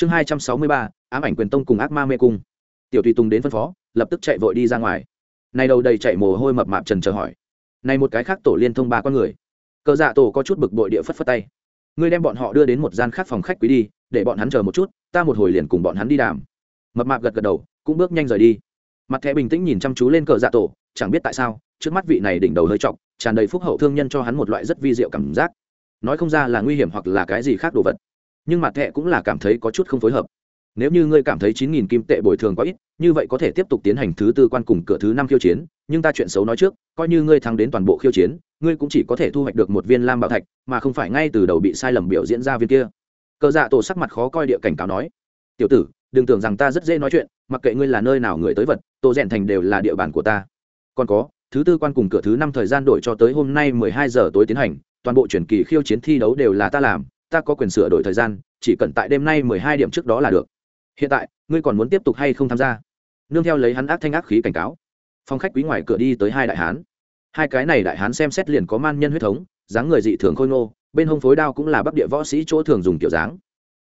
chương hai trăm sáu mươi ba, ám ảnh quyền tông cùng ác ma mê cung. Tiểu tùy tùng đến phân phó, lập tức chạy vội đi ra ngoài. Này đầu đầy chạy mồ hôi mập mạp trần chờ hỏi. Này một cái khác tổ liên thông ba con người. Cờ dạ tổ có chút bực bội địa phất phất tay. Ngươi đem bọn họ đưa đến một gian khác phòng khách quý đi, để bọn hắn chờ một chút, ta một hồi liền cùng bọn hắn đi đàm. Mập mạp gật gật đầu, cũng bước nhanh rời đi. Mặt thẻ bình tĩnh nhìn chăm chú lên cờ dạ tổ, chẳng biết tại sao, trước mắt vị này đỉnh đầu hơi trọc tràn đầy phúc hậu thương nhân cho hắn một loại rất vi diệu cảm giác. Nói không ra là nguy hiểm hoặc là cái gì khác đồ vật nhưng mặt thẹ cũng là cảm thấy có chút không phối hợp. Nếu như ngươi cảm thấy chín nghìn kim tệ bồi thường quá ít, như vậy có thể tiếp tục tiến hành thứ tư quan cùng cửa thứ năm khiêu chiến, nhưng ta chuyện xấu nói trước, coi như ngươi thắng đến toàn bộ khiêu chiến, ngươi cũng chỉ có thể thu hoạch được một viên lam bảo thạch, mà không phải ngay từ đầu bị sai lầm biểu diễn ra viên kia. Cờ dạ tổ sắc mặt khó coi địa cảnh cáo nói, tiểu tử, đừng tưởng rằng ta rất dễ nói chuyện, mặc kệ ngươi là nơi nào người tới vật, tổ rèn thành đều là địa bàn của ta. Còn có, thứ tư quan cùng cửa thứ năm thời gian đổi cho tới hôm nay mười hai giờ tối tiến hành, toàn bộ chuyển kỳ khiêu chiến thi đấu đều là ta làm ta có quyền sửa đổi thời gian, chỉ cần tại đêm nay mười hai điểm trước đó là được. Hiện tại, ngươi còn muốn tiếp tục hay không tham gia? Nương theo lấy hắn ác thanh ác khí cảnh cáo. Phong khách quý ngoài cửa đi tới hai đại hán. Hai cái này đại hán xem xét liền có man nhân huyết thống, dáng người dị thường khôi ngô, bên hông phối đao cũng là bắc địa võ sĩ chỗ thường dùng kiểu dáng.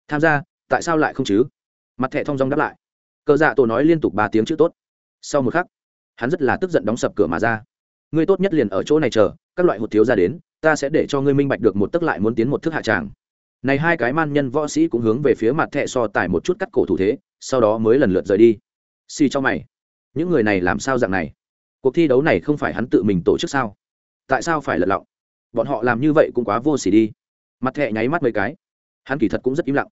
Tham gia, tại sao lại không chứ? Mặt thẹ thong dong đáp lại. Cờ dạ tổ nói liên tục ba tiếng chữ tốt. Sau một khắc, hắn rất là tức giận đóng sập cửa mà ra. Ngươi tốt nhất liền ở chỗ này chờ, các loại hột thiếu ra đến, ta sẽ để cho ngươi minh bạch được một tức lại muốn tiến một thức hạ tràng này hai cái man nhân võ sĩ cũng hướng về phía mặt thẹ so tải một chút cắt cổ thủ thế, sau đó mới lần lượt rời đi. Xì cho mày. Những người này làm sao dạng này? Cuộc thi đấu này không phải hắn tự mình tổ chức sao? Tại sao phải lật lọng? Bọn họ làm như vậy cũng quá vô s ỉ đi. Mặt thẹ nháy mắt mấy cái. Hắn kỳ thật cũng rất im lặng.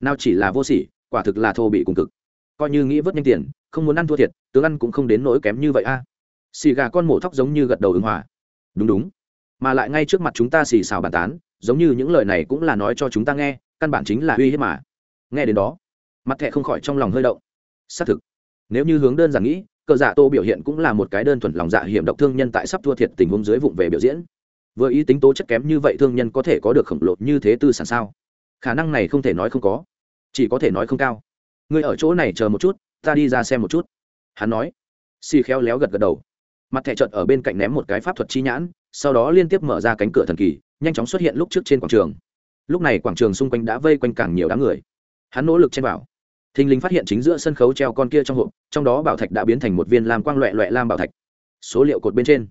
Nào chỉ là vô s ỉ quả thực là thô bị cùng cực. Coi như nghĩ vớt nhanh tiền, không muốn ăn thua thiệt, tướng ăn cũng không đến nỗi kém như vậy a. Xì gà con mổ thóc giống như gật đầu ứng hòa. Đúng đúng. Mà lại ngay trước mặt chúng ta xì xào bàn tán giống như những lời này cũng là nói cho chúng ta nghe, căn bản chính là uy hiếp mà. Nghe đến đó, mặt thẹ không khỏi trong lòng hơi động. Xác thực, nếu như hướng đơn giản nghĩ, cờ dạ tô biểu hiện cũng là một cái đơn thuần lòng dạ hiểm độc thương nhân tại sắp thua thiệt tình huống dưới vụng về biểu diễn. Vừa ý tính tố chất kém như vậy thương nhân có thể có được khổng lồ như thế tư sản sao? Khả năng này không thể nói không có, chỉ có thể nói không cao. Người ở chỗ này chờ một chút, ta đi ra xem một chút. Hắn nói. Xì khéo léo gật gật đầu. Mặt thẻ trợt ở bên cạnh ném một cái pháp thuật chi nhãn, sau đó liên tiếp mở ra cánh cửa thần kỳ nhanh chóng xuất hiện lúc trước trên quảng trường. Lúc này quảng trường xung quanh đã vây quanh càng nhiều đám người. Hắn nỗ lực chen vào. Thình lình phát hiện chính giữa sân khấu treo con kia trong hộp, trong đó bảo thạch đã biến thành một viên lam quang loẹ loẹ lam bảo thạch. Số liệu cột bên trên.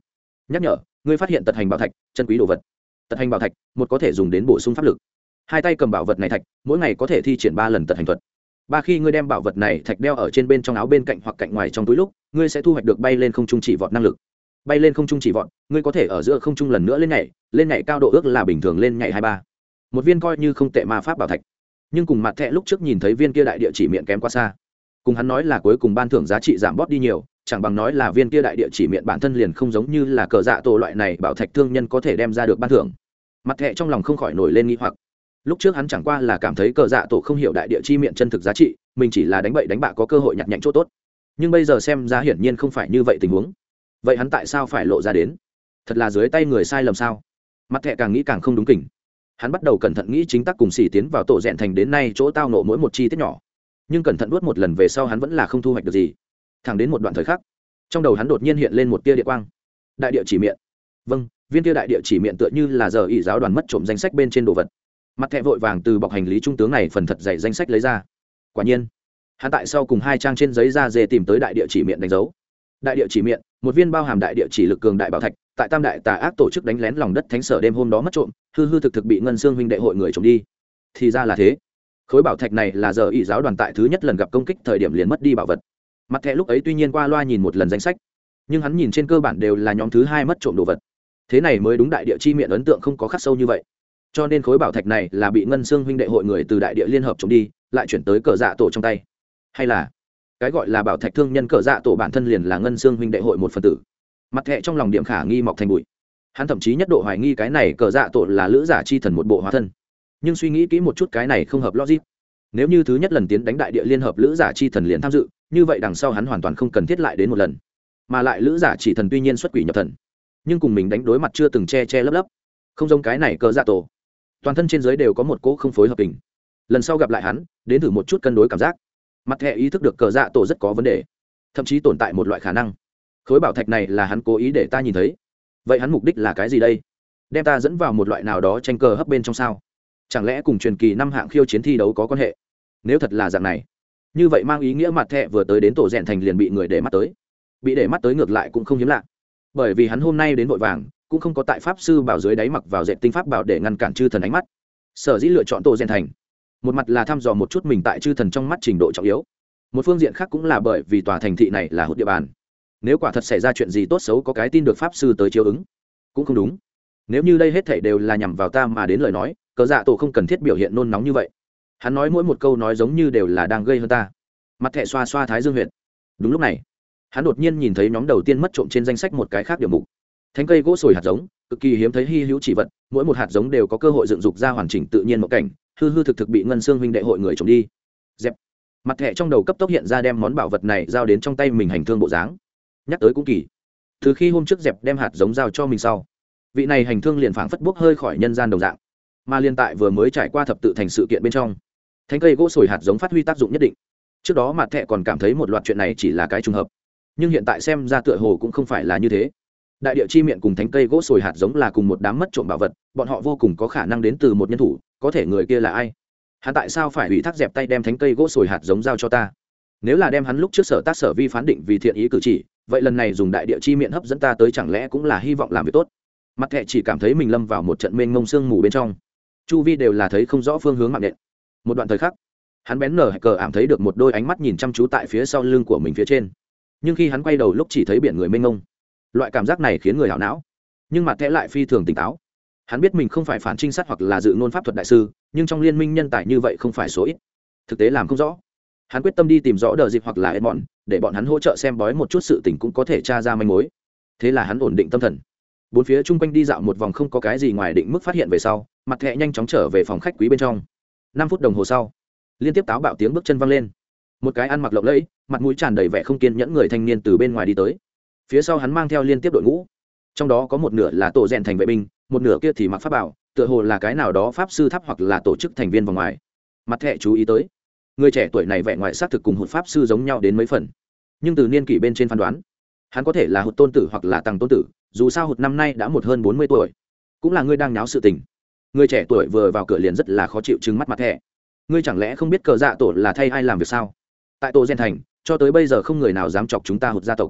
Nhắc nhở, ngươi phát hiện tật hành bảo thạch, chân quý đồ vật. Tật hành bảo thạch, một có thể dùng đến bổ sung pháp lực. Hai tay cầm bảo vật này thạch, mỗi ngày có thể thi triển ba lần tật hành thuật. Ba khi ngươi đem bảo vật này thạch đeo ở trên bên trong áo bên cạnh hoặc cạnh ngoài trong túi lúc, ngươi sẽ thu hoạch được bay lên không trung trị vọt năng lực bay lên không trung chỉ vọt, ngươi có thể ở giữa không trung lần nữa lên nhảy lên nhảy cao độ ước là bình thường lên nhảy hai ba. Một viên coi như không tệ ma pháp bảo thạch. Nhưng cùng mặt thẹ lúc trước nhìn thấy viên kia đại địa chỉ miệng kém quá xa. Cùng hắn nói là cuối cùng ban thưởng giá trị giảm bớt đi nhiều, chẳng bằng nói là viên kia đại địa chỉ miệng bản thân liền không giống như là cờ dạ tổ loại này bảo thạch thương nhân có thể đem ra được ban thưởng. Mặt thẹ trong lòng không khỏi nổi lên nghi hoặc. Lúc trước hắn chẳng qua là cảm thấy cờ dạ tổ không hiểu đại địa chi miệng chân thực giá trị, mình chỉ là đánh bậy đánh bạ có cơ hội nhặt nhạnh chỗ tốt. Nhưng bây giờ xem ra hiển nhiên không phải như vậy tình huống vậy hắn tại sao phải lộ ra đến? Thật là dưới tay người sai lầm sao? Mặt thẹ càng nghĩ càng không đúng kỉnh hắn bắt đầu cẩn thận nghĩ chính tắc cùng xỉ tiến vào tổ rèn thành đến nay chỗ tao nộ mỗi một chi tiết nhỏ. Nhưng cẩn thận đuốt một lần về sau hắn vẫn là không thu hoạch được gì. Thẳng đến một đoạn thời khắc, trong đầu hắn đột nhiên hiện lên một tia địa quang. Đại địa chỉ miệng. Vâng viên tia đại địa chỉ miệng tựa như là giờ ỷ giáo đoàn mất trộm danh sách bên trên đồ vật. Mặt thẹ vội vàng từ bọc hành lý trung tướng này phần thật dày danh sách lấy ra. Quả nhiên, hắn tại sau cùng hai trang trên giấy da dê tìm tới đại địa chỉ miệng đánh dấu. Đại địa chỉ miệng một viên bao hàm đại địa chỉ lực cường đại bảo thạch, tại tam đại tà ác tổ chức đánh lén lòng đất thánh sở đêm hôm đó mất trộm, hư hư thực thực bị ngân xương huynh đệ hội người trộm đi. Thì ra là thế. Khối bảo thạch này là giờ ỷ giáo đoàn tại thứ nhất lần gặp công kích thời điểm liền mất đi bảo vật. Mặt thẻ lúc ấy tuy nhiên qua loa nhìn một lần danh sách, nhưng hắn nhìn trên cơ bản đều là nhóm thứ hai mất trộm đồ vật. Thế này mới đúng đại địa chi miệng ấn tượng không có khắc sâu như vậy. Cho nên khối bảo thạch này là bị ngân xương huynh đệ hội người từ đại địa liên hợp trộm đi, lại chuyển tới cờ dạ tổ trong tay. Hay là cái gọi là bảo thạch thương nhân cờ dạ tổ bản thân liền là ngân xương huynh đệ hội một phần tử. Mặt thẹ trong lòng điểm khả nghi mọc thành bụi. Hắn thậm chí nhất độ hoài nghi cái này cờ dạ tổ là lữ giả chi thần một bộ hóa thân. Nhưng suy nghĩ kỹ một chút cái này không hợp logic. Nếu như thứ nhất lần tiến đánh đại địa liên hợp lữ giả chi thần liền tham dự, như vậy đằng sau hắn hoàn toàn không cần thiết lại đến một lần. Mà lại lữ giả chỉ thần tuy nhiên xuất quỷ nhập thần, nhưng cùng mình đánh đối mặt chưa từng che che lấp lấp. Không giống cái này cờ dạ tổ. Toàn thân trên giới đều có một cỗ không phối hợp tình lần sau gặp lại hắn, đến thử một chút cân đối cảm giác mặt thẻ ý thức được cờ dạ tổ rất có vấn đề, thậm chí tồn tại một loại khả năng. Khối bảo thạch này là hắn cố ý để ta nhìn thấy. Vậy hắn mục đích là cái gì đây? Đem ta dẫn vào một loại nào đó tranh cờ hấp bên trong sao? Chẳng lẽ cùng truyền kỳ năm hạng khiêu chiến thi đấu có quan hệ? Nếu thật là dạng này, như vậy mang ý nghĩa mặt thẹ vừa tới đến tổ rèn thành liền bị người để mắt tới. Bị để mắt tới ngược lại cũng không hiếm lạ. Bởi vì hắn hôm nay đến vội vàng, cũng không có tại pháp sư bảo dưới đáy mặc vào dẹp tinh pháp bảo để ngăn cản chư thần ánh mắt. Sở dĩ lựa chọn tổ rèn thành một mặt là thăm dò một chút mình tại chư thần trong mắt trình độ trọng yếu. Một phương diện khác cũng là bởi vì tòa thành thị này là hụt địa bàn. Nếu quả thật xảy ra chuyện gì tốt xấu có cái tin được pháp sư tới chiếu ứng, cũng không đúng. Nếu như đây hết thể đều là nhằm vào ta mà đến lời nói, cờ dạ tổ không cần thiết biểu hiện nôn nóng như vậy. Hắn nói mỗi một câu nói giống như đều là đang gây hơn ta. Mặt thẹ xoa xoa thái dương huyện đúng lúc này, hắn đột nhiên nhìn thấy nhóm đầu tiên mất trộm trên danh sách một cái khác điểm mục. Thanh cây gỗ sồi hạt giống, cực kỳ hiếm thấy hy hữu chỉ vật, mỗi một hạt giống đều có cơ hội dựng dục ra hoàn chỉnh tự nhiên một cảnh hư hư thực thực bị ngân xương huynh đệ hội người trộm đi. Dẹp. Mặt thẻ trong đầu cấp tốc hiện ra đem món bảo vật này giao đến trong tay mình hành thương bộ dáng. Nhắc tới cũng kỳ. Từ khi hôm trước dẹp đem hạt giống giao cho mình sau, vị này hành thương liền phảng phất bốc hơi khỏi nhân gian đồng dạng. Mà liên tại vừa mới trải qua thập tự thành sự kiện bên trong, thánh cây gỗ sồi hạt giống phát huy tác dụng nhất định. Trước đó mặt thẹ còn cảm thấy một loạt chuyện này chỉ là cái trùng hợp, nhưng hiện tại xem ra tựa hồ cũng không phải là như thế đại địa chi miệng cùng thánh cây gỗ sồi hạt giống là cùng một đám mất trộm bảo vật, bọn họ vô cùng có khả năng đến từ một nhân thủ, có thể người kia là ai? Hắn tại sao phải ủy thác dẹp tay đem thánh cây gỗ sồi hạt giống giao cho ta? Nếu là đem hắn lúc trước sở tác sở vi phán định vì thiện ý cử chỉ, vậy lần này dùng đại địa chi miệng hấp dẫn ta tới chẳng lẽ cũng là hy vọng làm việc tốt? Mặt thẹ chỉ cảm thấy mình lâm vào một trận mênh mông sương mù bên trong. Chu vi đều là thấy không rõ phương hướng mạng nện một đoạn thời khắc, hắn bén nở cờ ảm thấy được một đôi ánh mắt nhìn chăm chú tại phía sau lưng của mình phía trên. Nhưng khi hắn quay đầu lúc chỉ thấy biển người mênh mông loại cảm giác này khiến người hảo não. Nhưng mặt thẹ lại phi thường tỉnh táo. Hắn biết mình không phải phản trinh sát hoặc là dự ngôn pháp thuật đại sư, nhưng trong liên minh nhân tài như vậy không phải số ít. Thực tế làm không rõ. Hắn quyết tâm đi tìm rõ đờ dịp hoặc là ed để bọn hắn hỗ trợ xem bói một chút sự tình cũng có thể tra ra manh mối. Thế là hắn ổn định tâm thần. Bốn phía chung quanh đi dạo một vòng không có cái gì ngoài định mức phát hiện về sau, mặt thẹ nhanh chóng trở về phòng khách quý bên trong. Năm phút đồng hồ sau, liên tiếp táo bạo tiếng bước chân văng lên. Một cái ăn mặc lộng lẫy, mặt mũi tràn đầy vẻ không kiên nhẫn người thanh niên từ bên ngoài đi tới phía sau hắn mang theo liên tiếp đội ngũ. Trong đó có một nửa là tổ rèn thành vệ binh, một nửa kia thì mặc pháp bảo, tựa hồ là cái nào đó pháp sư tháp hoặc là tổ chức thành viên vào ngoài. Mặt thẹ chú ý tới, người trẻ tuổi này vẻ ngoài xác thực cùng hụt pháp sư giống nhau đến mấy phần. Nhưng từ niên kỷ bên trên phán đoán, hắn có thể là hụt tôn tử hoặc là tăng tôn tử, dù sao hụt năm nay đã một hơn bốn mươi tuổi. Cũng là người đang náo sự tình. Người trẻ tuổi vừa vào cửa liền rất là khó chịu chứng mắt mặt thẻ. Ngươi chẳng lẽ không biết cờ dạ tổ là thay ai làm việc sao? Tại tổ gen thành, cho tới bây giờ không người nào dám chọc chúng ta hụt gia tộc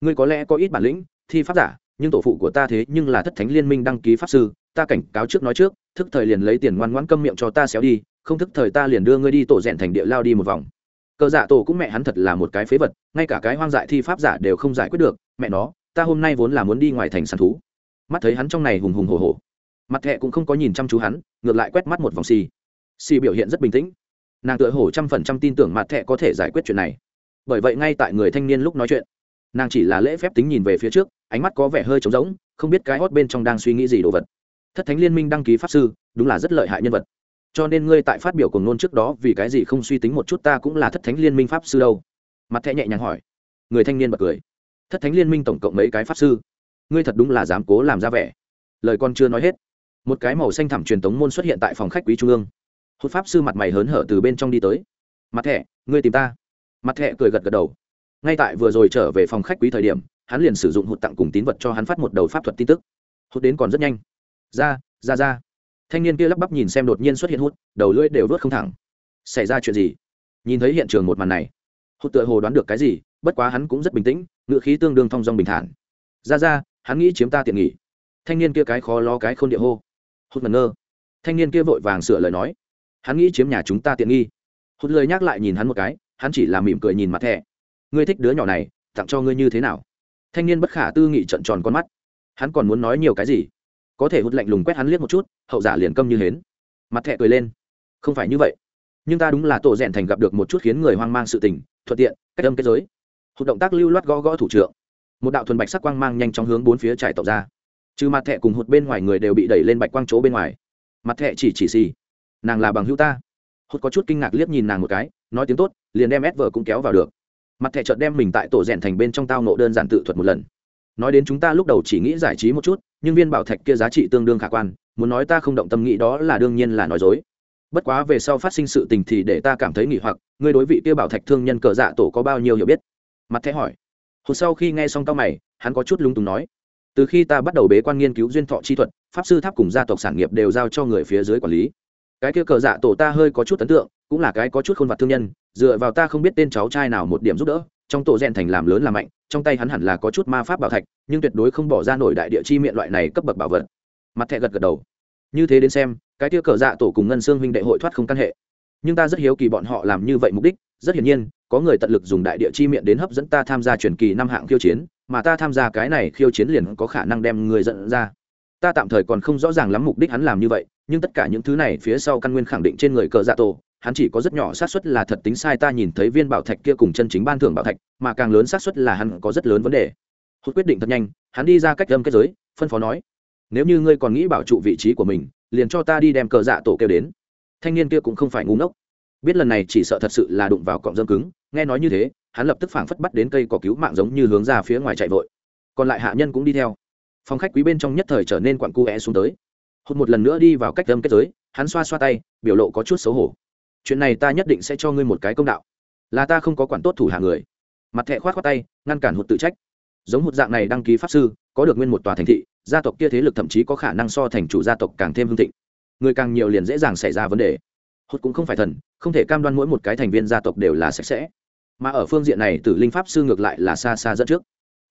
ngươi có lẽ có ít bản lĩnh, thi pháp giả, nhưng tổ phụ của ta thế nhưng là thất thánh liên minh đăng ký pháp sư, ta cảnh cáo trước nói trước, thức thời liền lấy tiền ngoan ngoãn câm miệng cho ta xéo đi, không thức thời ta liền đưa ngươi đi tổ rèn thành địa lao đi một vòng. Cờ dạ tổ cũng mẹ hắn thật là một cái phế vật, ngay cả cái hoang dại thi pháp giả đều không giải quyết được, mẹ nó, ta hôm nay vốn là muốn đi ngoài thành săn thú. Mắt thấy hắn trong này hùng hùng hồ hồ mặt thẹ cũng không có nhìn chăm chú hắn, ngược lại quét mắt một vòng xì. Xì biểu hiện rất bình tĩnh. Nàng tựa hồ trăm phần trăm tin tưởng mặt thẹ có thể giải quyết chuyện này. Bởi vậy ngay tại người thanh niên lúc nói chuyện nàng chỉ là lễ phép tính nhìn về phía trước, ánh mắt có vẻ hơi trống rỗng, không biết cái hót bên trong đang suy nghĩ gì đồ vật. Thất thánh liên minh đăng ký pháp sư, đúng là rất lợi hại nhân vật. Cho nên ngươi tại phát biểu cùng nôn trước đó vì cái gì không suy tính một chút ta cũng là thất thánh liên minh pháp sư đâu? Mặt thẹ nhẹ nhàng hỏi. Người thanh niên bật cười. Thất thánh liên minh tổng cộng mấy cái pháp sư? Ngươi thật đúng là dám cố làm ra vẻ. Lời con chưa nói hết, một cái màu xanh thẳm truyền tống môn xuất hiện tại phòng khách quý trung ương. Hốt pháp sư mặt mày hớn hở từ bên trong đi tới. Mặt thẹ ngươi tìm ta. Mặt thẹ cười gật gật đầu ngay tại vừa rồi trở về phòng khách quý thời điểm, hắn liền sử dụng hụt tặng cùng tín vật cho hắn phát một đầu pháp thuật tin tức. Hụt đến còn rất nhanh. Ra ra ra. Thanh niên kia lắp bắp nhìn xem đột nhiên xuất hiện hút đầu lưỡi đều vớt không thẳng. Xảy ra chuyện gì? Nhìn thấy hiện trường một màn này, hụt tựa hồ đoán được cái gì, bất quá hắn cũng rất bình tĩnh ngựa khí tương đương thong dong bình thản. Ra ra, hắn nghĩ chiếm ta tiện nghỉ. Thanh niên kia cái khó lo cái khôn địa hô. Hụt ngẩn ngơ. Thanh niên kia vội vàng sửa lời nói. Hắn nghĩ chiếm nhà chúng ta tiện nghi. Hụt lời nhắc lại nhìn hắn một cái, hắn chỉ là mỉm cười nhìn mặt thẻ ngươi thích đứa nhỏ này, tặng cho ngươi như thế nào? Thanh niên bất khả tư nghị trận tròn con mắt. Hắn còn muốn nói nhiều cái gì? Có thể hút lạnh lùng quét hắn liếc một chút, hậu giả liền câm như hến. Mặt thẹ cười lên. Không phải như vậy. Nhưng ta đúng là tổ rèn thành gặp được một chút khiến người hoang mang sự tình, thuận tiện, cách âm kết giới. Hụt động tác lưu loát gõ gõ thủ trưởng một đạo thuần bạch sắc quang mang nhanh chóng hướng bốn phía trải tộc ra. Trừ mặt thẹ cùng hụt bên ngoài người đều bị đẩy lên bạch quang chỗ bên ngoài. Mặt thẹ chỉ chỉ xì. Nàng là bằng hữu ta. Hụt có chút kinh ngạc liếc nhìn nàng một cái, nói tiếng tốt, liền đem ép vợ cũng kéo vào được mặt thẻ chợt đem mình tại tổ rèn thành bên trong tao nộ đơn giản tự thuật một lần. Nói đến chúng ta lúc đầu chỉ nghĩ giải trí một chút, nhưng viên bảo thạch kia giá trị tương đương khả quan, muốn nói ta không động tâm nghĩ đó là đương nhiên là nói dối. Bất quá về sau phát sinh sự tình thì để ta cảm thấy nghỉ hoặc, ngươi đối vị kia bảo thạch thương nhân cờ dạ tổ có bao nhiêu hiểu biết? Mặt thẻ hỏi. Hồi sau khi nghe xong tao mày, hắn có chút lung túng nói. Từ khi ta bắt đầu bế quan nghiên cứu duyên thọ chi thuật, pháp sư tháp cùng gia tộc sản nghiệp đều giao cho người phía dưới quản lý cái kia cờ dạ tổ ta hơi có chút ấn tượng, cũng là cái có chút khôn vặt thương nhân, dựa vào ta không biết tên cháu trai nào một điểm giúp đỡ. Trong tổ rèn thành làm lớn làm mạnh, trong tay hắn hẳn là có chút ma pháp bảo thạch, nhưng tuyệt đối không bỏ ra nổi đại địa chi miệng loại này cấp bậc bảo vật. Mặt thẹ gật gật đầu. Như thế đến xem, cái kia cờ dạ tổ cùng ngân xương huynh đệ hội thoát không căn hệ. Nhưng ta rất hiếu kỳ bọn họ làm như vậy mục đích, rất hiển nhiên, có người tận lực dùng đại địa chi miệng đến hấp dẫn ta tham gia truyền kỳ năm hạng khiêu chiến, mà ta tham gia cái này khiêu chiến liền có khả năng đem người dẫn ra ta tạm thời còn không rõ ràng lắm mục đích hắn làm như vậy, nhưng tất cả những thứ này phía sau căn nguyên khẳng định trên người cờ dạ tổ. Hắn chỉ có rất nhỏ xác suất là thật tính sai ta nhìn thấy viên bảo thạch kia cùng chân chính ban thưởng bảo thạch, mà càng lớn xác suất là hắn có rất lớn vấn đề. Hốt quyết định thật nhanh, hắn đi ra cách âm kết giới, phân phó nói, nếu như ngươi còn nghĩ bảo trụ vị trí của mình, liền cho ta đi đem cờ dạ tổ kêu đến. Thanh niên kia cũng không phải ngu ngốc. Biết lần này chỉ sợ thật sự là đụng vào cọng dâm cứng, nghe nói như thế, hắn lập tức phảng phất bắt đến cây cỏ cứu mạng giống như hướng ra phía ngoài chạy vội. Còn lại hạ nhân cũng đi theo phòng khách quý bên trong nhất thời trở nên quặn cu é xuống tới. Hốt một lần nữa đi vào cách âm kết giới, hắn xoa xoa tay, biểu lộ có chút xấu hổ. Chuyện này ta nhất định sẽ cho ngươi một cái công đạo. Là ta không có quản tốt thủ hạ người. Mặt thẹ khoát khoát tay, ngăn cản hụt tự trách. Giống hụt dạng này đăng ký pháp sư, có được nguyên một tòa thành thị, gia tộc kia thế lực thậm chí có khả năng so thành chủ gia tộc càng thêm hương thịnh. Người càng nhiều liền dễ dàng xảy ra vấn đề. Hụt cũng không phải thần, không thể cam đoan mỗi một cái thành viên gia tộc đều là sạch sẽ. Mà ở phương diện này, tử linh pháp sư ngược lại là xa xa dẫn trước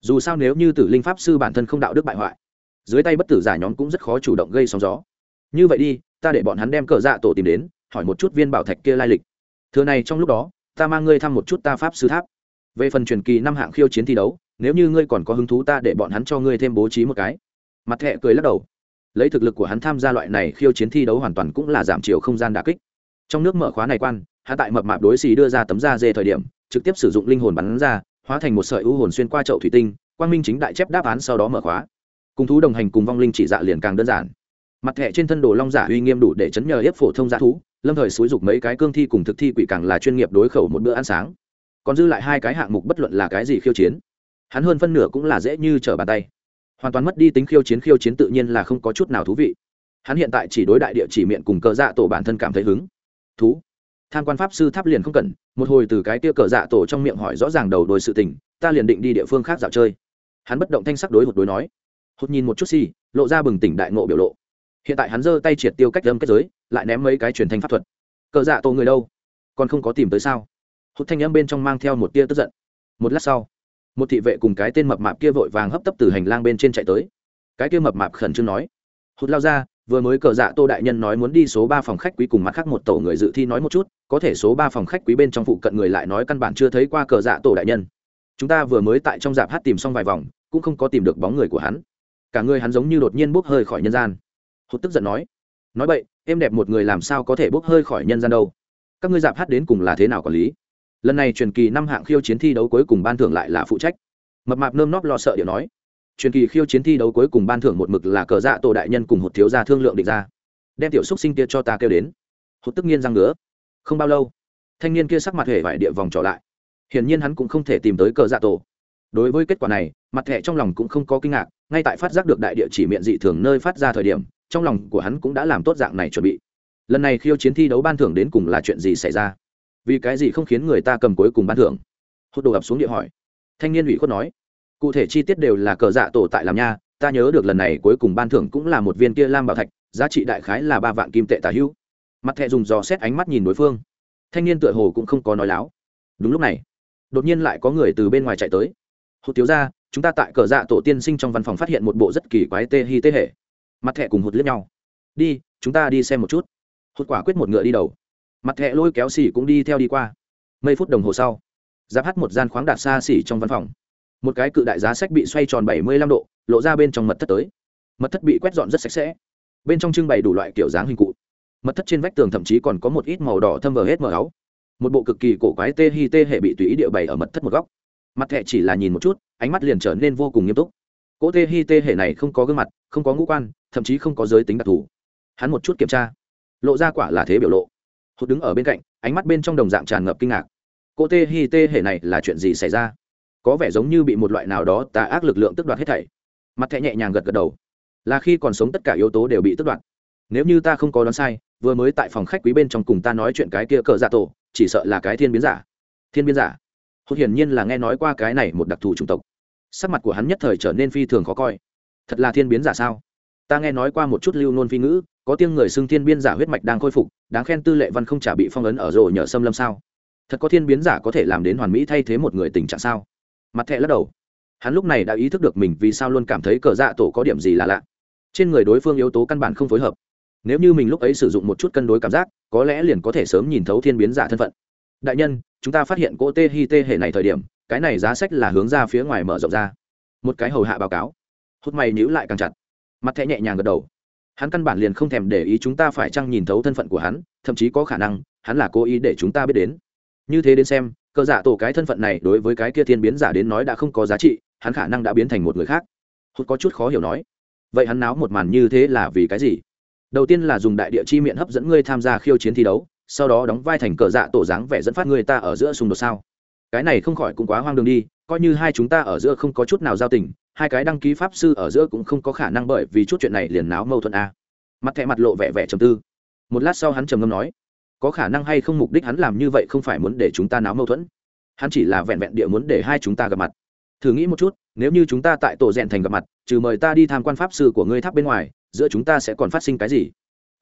dù sao nếu như tử linh pháp sư bản thân không đạo đức bại hoại, dưới tay bất tử giả nhóm cũng rất khó chủ động gây sóng gió. Như vậy đi, ta để bọn hắn đem cờ dạ tổ tìm đến, hỏi một chút viên bảo thạch kia lai lịch. Thừa này trong lúc đó, ta mang ngươi thăm một chút ta pháp sư tháp. Về phần truyền kỳ năm hạng khiêu chiến thi đấu, nếu như ngươi còn có hứng thú ta để bọn hắn cho ngươi thêm bố trí một cái. Mặt thẹ cười lắc đầu. Lấy thực lực của hắn tham gia loại này khiêu chiến thi đấu hoàn toàn cũng là giảm chiều không gian đà kích. Trong nước mở khóa này quan hạ tại mập mạp đối xì đưa ra tấm da dê thời điểm, trực tiếp sử dụng linh hồn bắn ra hóa thành một sợi u hồn xuyên qua chậu thủy tinh, quang minh chính đại chép đáp án sau đó mở khóa. Cùng thú đồng hành cùng vong linh chỉ dạ liền càng đơn giản. Mặt thẻ trên thân đồ long giả uy nghiêm đủ để chấn nhờ hiếp phổ thông giả thú, lâm thời xúi dục mấy cái cương thi cùng thực thi quỷ càng là chuyên nghiệp đối khẩu một bữa ăn sáng. Còn dư lại hai cái hạng mục bất luận là cái gì khiêu chiến, hắn hơn phân nửa cũng là dễ như trở bàn tay. Hoàn toàn mất đi tính khiêu chiến khiêu chiến tự nhiên là không có chút nào thú vị. Hắn hiện tại chỉ đối đại địa chỉ miệng cùng cờ dạ tổ bản thân cảm thấy hứng. Thú tham quan pháp sư tháp liền không cần, một hồi từ cái tia cờ dạ tổ trong miệng hỏi rõ ràng đầu đôi sự tình, ta liền định đi địa phương khác dạo chơi. Hắn bất động thanh sắc đối hụt đối nói. Hụt nhìn một chút si lộ ra bừng tỉnh đại ngộ biểu lộ. Hiện tại hắn giơ tay triệt tiêu cách lâm kết giới, lại ném mấy cái truyền thanh pháp thuật. Cờ dạ tổ người đâu? Còn không có tìm tới sao? Hụt thanh âm bên trong mang theo một tia tức giận. Một lát sau, một thị vệ cùng cái tên mập mạp kia vội vàng hấp tấp từ hành lang bên trên chạy tới. Cái kia mập mạp khẩn trương nói. Hụt lao ra, vừa mới cờ dạ tô đại nhân nói muốn đi số ba phòng khách quý cùng mặt khác một tổ người dự thi nói một chút có thể số ba phòng khách quý bên trong phụ cận người lại nói căn bản chưa thấy qua cờ dạ tổ đại nhân. Chúng ta vừa mới tại trong dạp hát tìm xong vài vòng, cũng không có tìm được bóng người của hắn. Cả người hắn giống như đột nhiên bốc hơi khỏi nhân gian. Hốt tức giận nói nói vậy em đẹp một người làm sao có thể bốc hơi khỏi nhân gian đâu? Các ngươi dạp hát đến cùng là thế nào quản lý? Lần này truyền kỳ năm hạng khiêu chiến thi đấu cuối cùng ban thưởng lại là phụ trách. Mập mạp nơm nóp lo sợ điệu nói, truyền kỳ khiêu chiến thi đấu cuối cùng ban thưởng một mực là cờ dạ tổ đại nhân cùng hột thiếu gia thương lượng định ra. Đem tiểu xúc sinh kia cho ta kêu đến. Hốt tức nhiên răng nữa không bao lâu, thanh niên kia sắc mặt hề vải địa vòng trở lại. Hiển nhiên hắn cũng không thể tìm tới cờ dạ tổ. Đối với kết quả này, mặt thẻ trong lòng cũng không có kinh ngạc, ngay tại phát giác được đại địa chỉ miệng dị thường nơi phát ra thời điểm, trong lòng của hắn cũng đã làm tốt dạng này chuẩn bị. Lần này khiêu chiến thi đấu ban thưởng đến cùng là chuyện gì xảy ra? Vì cái gì không khiến người ta cầm cuối cùng ban thưởng? Hốt đồ ập xuống địa hỏi. Thanh niên ủy khuất nói. Cụ thể chi tiết đều là cờ dạ tổ tại làm nha, ta nhớ được lần này cuối cùng ban thưởng cũng là một viên kia lam bảo thạch, giá trị đại khái là ba vạn kim tệ tả hữu mặt thẹ dùng dò xét ánh mắt nhìn đối phương. Thanh niên tựa hồ cũng không có nói láo. Đúng lúc này, đột nhiên lại có người từ bên ngoài chạy tới. Hụt thiếu ra chúng ta tại cờ dạ tổ tiên sinh trong văn phòng phát hiện một bộ rất kỳ quái tê hi tê hệ. Mặt thẹ cùng hụt liếc nhau. Đi, chúng ta đi xem một chút. Hụt quả quyết một ngựa đi đầu. Mặt thẹ lôi kéo xỉ cũng đi theo đi qua. Mấy phút đồng hồ sau, giáp hát một gian khoáng đạt xa xỉ trong văn phòng. Một cái cự đại giá sách bị xoay tròn bảy mươi lăm độ, lộ ra bên trong mật thất tới. Mật thất bị quét dọn rất sạch sẽ. Bên trong trưng bày đủ loại kiểu dáng hình cụ mật thất trên vách tường thậm chí còn có một ít màu đỏ thâm vờ hết mờ áo. Một bộ cực kỳ cổ quái tê hi tê hệ bị tùy ý địa bày ở mật thất một góc. Mặt thẹ chỉ là nhìn một chút, ánh mắt liền trở nên vô cùng nghiêm túc. Cỗ tê hi tê hệ này không có gương mặt, không có ngũ quan, thậm chí không có giới tính đặc thù. Hắn một chút kiểm tra, lộ ra quả là thế biểu lộ. Hụt đứng ở bên cạnh, ánh mắt bên trong đồng dạng tràn ngập kinh ngạc. Cỗ tê hi tê hệ này là chuyện gì xảy ra? Có vẻ giống như bị một loại nào đó tà ác lực lượng tức đoạt hết thảy. Mặt thẹ nhẹ nhàng gật gật đầu. Là khi còn sống tất cả yếu tố đều bị tức đoạt. Nếu như ta không có đoán sai vừa mới tại phòng khách quý bên trong cùng ta nói chuyện cái kia cờ dạ tổ, chỉ sợ là cái thiên biến giả. Thiên biến giả? Hốt hiển nhiên là nghe nói qua cái này một đặc thù chủng tộc. Sắc mặt của hắn nhất thời trở nên phi thường khó coi. Thật là thiên biến giả sao? Ta nghe nói qua một chút lưu nôn phi ngữ, có tiếng người xưng thiên biến giả huyết mạch đang khôi phục, đáng khen tư lệ văn không trả bị phong ấn ở rổ nhờ xâm lâm sao? Thật có thiên biến giả có thể làm đến hoàn mỹ thay thế một người tình trạng sao? Mặt thẹ lắc đầu. Hắn lúc này đã ý thức được mình vì sao luôn cảm thấy cờ dạ tổ có điểm gì là lạ. Trên người đối phương yếu tố căn bản không phối hợp nếu như mình lúc ấy sử dụng một chút cân đối cảm giác, có lẽ liền có thể sớm nhìn thấu thiên biến giả thân phận. Đại nhân, chúng ta phát hiện cỗ tê hi tê hệ này thời điểm, cái này giá sách là hướng ra phía ngoài mở rộng ra. Một cái hầu hạ báo cáo. Hút mày nhữ lại càng chặt. Mặt thẻ nhẹ nhàng gật đầu. Hắn căn bản liền không thèm để ý chúng ta phải chăng nhìn thấu thân phận của hắn, thậm chí có khả năng, hắn là cố ý để chúng ta biết đến. Như thế đến xem cơ giả tổ cái thân phận này đối với cái kia thiên biến giả đến nói đã không có giá trị, hắn khả năng đã biến thành một người khác. Hút có chút khó hiểu nói. Vậy hắn náo một màn như thế là vì cái gì? Đầu tiên là dùng đại địa chi miệng hấp dẫn ngươi tham gia khiêu chiến thi đấu, sau đó đóng vai thành cờ dạ tổ dáng vẻ dẫn phát người ta ở giữa xung đột sao? Cái này không khỏi cũng quá hoang đường đi, coi như hai chúng ta ở giữa không có chút nào giao tình, hai cái đăng ký pháp sư ở giữa cũng không có khả năng bởi vì chút chuyện này liền náo mâu thuẫn a. Mặt thẹ mặt lộ vẻ vẻ trầm tư. Một lát sau hắn trầm ngâm nói, có khả năng hay không mục đích hắn làm như vậy không phải muốn để chúng ta náo mâu thuẫn. Hắn chỉ là vẹn vẹn địa muốn để hai chúng ta gặp mặt. Thử nghĩ một chút, nếu như chúng ta tại tổ rèn thành gặp mặt trừ mời ta đi tham quan pháp sư của ngươi tháp bên ngoài, giữa chúng ta sẽ còn phát sinh cái gì?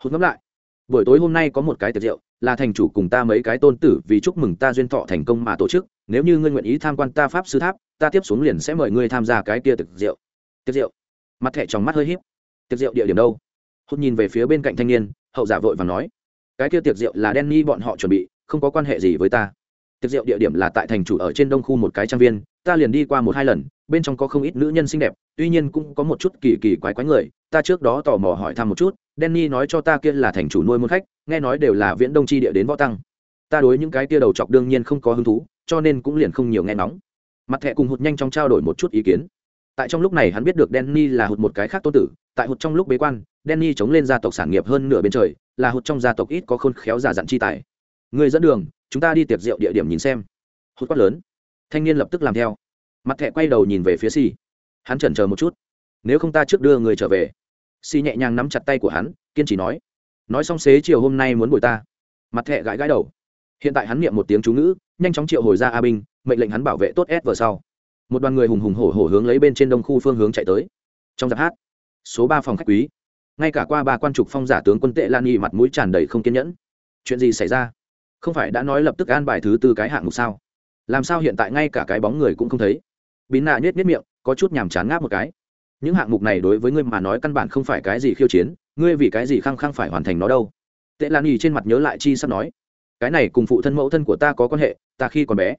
Hút ngẫm lại. Buổi tối hôm nay có một cái tiệc rượu, là thành chủ cùng ta mấy cái tôn tử vì chúc mừng ta duyên thọ thành công mà tổ chức. Nếu như ngươi nguyện ý tham quan ta pháp sư tháp, ta tiếp xuống liền sẽ mời ngươi tham gia cái kia tiệc rượu. Tiệc rượu. Mặt thẻ trong mắt hơi híp. Tiệc rượu địa điểm đâu? Hút nhìn về phía bên cạnh thanh niên, hậu giả vội và nói. Cái kia tiệc rượu là Danny bọn họ chuẩn bị, không có quan hệ gì với ta tiệc rượu địa điểm là tại thành chủ ở trên đông khu một cái trang viên, ta liền đi qua một hai lần, bên trong có không ít nữ nhân xinh đẹp, tuy nhiên cũng có một chút kỳ kỳ quái quái người, ta trước đó tò mò hỏi thăm một chút denny nói cho ta kia là thành chủ nuôi môn khách, nghe nói đều là viễn đông chi địa đến võ tăng. Ta đối những cái kia đầu chọc đương nhiên không có hứng thú, cho nên cũng liền không nhiều nghe nóng mặt thẹ cùng hụt nhanh trong trao đổi một chút ý kiến. Tại trong lúc này hắn biết được denny là hụt một cái khác tôn tử, tại hụt trong lúc bế quan denny chống lên gia tộc sản nghiệp hơn nửa bên trời, là hụt trong gia tộc ít có khôn khéo giả dặn chi tài. Người dẫn đường chúng ta đi tiệc rượu địa điểm nhìn xem. Hốt quát lớn. Thanh niên lập tức làm theo. Mặt thẹ quay đầu nhìn về phía si hắn chần chờ một chút. Nếu không ta trước đưa người trở về. Si nhẹ nhàng nắm chặt tay của hắn, kiên trì nói. Nói xong xế chiều hôm nay muốn bồi ta. Mặt thẹ gãi gãi đầu. Hiện tại hắn niệm một tiếng chú ngữ, nhanh chóng triệu hồi ra a binh, mệnh lệnh hắn bảo vệ tốt s vừa sau. Một đoàn người hùng hùng hổ hổ hướng lấy bên trên đông khu phương hướng chạy tới. Trong giáp hát, số ba phòng khách quý. Ngay cả qua ba quan trục phong giả tướng quân tệ lan nghi mặt mũi tràn đầy không kiên nhẫn. Chuyện gì xảy ra? Không phải đã nói lập tức an bài thứ tư cái hạng mục sao? Làm sao hiện tại ngay cả cái bóng người cũng không thấy? Bín nạ nhét nhét miệng, có chút nhàm chán ngáp một cái. Những hạng mục này đối với ngươi mà nói căn bản không phải cái gì khiêu chiến, ngươi vì cái gì khăng khăng phải hoàn thành nó đâu? Tệ lan nhì trên mặt nhớ lại chi sắp nói, cái này cùng phụ thân mẫu thân của ta có quan hệ, ta khi còn bé.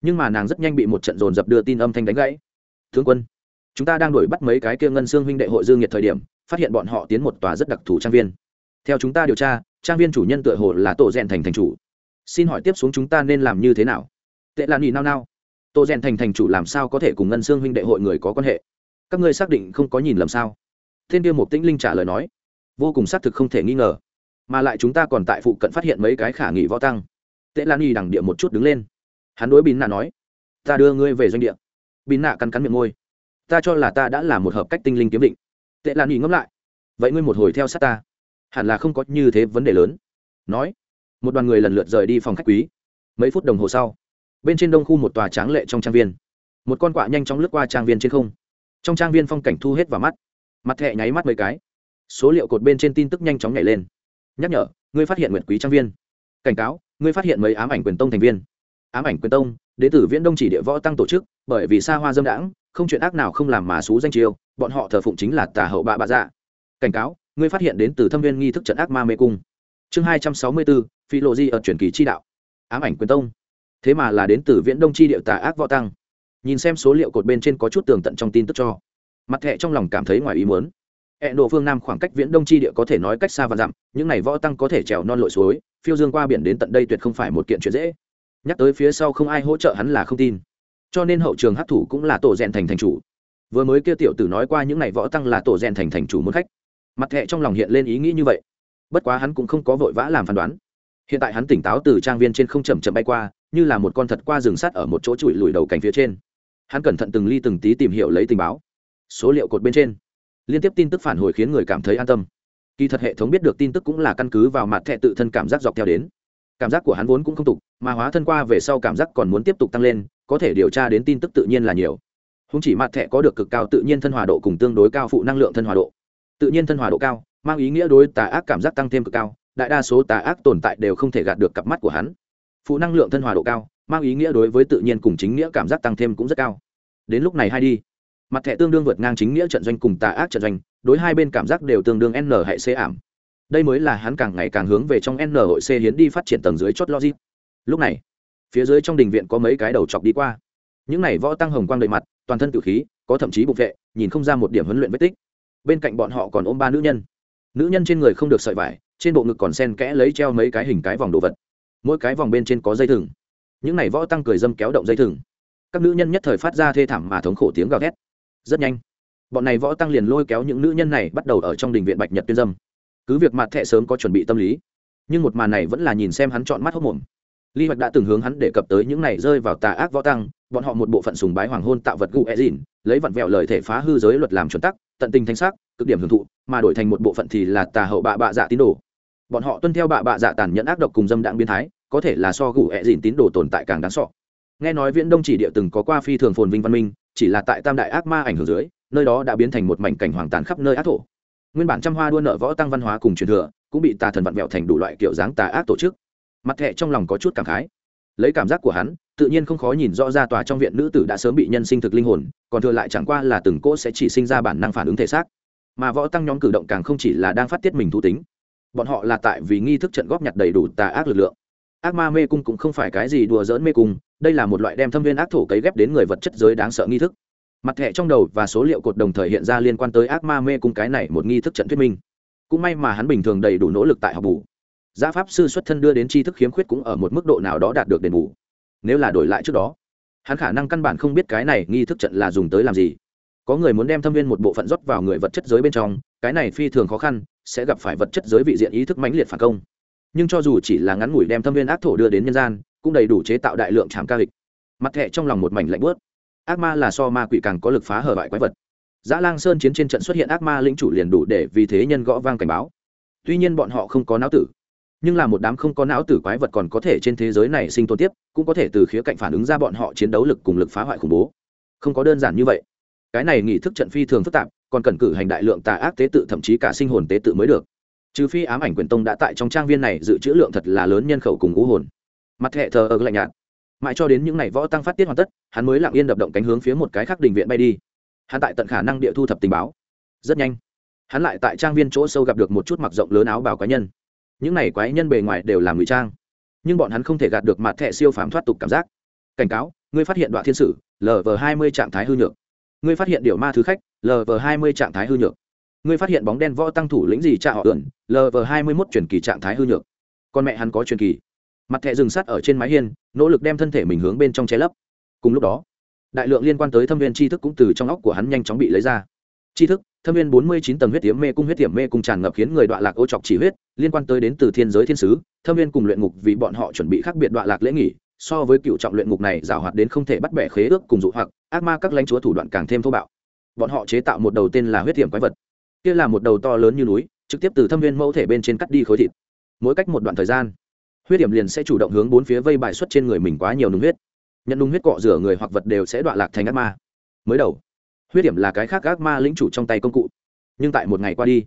Nhưng mà nàng rất nhanh bị một trận dồn dập đưa tin âm thanh đánh gãy. Thương quân, chúng ta đang đuổi bắt mấy cái kia ngân xương huynh đệ hội dương nhiệt thời điểm, phát hiện bọn họ tiến một tòa rất đặc thù trang viên. Theo chúng ta điều tra, trang viên chủ nhân tựa hồ là tổ rèn thành thành chủ xin hỏi tiếp xuống chúng ta nên làm như thế nào? Tệ là nhì nao nao. Tô rèn thành thành chủ làm sao có thể cùng ngân xương huynh đệ hội người có quan hệ? Các ngươi xác định không có nhìn lầm sao? Thiên tiêu một tĩnh linh trả lời nói. Vô cùng xác thực không thể nghi ngờ. Mà lại chúng ta còn tại phụ cận phát hiện mấy cái khả nghị võ tăng. Tệ lan y đằng địa một chút đứng lên. Hắn đối bín nạ nói. Ta đưa ngươi về doanh địa. Bín nạ cắn cắn miệng môi. Ta cho là ta đã là một hợp cách tinh linh kiếm định. Tệ lan y ngẫm lại. Vậy ngươi một hồi theo sát ta. Hẳn là không có như thế vấn đề lớn. Nói một đoàn người lần lượt rời đi phòng khách quý. Mấy phút đồng hồ sau, bên trên đông khu một tòa tráng lệ trong trang viên. Một con quạ nhanh chóng lướt qua trang viên trên không. Trong trang viên phong cảnh thu hết vào mắt. Mặt thẹ nháy mắt mấy cái. Số liệu cột bên trên tin tức nhanh chóng nhảy lên. Nhắc nhở, ngươi phát hiện nguyệt quý trang viên. Cảnh cáo, ngươi phát hiện mấy ám ảnh quyền tông thành viên. Ám ảnh quyền tông đ ế tử viễn đông chỉ địa võ tăng tổ chức, bởi vì xa hoa dâm đãng, không chuyện ác nào không làm mà xú danh chiêu bọn họ thờ phụng chính là tà hậu bạ bạ dạ. Cảnh cáo, ngươi phát hiện đến từ thâm viên nghi thức trận ác ma mê cung. Chương hai trăm sáu mươi bốn phi lộ di ở truyền kỳ chi đạo. Ám ảnh quyền tông. Thế mà là đến từ viễn đông chi địa tà ác võ tăng. Nhìn xem số liệu cột bên trên có chút tường tận trong tin tức cho. Mặt thẹ trong lòng cảm thấy ngoài ý muốn. Hệ độ phương nam khoảng cách viễn đông chi địa có thể nói cách xa và dặm, những này võ tăng có thể trèo non lội suối, phiêu dương qua biển đến tận đây tuyệt không phải một kiện chuyện dễ. Nhắc tới phía sau không ai hỗ trợ hắn là không tin. Cho nên hậu trường hát thủ cũng là tổ rèn thành thành chủ. Vừa mới kia tiểu tử nói qua những này võ tăng là tổ rèn thành thành chủ muốn khách. Mặt thẹ trong lòng hiện lên ý nghĩ như vậy. Bất quá hắn cũng không có vội vã làm phán đoán hiện tại hắn tỉnh táo từ trang viên trên không chậm chậm bay qua, như là một con thật qua rừng sắt ở một chỗ trụi lùi đầu cành phía trên. Hắn cẩn thận từng ly từng tí tìm hiểu lấy tình báo. Số liệu cột bên trên. Liên tiếp tin tức phản hồi khiến người cảm thấy an tâm. Kỳ thật hệ thống biết được tin tức cũng là căn cứ vào mặt thẹ tự thân cảm giác dọc theo đến. Cảm giác của hắn vốn cũng không tục, mà hóa thân qua về sau cảm giác còn muốn tiếp tục tăng lên, có thể điều tra đến tin tức tự nhiên là nhiều. Không chỉ mặt thẹ có được cực cao tự nhiên thân hòa độ cùng tương đối cao phụ năng lượng thân hòa độ. Tự nhiên thân hòa độ cao, mang ý nghĩa đối tà ác cảm giác tăng thêm cực cao đại đa số tà ác tồn tại đều không thể gạt được cặp mắt của hắn. Phụ năng lượng thân hòa độ cao, mang ý nghĩa đối với tự nhiên cùng chính nghĩa cảm giác tăng thêm cũng rất cao. Đến lúc này hay đi. Mặt thẻ tương đương vượt ngang chính nghĩa trận doanh cùng tà ác trận doanh, đối hai bên cảm giác đều tương đương n hệ c ảm. Đây mới là hắn càng ngày càng hướng về trong n hội c hiến đi phát triển tầng dưới chót logic. Lúc này, phía dưới trong đình viện có mấy cái đầu chọc đi qua. Những này võ tăng hồng quang đầy mặt, toàn thân tự khí, có thậm chí bục vệ, nhìn không ra một điểm huấn luyện vết tích. Bên cạnh bọn họ còn ôm ba nữ nhân. Nữ nhân trên người không được sợi vải trên bộ ngực còn sen kẽ lấy treo mấy cái hình cái vòng đồ vật. Mỗi cái vòng bên trên có dây thừng. Những này võ tăng cười dâm kéo động dây thừng. Các nữ nhân nhất thời phát ra thê thảm mà thống khổ tiếng gào ghét rất nhanh, bọn này võ tăng liền lôi kéo những nữ nhân này bắt đầu ở trong đình viện bạch nhật tuyên dâm. Cứ việc mặt thẹ sớm có chuẩn bị tâm lý, nhưng một màn này vẫn là nhìn xem hắn chọn mắt hốc mồm. Ly hoạch đã từng hướng hắn đề cập tới những này rơi vào tà ác võ tăng, bọn họ một bộ phận sùng bái hoàng hôn tạo vật gu e dìn, lấy vặn vẹo lời thể phá hư giới luật làm chuẩn tắc, tận tình thanh sắc, cực điểm hưởng thụ, mà đổi thành một bộ phận thì là tà hậu bạ bạ dạ tín đồ bọn họ tuân theo bạ bạ dạ tàn nhẫn ác độc cùng dâm đạn biến thái, có thể là so gù ẹ dìn tín đồ tồn tại càng đáng sọ nghe nói viễn đông chỉ địa từng có qua phi thường phồn vinh văn minh, chỉ là tại tam đại ác ma ảnh hưởng dưới, nơi đó đã biến thành một mảnh cảnh hoàng tàn khắp nơi ác thổ. Nguyên bản trăm hoa đua nợ võ tăng văn hóa cùng truyền thừa, cũng bị tà thần vặn vẹo thành đủ loại kiểu dáng tà ác tổ chức. Mặt thẹ trong lòng có chút cảm khái. Lấy cảm giác của hắn, tự nhiên không khó nhìn rõ ra tòa trong viện nữ tử đã sớm bị nhân sinh thực linh hồn, còn thừa lại chẳng qua là từng cỗ sẽ chỉ sinh ra bản năng phản ứng thể xác. Mà võ tăng nhóm cử động càng không chỉ là đang phát tiết mình thú tính bọn họ là tại vì nghi thức trận góp nhặt đầy đủ tà ác lực lượng. Ác ma mê cung cũng không phải cái gì đùa dỡn mê cung, đây là một loại đem thâm viên ác thổ cấy ghép đến người vật chất giới đáng sợ nghi thức. Mặt thẻ trong đầu và số liệu cột đồng thời hiện ra liên quan tới ác ma mê cung cái này một nghi thức trận thuyết minh. Cũng may mà hắn bình thường đầy đủ nỗ lực tại học bù. Gia pháp sư xuất thân đưa đến tri thức khiếm khuyết cũng ở một mức độ nào đó đạt được đền bù. Nếu là đổi lại trước đó, hắn khả năng căn bản không biết cái này nghi thức trận là dùng tới làm gì có người muốn đem thâm viên một bộ phận rót vào người vật chất giới bên trong cái này phi thường khó khăn sẽ gặp phải vật chất giới vị diện ý thức mãnh liệt phản công nhưng cho dù chỉ là ngắn ngủi đem thâm viên ác thổ đưa đến nhân gian cũng đầy đủ chế tạo đại lượng trảm ca hịch mặt thẹ trong lòng một mảnh lạnh bớt ác ma là so ma quỷ càng có lực phá hở bại quái vật Dã Lang Sơn chiến trên trận xuất hiện ác ma lĩnh chủ liền đủ để vì thế nhân gõ vang cảnh báo. Tuy nhiên bọn họ không có não tử, nhưng là một đám không có não tử quái vật còn có thể trên thế giới này sinh tồn tiếp, cũng có thể từ khía cạnh phản ứng ra bọn họ chiến đấu lực cùng lực phá hoại khủng bố. Không có đơn giản như vậy. Cái này nghị thức trận phi thường phức tạp, còn cần cử hành đại lượng tà ác tế tự thậm chí cả sinh hồn tế tự mới được. Trừ phi ám ảnh quyền tông đã tại trong trang viên này dự trữ lượng thật là lớn nhân khẩu cùng ngũ hồn. Mặt hệ thờ ở lạnh nhạt. Mãi cho đến những ngày võ tăng phát tiết hoàn tất, hắn mới lặng yên đập động cánh hướng phía một cái khác đình viện bay đi hắn tại tận khả năng địa thu thập tình báo rất nhanh hắn lại tại trang viên chỗ sâu gặp được một chút mặc rộng lớn áo bào quái nhân những này quái nhân bề ngoài đều làm ngụy trang nhưng bọn hắn không thể gạt được mặt thẻ siêu phàm thoát tục cảm giác cảnh cáo ngươi phát hiện đoạn thiên sử lv hai mươi trạng thái hư nhược ngươi phát hiện điều ma thứ khách lv hai mươi trạng thái hư nhược. Ngươi phát hiện bóng đen võ tăng thủ lĩnh gì trạ họ ẩn lv hai mươi mốt kỳ trạng thái hư nhược. Con mẹ hắn có chuyển kỳ. Mặt thẻ dừng sắt ở trên mái hiên, nỗ lực đem thân thể mình hướng bên trong che lấp. Cùng lúc đó, đại lượng liên quan tới thâm viên tri thức cũng từ trong óc của hắn nhanh chóng bị lấy ra. Tri thức, thâm viên bốn mươi chín tầng huyết tiếm mê cung, huyết tiệm mê cung tràn ngập khiến người đoạn lạc ô chọc chỉ huyết, liên quan tới đến từ thiên giới thiên sứ, thâm viên cùng luyện ngục vì bọn họ chuẩn bị khác biệt đoạn lạc lễ nghỉ so với cựu trọng luyện ngục này giảo hoạt đến không thể bắt bẻ khế ước cùng dụ hoặc, ác ma các lãnh chúa thủ đoạn càng thêm thô bạo. Bọn họ chế tạo một đầu tên là huyết hiểm quái vật. Kia là một đầu to lớn như núi, trực tiếp từ thâm viên mẫu thể bên trên cắt đi khối thịt. Mỗi cách một đoạn thời gian, huyết điểm liền sẽ chủ động hướng bốn phía vây bài xuất trên người mình quá nhiều nung huyết. Nhận nung huyết cọ rửa người hoặc vật đều sẽ đoạn lạc thành ác ma. Mới đầu, huyết điểm là cái khác ác ma lĩnh chủ trong tay công cụ. Nhưng tại một ngày qua đi,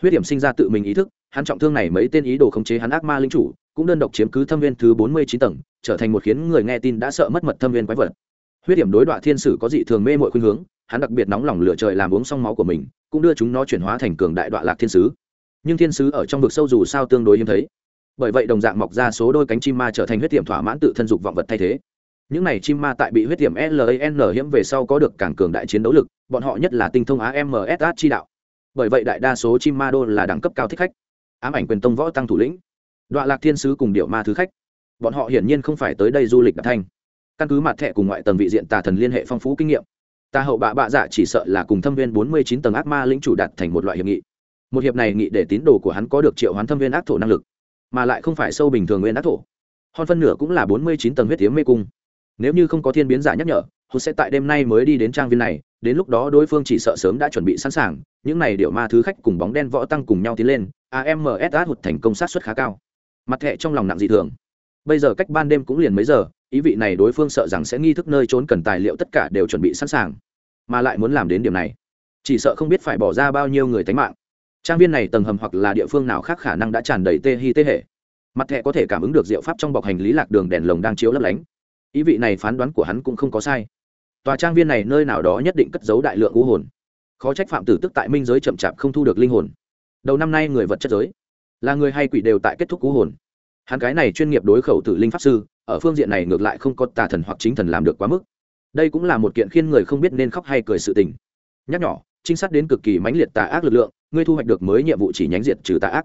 huyết điểm sinh ra tự mình ý thức, hắn trọng thương này mấy tên ý đồ khống chế hắn ác ma lĩnh chủ, cũng đơn độc chiếm cứ thâm viên thứ bốn mươi chín tầng trở thành một khiến người nghe tin đã sợ mất mật thâm viên quái vật. Huyết điểm đối đoạn thiên sử có dị thường mê mội khuynh hướng, hắn đặc biệt nóng lòng lửa trời làm uống xong máu của mình, cũng đưa chúng nó chuyển hóa thành cường đại đoạn lạc thiên sứ. Nhưng thiên sứ ở trong vực sâu dù sao tương đối hiếm thấy. Bởi vậy đồng dạng mọc ra số đôi cánh chim ma trở thành huyết điểm thỏa mãn tự thân dục vọng vật thay thế. Những này chim ma tại bị huyết điểm lan hiếm về sau có được càng cường đại chiến đấu lực, bọn họ nhất là tinh thông amsa chi đạo. Bởi vậy đại đa số chim ma đô là đẳng cấp cao thích khách. Ám ảnh quyền tông võ tăng thủ lĩnh. Đoạn lạc thiên sứ cùng điệu ma thứ khách bọn họ hiển nhiên không phải tới đây du lịch đặc thanh. Căn cứ mặt thẻ cùng ngoại tầng vị diện tà thần liên hệ phong phú kinh nghiệm, tà hậu bạ bạ dạ chỉ sợ là cùng thâm viên bốn mươi chín tầng ác ma lĩnh chủ đạt thành một loại hiệp nghị. Một hiệp này nghị để tín đồ của hắn có được triệu hoán thâm viên ác thổ năng lực, mà lại không phải sâu bình thường nguyên ác thổ. Hòn phân nửa cũng là bốn mươi chín tầng huyết tiếng mê cung. Nếu như không có thiên biến giả nhắc nhở hốt sẽ tại đêm nay mới đi đến trang viên này, đến lúc đó đối phương chỉ sợ sớm đã chuẩn bị sẵn sàng, những này điệu ma thứ khách cùng bóng đen võ tăng cùng nhau tiến lên amsa hụt thành công sát xuất khá cao. Mặt thẹ trong lòng nặng dị thường bây giờ cách ban đêm cũng liền mấy giờ, ý vị này đối phương sợ rằng sẽ nghi thức nơi trốn cần tài liệu tất cả đều chuẩn bị sẵn sàng, mà lại muốn làm đến điểm này. Chỉ sợ không biết phải bỏ ra bao nhiêu người tánh mạng. Trang viên này tầng hầm hoặc là địa phương nào khác khả năng đã tràn đầy tê hi tê hệ mặt thẻ có thể cảm ứng được diệu pháp trong bọc hành lý lạc đường đèn lồng đang chiếu lấp lánh. Ý vị này phán đoán của hắn cũng không có sai. Tòa trang viên này nơi nào đó nhất định cất giấu đại lượng u hồn. Khó trách phạm tử tức tại minh giới chậm chạp không thu được linh hồn. Đầu năm nay người vật chất giới là người hay quỷ đều tại kết thúc u hồn hắn cái này chuyên nghiệp đối khẩu tử linh pháp sư, ở phương diện này ngược lại không có tà thần hoặc chính thần làm được quá mức. Đây cũng là một kiện khiến người không biết nên khóc hay cười sự tình. Nhắc nhỏ, trinh sát đến cực kỳ mãnh liệt tà ác lực lượng, ngươi thu hoạch được mới nhiệm vụ chỉ nhánh diệt trừ tà ác.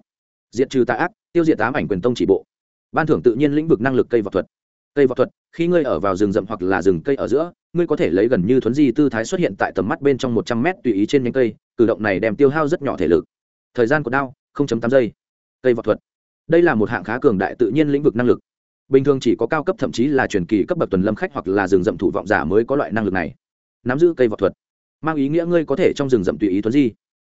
Diệt trừ tà ác, tiêu diệt tám ảnh quyền tông chỉ bộ. Ban thưởng tự nhiên lĩnh vực năng lực cây võ thuật. Cây võ thuật, khi ngươi ở vào rừng rậm hoặc là rừng cây ở giữa, ngươi có thể lấy gần như thuấn di tư thái xuất hiện tại tầm mắt bên trong một trăm mét tùy ý trên nhánh cây, cử động này đem tiêu hao rất nhỏ thể lực. Thời gian của đao tám giây. Cây võ thuật đây là một hạng khá cường đại tự nhiên lĩnh vực năng lực. Bình thường chỉ có cao cấp thậm chí là truyền kỳ cấp bậc tuần lâm khách hoặc là rừng rậm thủ vọng giả mới có loại năng lực này. Nắm giữ cây vọt thuật, mang ý nghĩa ngươi có thể trong rừng rậm tùy ý thuấn di.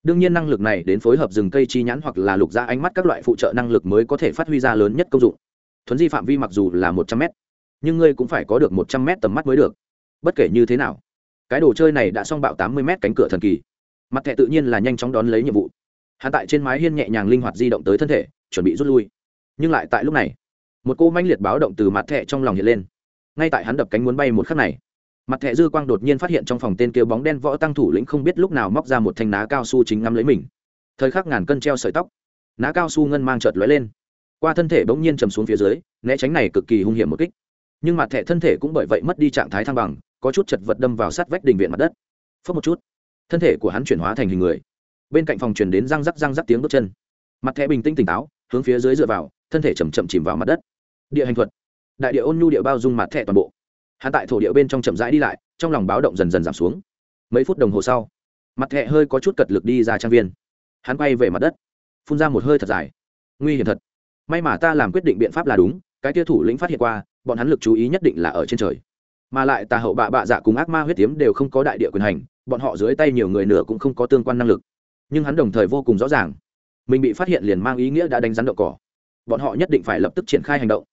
Đương nhiên năng lực này đến phối hợp rừng cây chi nhãn hoặc là lục ra ánh mắt các loại phụ trợ năng lực mới có thể phát huy ra lớn nhất công dụng. Thuấn di phạm vi mặc dù là một trăm mét, nhưng ngươi cũng phải có được một trăm mét tầm mắt mới được. Bất kể như thế nào, cái đồ chơi này đã xong bạo tám mươi mét cánh cửa thần kỳ. Mặt thẻ tự nhiên là nhanh chóng đón lấy nhiệm vụ. Hạ tại trên mái hiên nhẹ nhàng linh hoạt di động tới thân thể chuẩn bị rút lui. Nhưng lại tại lúc này, một cô manh liệt báo động từ mặt thẹ trong lòng hiện lên. Ngay tại hắn đập cánh muốn bay một khắc này, mặt thẹ dư quang đột nhiên phát hiện trong phòng tên kêu bóng đen võ tăng thủ lĩnh không biết lúc nào móc ra một thanh ná cao su chính ngắm lấy mình. Thời khắc ngàn cân treo sợi tóc, ná cao su ngân mang chợt lóe lên. Qua thân thể bỗng nhiên chầm xuống phía dưới, né tránh này cực kỳ hung hiểm một kích. Nhưng mặt thẹ thân thể cũng bởi vậy mất đi trạng thái thăng bằng, có chút chật vật đâm vào sát vách đình viện mặt đất. Phớt một chút, thân thể của hắn chuyển hóa thành hình người. Bên cạnh phòng truyền đến răng rắc răng rắc tiếng bước chân. Mặt thẹ bình tĩnh tỉnh táo hướng phía dưới dựa vào, thân thể chầm chậm chìm vào mặt đất. Địa hành thuật. Đại địa ôn nhu địa bao dung mặt thẻ toàn bộ. Hắn tại thổ địa bên trong chậm rãi đi lại, trong lòng báo động dần dần giảm xuống. Mấy phút đồng hồ sau, mặt thẻ hơi có chút cật lực đi ra trang viên. Hắn quay về mặt đất, phun ra một hơi thật dài. Nguy hiểm thật. May mà ta làm quyết định biện pháp là đúng, cái tia thủ lĩnh phát hiện qua, bọn hắn lực chú ý nhất định là ở trên trời. Mà lại tà hậu bạ bạ dạ cùng ác ma huyết tiếm đều không có đại địa quyền hành, bọn họ dưới tay nhiều người nửa cũng không có tương quan năng lực. Nhưng hắn đồng thời vô cùng rõ ràng mình bị phát hiện liền mang ý nghĩa đã đánh rắn đậu cỏ. Bọn họ nhất định phải lập tức triển khai hành động.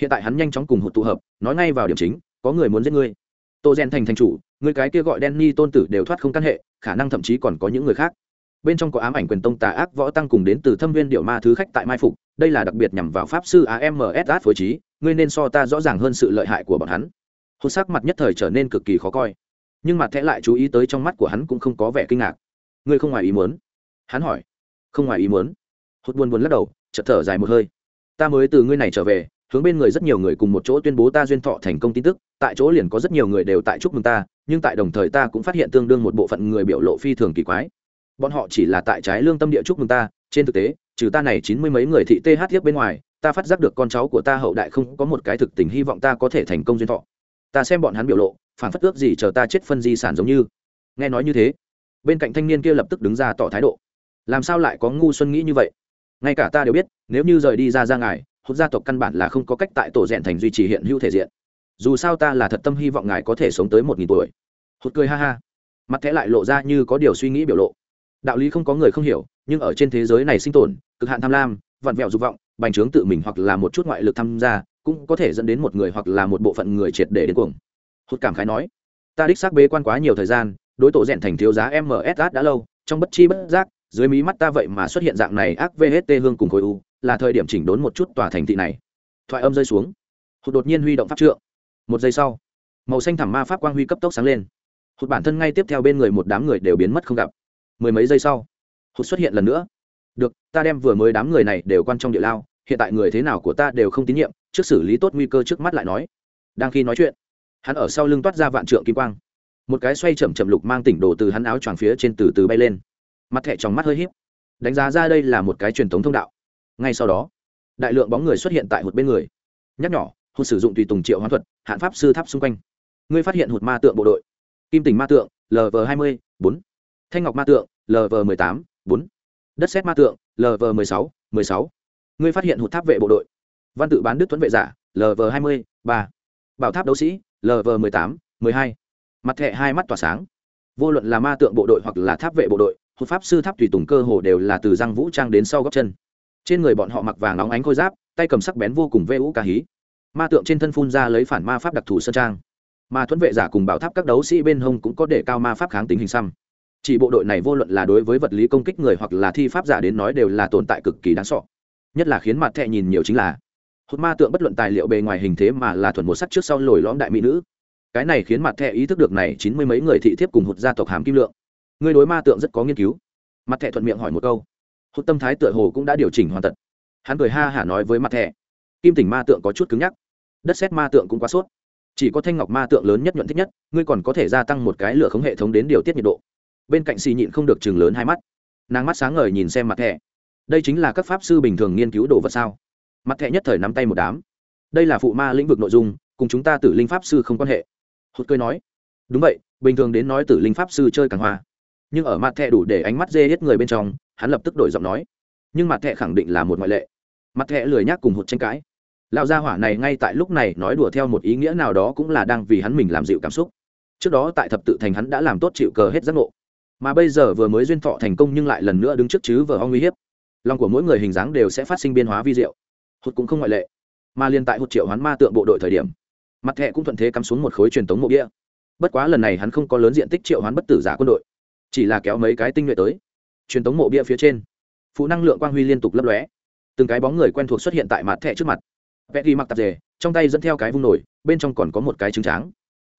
Hiện tại hắn nhanh chóng cùng hụt tụ hợp, nói ngay vào điểm chính, có người muốn giết ngươi. Tô rèn thành thành chủ, người cái kia gọi đen ni tôn tử đều thoát không căn hệ, khả năng thậm chí còn có những người khác. Bên trong có ám ảnh quyền tông tà ác võ tăng cùng đến từ thâm viên điệu ma thứ khách tại mai phục, đây là đặc biệt nhằm vào pháp sư amsat phối trí, ngươi nên so ta rõ ràng hơn sự lợi hại của bọn hắn. Hôn sắc mặt nhất thời trở nên cực kỳ khó coi. Nhưng mặt thẽ lại chú ý tới trong mắt của hắn cũng không có vẻ kinh ngạc. Ngươi không ngoài ý muốn? Hắn hỏi không ngoài ý muốn. Hốt buồn buồn lắc đầu, chợt thở dài một hơi. Ta mới từ ngươi này trở về, hướng bên người rất nhiều người cùng một chỗ tuyên bố ta duyên thọ thành công tin tức, tại chỗ liền có rất nhiều người đều tại chúc mừng ta, nhưng tại đồng thời ta cũng phát hiện tương đương một bộ phận người biểu lộ phi thường kỳ quái. Bọn họ chỉ là tại trái lương tâm địa chúc mừng ta, trên thực tế, trừ ta này chín mươi mấy người thị th tiếp bên ngoài, ta phát giác được con cháu của ta hậu đại không có một cái thực tình hy vọng ta có thể thành công duyên thọ. Ta xem bọn hắn biểu lộ, phản phất ước gì chờ ta chết phân di sản giống như. Nghe nói như thế, bên cạnh thanh niên kia lập tức đứng ra tỏ thái độ làm sao lại có ngu xuân nghĩ như vậy? Ngay cả ta đều biết, nếu như rời đi ra ra ngài hốt gia tộc căn bản là không có cách tại tổ rèn thành duy trì hiện hữu thể diện. Dù sao ta là thật tâm hy vọng ngài có thể sống tới một nghìn tuổi. Hốt cười ha ha. Mặt thẽ lại lộ ra như có điều suy nghĩ biểu lộ. Đạo lý không có người không hiểu, nhưng ở trên thế giới này sinh tồn, cực hạn tham lam, vặn vẹo dục vọng, bành trướng tự mình hoặc là một chút ngoại lực tham gia, cũng có thể dẫn đến một người hoặc là một bộ phận người triệt để đến cuồng. Hốt cảm khái nói, ta đích xác bế quan quá nhiều thời gian, đối tổ rèn thành thiếu giá mss đã lâu, trong bất chi bất giác dưới mí mắt ta vậy mà xuất hiện dạng này ác vht hương cùng khối u, là thời điểm chỉnh đốn một chút tòa thành thị này. Thoại âm rơi xuống. Hụt đột nhiên huy động pháp trượng. Một giây sau, màu xanh thẳm ma pháp quang huy cấp tốc sáng lên. Hụt bản thân ngay tiếp theo bên người một đám người đều biến mất không gặp. Mười mấy giây sau, hụt xuất hiện lần nữa. Được, ta đem vừa mới đám người này đều quan trong địa lao, hiện tại người thế nào của ta đều không tín nhiệm, trước xử lý tốt nguy cơ trước mắt lại nói. Đang khi nói chuyện, hắn ở sau lưng toát ra vạn trượng kim quang. Một cái xoay chậm chậm lục mang tỉnh đồ từ hắn áo choàng phía trên từ từ bay lên mặt thẻ trong mắt hơi híp. Đánh giá ra đây là một cái truyền thống thông đạo. Ngay sau đó, đại lượng bóng người xuất hiện tại hụt bên người. Nhắc nhỏ hụt sử dụng tùy tùng triệu hoán thuật, hạn pháp sư tháp xung quanh. Ngươi phát hiện hụt ma tượng bộ đội. Kim tỉnh ma tượng lv hai mươi, bốn. Thanh ngọc ma tượng lv m ộ ư tám, bốn. Đất xét ma tượng lv m ộ ư sáu m ộ ư sáu. Ngươi phát hiện hụt tháp vệ bộ đội. Văn tự bán đức tuấn vệ giả lv hai mươi, ba. Bảo tháp đấu sĩ lv m ộ ư tám m ộ ư hai. Mặt thẹ hai mắt tỏa sáng. Vô luận là ma tượng bộ đội hoặc là tháp vệ bộ đội hộ pháp sư tháp tùy tùng cơ hồ đều là từ răng vũ trang đến sau góc chân. Trên người bọn họ mặc vàng nóng ánh khôi giáp, tay cầm sắc bén vô cùng vê ũ ca hí. Ma tượng trên thân phun ra lấy phản ma pháp đặc thù sơn trang. Mà thuẫn vệ giả cùng bảo tháp các đấu sĩ bên hông cũng có để cao ma pháp kháng tính hình xăm. Chỉ bộ đội này vô luận là đối với vật lý công kích người hoặc là thi pháp giả đến nói đều là tồn tại cực kỳ đáng sọ nhất là khiến mặt thẹ nhìn nhiều chính là hốt ma tượng bất luận tài liệu bề ngoài hình thế mà là thuần một sắc trước sau lồi lõm đại mỹ nữ. Cái này khiến mặt thẹ ý thức được này chín mươi mấy người thị thiếp cùng hụt gia tộc hàm kim lượng. Ngươi đối ma tượng rất có nghiên cứu. Mặt thẹ thuận miệng hỏi một câu. Hốt tâm thái tựa hồ cũng đã điều chỉnh hoàn tật hắn cười ha hả nói với mặt thẹ kim tỉnh ma tượng có chút cứng nhắc. Đất xét ma tượng cũng quá sốt. Chỉ có thanh ngọc ma tượng lớn nhất nhuận thích nhất, ngươi còn có thể gia tăng một cái lửa khống hệ thống đến điều tiết nhiệt độ. Bên cạnh xì nhịn không được chừng lớn hai mắt. Nàng mắt sáng ngời nhìn xem mặt thẻ. Đây chính là các pháp sư bình thường nghiên cứu đồ vật sao? Mặt thẻ nhất thời nắm tay một đám. Đây là phụ ma lĩnh vực nội dung, cùng chúng ta tử linh pháp sư không quan hệ. Hốt cười nói. Đúng vậy, bình thường đến nói tử linh pháp sư chơi càng hoa nhưng ở mặt thẻ đủ để ánh mắt dê hết người bên trong, hắn lập tức đổi giọng nói. Nhưng mặt thẻ khẳng định là một ngoại lệ. Mặt thẻ lười nhác cùng hụt tranh cãi. Lão gia hỏa này ngay tại lúc này nói đùa theo một ý nghĩa nào đó cũng là đang vì hắn mình làm dịu cảm xúc. Trước đó tại thập tự thành hắn đã làm tốt chịu cờ hết giác ngộ. Mà bây giờ vừa mới duyên thọ thành công nhưng lại lần nữa đứng trước chứ vờ ho nguy hiếp. Lòng của mỗi người hình dáng đều sẽ phát sinh biên hóa vi diệu. Hụt cũng không ngoại lệ. Mà liên tại hụt triệu hoán ma tượng bộ đội thời điểm, mặt thẹ cũng thuận thế cắm xuống một khối truyền tống mộ bia. Bất quá lần này hắn không có lớn diện tích triệu hoán bất tử giả quân đội chỉ là kéo mấy cái tinh nhuệ tới. Truyền tống mộ bia phía trên, phụ năng lượng quang huy liên tục lấp lóe. Từng cái bóng người quen thuộc xuất hiện tại mặt thẻ trước mặt. Vẽ ghi mặc tạp dề, trong tay dẫn theo cái vung nổi, bên trong còn có một cái trứng tráng.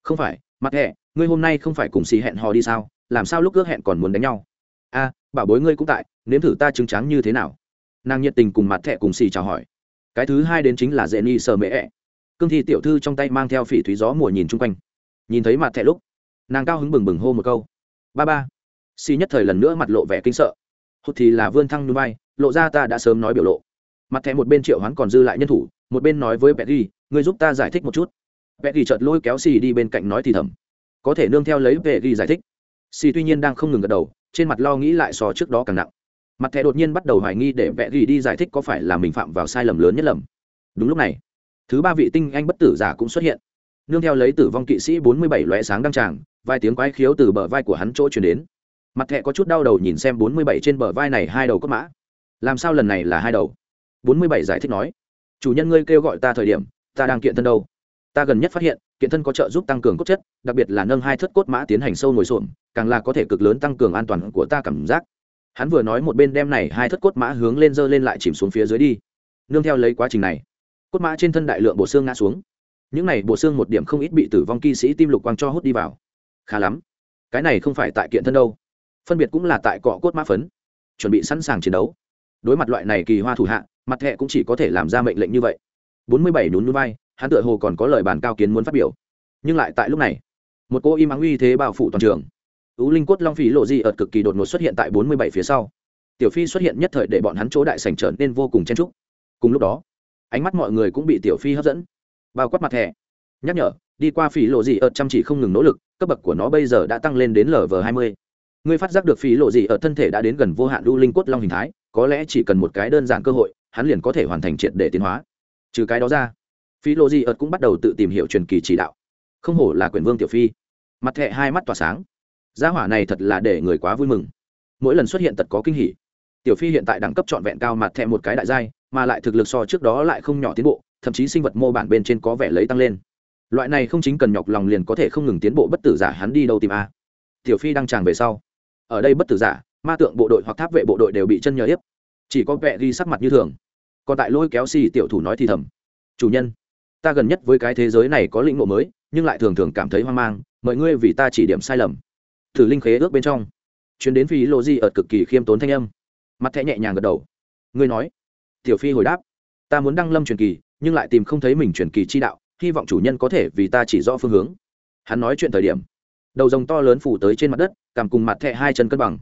Không phải, mặt thẻ, ngươi hôm nay không phải cùng xì hẹn hò đi sao? Làm sao lúc ước hẹn còn muốn đánh nhau? A, bảo bối ngươi cũng tại, nếm thử ta trứng tráng như thế nào? Nàng nhiệt tình cùng mặt thẻ cùng xì chào hỏi. Cái thứ hai đến chính là dễ ni sờ mễ ẹ. Cương thi tiểu thư trong tay mang theo phỉ thúy gió mùa nhìn chung quanh. Nhìn thấy mặt thẻ lúc, nàng cao hứng bừng bừng hô một câu. Ba ba xì nhất thời lần nữa mặt lộ vẻ kinh sợ. Hụt thì là vươn thăng núi bay, lộ ra ta đã sớm nói biểu lộ. Mặt thẻ một bên triệu hoán còn dư lại nhân thủ, một bên nói với petty, ngươi giúp ta giải thích một chút. Petty chợt lôi kéo xì đi bên cạnh nói thì thầm. Có thể nương theo lấy petty giải thích. Xì tuy nhiên đang không ngừng gật đầu, trên mặt lo nghĩ lại so trước đó càng nặng. Mặt thẻ đột nhiên bắt đầu hoài nghi để vẽ đi giải thích có phải là mình phạm vào sai lầm lớn nhất lầm. Đúng lúc này, thứ ba vị tinh anh bất tử giả cũng xuất hiện. Nương theo lấy tử vong kỵ sĩ bốn mươi bảy lóe sáng đăng tràng, vài tiếng quái khiếu từ bờ vai của hắn chỗ chuyển đến mặt thẹ có chút đau đầu nhìn xem bốn mươi bảy trên bờ vai này hai đầu cốt mã. Làm sao lần này là hai đầu? bốn mươi bảy giải thích nói. Chủ nhân ngươi kêu gọi ta thời điểm, ta đang kiện thân đâu? Ta gần nhất phát hiện, kiện thân có trợ giúp tăng cường cốt chất, đặc biệt là nâng hai thất cốt mã tiến hành sâu ngồi xổm, càng là có thể cực lớn tăng cường an toàn của ta cảm giác. Hắn vừa nói một bên đem này hai thất cốt mã hướng lên dơ lên lại chìm xuống phía dưới đi. Nương theo lấy quá trình này, cốt mã trên thân đại lượng bộ xương ngã xuống. Những này bộ xương một điểm không ít bị tử vong kỵ sĩ tim lục quang cho hút đi vào. Khá lắm. Cái này không phải tại kiện thân đâu phân biệt cũng là tại cọ cốt mã phấn. Chuẩn bị sẵn sàng chiến đấu. Đối mặt loại này kỳ hoa thủ hạ mặt thẹ cũng chỉ có thể làm ra mệnh lệnh như vậy. Bốn mươi bảy nhún núi vai, hắn tựa hồ còn có lời bàn cao kiến muốn phát biểu. Nhưng lại tại lúc này một cô im ắng uy thế bao phủ toàn trường. Ú linh quất long phí lộ di ợt cực kỳ đột ngột xuất hiện tại bốn mươi bảy phía sau. Tiểu phi xuất hiện nhất thời để bọn hắn chỗ đại sảnh trở nên vô cùng chen trúc cùng lúc đó ánh mắt mọi người cũng bị tiểu phi hấp dẫn. Bao quát mặt thẻ nhắc nhở đi qua Phỉ lộ gì ợt chăm chỉ không ngừng nỗ lực cấp bậc của nó bây giờ đã tăng lên đến lv hai mươi ngươi phát giác được phí lộ gì ở thân thể đã đến gần vô hạn lưu linh quất long hình thái, có lẽ chỉ cần một cái đơn giản cơ hội, hắn liền có thể hoàn thành triệt để tiến hóa. Trừ cái đó ra, phí lộ gì ở cũng bắt đầu tự tìm hiểu truyền kỳ chỉ đạo. Không hổ là quyền vương tiểu phi. Mặt thẹ hai mắt tỏa sáng. Gia hỏa này thật là để người quá vui mừng. Mỗi lần xuất hiện tật có kinh hỉ. Tiểu phi hiện tại đẳng cấp trọn vẹn cao mặt thẹ một cái đại giai, mà lại thực lực so trước đó lại không nhỏ tiến bộ, thậm chí sinh vật mô bản bên trên có vẻ lấy tăng lên. Loại này không chính cần nhọc lòng liền có thể không ngừng tiến bộ bất tử giả hắn đi đâu tìm a. Tiểu phi đang tràng về sau ở đây bất tử giả, ma tượng bộ đội hoặc tháp vệ bộ đội đều bị chân nhờ hiếp. Chỉ có vẹ ghi sắc mặt như thường. Còn tại lôi kéo xì tiểu thủ nói thì thầm, chủ nhân, ta gần nhất với cái thế giới này có lĩnh ngộ mới, nhưng lại thường thường cảm thấy hoang mang, mọi ngươi vì ta chỉ điểm sai lầm. Thử linh khế ước bên trong, chuyến đến phi lô di ở cực kỳ khiêm tốn thanh âm. Mặt thẹ nhẹ nhàng gật đầu. Ngươi nói. Tiểu phi hồi đáp, ta muốn đăng lâm truyền kỳ, nhưng lại tìm không thấy mình truyền kỳ chi đạo, hy vọng chủ nhân có thể vì ta chỉ rõ phương hướng. Hắn nói chuyện thời điểm, đầu rồng to lớn phủ tới trên mặt đất cảm cùng mặt thẹ hai chân cân bằng.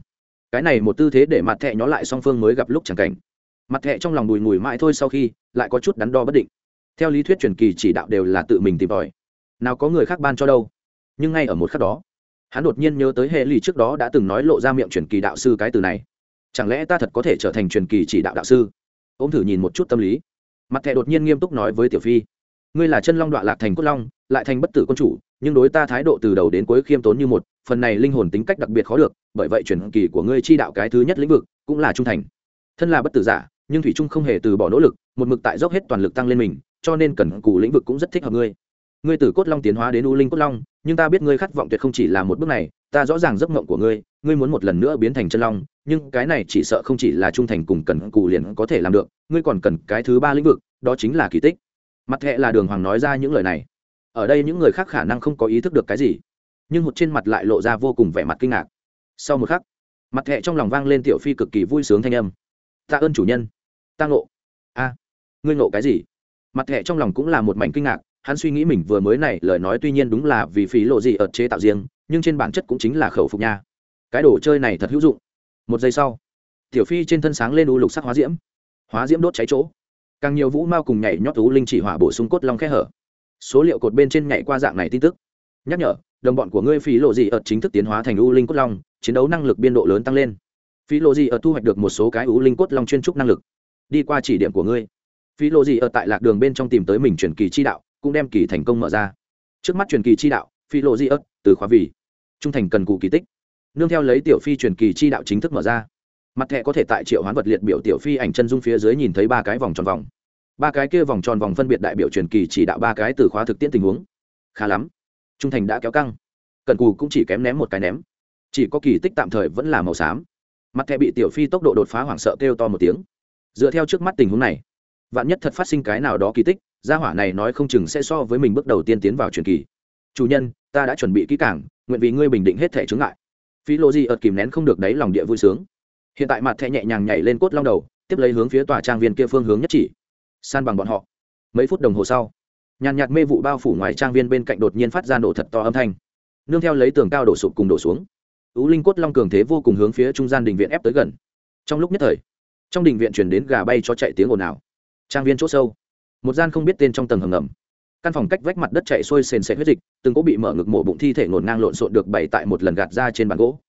Cái này một tư thế để mặt thẹ nhó lại song phương mới gặp lúc chẳng cảnh. Mặt thẹ trong lòng đùi ngùi mãi thôi sau khi, lại có chút đắn đo bất định. Theo lý thuyết truyền kỳ chỉ đạo đều là tự mình tìm tòi. Nào có người khác ban cho đâu. Nhưng ngay ở một khắc đó, hắn đột nhiên nhớ tới hệ lụy trước đó đã từng nói lộ ra miệng truyền kỳ đạo sư cái từ này. Chẳng lẽ ta thật có thể trở thành truyền kỳ chỉ đạo đạo sư? Ô m thử nhìn một chút tâm lý. Mặt thẹ đột nhiên nghiêm túc nói với tiểu phi, ngươi là chân long đoạn lạc thành cốt long, lại thành bất tử quân chủ, nhưng đối ta thái độ từ đầu đến cuối khiêm tốn như một phần này linh hồn tính cách đặc biệt khó được, bởi vậy chuyển kỳ của ngươi chi đạo cái thứ nhất lĩnh vực cũng là trung thành. Thân là bất tử giả, nhưng thủy trung không hề từ bỏ nỗ lực, một mực tại dốc hết toàn lực tăng lên mình, cho nên cần cù lĩnh vực cũng rất thích hợp ngươi. Ngươi từ cốt long tiến hóa đến u linh cốt long, nhưng ta biết ngươi khát vọng tuyệt không chỉ là một bước này, ta rõ ràng giấc mộng của ngươi ngươi muốn một lần nữa biến thành chân long, nhưng cái này chỉ sợ không chỉ là trung thành cùng cần cù liền có thể làm được, ngươi còn cần cái thứ ba lĩnh vực, đó chính là kỳ tích. Mặt hệ là đường hoàng nói ra những lời này. Ở đây những người khác khả năng không có ý thức được cái gì nhưng một trên mặt lại lộ ra vô cùng vẻ mặt kinh ngạc. Sau một khắc, mặt thẹ trong lòng vang lên tiểu phi cực kỳ vui sướng thanh âm. Tạ ơn chủ nhân. Ta ngộ. A, ngươi ngộ cái gì? Mặt thẹ trong lòng cũng là một mảnh kinh ngạc, hắn suy nghĩ mình vừa mới này, lời nói tuy nhiên đúng là vì phí lộ gì ở chế tạo riêng, nhưng trên bản chất cũng chính là khẩu phục nha. Cái đồ chơi này thật hữu dụng. Một giây sau, tiểu phi trên thân sáng lên u lục sắc hóa diễm. Hóa diễm đốt cháy chỗ. Càng nhiều vũ mao cùng nhảy nhót tú linh chỉ hỏa bổ sung cốt long khe hở. Số liệu cột bên trên nhảy qua dạng này tin tức. Nhắc nhở đồng bọn của ngươi phí lộ gì ợt chính thức tiến hóa thành u linh cốt long, chiến đấu năng lực biên độ lớn tăng lên. Phí lộ gì ợt thu hoạch được một số cái u linh cốt long chuyên trúc năng lực. Đi qua chỉ điểm của ngươi. Phí lộ gì ợt tại lạc đường bên trong tìm tới mình truyền kỳ chi đạo, cũng đem kỳ thành công mở ra. Trước mắt truyền kỳ chi đạo, phí lộ gì ợt từ khóa vì trung thành cần cụ kỳ tích. Nương theo lấy tiểu phi truyền kỳ chi đạo chính thức mở ra. Mặt thẻ có thể tại triệu hoán vật liệt biểu tiểu phi ảnh chân dung phía dưới nhìn thấy ba cái vòng tròn vòng. Ba cái kia vòng tròn vòng phân biệt đại biểu truyền kỳ chỉ đạo ba cái từ khóa thực tiễn tình huống. Khá lắm trung thành đã kéo căng. Cần cù cũng chỉ kém ném một cái ném. Chỉ có kỳ tích tạm thời vẫn là màu xám. Mặt thẻ bị tiểu phi tốc độ đột phá hoảng sợ kêu to một tiếng. Dựa theo trước mắt tình huống này, vạn nhất thật phát sinh cái nào đó kỳ tích, gia hỏa này nói không chừng sẽ so với mình bước đầu tiên tiến vào truyền kỳ. Chủ nhân, ta đã chuẩn bị kỹ cảng nguyện vì ngươi bình định hết thể chướng lại. phí lô di ợt kìm nén không được đáy lòng địa vui sướng. Hiện tại mặt thẻ nhẹ nhàng nhảy lên cốt long đầu, tiếp lấy hướng phía tòa trang viên kia phương hướng nhất chỉ. San bằng bọn họ. Mấy phút đồng hồ sau nhàn nhạt mê vụ bao phủ ngoài trang viên bên cạnh đột nhiên phát ra nổ thật to âm thanh. Nương theo lấy tường cao đổ sụp cùng đổ xuống. Ú linh cốt long cường thế vô cùng hướng phía trung gian đình viện ép tới gần. Trong lúc nhất thời, trong đình viện chuyển đến gà bay cho chạy tiếng ồn ào. Trang viên chỗ sâu, một gian không biết tên trong tầng hầm ngầm. Căn phòng cách vách mặt đất chạy xuôi sền sệt huyết dịch, từng có bị mở ngực mổ bụng thi thể ngổn ngang lộn xộn được bày tại một lần gạt ra trên bàn gỗ.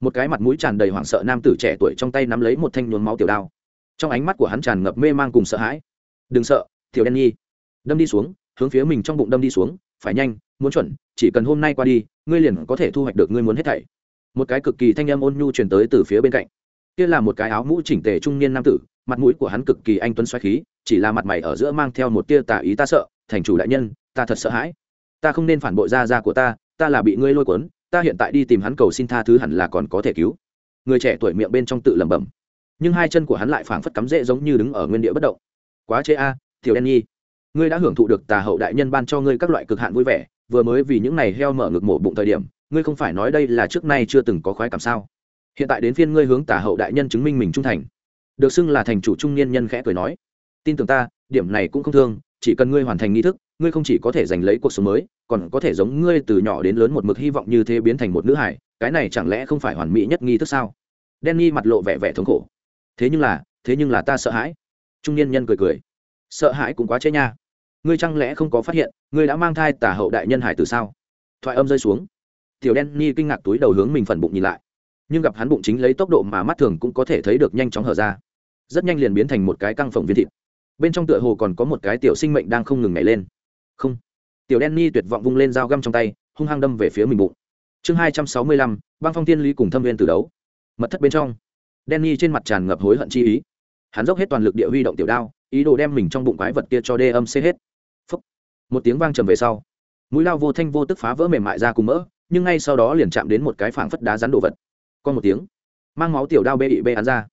Một cái mặt mũi tràn đầy hoảng sợ nam tử trẻ tuổi trong tay nắm lấy một thanh nhuốm máu tiểu đao. Trong ánh mắt của hắn tràn ngập mê man cùng sợ hãi. Đừng sợ, tiểu đen nhi. Đâm đi xuống hướng phía mình trong bụng đâm đi xuống phải nhanh muốn chuẩn chỉ cần hôm nay qua đi ngươi liền có thể thu hoạch được ngươi muốn hết thảy. Một cái cực kỳ thanh âm ôn nhu truyền tới từ phía bên cạnh. Kia là một cái áo mũ chỉnh tề trung niên nam tử mặt mũi của hắn cực kỳ anh tuấn xoáy khí chỉ là mặt mày ở giữa mang theo một tia tà ý ta sợ thành chủ đại nhân ta thật sợ hãi. Ta không nên phản bội gia gia của ta ta là bị ngươi lôi cuốn ta hiện tại đi tìm hắn cầu xin tha thứ hẳn là còn có thể cứu. Người trẻ tuổi miệng bên trong tự lẩm bẩm. Nhưng hai chân của hắn lại phảng phất cắm rễ giống như đứng ở nguyên địa bất động. Quá chế a à, tiểu đen nhi ngươi đã hưởng thụ được tà hậu đại nhân ban cho ngươi các loại cực hạn vui vẻ, vừa mới vì những này heo mở ngực mổ bụng thời điểm, ngươi không phải nói đây là trước nay chưa từng có khoái cảm sao? Hiện tại đến phiên ngươi hướng tà hậu đại nhân chứng minh mình trung thành. Được xưng là thành chủ trung niên nhân khẽ cười nói, tin tưởng ta, điểm này cũng không thương, chỉ cần ngươi hoàn thành nghi thức, ngươi không chỉ có thể giành lấy cuộc sống mới, còn có thể giống ngươi từ nhỏ đến lớn một mực hy vọng như thế biến thành một nữ hải cái này chẳng lẽ không phải hoàn mỹ nhất nghi thức sao? Danny mặt lộ vẻ vẻ thống khổ. Thế nhưng là, thế nhưng là ta sợ hãi. Trung niên nhân cười cười. Sợ hãi cũng quá chế nha ngươi chẳng lẽ không có phát hiện, ngươi đã mang thai tả hậu đại nhân hải từ sao? Thoại âm rơi xuống. Tiểu đen ni kinh ngạc túi đầu hướng mình phần bụng nhìn lại. Nhưng gặp hắn bụng chính lấy tốc độ mà mắt thường cũng có thể thấy được nhanh chóng hở ra. Rất nhanh liền biến thành một cái căng phồng viên thịt. Bên trong tựa hồ còn có một cái tiểu sinh mệnh đang không ngừng nhảy lên. Không. Tiểu đen ni tuyệt vọng vung lên dao găm trong tay, hung hăng đâm về phía mình bụng. Chương hai trăm sáu mươi lăm, băng phong tiên lý cùng thâm viên từ đấu. Mật thất bên trong. Đen ni trên mặt tràn ngập hối hận chi ý. Hắn dốc hết toàn lực địa huy động tiểu đao, ý đồ đem mình trong bụng quái vật kia cho đê âm xê hết một tiếng vang trầm về sau mũi lao vô thanh vô tức phá vỡ mềm mại ra cùng mỡ nhưng ngay sau đó liền chạm đến một cái phảng phất đá rắn đồ vật còn một tiếng mang máu tiểu đao bê bị bê án ra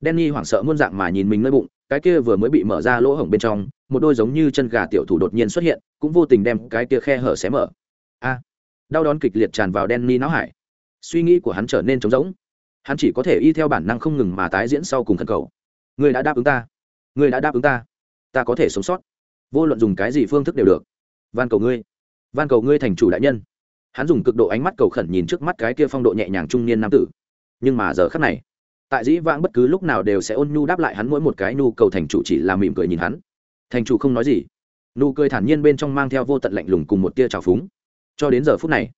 Danny hoảng sợ muôn dạng mà nhìn mình nơi bụng, cái kia vừa mới bị mở ra lỗ hổng bên trong, một đôi giống như chân gà tiểu thủ đột nhiên xuất hiện, cũng vô tình đem cái kia khe hở xé mở. A! đau đớn kịch liệt tràn vào Danny não hải. Suy nghĩ của hắn trở nên trống rỗng. Hắn chỉ có thể y theo bản năng không ngừng mà tái diễn sau cùng thân cầu. người đã đáp ứng ta, người đã đáp ứng ta, ta có thể sống sót. Vô luận dùng cái gì phương thức đều được. Van cầu ngươi, van cầu ngươi thành chủ đại nhân. Hắn dùng cực độ ánh mắt cầu khẩn nhìn trước mắt cái kia phong độ nhẹ nhàng trung niên nam tử. Nhưng mà giờ khắc này, tại dĩ vãng bất cứ lúc nào đều sẽ ôn nhu đáp lại hắn mỗi một cái nhu cầu thành chủ chỉ là mỉm cười nhìn hắn. Thành chủ không nói gì. Nụ cười thản nhiên bên trong mang theo vô tận lạnh lùng cùng một tia trào phúng. Cho đến giờ phút này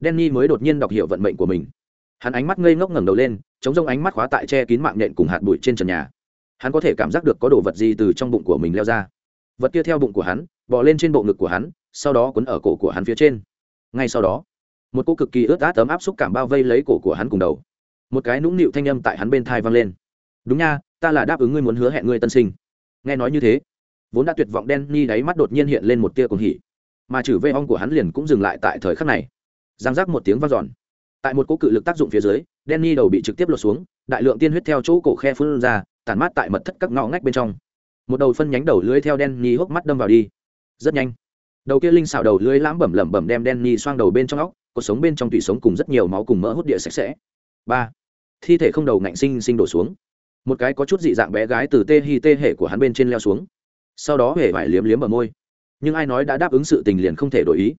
denny mới đột nhiên đọc hiểu vận mệnh của mình. Hắn ánh mắt ngây ngốc ngẩng đầu lên chống rông ánh mắt khóa tại che kín mạng nhện cùng hạt bụi trên trần nhà. Hắn có thể cảm giác được có đồ vật gì từ trong bụng của mình leo ra vật kia theo bụng của hắn bò lên trên bộ ngực của hắn sau đó quấn ở cổ của hắn phía trên. Ngay sau đó một cô cực kỳ ướt át ấm áp xúc cảm bao vây lấy cổ của hắn cùng đầu. Một cái nũng nịu thanh âm tại hắn bên thai vang lên. Đúng nha ta là đáp ứng ngươi muốn hứa hẹn ngươi tân sinh. Nghe nói như thế vốn đã tuyệt vọng đen ni đáy mắt đột nhiên hiện lên một tia cùng hỉ. Mà chử vây ong của hắn liền cũng dừng lại tại thời khắc này. Giang giác một tiếng vang dọn. Tại một cỗ cự lực tác dụng phía dưới Danny đầu bị trực tiếp lột xuống, đại lượng tiên huyết theo chỗ cổ khe phun ra, tàn mát tại mật thất các ngõ ngách bên trong. Một đầu phân nhánh đầu lưới theo đen ni hốc mắt đâm vào đi. Rất nhanh. Đầu kia linh xào đầu lưới lãm bẩm lẩm bẩm đem đen ni xoang đầu bên trong óc, cuộc sống bên trong tủy sống cùng rất nhiều máu cùng mỡ hút địa sạch sẽ. Ba, Thi thể không đầu ngạnh sinh sinh đổ xuống. Một cái có chút dị dạng bé gái từ tê hi tê hệ của hắn bên trên leo xuống. Sau đó hề vải liếm liếm ở môi. Nhưng ai nói đã đáp ứng sự tình liền không thể đổi ý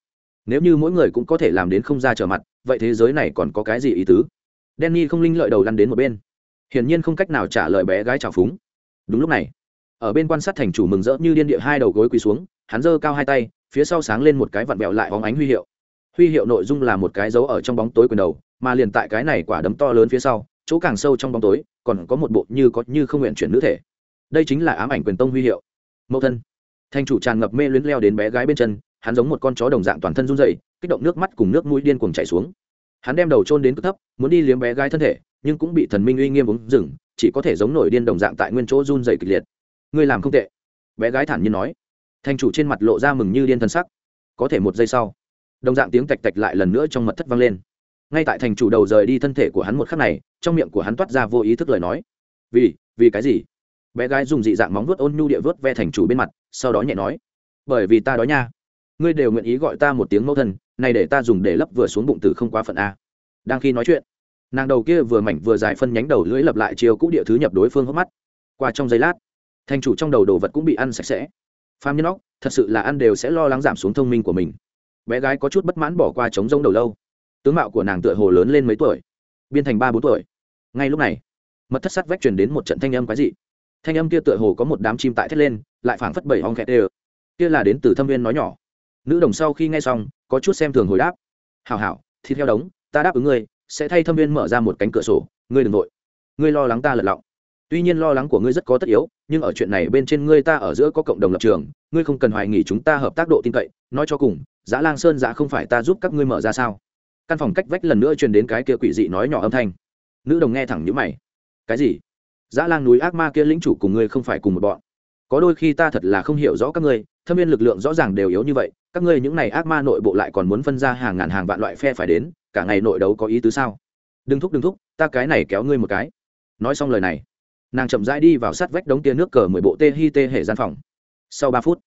nếu như mỗi người cũng có thể làm đến không ra trở mặt vậy thế giới này còn có cái gì ý tứ Danny không linh lợi đầu lăn đến một bên hiển nhiên không cách nào trả lời bé gái trào phúng đúng lúc này ở bên quan sát thành chủ mừng rỡ như điên địa hai đầu gối quỳ xuống, hắn giơ cao hai tay, phía sau sáng lên một cái vặn vẹo lại hóng ánh huy hiệu. Huy hiệu nội dung là một cái dấu ở trong bóng tối quyền đầu, mà liền tại cái này quả đấm to lớn phía sau, chỗ càng sâu trong bóng tối, còn có một bộ như có như không nguyện chuyển nữ thể. Đây chính là ám ảnh quyền tông huy hiệu. Mẫu thân. Thành chủ tràn ngập mê luyến leo đến bé gái bên chân, hắn giống một con chó đồng dạng toàn thân run dậy kích động nước mắt cùng nước mũi điên cuồng chảy xuống. Hắn đem đầu trôn đến cực thấp, muốn đi liếm bé gái thân thể, nhưng cũng bị thần minh uy nghiêm uống rừng chỉ có thể giống nổi điên đồng dạng tại nguyên chỗ run dày kịch liệt ngươi làm không tệ. Bé gái thản nhiên nói. Thành chủ trên mặt lộ ra mừng như điên thân sắc. Có thể một giây sau, đồng dạng tiếng tạch tạch lại lần nữa trong mật thất vang lên. Ngay tại thành chủ đầu rời đi thân thể của hắn một khắc này, trong miệng của hắn toát ra vô ý thức lời nói. Vì vì cái gì? Bé gái dùng dị dạng móng vuốt ôn nhu địa vớt ve thành chủ bên mặt, sau đó nhẹ nói. Bởi vì ta đói nha. Ngươi đều nguyện ý gọi ta một tiếng mẫu thân, này để ta dùng để lấp vừa xuống bụng từ không quá phận a. Đang khi nói chuyện, nàng đầu kia vừa mảnh vừa dài phân nhánh đầu lưỡi lập lại chiều cũ địa thứ nhập đối phương hốc mắt. Qua trong giây lát thành chủ trong đầu đồ vật cũng bị ăn sạch sẽ. Phạm nhân óc, thật sự là ăn đều sẽ lo lắng giảm xuống thông minh của mình. Bé gái có chút bất mãn bỏ qua trống rông đầu lâu. Tướng mạo của nàng tựa hồ lớn lên mấy tuổi. Biên thành ba bốn tuổi. Ngay lúc này, mật thất sắt vách truyền đến một trận thanh âm quái dị. Thanh âm kia tựa hồ có một đám chim tại thét lên, lại phảng phất bảy hong khẹt ê kia là đến từ thâm viên nói nhỏ. Nữ đồng sau khi nghe xong, có chút xem thường hồi đáp. Hảo hảo thì theo đống, ta đáp ứng ngươi, sẽ thay thâm viên mở ra một cánh cửa sổ. Ngươi đừng vội. Ngươi lo lắng ta lật lọng tuy nhiên lo lắng của ngươi rất có tất yếu, nhưng ở chuyện này bên trên ngươi ta ở giữa có cộng đồng lập trường, ngươi không cần hoài nghỉ chúng ta hợp tác độ tin cậy. Nói cho cùng, giã lang sơn giã không phải ta giúp các ngươi mở ra sao? Căn phòng cách vách lần nữa truyền đến cái kia quỷ dị nói nhỏ âm thanh. Nữ đồng nghe thẳng nhữ mày. Cái gì? Giã lang núi ác ma kia lĩnh chủ cùng ngươi không phải cùng một bọn. Có đôi khi ta thật là không hiểu rõ các ngươi, thâm viên lực lượng rõ ràng đều yếu như vậy, các ngươi những này ác ma nội bộ lại còn muốn phân ra hàng ngàn hàng vạn loại phe phải đến, cả ngày nội đấu có ý tứ sao? Đừng thúc đừng thúc, ta cái này kéo ngươi một cái. Nói xong lời này nàng chậm rãi đi vào sát vách đống tia nước cờ mười bộ tê hi tê hệ gian phòng. Sau ba phút,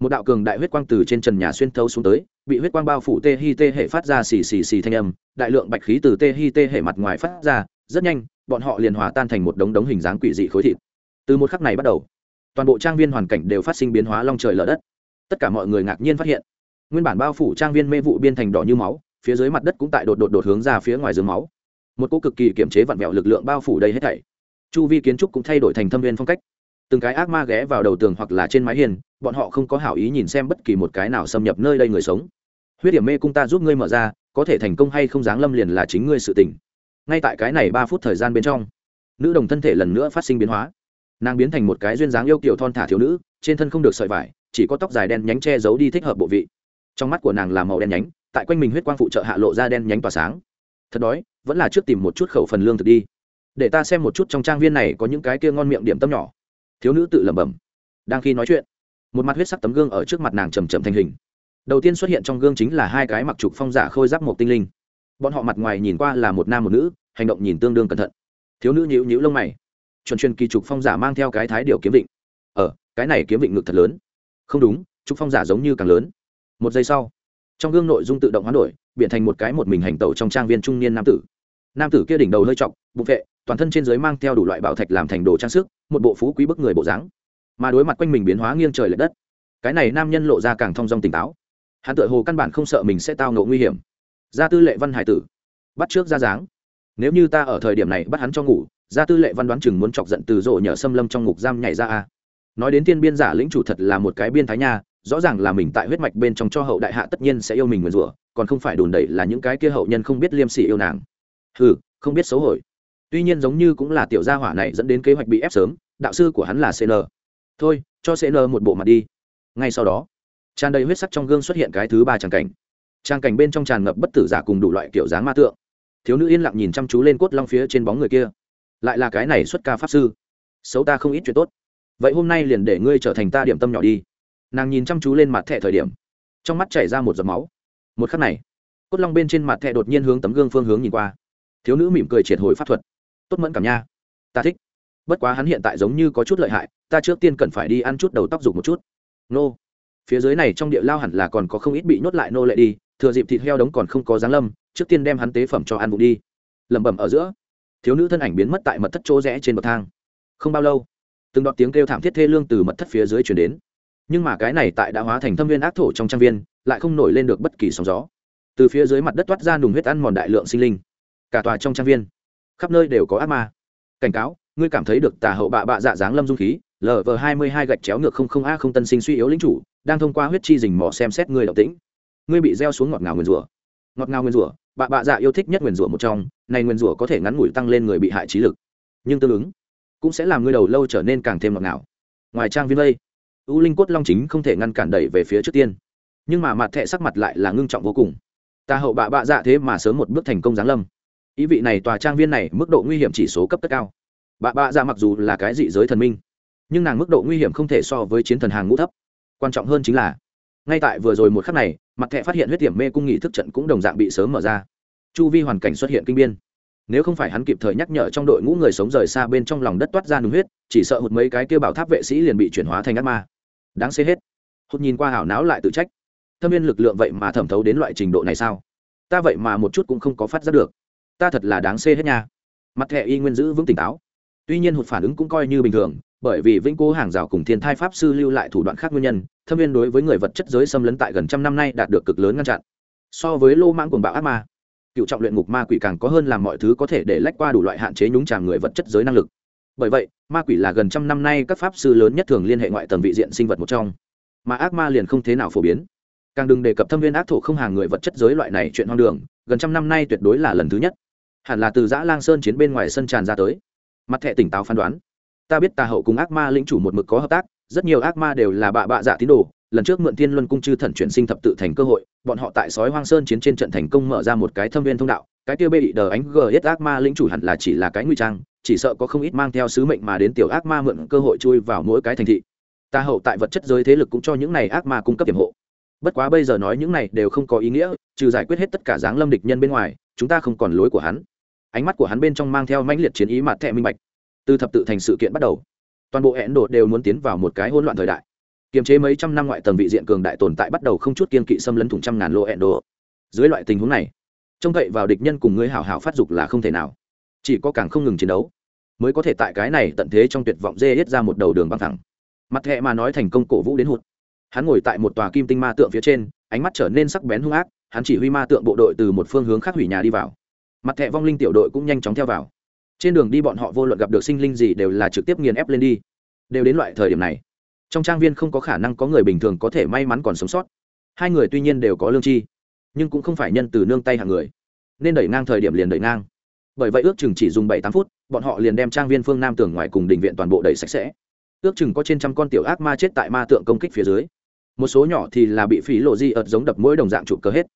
một đạo cường đại huyết quang từ trên trần nhà xuyên thấu xuống tới, bị huyết quang bao phủ tê hi tê hệ phát ra xì xì xì thanh âm, đại lượng bạch khí từ tê hi tê hệ mặt ngoài phát ra, rất nhanh, bọn họ liền hòa tan thành một đống đống hình dáng quỷ dị khối thịt. Từ một khắc này bắt đầu, toàn bộ trang viên hoàn cảnh đều phát sinh biến hóa long trời lở đất. Tất cả mọi người ngạc nhiên phát hiện, nguyên bản bao phủ trang viên mê vụ biên thành đỏ như máu, phía dưới mặt đất cũng tại đột đột đột hướng ra phía ngoài dưới máu. Một cô cực kỳ kiểm chế vặn vẹo lực lượng bao phủ đây hết thảy chu vi kiến trúc cũng thay đổi thành thâm viên phong cách. Từng cái ác ma ghé vào đầu tường hoặc là trên mái hiền bọn họ không có hảo ý nhìn xem bất kỳ một cái nào xâm nhập nơi đây người sống. Huyết điểm mê cung ta giúp ngươi mở ra, có thể thành công hay không dáng lâm liền là chính ngươi sự tỉnh ngay tại cái này ba phút thời gian bên trong, nữ đồng thân thể lần nữa phát sinh biến hóa. Nàng biến thành một cái duyên dáng yêu kiểu thon thả thiếu nữ, trên thân không được sợi vải, chỉ có tóc dài đen nhánh che giấu đi thích hợp bộ vị. Trong mắt của nàng là màu đen nhánh, tại quanh mình huyết quang phụ trợ hạ lộ ra đen nhánh tỏa sáng. Thật đói, vẫn là trước tìm một chút khẩu phần lương thực đi để ta xem một chút trong trang viên này có những cái kia ngon miệng điểm tâm nhỏ. Thiếu nữ tự lẩm bẩm. Đang khi nói chuyện, một mặt huyết sắc tấm gương ở trước mặt nàng chầm chậm thành hình. Đầu tiên xuất hiện trong gương chính là hai cái mặc trục phong giả khôi giáp một tinh linh. Bọn họ mặt ngoài nhìn qua là một nam một nữ, hành động nhìn tương đương cẩn thận. Thiếu nữ nhíu nhíu lông mày. Chuẩn truyền kỳ trục phong giả mang theo cái thái điều kiếm vịnh. Ở cái này kiếm vịnh ngực thật lớn. Không đúng, trục phong giả giống như càng lớn. Một giây sau, trong gương nội dung tự động hoán đổi, biến thành một cái một mình hành tẩu trong trang viên trung niên nam tử. Nam tử kia đỉnh đầu hơi trọc, bụng vệ toàn thân trên dưới mang theo đủ loại bảo thạch làm thành đồ trang sức, một bộ phú quý bức người bộ dáng. Mà đối mặt quanh mình biến hóa nghiêng trời l ệ đất, cái này nam nhân lộ ra càng thong dong tỉnh táo. Hắn tự hồ căn bản không sợ mình sẽ tao ngộ nguy hiểm. Gia tư lệ văn hải tử, bắt trước ra dáng. Nếu như ta ở thời điểm này bắt hắn cho ngủ, Gia tư lệ văn đoán chừng muốn chọc giận từ rộ nhờ xâm lâm trong ngục giam nhảy ra a. Nói đến tiên biên giả lĩnh chủ thật là một cái biên thái nha, rõ ràng là mình tại huyết mạch bên trong cho hậu đại hạ tất nhiên sẽ yêu mình nguyền rủa, còn không phải đồn đẩy là những cái kia hậu nhân không biết liêm sỉ yêu nàng. Ừ không biết xấu hổ tuy nhiên giống như cũng là tiểu gia hỏa này dẫn đến kế hoạch bị ép sớm, đạo sư của hắn là cn thôi, cho cn một bộ mặt đi. Ngay sau đó, tràn đầy huyết sắc trong gương xuất hiện cái thứ ba tràng cảnh. Tràng cảnh bên trong tràn ngập bất tử giả cùng đủ loại kiểu dáng ma tượng. Thiếu nữ yên lặng nhìn chăm chú lên cốt long phía trên bóng người kia. Lại là cái này xuất ca pháp sư. Xấu ta không ít chuyện tốt. Vậy hôm nay liền để ngươi trở thành ta điểm tâm nhỏ đi. Nàng nhìn chăm chú lên mặt thẻ thời điểm. Trong mắt chảy ra một giọt máu. Một khắc này, cốt long bên trên mặt thẻ đột nhiên hướng tấm gương phương hướng nhìn qua. Thiếu nữ mỉm cười triệt hồi pháp thuật tốt mẫn cảm nha. Ta thích. Bất quá hắn hiện tại giống như có chút lợi hại, ta trước tiên cần phải đi ăn chút đầu tóc dục một chút. Nô. Phía dưới này trong địa lao hẳn là còn có không ít bị nhốt lại nô lệ đi, thừa dịp thịt heo đống còn không có giáng lâm, trước tiên đem hắn tế phẩm cho ăn bụng đi. Lẩm bẩm ở giữa, thiếu nữ thân ảnh biến mất tại mật thất chỗ rẽ trên bậc thang. Không bao lâu, từng đoạn tiếng kêu thảm thiết thê lương từ mật thất phía dưới chuyển đến. Nhưng mà cái này tại đã hóa thành thâm viên ác thổ trong trang viên, lại không nổi lên được bất kỳ sóng gió. Từ phía dưới mặt đất toát ra nùng huyết ăn mòn đại lượng sinh linh. Cả tòa trong trang viên khắp nơi đều có ác ma. Cảnh cáo, ngươi cảm thấy được tà hậu bạ bạ dạ dáng lâm dung khí lv hai mươi hai gạch chéo ngược không không a không tân sinh suy yếu lính chủ, đang thông qua huyết chi dình mò xem xét ngươi động tĩnh. Ngươi bị gieo xuống ngọt ngào nguyền rủa. Ngọt ngào nguyền rủa, bạ bạ dạ yêu thích nhất nguyền rủa một trong, này nguyền rủa có thể ngắn ngủi tăng lên người bị hại trí lực. Nhưng tương ứng, cũng sẽ làm ngươi đầu lâu trở nên càng thêm ngọt ngào. Ngoài trang viên lây u linh cốt long chính không thể ngăn cản đẩy về phía trước tiên. Nhưng mà mặt thẹ sắc mặt lại là ngưng trọng vô cùng. Ta hậu bạ bạ dạ thế mà sớm một bước thành công giáng lâm ý vị này tòa trang viên này mức độ nguy hiểm chỉ số cấp tất cao. Bà bạ dạ mặc dù là cái dị giới thần minh, nhưng nàng mức độ nguy hiểm không thể so với chiến thần hàng ngũ thấp. Quan trọng hơn chính là, ngay tại vừa rồi một khắc này, mặt thẹ phát hiện huyết điểm mê cung nghị thức trận cũng đồng dạng bị sớm mở ra. Chu vi hoàn cảnh xuất hiện kinh biên. Nếu không phải hắn kịp thời nhắc nhở trong đội ngũ người sống rời xa bên trong lòng đất toát ra nung huyết, chỉ sợ hụt mấy cái kêu bảo tháp vệ sĩ liền bị chuyển hóa thành ác ma. Đáng xế hết. Hụt nhìn qua hảo não lại tự trách. Thâm viên lực lượng vậy mà thẩm thấu đến loại trình độ này sao? Ta vậy mà một chút cũng không có phát ra được ta thật là đáng xê hết nha. Mặt thẻ y nguyên giữ vững tỉnh táo. Tuy nhiên hụt phản ứng cũng coi như bình thường, bởi vì vĩnh cố hàng rào cùng thiên thai pháp sư lưu lại thủ đoạn khác nguyên nhân, thâm viên đối với người vật chất giới xâm lấn tại gần trăm năm nay đạt được cực lớn ngăn chặn. So với lô mãng quần bạo ác ma, cựu trọng luyện ngục ma quỷ càng có hơn làm mọi thứ có thể để lách qua đủ loại hạn chế nhúng tràm người vật chất giới năng lực. Bởi vậy, ma quỷ là gần trăm năm nay các pháp sư lớn nhất thường liên hệ ngoại tầng vị diện sinh vật một trong. Mà ác ma liền không thế nào phổ biến. Càng đừng đề cập thâm viên ác thổ không hàng người vật chất giới loại này chuyện hoang đường, gần trăm năm nay tuyệt đối là lần thứ nhất hẳn là từ giã lang sơn chiến bên ngoài sân tràn ra tới. Mặt thẹ tỉnh táo phán đoán. Ta biết tà hậu cùng ác ma lĩnh chủ một mực có hợp tác, rất nhiều ác ma đều là bạ bạ dạ tín đồ. Lần trước mượn thiên luân cung chư thần chuyển sinh thập tự thành cơ hội, bọn họ tại sói hoang sơn chiến trên trận thành công mở ra một cái thâm viên thông đạo. Cái tiêu bê bị đờ ánh g hết ác ma lĩnh chủ hẳn là chỉ là cái nguy trang, chỉ sợ có không ít mang theo sứ mệnh mà đến tiểu ác ma mượn cơ hội chui vào mỗi cái thành thị. Ta hậu tại vật chất giới thế lực cũng cho những này ác ma cung cấp tiềm hộ. Bất quá bây giờ nói những này đều không có ý nghĩa, trừ giải quyết hết tất cả dáng lâm địch nhân bên ngoài, chúng ta không còn lối của hắn ánh mắt của hắn bên trong mang theo mãnh liệt chiến ý mặt thẹ minh bạch. Từ thập tự thành sự kiện bắt đầu, toàn bộ hẹn đột đều muốn tiến vào một cái hỗn loạn thời đại. Kiềm chế mấy trăm năm ngoại tầng vị diện cường đại tồn tại bắt đầu không chút kiên kỵ xâm lấn thủng trăm ngàn lô hẹn đồ dưới loại tình huống này, trông cậy vào địch nhân cùng ngươi hảo hảo phát dục là không thể nào. Chỉ có càng không ngừng chiến đấu, mới có thể tại cái này tận thế trong tuyệt vọng dê hết ra một đầu đường băng thẳng. Mặt thẹ mà nói thành công cổ vũ đến hụt. Hắn ngồi tại một tòa kim tinh ma tượng phía trên, ánh mắt trở nên sắc bén hung ác, hắn chỉ huy ma tượng bộ đội từ một phương hướng khác hủy nhà đi vào mặt thẹ vong linh tiểu đội cũng nhanh chóng theo vào. Trên đường đi bọn họ vô luận gặp được sinh linh gì đều là trực tiếp nghiền ép lên đi. Đều đến loại thời điểm này, trong trang viên không có khả năng có người bình thường có thể may mắn còn sống sót. Hai người tuy nhiên đều có lương chi, nhưng cũng không phải nhân từ nương tay hàng người, nên đẩy ngang thời điểm liền đẩy ngang. Bởi vậy ước chừng chỉ dùng bảy tám phút, bọn họ liền đem trang viên phương nam tường ngoài cùng đình viện toàn bộ đẩy sạch sẽ. Ước chừng có trên trăm con tiểu ác ma chết tại ma tượng công kích phía dưới. Một số nhỏ thì là bị phí lộ di ợt giống đập mỗi đồng dạng trụ cờ hết.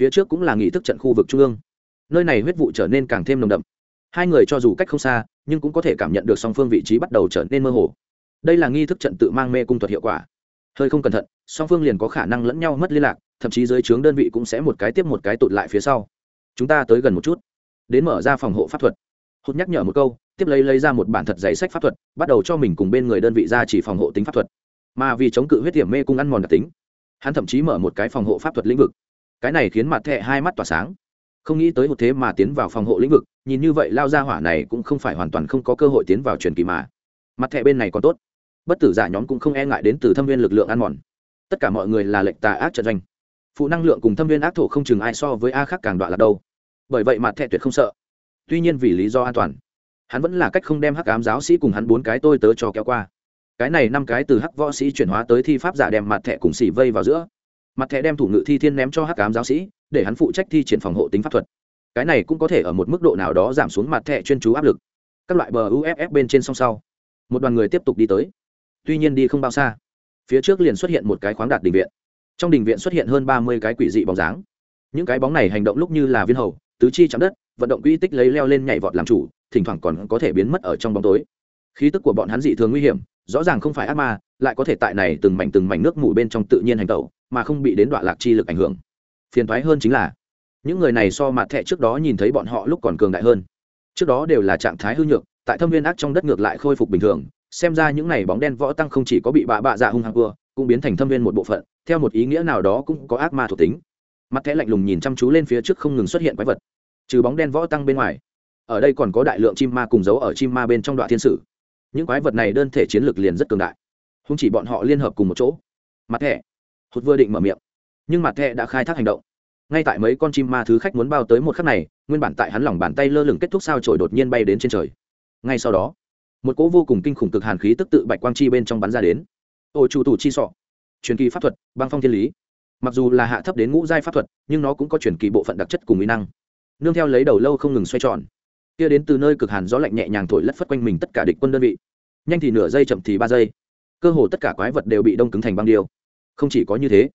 Phía trước cũng là nghị thức trận khu vực trung ương nơi này huyết vụ trở nên càng thêm nồng đậm. Hai người cho dù cách không xa, nhưng cũng có thể cảm nhận được song phương vị trí bắt đầu trở nên mơ hồ. Đây là nghi thức trận tự mang mê cung thuật hiệu quả. Hơi không cẩn thận, song phương liền có khả năng lẫn nhau mất liên lạc, thậm chí dưới trướng đơn vị cũng sẽ một cái tiếp một cái tụt lại phía sau. Chúng ta tới gần một chút. Đến mở ra phòng hộ pháp thuật. Hốt nhắc nhở một câu, tiếp lấy lấy ra một bản thật giấy sách pháp thuật, bắt đầu cho mình cùng bên người đơn vị ra chỉ phòng hộ tính pháp thuật. Mà vì chống cự huyết điểm mê cung ăn mòn đặc tính, hắn thậm chí mở một cái phòng hộ pháp thuật lĩnh vực. Cái này khiến mặt thẹ hai mắt tỏa sáng không nghĩ tới một thế mà tiến vào phòng hộ lĩnh vực, nhìn như vậy lao ra hỏa này cũng không phải hoàn toàn không có cơ hội tiến vào truyền kỳ mà. Mặt thẻ bên này còn tốt. Bất tử giả nhóm cũng không e ngại đến từ thâm viên lực lượng ăn mòn. Tất cả mọi người là lệnh tà ác trận doanh. Phụ năng lượng cùng thâm viên ác thổ không chừng ai so với a khác càng đoạn là đâu. Bởi vậy mặt thẻ tuyệt không sợ. Tuy nhiên vì lý do an toàn, hắn vẫn là cách không đem hắc ám giáo sĩ cùng hắn bốn cái tôi tớ cho kéo qua. Cái này năm cái từ hắc võ sĩ chuyển hóa tới thi pháp giả đem mặt thẻ cùng xỉ vây vào giữa. Mặt thẻ đem thủ ngự thi thiên ném cho hắc ám giáo sĩ để hắn phụ trách thi triển phòng hộ tính pháp thuật. Cái này cũng có thể ở một mức độ nào đó giảm xuống mặt thẻ chuyên chú áp lực. Các loại bờ uff bên trên song sau. Một đoàn người tiếp tục đi tới. Tuy nhiên đi không bao xa. Phía trước liền xuất hiện một cái khoáng đạt đình viện. Trong đình viện xuất hiện hơn ba mươi cái quỷ dị bóng dáng. Những cái bóng này hành động lúc như là viên hầu, tứ chi chạm đất, vận động quỹ tích lấy leo lên nhảy vọt làm chủ, thỉnh thoảng còn có thể biến mất ở trong bóng tối. Khí tức của bọn hắn dị thường nguy hiểm, rõ ràng không phải ác ma, lại có thể tại này từng mảnh từng mảnh nước mù bên trong tự nhiên hành tẩu, mà không bị đến đoạn lạc chi lực ảnh hưởng phiền thoái hơn chính là, những người này so mặt thẹ trước đó nhìn thấy bọn họ lúc còn cường đại hơn. Trước đó đều là trạng thái hư nhược, tại thâm viên ác trong đất ngược lại khôi phục bình thường, xem ra những này bóng đen võ tăng không chỉ có bị bạ bạ dạ hung hăng vừa cũng biến thành thâm viên một bộ phận, theo một ý nghĩa nào đó cũng có ác ma thuộc tính. Mặt thẻ lạnh lùng nhìn chăm chú lên phía trước không ngừng xuất hiện quái vật. Trừ bóng đen võ tăng bên ngoài, ở đây còn có đại lượng chim ma cùng giấu ở chim ma bên trong đoạn thiên sử. Những quái vật này đơn thể chiến lược liền rất cường đại. Không chỉ bọn họ liên hợp cùng một chỗ. Mặt thẻ, hụt vừa định mở miệng nhưng mặt thẹ đã khai thác hành động. Ngay tại mấy con chim ma thứ khách muốn bao tới một khắc này, nguyên bản tại hắn lỏng bàn tay lơ lửng kết thúc sao trổi đột nhiên bay đến trên trời. Ngay sau đó, một cỗ vô cùng kinh khủng cực hàn khí tức tự bạch quang chi bên trong bắn ra đến. Ô chủ tù chi sọ, truyền kỳ pháp thuật, băng phong thiên lý. Mặc dù là hạ thấp đến ngũ giai pháp thuật, nhưng nó cũng có truyền kỳ bộ phận đặc chất cùng mỹ năng. Nương theo lấy đầu lâu không ngừng xoay tròn. Kia đến từ nơi cực hàn gió lạnh nhẹ nhàng thổi lất phất quanh mình tất cả địch quân đơn vị. Nhanh thì nửa giây, chậm thì ba giây. Cơ hồ tất cả quái vật đều bị đông cứng thành băng điêu. Không chỉ có như thế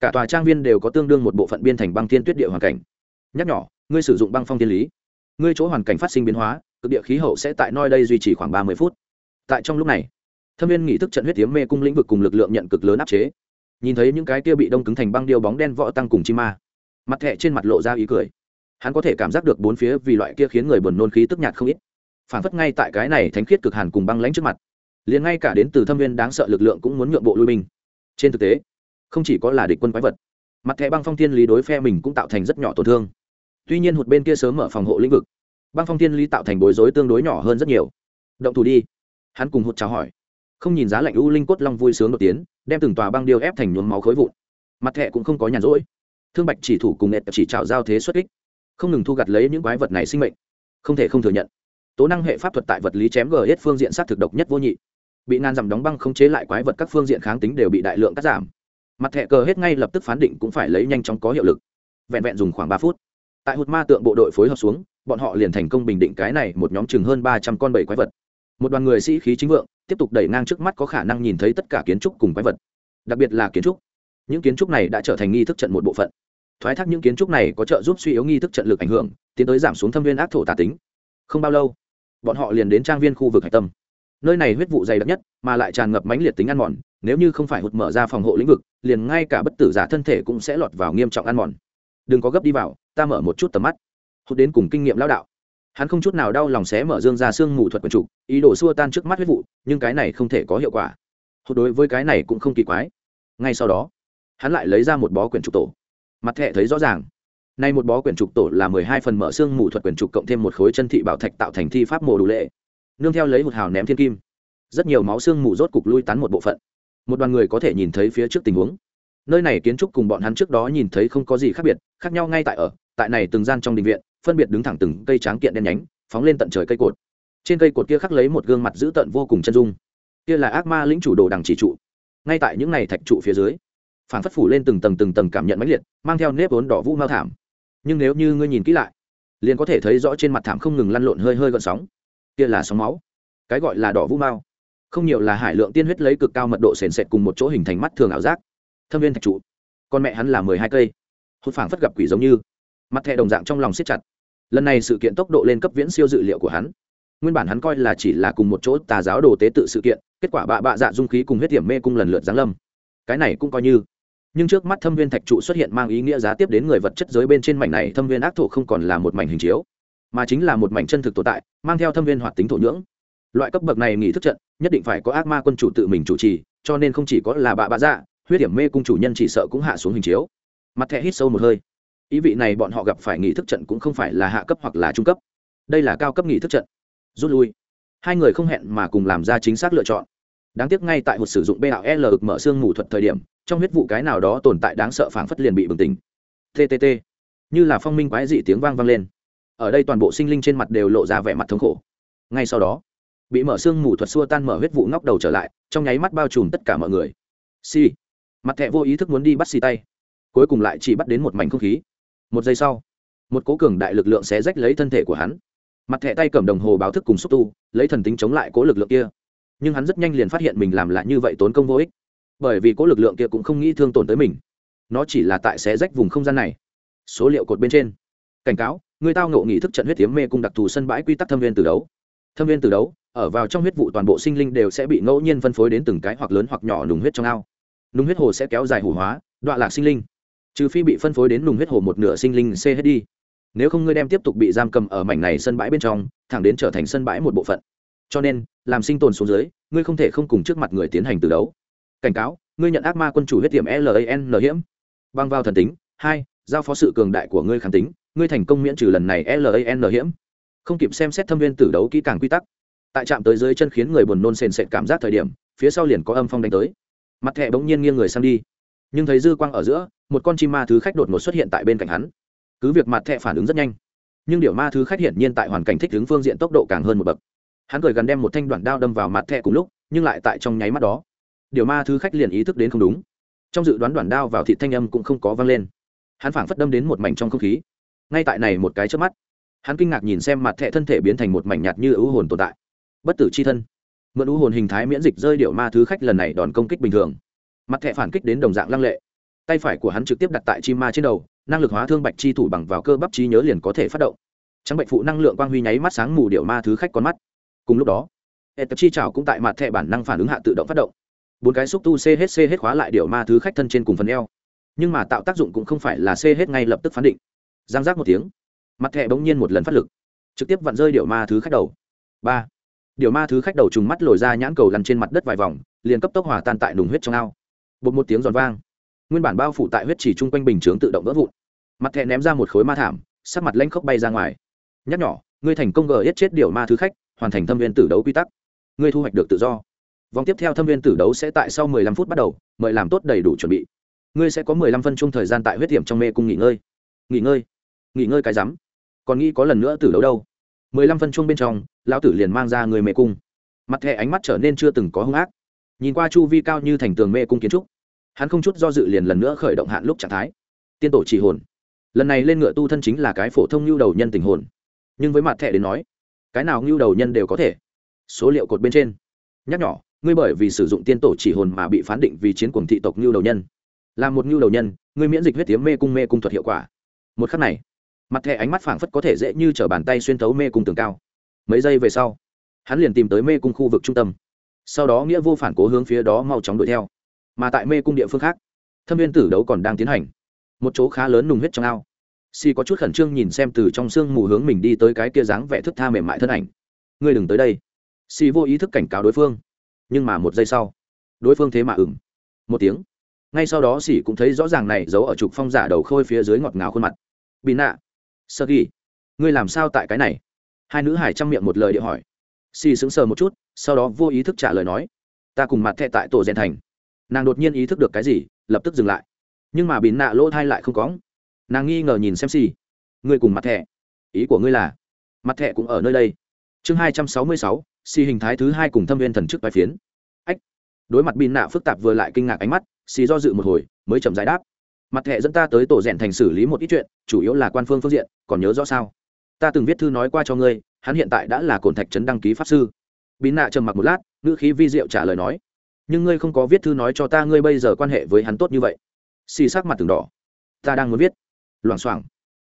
cả tòa trang viên đều có tương đương một bộ phận biên thành băng thiên tuyết địa hoàn cảnh. Nhắc nhỏ, ngươi sử dụng băng phong thiên lý. Ngươi chỗ hoàn cảnh phát sinh biến hóa, cực địa khí hậu sẽ tại nơi đây duy trì khoảng ba mươi phút. Tại trong lúc này, thâm viên nghị thức trận huyết tiếm mê cung lĩnh vực cùng lực lượng nhận cực lớn áp chế. Nhìn thấy những cái kia bị đông cứng thành băng điêu bóng đen võ tăng cùng chi ma, mặt thẹ trên mặt lộ ra ý cười. Hắn có thể cảm giác được bốn phía vì loại kia khiến người buồn nôn khí tức nhạt không ít. Phản phất ngay tại cái này thánh khiết cực hàn cùng băng lãnh trước mặt. Liền ngay cả đến từ thâm viên đáng sợ lực lượng cũng muốn nhượng bộ lui binh. Trên thực tế không chỉ có là địch quân quái vật, mặt thẻ băng phong thiên lý đối phe mình cũng tạo thành rất nhỏ tổn thương. Tuy nhiên hụt bên kia sớm mở phòng hộ lĩnh vực, băng phong thiên lý tạo thành bối rối tương đối nhỏ hơn rất nhiều. Động thủ đi. Hắn cùng hụt chào hỏi. Không nhìn giá lạnh u linh cốt long vui sướng đột tiến, đem từng tòa băng điêu ép thành nhuốm máu khối vụn. Mặt thẹ cũng không có nhàn rỗi. Thương bạch chỉ thủ cùng nghệ chỉ trào giao thế xuất kích. Không ngừng thu gặt lấy những quái vật này sinh mệnh. Không thể không thừa nhận, tố năng hệ pháp thuật tại vật lý chém g hết phương diện sát thực độc nhất vô nhị. Bị nan dằm đóng băng không chế lại quái vật các phương diện kháng tính đều bị đại lượng cắt giảm mặt thẻ cờ hết ngay lập tức phán định cũng phải lấy nhanh chóng có hiệu lực. Vẹn vẹn dùng khoảng ba phút. Tại hụt ma tượng bộ đội phối hợp xuống, bọn họ liền thành công bình định cái này một nhóm chừng hơn ba trăm con bảy quái vật. Một đoàn người sĩ khí chính vượng, tiếp tục đẩy ngang trước mắt có khả năng nhìn thấy tất cả kiến trúc cùng quái vật. Đặc biệt là kiến trúc. Những kiến trúc này đã trở thành nghi thức trận một bộ phận. Thoái thác những kiến trúc này có trợ giúp suy yếu nghi thức trận lực ảnh hưởng, tiến tới giảm xuống thâm viên ác thổ tà tính. Không bao lâu, bọn họ liền đến trang viên khu vực hạch tâm nơi này huyết vụ dày đặc nhất, mà lại tràn ngập mãnh liệt tính ăn mòn, nếu như không phải hụt mở ra phòng hộ lĩnh vực, liền ngay cả bất tử giả thân thể cũng sẽ lọt vào nghiêm trọng ăn mòn. Đừng có gấp đi vào, ta mở một chút tầm mắt. Hụt đến cùng kinh nghiệm lao đạo. Hắn không chút nào đau lòng xé mở dương ra xương mù thuật quần trục, ý đồ xua tan trước mắt huyết vụ, nhưng cái này không thể có hiệu quả. Hụt đối với cái này cũng không kỳ quái. Ngay sau đó, hắn lại lấy ra một bó quyển trục tổ. Mặt thẹ thấy rõ ràng. Nay một bó quyển trục tổ là mười hai phần mở xương mù thuật quyển trục cộng thêm một khối chân thị bảo thạch tạo thành thi pháp mồ đủ lệ nương theo lấy một hào ném thiên kim. Rất nhiều máu xương mù rốt cục lui tán một bộ phận. Một đoàn người có thể nhìn thấy phía trước tình huống. Nơi này kiến trúc cùng bọn hắn trước đó nhìn thấy không có gì khác biệt, khác nhau ngay tại ở, tại này từng gian trong đình viện, phân biệt đứng thẳng từng cây tráng kiện đen nhánh, phóng lên tận trời cây cột. Trên cây cột kia khắc lấy một gương mặt dữ tợn vô cùng chân dung. Kia là ác ma lĩnh chủ đồ đằng chỉ trụ. Ngay tại những này thạch trụ phía dưới phản phất phủ lên từng tầng từng tầng cảm nhận mãnh liệt, mang theo nếp vốn đỏ vũ mao thảm. Nhưng nếu như ngươi nhìn kỹ lại, liền có thể thấy rõ trên mặt thảm không ngừng lăn lộn hơi hơi gợn sóng kia là sóng máu, cái gọi là đỏ vũ mao không nhiều là hải lượng tiên huyết lấy cực cao mật độ sền sệt cùng một chỗ hình thành mắt thường ảo giác, thâm viên thạch trụ. Con mẹ hắn là mười hai cây, hốt phảng phất gặp quỷ giống như, mặt thẹ đồng dạng trong lòng siết chặt. Lần này sự kiện tốc độ lên cấp viễn siêu dự liệu của hắn. Nguyên bản hắn coi là chỉ là cùng một chỗ tà giáo đồ tế tự sự kiện, kết quả bạ bạ dạ dung khí cùng huyết điểm mê cung lần lượt giáng lâm. Cái này cũng coi như. Nhưng trước mắt thâm viên thạch trụ xuất hiện mang ý nghĩa giá tiếp đến người vật chất giới bên trên mảnh này, thâm viên ác thổ không còn là một mảnh hình chiếu mà chính là một mảnh chân thực tồn tại, mang theo thâm viên hoạt tính thổ nhưỡng. Loại cấp bậc này nghỉ thức trận, nhất định phải có ác ma quân chủ tự mình chủ trì, cho nên không chỉ có là bạ bạ dạ huyết điểm mê cung chủ nhân chỉ sợ cũng hạ xuống hình chiếu. Mặt thẹ hít sâu một hơi. Ý vị này bọn họ gặp phải nghỉ thức trận cũng không phải là hạ cấp hoặc là trung cấp. Đây là cao cấp nghỉ thức trận. Rút lui. Hai người không hẹn mà cùng làm ra chính xác lựa chọn. Đáng tiếc ngay tại một sử dụng bạo l mở xương ngủ thuật thời điểm, trong huyết vụ cái nào đó tồn tại đáng sợ phảng phất liền bị bừng tỉnh. Ttt như là phong minh quái dị tiếng vang vang lên ở đây toàn bộ sinh linh trên mặt đều lộ ra vẻ mặt thống khổ. Ngay sau đó, bị mở xương mù thuật xua tan mở huyết vụ ngóc đầu trở lại, trong nháy mắt bao trùm tất cả mọi người. Si mặt thẹ vô ý thức muốn đi bắt xì tay. Cuối cùng lại chỉ bắt đến một mảnh không khí. Một giây sau, một cố cường đại lực lượng sẽ rách lấy thân thể của hắn. Mặt thẹ tay cầm đồng hồ báo thức cùng xúc tu, lấy thần tính chống lại cố lực lượng kia. Nhưng hắn rất nhanh liền phát hiện mình làm lại như vậy tốn công vô ích. Bởi vì cố lực lượng kia cũng không nghĩ thương tổn tới mình. Nó chỉ là tại xé rách vùng không gian này. Số liệu cột bên trên. Cảnh cáo người tao ngộ nghị thức trận huyết tiếm mê cung đặc thù sân bãi quy tắc thâm viên từ đấu. Thâm viên từ đấu, ở vào trong huyết vụ toàn bộ sinh linh đều sẽ bị ngẫu nhiên phân phối đến từng cái hoặc lớn hoặc nhỏ nùng huyết trong ao. Nùng huyết hồ sẽ kéo dài hủ hóa, đọa lạc sinh linh. Trừ phi bị phân phối đến nùng huyết hồ một nửa sinh linh c hết đi nếu không ngươi đem tiếp tục bị giam cầm ở mảnh này sân bãi bên trong, thẳng đến trở thành sân bãi một bộ phận. Cho nên, làm sinh tồn xuống dưới, ngươi không thể không cùng trước mặt người tiến hành từ đấu. Cảnh cáo, ngươi nhận ác ma quân chủ huyết tiệm lan hiểm. Băng vào thần tính, hai, giao phó sự cường đại của ngươi kháng tính ngươi thành công miễn trừ lần này lan hiểm không kịp xem xét thâm viên tử đấu kỹ càng quy tắc. Tại trạm tới dưới chân khiến người buồn nôn sền sệt cảm giác thời điểm, phía sau liền có âm phong đánh tới. Mặt thẹ bỗng nhiên nghiêng người sang đi. Nhưng thấy dư quang ở giữa, một con chim ma thứ khách đột ngột xuất hiện tại bên cạnh hắn. Cứ việc mặt thẹ phản ứng rất nhanh, nhưng điều ma thứ khách hiển nhiên tại hoàn cảnh thích ứng phương diện tốc độ càng hơn một bậc. Hắn cười gần đem một thanh đoạn đao đâm vào mặt thẹ cùng lúc, nhưng lại tại trong nháy mắt đó, điều ma thứ khách liền ý thức đến không đúng. Trong dự đoán đoạn đao vào thị thanh âm cũng không có vang lên. Hắn phảng phất đâm đến một mảnh trong không khí ngay tại này một cái trước mắt, hắn kinh ngạc nhìn xem mặt thẹ thân thể biến thành một mảnh nhạt như ưu hồn tồn tại. Bất tử c h i thân. Mượn ưu hồn hình thái miễn dịch rơi điệu ma thứ khách lần này đòn công kích bình thường. Mặt thẹ phản kích đến đồng dạng lăng lệ. Tay phải của hắn trực tiếp đặt tại chi ma trên đầu, năng lực hóa thương bạch chi thủ bằng vào cơ bắp trí nhớ liền có thể phát động. Trắng bệnh phụ năng lượng quang huy nháy mắt sáng mù điệu ma thứ khách con mắt. Cùng lúc đó, hệ tập chi trào cũng tại mặt thẹ bản năng phản ứng hạ tự động phát động. Bốn cái xúc tu c hết c hết khóa lại điệu ma thứ khách thân trên cùng phần eo. Nhưng mà tạo tác dụng cũng không phải là c hết ngay lập tức phán định giang giác một tiếng. Mặt thẹ bỗng nhiên một lần phát lực. Trực tiếp vặn rơi điệu ma thứ khách đầu. Ba. Điệu ma thứ khách đầu trùng mắt lồi ra nhãn cầu lăn trên mặt đất vài vòng, liền cấp tốc hòa tan tại nùng huyết trong ao. Bột một tiếng giòn vang. Nguyên bản bao phủ tại huyết chỉ chung quanh bình chướng tự động vỡ vụn. Mặt thẹ ném ra một khối ma thảm, sắc mặt lanh khốc bay ra ngoài. Nhắc nhỏ, ngươi thành công gờ giết chết điệu ma thứ khách, hoàn thành thâm viên tử đấu quy tắc. Ngươi thu hoạch được tự do. Vòng tiếp theo thâm viên tử đấu sẽ tại sau 15 phút bắt đầu, mời làm tốt đầy đủ chuẩn bị. Ngươi sẽ có 15 phân chung thời gian tại huyết điểm trong mê cung nghỉ ngơi. Nghỉ ngơi nghỉ ngơi cái rắm. Còn nghĩ có lần nữa tử đấu đâu. 15 phân chung bên trong, lão tử liền mang ra người mê cung. Mặt thẻ ánh mắt trở nên chưa từng có hung ác. Nhìn qua chu vi cao như thành tường mê cung kiến trúc, hắn không chút do dự liền lần nữa khởi động hạn lúc trạng thái. Tiên tổ chỉ hồn. Lần này lên ngựa tu thân chính là cái phổ thông nhu đầu nhân tình hồn. Nhưng với mặt thẻ đến nói, cái nào nhu đầu nhân đều có thể. Số liệu cột bên trên. Nhắc nhỏ, ngươi bởi vì sử dụng tiên tổ chỉ hồn mà bị phán định vì chiến cuồng thị tộc nhu đầu nhân. Là một nhu đầu nhân, ngươi miễn dịch huyết tiếm mê cung mê cung thuật hiệu quả. Một khắc này mặt thẻ ánh mắt phảng phất có thể dễ như t r ở bàn tay xuyên thấu mê cung tường cao. Mấy giây về sau, hắn liền tìm tới mê cung khu vực trung tâm. Sau đó nghĩa vô phản cố hướng phía đó mau chóng đuổi theo. Mà tại mê cung địa phương khác, thâm viên tử đấu còn đang tiến hành. Một chỗ khá lớn nùng huyết trong ao. Si có chút khẩn trương nhìn xem từ trong sương mù hướng mình đi tới cái kia dáng vẻ thức tha mềm mại thân ảnh. Ngươi đừng tới đây. Si vô ý thức cảnh cáo đối phương. Nhưng mà một giây sau, đối phương thế mà ừng một tiếng. Ngay sau đó sỉ cũng thấy rõ ràng này giấu ở trục phong giả đầu khôi phía dưới ngọt ngào khuôn mặt. Bị nạ sơ ghi, ngươi làm sao tại cái này? Hai nữ hải chăm miệng một lời địa hỏi. Xì sững sờ một chút, sau đó vô ý thức trả lời nói, ta cùng mặt thẹ tại tổ rèn thành. Nàng đột nhiên ý thức được cái gì, lập tức dừng lại. Nhưng mà bị nạ lỗ thai lại không có. Nàng nghi ngờ nhìn xem xì. Ngươi cùng mặt thẹ ý của ngươi là, mặt thẹ cũng ở nơi đây. Chương hai trăm sáu mươi sáu, xì hình thái thứ hai cùng thâm viên thần chức bài phiến. Ách. Đối mặt bin nạ phức tạp vừa lại kinh ngạc ánh mắt, xì do dự một hồi, mới chậm giải đáp mặt thẻ dẫn ta tới tổ rèn thành xử lý một ít chuyện, chủ yếu là quan phương phương diện, còn nhớ rõ sao? Ta từng viết thư nói qua cho ngươi, hắn hiện tại đã là cồn thạch trấn đăng ký pháp sư. Bí nạ trầm mặc một lát, ngữ khí vi diệu trả lời nói, nhưng ngươi không có viết thư nói cho ta ngươi bây giờ quan hệ với hắn tốt như vậy. Xì sắc mặt từng đỏ. Ta đang muốn viết. Loảng xoảng.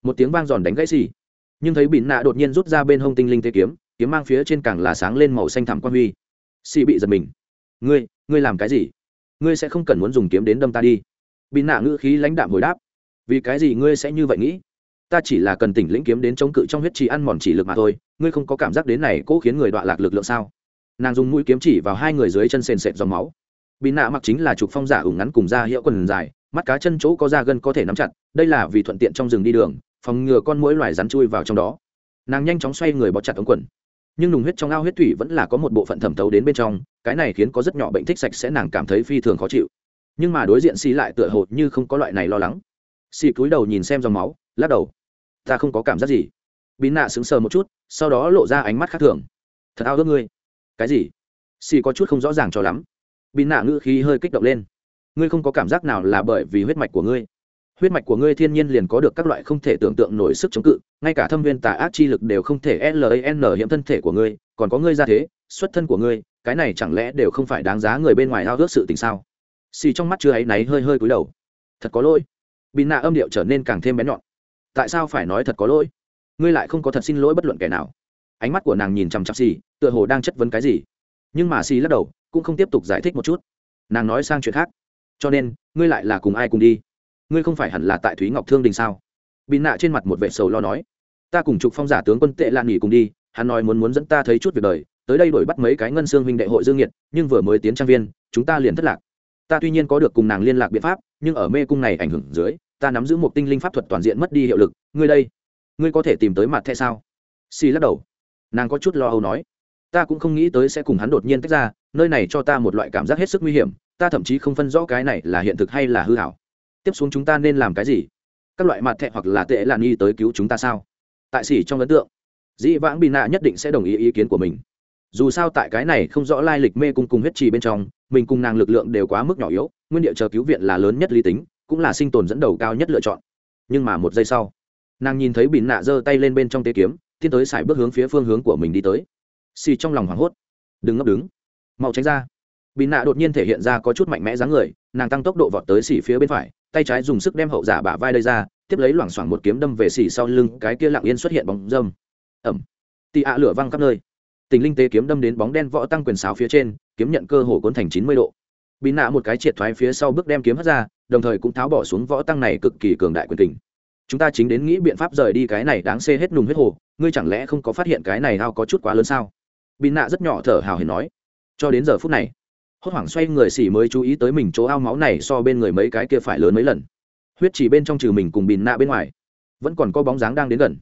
Một tiếng vang giòn đánh gãy xì. Nhưng thấy bịn nạ đột nhiên rút ra bên hông tinh linh thế kiếm kiếm mang phía trên càng là sáng lên màu xanh thẳm quan huy. Xì bị giật mình. Ngươi ngươi làm cái gì? Ngươi sẽ không cần muốn dùng kiếm đến đâm ta đi bị nạ ngữ khí lãnh đạm hồi đáp. Vì cái gì ngươi sẽ như vậy nghĩ? Ta chỉ là cần tỉnh lĩnh kiếm đến chống cự trong huyết trì ăn mòn chỉ lực mà thôi, ngươi không có cảm giác đến này cố khiến người đọa lạc lực lượng sao? Nàng dùng mũi kiếm chỉ vào hai người dưới chân sền sệt dòng máu. Bị nạ mặc chính là trục phong giả ủng ngắn cùng da hiệu quần dài, mắt cá chân chỗ có da gân có thể nắm chặt, đây là vì thuận tiện trong rừng đi đường, phòng ngừa con mũi loài rắn chui vào trong đó. Nàng nhanh chóng xoay người bó chặt ống quần. Nhưng nùng huyết trong ao huyết thủy vẫn là có một bộ phận thẩm thấu đến bên trong, cái này khiến có rất nhỏ bệnh thích sạch sẽ, nàng cảm thấy phi thường khó chịu nhưng mà đối diện xì lại tựa hồ như không có loại này lo lắng. Xì cúi đầu nhìn xem dòng máu, lắc đầu. Ta không có cảm giác gì. Bí nạ sững sờ một chút, sau đó lộ ra ánh mắt khác thường. Thật ao ước ngươi. Cái gì? Xì có chút không rõ ràng cho lắm. Bí nạ ngữ khí hơi kích động lên. Ngươi không có cảm giác nào là bởi vì huyết mạch của ngươi. Huyết mạch của ngươi thiên nhiên liền có được các loại không thể tưởng tượng nổi sức chống cự, ngay cả thâm viên tà ác chi lực đều không thể lan hiểm thân thể của ngươi, còn có ngươi ra thế, xuất thân của ngươi, cái này chẳng lẽ đều không phải đáng giá người bên ngoài ao ước sự tình sao? Xì trong mắt chưa ấy náy hơi hơi cúi đầu. Thật có lỗi. Bị nạ âm điệu trở nên càng thêm bén nhọn. Tại sao phải nói thật có lỗi? Ngươi lại không có thật xin lỗi bất luận kẻ nào. Ánh mắt của nàng nhìn chằm chặp xì, tựa hồ đang chất vấn cái gì. Nhưng mà xì lắc đầu, cũng không tiếp tục giải thích một chút. Nàng nói sang chuyện khác. Cho nên, ngươi lại là cùng ai cùng đi? Ngươi không phải hẳn là tại thúy ngọc thương đình sao? Bị nạ trên mặt một vệ sầu lo nói. Ta cùng trục phong giả tướng quân tệ lan nghỉ cùng đi, hắn nói muốn muốn dẫn ta thấy chút việc đời, tới đây đổi bắt mấy cái ngân xương huynh đệ hội dương nhiệt, nhưng vừa mới tiến trang viên, chúng ta liền thất lạc ta tuy nhiên có được cùng nàng liên lạc biện pháp, nhưng ở mê cung này ảnh hưởng dưới, ta nắm giữ một tinh linh pháp thuật toàn diện mất đi hiệu lực. Ngươi đây, ngươi có thể tìm tới mặt thẻ sao? Xì lắc đầu. Nàng có chút lo âu nói. Ta cũng không nghĩ tới sẽ cùng hắn đột nhiên tách ra, nơi này cho ta một loại cảm giác hết sức nguy hiểm, ta thậm chí không phân rõ cái này là hiện thực hay là hư hảo. Tiếp xuống chúng ta nên làm cái gì? Các loại mặt thẹ hoặc là tệ là nghi tới cứu chúng ta sao? Tại xỉ trong ấn tượng, dĩ vãng bị nạ nhất định sẽ đồng ý ý kiến của mình dù sao tại cái này không rõ lai lịch mê cung cùng huyết trì bên trong, mình cùng nàng lực lượng đều quá mức nhỏ yếu, nguyên địa chờ cứu viện là lớn nhất lý tính, cũng là sinh tồn dẫn đầu cao nhất lựa chọn. Nhưng mà một giây sau, nàng nhìn thấy Bỉn nạ giơ tay lên bên trong tế kiếm, tiến tới xài bước hướng phía phương hướng của mình đi tới. Xì trong lòng hoảng hốt. Đừng ngấp đứng. Mau tránh ra. Bỉn nạ đột nhiên thể hiện ra có chút mạnh mẽ dáng người, nàng tăng tốc độ vọt tới xì phía bên phải, tay trái dùng sức đem hậu giả bả vai đây ra, tiếp lấy loảng xoảng một kiếm đâm về xì sau lưng, cái kia lặng yên xuất hiện bóng dâm. Ẩm. Tị ạ lửa văng khắp nơi tình linh tế kiếm đâm đến bóng đen võ tăng quyền sáo phía trên, kiếm nhận cơ hồ cuốn thành chín mươi độ. Bị nạ một cái triệt thoái phía sau bước đem kiếm hất ra, đồng thời cũng tháo bỏ xuống võ tăng này cực kỳ cường đại quyền tình chúng ta chính đến nghĩ biện pháp rời đi cái này đáng xê hết nùng hết hồ, ngươi chẳng lẽ không có phát hiện cái này ao có chút quá lớn sao? Bị nạ rất nhỏ thở hào hển nói. Cho đến giờ phút này, hốt hoảng xoay người xỉ mới chú ý tới mình chỗ ao máu này so bên người mấy cái kia phải lớn mấy lần. Huyết chỉ bên trong trừ mình cùng bị nạ bên ngoài, vẫn còn có bóng dáng đang đến gần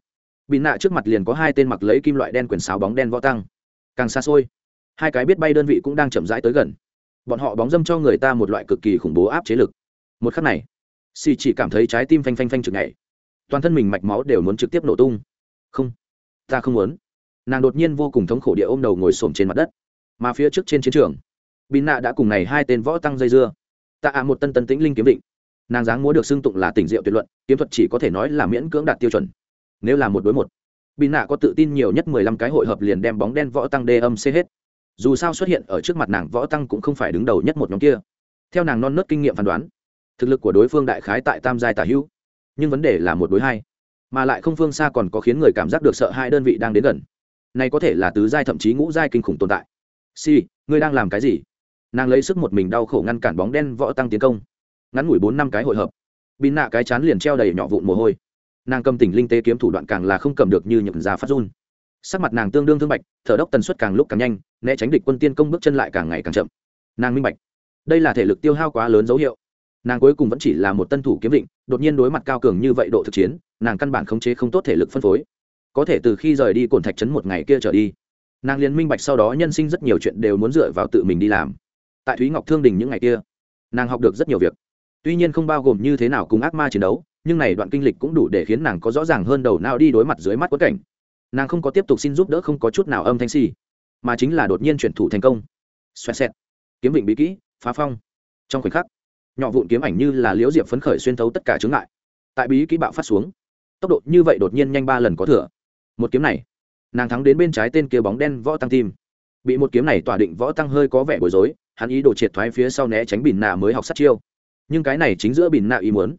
bị nạ trước mặt liền có hai tên mặc lấy kim loại đen quyển sáo bóng đen võ tăng. Càng xa xôi, hai cái biết bay đơn vị cũng đang chậm rãi tới gần. Bọn họ bóng dâm cho người ta một loại cực kỳ khủng bố áp chế lực. Một khắc này, xì chỉ cảm thấy trái tim phanh phanh phanh chực nhảy. Toàn thân mình mạch máu đều muốn trực tiếp nổ tung. Không, ta không muốn. Nàng đột nhiên vô cùng thống khổ địa ôm đầu ngồi xổm trên mặt đất. Mà phía trước trên chiến trường, bị nạ đã cùng này hai tên võ tăng dây dưa. Tạ ạ một tân tân tĩnh linh kiếm định. Nàng dáng múa được xưng tụng là tỉnh diệu tuyệt luận, kiếm thuật chỉ có thể nói là miễn cưỡng đạt tiêu chuẩn nếu là một đối một, bị nạ có tự tin nhiều nhất mười lăm cái hội hợp liền đem bóng đen võ tăng đê âm xê hết. Dù sao xuất hiện ở trước mặt nàng võ tăng cũng không phải đứng đầu nhất một nhóm kia. Theo nàng non nớt kinh nghiệm phán đoán, thực lực của đối phương đại khái tại tam giai tả hữu, nhưng vấn đề là một đối hai, mà lại không phương xa còn có khiến người cảm giác được sợ hai đơn vị đang đến gần. Này có thể là tứ giai thậm chí ngũ giai kinh khủng tồn tại. Si ngươi đang làm cái gì? Nàng lấy sức một mình đau khổ ngăn cản bóng đen võ tăng tiến công. Ngắn ngủi bốn năm cái hội hợp, bị nạ cái chán liền treo đầy nhỏ vụn mồ hôi nàng cầm tỉnh linh tế kiếm thủ đoạn càng là không cầm được như nhận ra phát run. Sắc mặt nàng tương đương thương bạch, thở đốc tần suất càng lúc càng nhanh, né tránh địch quân tiên công bước chân lại càng ngày càng chậm. Nàng minh bạch, đây là thể lực tiêu hao quá lớn dấu hiệu. Nàng cuối cùng vẫn chỉ là một tân thủ kiếm định, đột nhiên đối mặt cao cường như vậy độ thực chiến, nàng căn bản khống chế không tốt thể lực phân phối. Có thể từ khi rời đi cồn thạch trấn một ngày kia trở đi, nàng liền minh bạch sau đó nhân sinh rất nhiều chuyện đều muốn dựa vào tự mình đi làm. Tại thúy ngọc thương đình những ngày kia, nàng học được rất nhiều việc. Tuy nhiên không bao gồm như thế nào cùng ác ma chiến đấu nhưng này đoạn kinh lịch cũng đủ để khiến nàng có rõ ràng hơn đầu nào đi đối mặt dưới mắt quất cảnh. Nàng không có tiếp tục xin giúp đỡ không có chút nào âm thanh si, mà chính là đột nhiên chuyển thủ thành công. Xoẹt xẹt. Kiếm vịnh bí kỹ, phá phong. Trong khoảnh khắc, nhỏ vụn kiếm ảnh như là liễu diệp phấn khởi xuyên thấu tất cả chướng ngại. Tại bí kỹ bạo phát xuống, tốc độ như vậy đột nhiên nhanh ba lần có thừa. Một kiếm này, nàng thắng đến bên trái tên kia bóng đen võ tăng tim. Bị một kiếm này tỏa định võ tăng hơi có vẻ bối rối, hắn ý đồ triệt thoái phía sau né tránh bỉn nạ mới học sát chiêu. Nhưng cái này chính giữa bỉn nạ ý muốn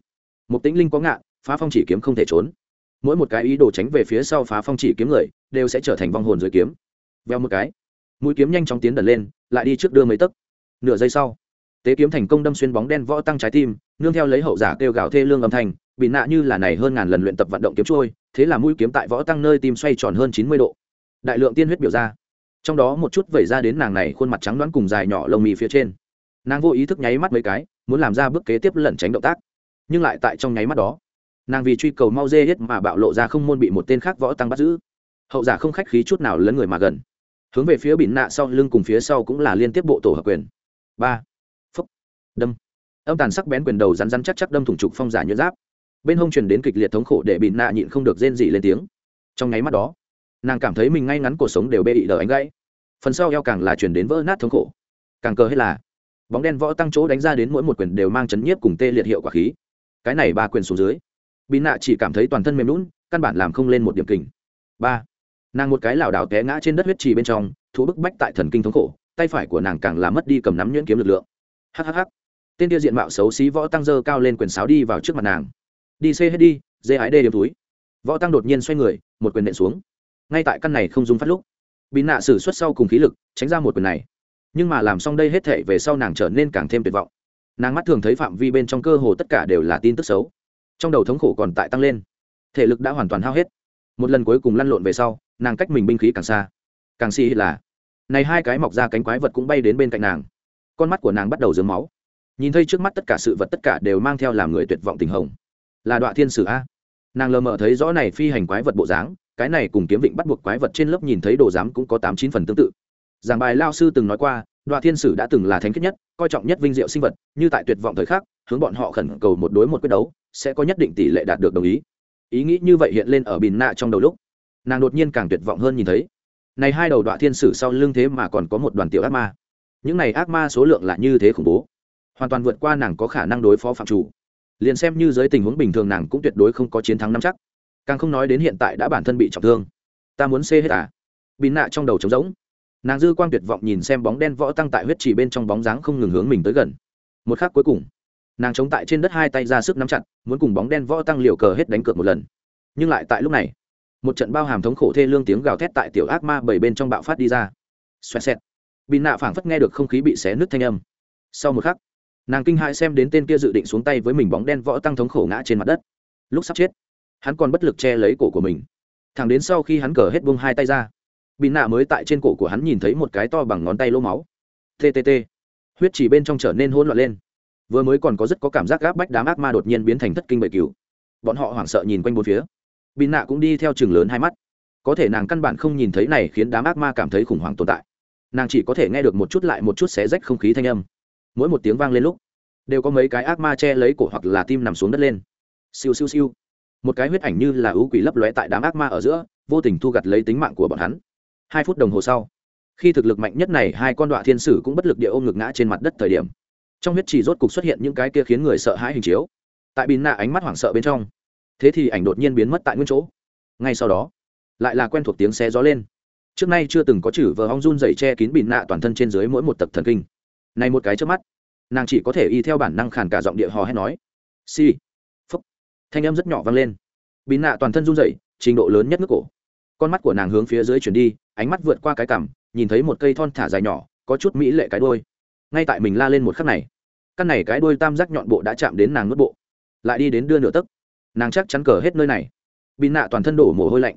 một tĩnh linh có ngạ, phá phong chỉ kiếm không thể trốn. Mỗi một cái ý đồ tránh về phía sau phá phong chỉ kiếm người, đều sẽ trở thành vong hồn dưới kiếm. Veo một cái, mũi kiếm nhanh chóng tiến đần lên, lại đi trước đưa mấy tấc. Nửa giây sau, tế kiếm thành công đâm xuyên bóng đen võ tăng trái tim, nương theo lấy hậu giả kêu gào thê lương âm thanh, bị nạ như là này hơn ngàn lần luyện tập vận động kiếm trôi, thế là mũi kiếm tại võ tăng nơi tim xoay tròn hơn chín mươi độ. Đại lượng tiên huyết biểu ra. Trong đó một chút vẩy ra đến nàng này khuôn mặt trắng đoán cùng dài nhỏ lông mì phía trên. Nàng vô ý thức nháy mắt mấy cái, muốn làm ra bước kế tiếp lẩn tránh động tác nhưng lại tại trong nháy mắt đó, nàng vì truy cầu mau dê hết mà bạo lộ ra không môn bị một tên khác võ tăng bắt giữ. Hậu giả không khách khí chút nào lấn người mà gần, hướng về phía bị nạ sau lưng cùng phía sau cũng là liên tiếp bộ tổ hợp quyền. Ba, phúc, đâm. Âm tàn sắc bén quyền đầu rắn rắn chắc chắc đâm thủng trục phong giả nhuyễn giáp. Bên hông truyền đến kịch liệt thống khổ để bị nạ nhịn không được rên dị lên tiếng. Trong nháy mắt đó, nàng cảm thấy mình ngay ngắn cuộc sống đều bê bị đờ ánh gãy. Phần sau eo càng là truyền đến vỡ nát thống khổ. Càng cờ hết là, bóng đen võ tăng chỗ đánh ra đến mỗi một quyền đều mang chấn nhiếp cùng tê liệt hiệu quả khí cái này ba quyền xuống dưới. Bị nạ chỉ cảm thấy toàn thân mềm lún căn bản làm không lên một điểm kình. Ba. Nàng một cái lảo đảo té ngã trên đất huyết trì bên trong, thú bức bách tại thần kinh thống khổ, tay phải của nàng càng làm mất đi cầm nắm nhuyễn kiếm lực lượng. Hhh tên tiêu diện mạo xấu xí võ tăng dơ cao lên quyền sáo đi vào trước mặt nàng. Đi xê hết đi, dê hái đê điếm túi. Võ tăng đột nhiên xoay người, một quyền nện xuống. Ngay tại căn này không dùng phát lúc bị nạ xử suất sau cùng khí lực, tránh ra một quyền này. Nhưng mà làm xong đây hết thể về sau nàng trở nên càng thêm tuyệt vọng nàng mắt thường thấy phạm vi bên trong cơ hồ tất cả đều là tin tức xấu. Trong đầu thống khổ còn tại tăng lên. Thể lực đã hoàn toàn hao hết. Một lần cuối cùng lăn lộn về sau, nàng cách mình binh khí càng xa. Càng xì là, này hai cái mọc ra cánh quái vật cũng bay đến bên cạnh nàng. Con mắt của nàng bắt đầu dướng máu. Nhìn thấy trước mắt tất cả sự vật tất cả đều mang theo làm người tuyệt vọng tình hồng. Là đoạn thiên sử a. Nàng lờ mờ thấy rõ này phi hành quái vật bộ dáng, cái này cùng kiếm vịnh bắt buộc quái vật trên lớp nhìn thấy đồ giám cũng có tám chín phần tương tự. Giảng bài lao sư từng nói qua đoạ thiên sử đã từng là thánh kết nhất, coi trọng nhất vinh diệu sinh vật, như tại tuyệt vọng thời khắc, hướng bọn họ khẩn cầu một đối một quyết đấu, sẽ có nhất định tỷ lệ đạt được đồng ý. Ý nghĩ như vậy hiện lên ở bìn nạ trong đầu lúc, nàng đột nhiên càng tuyệt vọng hơn nhìn thấy. Này hai đầu đoạ thiên sử sau lưng thế mà còn có một đoàn tiểu ác ma. Những này ác ma số lượng là như thế khủng bố, hoàn toàn vượt qua nàng có khả năng đối phó phạm chủ. Liền xem như dưới tình huống bình thường nàng cũng tuyệt đối không có chiến thắng năm chắc. Càng không nói đến hiện tại đã bản thân bị trọng thương. Ta muốn xê hết à? Bìn nạ trong đầu trống rỗng nàng dư quang tuyệt vọng nhìn xem bóng đen võ tăng tại huyết trì bên trong bóng dáng không ngừng hướng mình tới gần. Một khắc cuối cùng, nàng chống tại trên đất hai tay ra sức nắm chặt, muốn cùng bóng đen võ tăng liều cờ hết đánh cược một lần. Nhưng lại tại lúc này, một trận bao hàm thống khổ thê lương tiếng gào thét tại tiểu ác ma bảy bên trong bạo phát đi ra. Xoẹt xẹt. Bị nạ phảng phất nghe được không khí bị xé nứt thanh âm. Sau một khắc, nàng kinh hãi xem đến tên kia dự định xuống tay với mình bóng đen võ tăng thống khổ ngã trên mặt đất. Lúc sắp chết, hắn còn bất lực che lấy cổ của mình. Thẳng đến sau khi hắn cờ hết bông hai tay ra bị nạ mới tại trên cổ của hắn nhìn thấy một cái to bằng ngón tay lô máu. Ttt huyết chỉ bên trong trở nên hỗn loạn lên. Vừa mới còn có rất có cảm giác gáp bách đám ác ma đột nhiên biến thành thất kinh bậy cừu. Bọn họ hoảng sợ nhìn quanh bốn phía. Bị nạ cũng đi theo chừng lớn hai mắt. Có thể nàng căn bản không nhìn thấy này khiến đám ác ma cảm thấy khủng hoảng tồn tại. Nàng chỉ có thể nghe được một chút lại một chút xé rách không khí thanh âm. Mỗi một tiếng vang lên lúc, đều có mấy cái ác ma che lấy cổ hoặc là tim nằm xuống đất lên. Siêu siêu siêu. Một cái huyết ảnh như là ưu quỷ lấp lóe tại đám ác ma ở giữa, vô tình thu gặt lấy tính mạng của bọn hắn hai phút đồng hồ sau, khi thực lực mạnh nhất này hai con đọa thiên sử cũng bất lực địa ôm ngực ngã trên mặt đất thời điểm, trong huyết chỉ rốt cục xuất hiện những cái kia khiến người sợ hãi hình chiếu. Tại bìn nạ ánh mắt hoảng sợ bên trong, thế thì ảnh đột nhiên biến mất tại nguyên chỗ. Ngay sau đó, lại là quen thuộc tiếng xe gió lên. Trước nay chưa từng có chử vờ hong run dày che kín bìn nạ toàn thân trên dưới mỗi một tập thần kinh. Này một cái trước mắt, nàng chỉ có thể y theo bản năng khàn cả giọng địa hò hét nói si phúc. Thanh âm rất nhỏ vang lên. Bìn nạ toàn thân run dày trình độ lớn nhất nước cổ con mắt của nàng hướng phía dưới chuyển đi, ánh mắt vượt qua cái cằm, nhìn thấy một cây thon thả dài nhỏ, có chút mỹ lệ cái đôi ngay tại mình la lên một khắc này, căn này cái đôi tam giác nhọn bộ đã chạm đến nàng nuốt bộ, lại đi đến đưa nửa tấc. Nàng chắc chắn cờ hết nơi này. Bị nạ toàn thân đổ mồ hôi lạnh.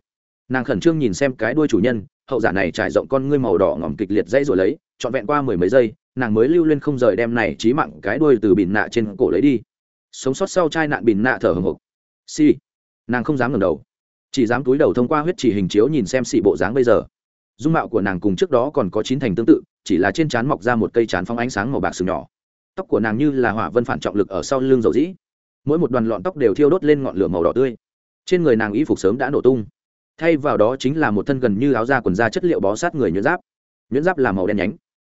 Nàng khẩn trương nhìn xem cái đuôi chủ nhân, hậu giả này trải rộng con ngươi màu đỏ ngỏm kịch liệt dãy rồi lấy, trọn vẹn qua mười mấy giây, nàng mới lưu lên không rời đem này trí mạng cái đuôi từ bìn nạ trên cổ lấy đi. Sống sót sau chai nạn bìn nạ thở hồng hộc. Si nàng không dám ngẩng đầu chỉ dám túi đầu thông qua huyết chỉ hình chiếu nhìn xem xị bộ dáng bây giờ. Dung mạo của nàng cùng trước đó còn có chín thành tương tự, chỉ là trên trán mọc ra một cây trán phóng ánh sáng màu bạc sừng nhỏ. Tóc của nàng như là hỏa vân phản trọng lực ở sau lưng dầu dĩ. Mỗi một đoàn lọn tóc đều thiêu đốt lên ngọn lửa màu đỏ tươi. Trên người nàng y phục sớm đã nổ tung. Thay vào đó chính là một thân gần như áo da quần da chất liệu bó sát người nhuyễn giáp. Nhuyễn giáp là màu đen nhánh.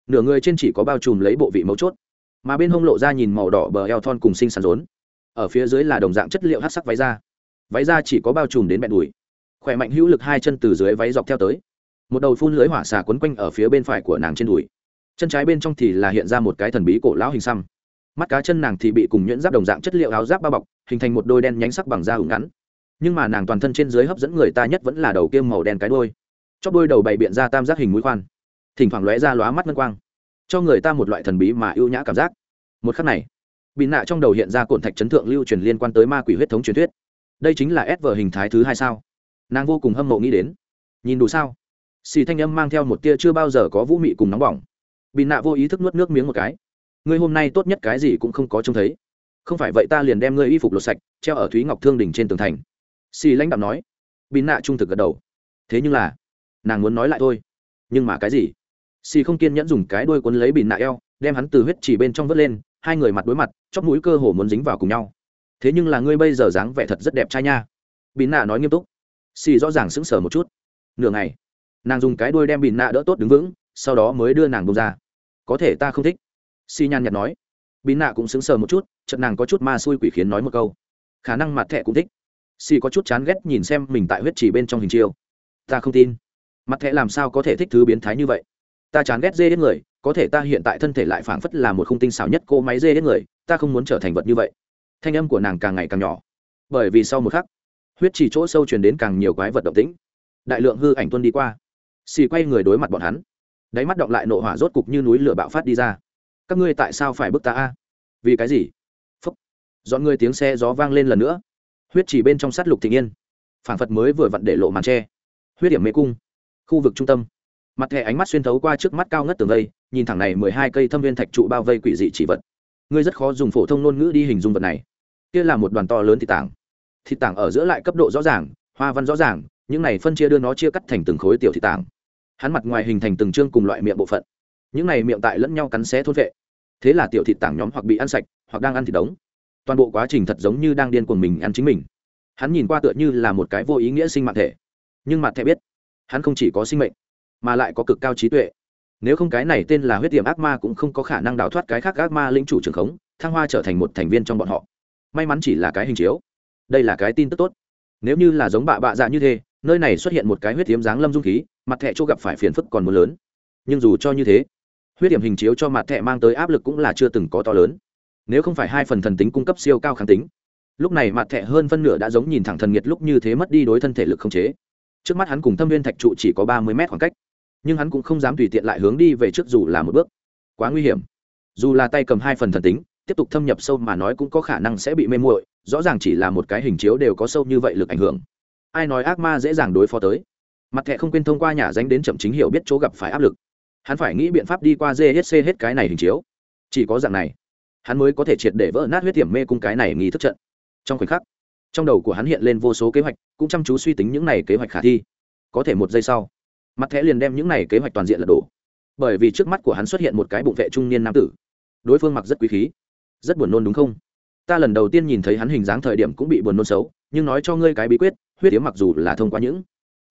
Nửa người trên chỉ có bao trùm lấy bộ vị mấu chốt, mà bên hông lộ ra nhìn màu đỏ bờ eo thon cùng sinh sàn rốn. Ở phía dưới là đồng dạng chất liệu hát sắc váy da váy da chỉ có bao trùm đến bẹn đùi. Khỏe mạnh hữu lực hai chân từ dưới váy dọc theo tới. Một đầu phun lưới hỏa xà quấn quanh ở phía bên phải của nàng trên đùi. Chân trái bên trong thì là hiện ra một cái thần bí cổ lão hình xăm. Mắt cá chân nàng thì bị cùng nhuyễn giáp đồng dạng chất liệu áo giáp bao bọc, hình thành một đôi đen nhánh sắc bằng da hùng ngắn. Nhưng mà nàng toàn thân trên dưới hấp dẫn người ta nhất vẫn là đầu kiêm màu đen cái đôi chóp đôi đầu bày biện ra tam giác hình mũi khoan. Thỉnh thoảng lóe ra lóa mắt ngân quang. Cho người ta một loại thần bí mà ưu nhã cảm giác. Một khắc này bị nạ trong đầu hiện ra cổn thạch chấn thượng lưu truyền liên quan tới ma quỷ huyết thống truyền thuyết đây chính là ép vở hình thái thứ hai sao? Nàng vô cùng hâm mộ nghĩ đến. Nhìn đủ sao? Xì thanh âm mang theo một tia chưa bao giờ có vũ mị cùng nóng bỏng. Bị nạ vô ý thức nuốt nước miếng một cái. Ngươi hôm nay tốt nhất cái gì cũng không có trông thấy. Không phải vậy ta liền đem ngươi y phục lột sạch, treo ở thúy ngọc thương đình trên tường thành. Xì lãnh đạo nói. Bị nạ trung thực gật đầu. Thế nhưng là, nàng muốn nói lại thôi. Nhưng mà cái gì? Xì không kiên nhẫn dùng cái đuôi quấn lấy bị nạ eo, đem hắn từ huyết chỉ bên trong vớt lên, hai người mặt đối mặt, chóp mũi cơ hồ muốn dính vào cùng nhau thế nhưng là ngươi bây giờ dáng vẻ thật rất đẹp trai nha. Bị nạ nói nghiêm túc. Xì rõ ràng sững sờ một chút. Nửa ngày, nàng dùng cái đuôi đem bị nạ đỡ tốt đứng vững, sau đó mới đưa nàng bông ra. Có thể ta không thích. Xì nhàn nhạt nói. Bị nạ cũng sững sờ một chút, chợt nàng có chút ma xui quỷ khiến nói một câu. Khả năng mặt thẹ cũng thích. Xì có chút chán ghét nhìn xem mình tại huyết chỉ bên trong hình chiêu. Ta không tin. Mặt thẹ làm sao có thể thích thứ biến thái như vậy? Ta chán ghét dê đến người, có thể ta hiện tại thân thể lại phảng phất là một khung tinh xảo nhất cô máy dê đến người, ta không muốn trở thành vật như vậy thanh âm của nàng càng ngày càng nhỏ. Bởi vì sau một khắc, huyết chỉ chỗ sâu truyền đến càng nhiều quái vật động tĩnh. Đại lượng hư ảnh tuân đi qua. Xì quay người đối mặt bọn hắn. Đáy mắt động lại nộ hỏa rốt cục như núi lửa bạo phát đi ra. Các ngươi tại sao phải bức ta a? Vì cái gì? Phúc. Dọn người tiếng xe gió vang lên lần nữa. Huyết chỉ bên trong sát lục thịnh yên. Phảng phật mới vừa vặn để lộ màn tre. Huyết điểm mê cung. Khu vực trung tâm. Mặt thẻ ánh mắt xuyên thấu qua trước mắt cao ngất tường vây, nhìn thẳng này mười hai cây thâm viên thạch trụ bao vây quỷ dị chỉ vật. Ngươi rất khó dùng phổ thông ngôn ngữ đi hình dung vật này kia là một đoàn to lớn thịt tảng. Thịt tảng ở giữa lại cấp độ rõ ràng, hoa văn rõ ràng, những này phân chia đưa nó chia cắt thành từng khối tiểu thịt tảng. Hắn mặt ngoài hình thành từng chương cùng loại miệng bộ phận. Những này miệng tại lẫn nhau cắn xé thôn vệ. Thế là tiểu thịt tảng nhóm hoặc bị ăn sạch, hoặc đang ăn thịt đống. Toàn bộ quá trình thật giống như đang điên cuồng mình ăn chính mình. Hắn nhìn qua tựa như là một cái vô ý nghĩa sinh mạng thể. Nhưng mặt thẻ biết, hắn không chỉ có sinh mệnh, mà lại có cực cao trí tuệ. Nếu không cái này tên là huyết tiệm ác ma cũng không có khả năng đào thoát cái khác ác ma lĩnh chủ trường khống, thăng hoa trở thành một thành viên trong bọn họ may mắn chỉ là cái hình chiếu. Đây là cái tin tức tốt. Nếu như là giống bạ bạ dạ như thế, nơi này xuất hiện một cái huyết tiếm dáng lâm dung khí, mặt thẹ chỗ gặp phải phiền phức còn muốn lớn. Nhưng dù cho như thế, huyết điểm hình chiếu cho mặt thẹ mang tới áp lực cũng là chưa từng có to lớn. Nếu không phải hai phần thần tính cung cấp siêu cao kháng tính, lúc này mặt thẹ hơn phân nửa đã giống nhìn thẳng thần nhiệt lúc như thế mất đi đối thân thể lực không chế. Trước mắt hắn cùng thâm viên thạch trụ chỉ có ba mươi mét khoảng cách, nhưng hắn cũng không dám tùy tiện lại hướng đi về trước dù là một bước. Quá nguy hiểm. Dù là tay cầm hai phần thần tính tiếp tục thâm nhập sâu mà nói cũng có khả năng sẽ bị mê muội, rõ ràng chỉ là một cái hình chiếu đều có sâu như vậy lực ảnh hưởng. Ai nói ác ma dễ dàng đối phó tới? Mặt thẻ không quên thông qua nhà danh đến chậm chính hiểu biết chỗ gặp phải áp lực. Hắn phải nghĩ biện pháp đi qua gsc hết cái này hình chiếu. Chỉ có dạng này, hắn mới có thể triệt để vỡ nát huyết điểm mê cung cái này nghi thức trận. Trong khoảnh khắc, trong đầu của hắn hiện lên vô số kế hoạch, cũng chăm chú suy tính những này kế hoạch khả thi. Có thể một giây sau, mặt thẻ liền đem những này kế hoạch toàn diện lật đổ. Bởi vì trước mắt của hắn xuất hiện một cái bụng vệ trung niên nam tử. Đối phương mặc rất quý khí rất buồn nôn đúng không? Ta lần đầu tiên nhìn thấy hắn hình dáng thời điểm cũng bị buồn nôn xấu, nhưng nói cho ngươi cái bí quyết, huyết yếm mặc dù là thông qua những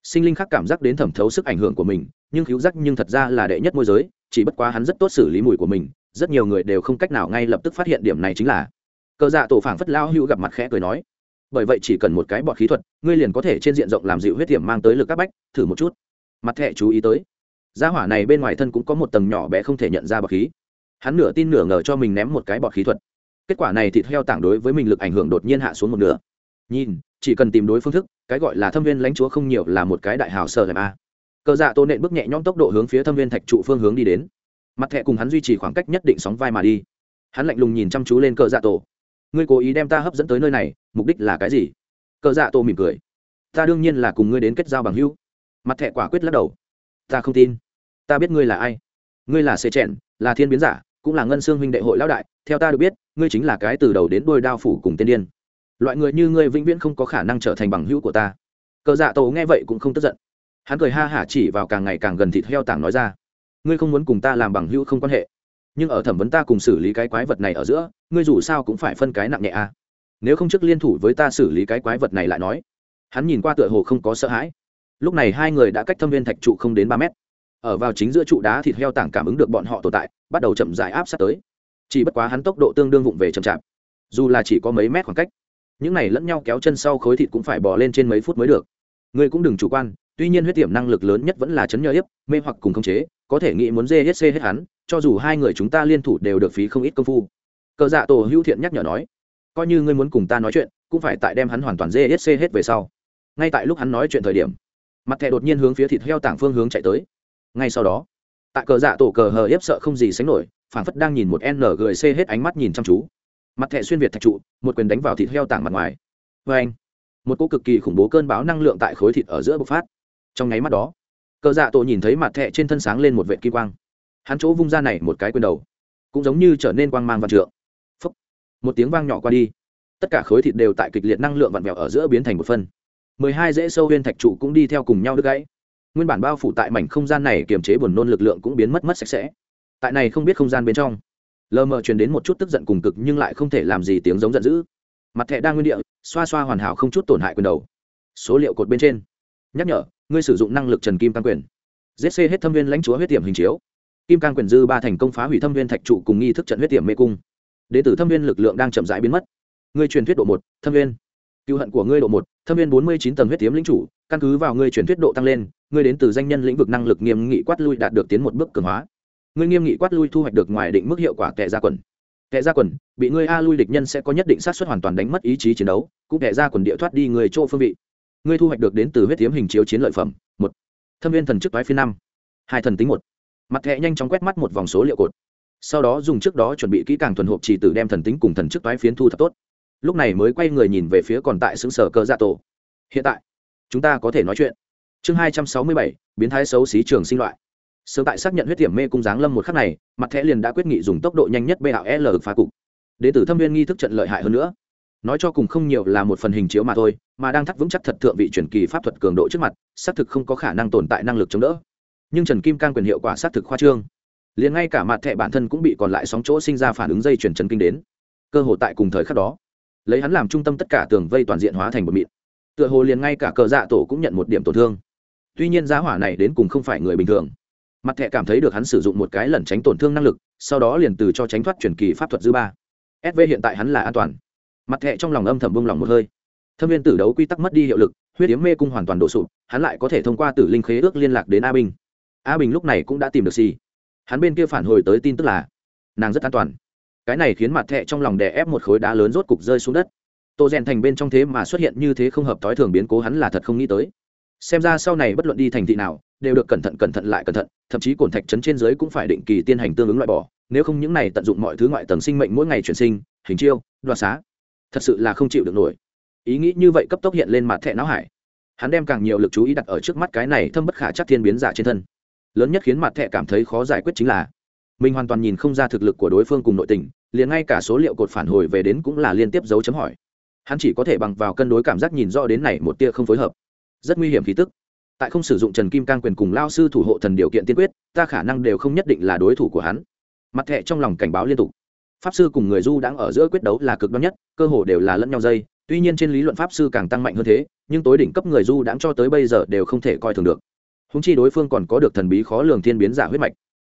sinh linh khác cảm giác đến thẩm thấu sức ảnh hưởng của mình, nhưng cứu giác nhưng thật ra là đệ nhất môi giới, chỉ bất quá hắn rất tốt xử lý mùi của mình, rất nhiều người đều không cách nào ngay lập tức phát hiện điểm này chính là. Cờ dạ tổ phảng phất lao hưu gặp mặt khẽ cười nói, bởi vậy chỉ cần một cái bọt khí thuật, ngươi liền có thể trên diện rộng làm dịu huyết điểm mang tới lực các bách, thử một chút. Mặt thẹ chú ý tới. Gia hỏa này bên ngoài thân cũng có một tầng nhỏ bé không thể nhận ra bọt khí hắn nửa tin nửa ngờ cho mình ném một cái bọt khí thuật. Kết quả này thịt heo tảng đối với mình lực ảnh hưởng đột nhiên hạ xuống một nửa. Nhìn, chỉ cần tìm đối phương thức, cái gọi là thâm viên lãnh chúa không nhiều là một cái đại hào sợ làm a. Cờ dạ tôn nện bước nhẹ nhõm tốc độ hướng phía thâm viên thạch trụ phương hướng đi đến. Mặt thẹ cùng hắn duy trì khoảng cách nhất định sóng vai mà đi. Hắn lạnh lùng nhìn chăm chú lên cờ dạ tổ ngươi cố ý đem ta hấp dẫn tới nơi này, mục đích là cái gì? Cờ dạ tổ mỉm cười. Ta đương nhiên là cùng ngươi đến kết giao bằng hữu. Mặt thẹ quả quyết lắc đầu. Ta không tin. Ta biết ngươi là ai. Ngươi là xê trẻn là thiên biến giả cũng là ngân xương huynh đệ hội lão đại, theo ta được biết, ngươi chính là cái từ đầu đến đôi đao phủ cùng tiên điên. Loại người như ngươi vĩnh viễn không có khả năng trở thành bằng hữu của ta. Cờ dạ tổ nghe vậy cũng không tức giận. Hắn cười ha hả chỉ vào càng ngày càng gần thịt heo tảng nói ra, ngươi không muốn cùng ta làm bằng hữu không quan hệ, nhưng ở thẩm vấn ta cùng xử lý cái quái vật này ở giữa, ngươi dù sao cũng phải phân cái nặng nhẹ a à. nếu không trước liên thủ với ta xử lý cái quái vật này lại nói. Hắn nhìn qua tựa hồ không có sợ hãi. Lúc này hai người đã cách thâm viên thạch trụ không đến ba mét ở vào chính giữa trụ đá thịt heo tảng cảm ứng được bọn họ tồn tại, bắt đầu chậm dài áp sát tới. Chỉ bất quá hắn tốc độ tương đương vụng về chậm chạp. Dù là chỉ có mấy mét khoảng cách, những này lẫn nhau kéo chân sau khối thịt cũng phải bò lên trên mấy phút mới được. Ngươi cũng đừng chủ quan, tuy nhiên huyết điểm năng lực lớn nhất vẫn là chấn nhờ hiếp, mê hoặc cùng khống chế, có thể nghĩ muốn dê hết hắn, cho dù hai người chúng ta liên thủ đều được phí không ít công phu. Cờ dạ tổ hữu thiện nhắc nhở nói, coi như ngươi muốn cùng ta nói chuyện, cũng phải tại đem hắn hoàn toàn dê hết xê hết về sau. Ngay tại lúc hắn nói chuyện thời điểm, mặt thẻ đột nhiên hướng phía thịt heo tảng phương hướng chạy tới ngay sau đó, tại cờ dạ tổ cờ hờ hiếp sợ không gì sánh nổi, phảng phất đang nhìn một ngc hết ánh mắt nhìn chăm chú. Mặt thẻ xuyên việt thạch trụ, một quyền đánh vào thịt heo tảng mặt ngoài. Vê anh, một cô cực kỳ khủng bố cơn bão năng lượng tại khối thịt ở giữa bộc phát. Trong nháy mắt đó, cờ dạ tổ nhìn thấy mặt thẻ trên thân sáng lên một vệ kim quang. Hắn chỗ vung ra này một cái quyền đầu, cũng giống như trở nên quang mang văn trượng. Phúc. một tiếng vang nhỏ qua đi. Tất cả khối thịt đều tại kịch liệt năng lượng vặn vẹo ở giữa biến thành một phân. Mười hai dễ sâu huyên thạch trụ cũng đi theo cùng nhau đứt gãy nguyên bản bao phủ tại mảnh không gian này kiềm chế buồn nôn lực lượng cũng biến mất mất sạch sẽ. Tại này không biết không gian bên trong, lờ mờ truyền đến một chút tức giận cùng cực nhưng lại không thể làm gì tiếng giống giận dữ. Mặt thẻ đang nguyên địa, xoa xoa hoàn hảo không chút tổn hại quyền đầu. Số liệu cột bên trên. Nhắc nhở, ngươi sử dụng năng lực trần kim tăng quyền. Giết c hết thâm viên lãnh chúa huyết tiệm hình chiếu. Kim cang quyền dư ba thành công phá hủy thâm viên thạch trụ cùng nghi thức trận huyết tiệm mê cung. Đ ế t ử thâm viên lực lượng đang chậm rãi biến mất. Ngươi truyền thuyết độ một, thâm viên. Cựu hận của ngươi độ một, thâm viên bốn mươi chín tầng huyết tiếm lính chủ căn cứ vào ngươi truyền thuyết độ tăng lên, ngươi đến từ danh nhân lĩnh vực năng lực nghiêm nghị quát lui đạt được tiến một bước cường hóa. Ngươi nghiêm nghị quát lui thu hoạch được ngoài định mức hiệu quả kẻ ra quần. Kẻ ra quần, bị ngươi a lui địch nhân sẽ có nhất định sát xuất hoàn toàn đánh mất ý chí chiến đấu, cũng kẻ ra quần địa thoát đi người chỗ phương vị. Ngươi thu hoạch được đến từ huyết tiếm hình chiếu chiến lợi phẩm, một. Thâm viên thần chức toái phiên năm. Hai thần tính một. Mặt thẹ nhanh chóng quét mắt một vòng số liệu cột. Sau đó dùng trước đó chuẩn bị kỹ càng thuần hộp chỉ tử đem thần tính cùng thần chức toái phiến thu thập tốt. Lúc này mới quay người nhìn về phía còn tại xứng sở cơ dạ tổ. Hiện tại chúng ta có thể nói chuyện. Chương hai trăm sáu mươi bảy, biến thái xấu xí trường sinh loại. Sớm tại xác nhận huyết điểm mê cung giáng lâm một khắc này, mặt thẻ liền đã quyết nghị dùng tốc độ nhanh nhất bạo l phá cục. Đệ tử thâm viên nghi thức trận lợi hại hơn nữa. Nói cho cùng không nhiều là một phần hình chiếu mà thôi, mà đang thắt vững chắc thật thượng vị truyền kỳ pháp thuật cường độ trước mặt, xác thực không có khả năng tồn tại năng lực chống đỡ. Nhưng trần kim cang quyền hiệu quả xác thực khoa trương. Liền ngay cả mặt thẻ bản thân cũng bị còn lại sóng chỗ sinh ra phản ứng dây chuyển trần kinh đến. Cơ hội tại cùng thời khắc đó. Lấy hắn làm trung tâm tất cả tường vây toàn diện hóa thành một mịn tựa hồ liền ngay cả cờ dạ tổ cũng nhận một điểm tổn thương. Tuy nhiên giá hỏa này đến cùng không phải người bình thường. Mặt thẻ cảm thấy được hắn sử dụng một cái lẩn tránh tổn thương năng lực sau đó liền từ cho tránh thoát truyền kỳ pháp thuật dư ba. Sv hiện tại hắn là an toàn. Mặt thẻ trong lòng âm thầm bông lòng một hơi. Thâm viên tử đấu quy tắc mất đi hiệu lực huyết yếm mê cung hoàn toàn đổ sụp hắn lại có thể thông qua tử linh khế ước liên lạc đến a bình. A bình lúc này cũng đã tìm được gì, hắn bên kia phản hồi tới tin tức là nàng rất an toàn. Cái này khiến mặt thẹ trong lòng đè ép một khối đá lớn rốt cục rơi xuống đất tô rèn thành bên trong thế mà xuất hiện như thế không hợp tối thường biến cố hắn là thật không nghĩ tới. Xem ra sau này bất luận đi thành thị nào, đều được cẩn thận cẩn thận lại cẩn thận, thậm chí cổn thạch trấn trên dưới cũng phải định kỳ tiến hành tương ứng loại bỏ. Nếu không những này tận dụng mọi thứ ngoại tầng sinh mệnh mỗi ngày chuyển sinh, hình chiêu, đoạt xá, thật sự là không chịu được nổi. Ý nghĩ như vậy cấp tốc hiện lên mặt thẹ não hải. Hắn đem càng nhiều lực chú ý đặt ở trước mắt cái này thâm bất khả chắc thiên biến giả trên thân. Lớn nhất khiến mặt thẹ cảm thấy khó giải quyết chính là, mình hoàn toàn nhìn không ra thực lực của đối phương cùng nội tình, liền ngay cả số liệu cột phản hồi về đến cũng là liên tiếp dấu chấm hỏi hắn chỉ có thể bằng vào cân đối cảm giác nhìn rõ đến này một tia không phối hợp. Rất nguy hiểm khí tức. Tại không sử dụng trần kim cang quyền cùng lao sư thủ hộ thần điều kiện tiên quyết, ta khả năng đều không nhất định là đối thủ của hắn. Mặt thẹ trong lòng cảnh báo liên tục. Pháp sư cùng người du đang ở giữa quyết đấu là cực đoan nhất, cơ hồ đều là lẫn nhau dây. Tuy nhiên trên lý luận pháp sư càng tăng mạnh hơn thế, nhưng tối đỉnh cấp người du đãng cho tới bây giờ đều không thể coi thường được. Húng chi đối phương còn có được thần bí khó lường thiên biến giả huyết mạch.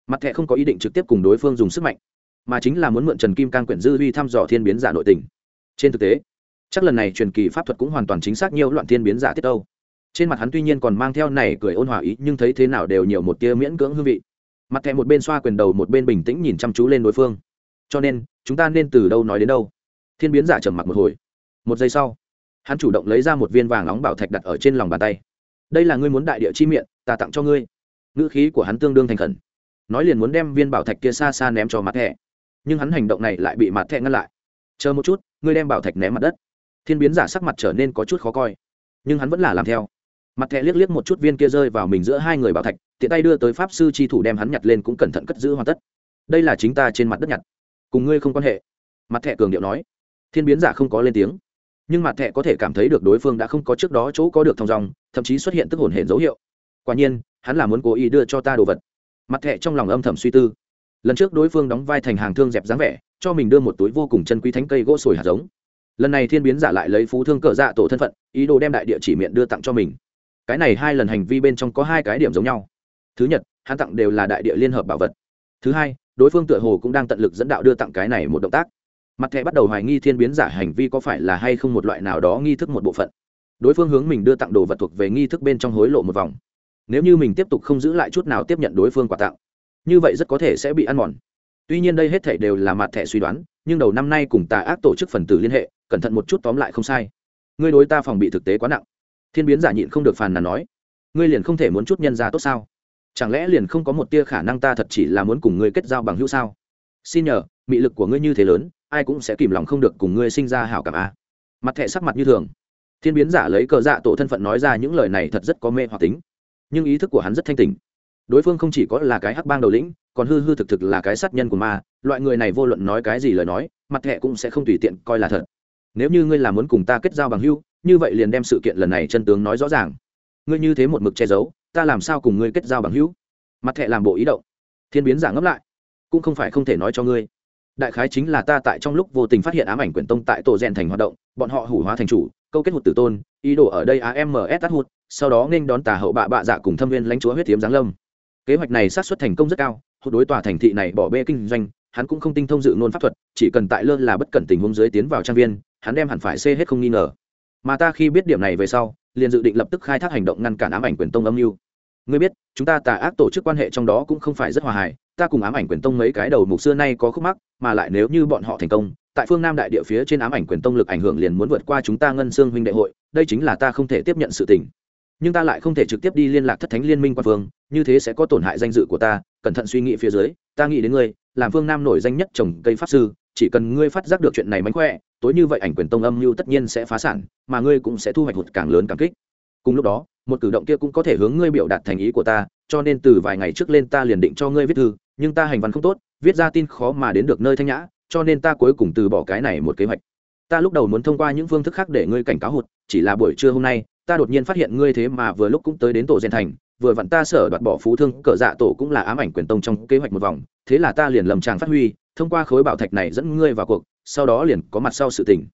Mặt thẹ không có ý định trực tiếp cùng đối phương dùng sức mạnh, mà chính là muốn mượn trần kim cang quyển dư huy thăm dò thiên biến giả nội tình. Trên thực tế chắc lần này truyền kỳ pháp thuật cũng hoàn toàn chính xác nhiều loạn thiên biến giả tiết âu trên mặt hắn tuy nhiên còn mang theo này cười ôn hòa ý, nhưng thấy thế nào đều nhiều một tia miễn cưỡng hương vị. Mặt thẹ một bên xoa quyền đầu, một bên bình tĩnh nhìn chăm chú lên đối phương. Cho nên, chúng ta nên từ đâu nói đến đâu? Thiên biến giả trầm mặc một hồi. Một giây sau, hắn chủ động lấy ra một viên vàng nóng bảo thạch đặt ở trên lòng bàn tay. Đây là ngươi muốn đại địa chi miệng, ta tặng cho ngươi. Ngữ khí của hắn tương đương thành khẩn. Nói liền muốn đem viên bảo thạch kia xa xa ném cho mặt thẹ nhưng hắn hành động này lại bị mặt thẹ ngăn lại. Chờ một chút, ngươi đem bảo thạch ném mặt đất thiên biến giả sắc mặt trở nên có chút khó coi nhưng hắn vẫn là làm theo. Mặt thẹ liếc liếc một chút viên kia rơi vào mình giữa hai người bảo thạch tiện tay đưa tới pháp sư tri thủ đem hắn nhặt lên cũng cẩn thận cất giữ hoàn tất. Đây là chính ta trên mặt đất nhặt cùng ngươi không quan hệ. Mặt thẹ cường điệu nói. Thiên biến giả không có lên tiếng nhưng mặt thẹ có thể cảm thấy được đối phương đã không có trước đó chỗ có được thong dòng, thậm chí xuất hiện tức hồn hển dấu hiệu. Quả nhiên hắn là muốn cố ý đưa cho ta đồ vật. Mặt thẹ trong lòng âm thầm suy tư. Lần trước đối phương đóng vai thành hàng thương dẹp dáng vẻ cho mình đưa một túi vô cùng chân quý thánh cây gỗ sồi hạt giống lần này thiên biến giả lại lấy phú thương cờ dạ tổ thân phận, ý đồ đem đại địa chỉ miệng đưa tặng cho mình. Cái này hai lần hành vi bên trong có hai cái điểm giống nhau. Thứ nhất, hắn tặng đều là đại địa liên hợp bảo vật. Thứ hai, đối phương tựa hồ cũng đang tận lực dẫn đạo đưa tặng cái này một động tác. Mặt thẻ bắt đầu hoài nghi thiên biến giả hành vi có phải là hay không một loại nào đó nghi thức một bộ phận. Đối phương hướng mình đưa tặng đồ vật thuộc về nghi thức bên trong hối lộ một vòng. Nếu như mình tiếp tục không giữ lại chút nào tiếp nhận đối phương quà tặng, như vậy rất có thể sẽ bị ăn mòn. Tuy nhiên đây hết thể đều là mặt thẻ suy đoán, nhưng đầu năm nay cùng tà ác tổ chức phần tử liên hệ cẩn thận một chút tóm lại không sai. Ngươi đối ta phòng bị thực tế quá nặng. Thiên biến giả nhịn không được phàn nàn nói, ngươi liền không thể muốn chút nhân ra tốt sao? Chẳng lẽ liền không có một tia khả năng ta thật chỉ là muốn cùng ngươi kết giao bằng hữu sao? Xin nhờ, mị lực của ngươi như thế lớn, ai cũng sẽ kìm lòng không được cùng ngươi sinh ra hảo cảm a. Mặt thẻ sắc mặt như thường. Thiên biến giả lấy cờ dạ tổ thân phận nói ra những lời này thật rất có mê hoặc tính. Nhưng ý thức của hắn rất thanh tình đối phương không chỉ có là cái hắc bang đầu lĩnh, còn hư hư thực thực là cái sát nhân của ma. Loại người này vô luận nói cái gì lời nói, mặt thẹ cũng sẽ không tùy tiện coi là thật nếu như ngươi là muốn cùng ta kết giao bằng hưu, như vậy liền đem sự kiện lần này chân tướng nói rõ ràng. Ngươi như thế một mực che giấu, ta làm sao cùng ngươi kết giao bằng hữu mặt thẹ làm bộ ý động. Thiên biến giả ngấp lại. Cũng không phải không thể nói cho ngươi. Đại khái chính là ta tại trong lúc vô tình phát hiện ám ảnh quyển tông tại tổ rèn thành hoạt động, bọn họ hủ hóa thành chủ, câu kết hụt tử tôn, ý đồ ở đây ams tắt hụt, sau đó nên đón tà hậu bạ bạ dạ cùng thâm viên lãnh chúa huyết tiếm giáng lâm. Kế hoạch này sát xuất thành công rất cao, hụt đối tòa thành thị này bỏ bê kinh doanh, hắn cũng không tinh thông dự ngôn pháp thuật, chỉ cần tại lơ là bất cẩn tình huống dưới tiến vào trang viên hắn đem hẳn phải xê hết không nghi ngờ. Mà ta khi biết điểm này về sau, liền dự định lập tức khai thác hành động ngăn cản ám ảnh quyền tông âm mưu. Ngươi biết, chúng ta tà ác tổ chức quan hệ trong đó cũng không phải rất hòa hài, ta cùng ám ảnh quyền tông mấy cái đầu mục xưa nay có khúc mắc, mà lại nếu như bọn họ thành công, tại phương nam đại địa phía trên ám ảnh quyền tông lực ảnh hưởng liền muốn vượt qua chúng ta ngân xương huynh đệ hội, đây chính là ta không thể tiếp nhận sự tình. Nhưng ta lại không thể trực tiếp đi liên lạc thất thánh liên minh quan phương, như thế sẽ có tổn hại danh dự của ta, cẩn thận suy nghĩ phía dưới, ta nghĩ đến ngươi, làm phương nam nổi danh nhất trồng cây pháp sư chỉ cần ngươi phát giác được chuyện này mánh khỏe, tối như vậy ảnh quyền tông âm mưu tất nhiên sẽ phá sản, mà ngươi cũng sẽ thu hoạch hụt càng lớn càng kích. Cùng lúc đó, một cử động kia cũng có thể hướng ngươi biểu đạt thành ý của ta, cho nên từ vài ngày trước lên ta liền định cho ngươi viết thư, nhưng ta hành văn không tốt, viết ra tin khó mà đến được nơi thanh nhã, cho nên ta cuối cùng từ bỏ cái này một kế hoạch. Ta lúc đầu muốn thông qua những phương thức khác để ngươi cảnh cáo hụt, chỉ là buổi trưa hôm nay, ta đột nhiên phát hiện ngươi thế mà vừa lúc cũng tới đến tổ gen thành vừa vặn ta sở đoạt bỏ phú thương, cờ dạ tổ cũng là ám ảnh quyền tông trong kế hoạch một vòng, thế là ta liền lầm tràng phát huy, thông qua khối bảo thạch này dẫn ngươi vào cuộc, sau đó liền có mặt sau sự tình.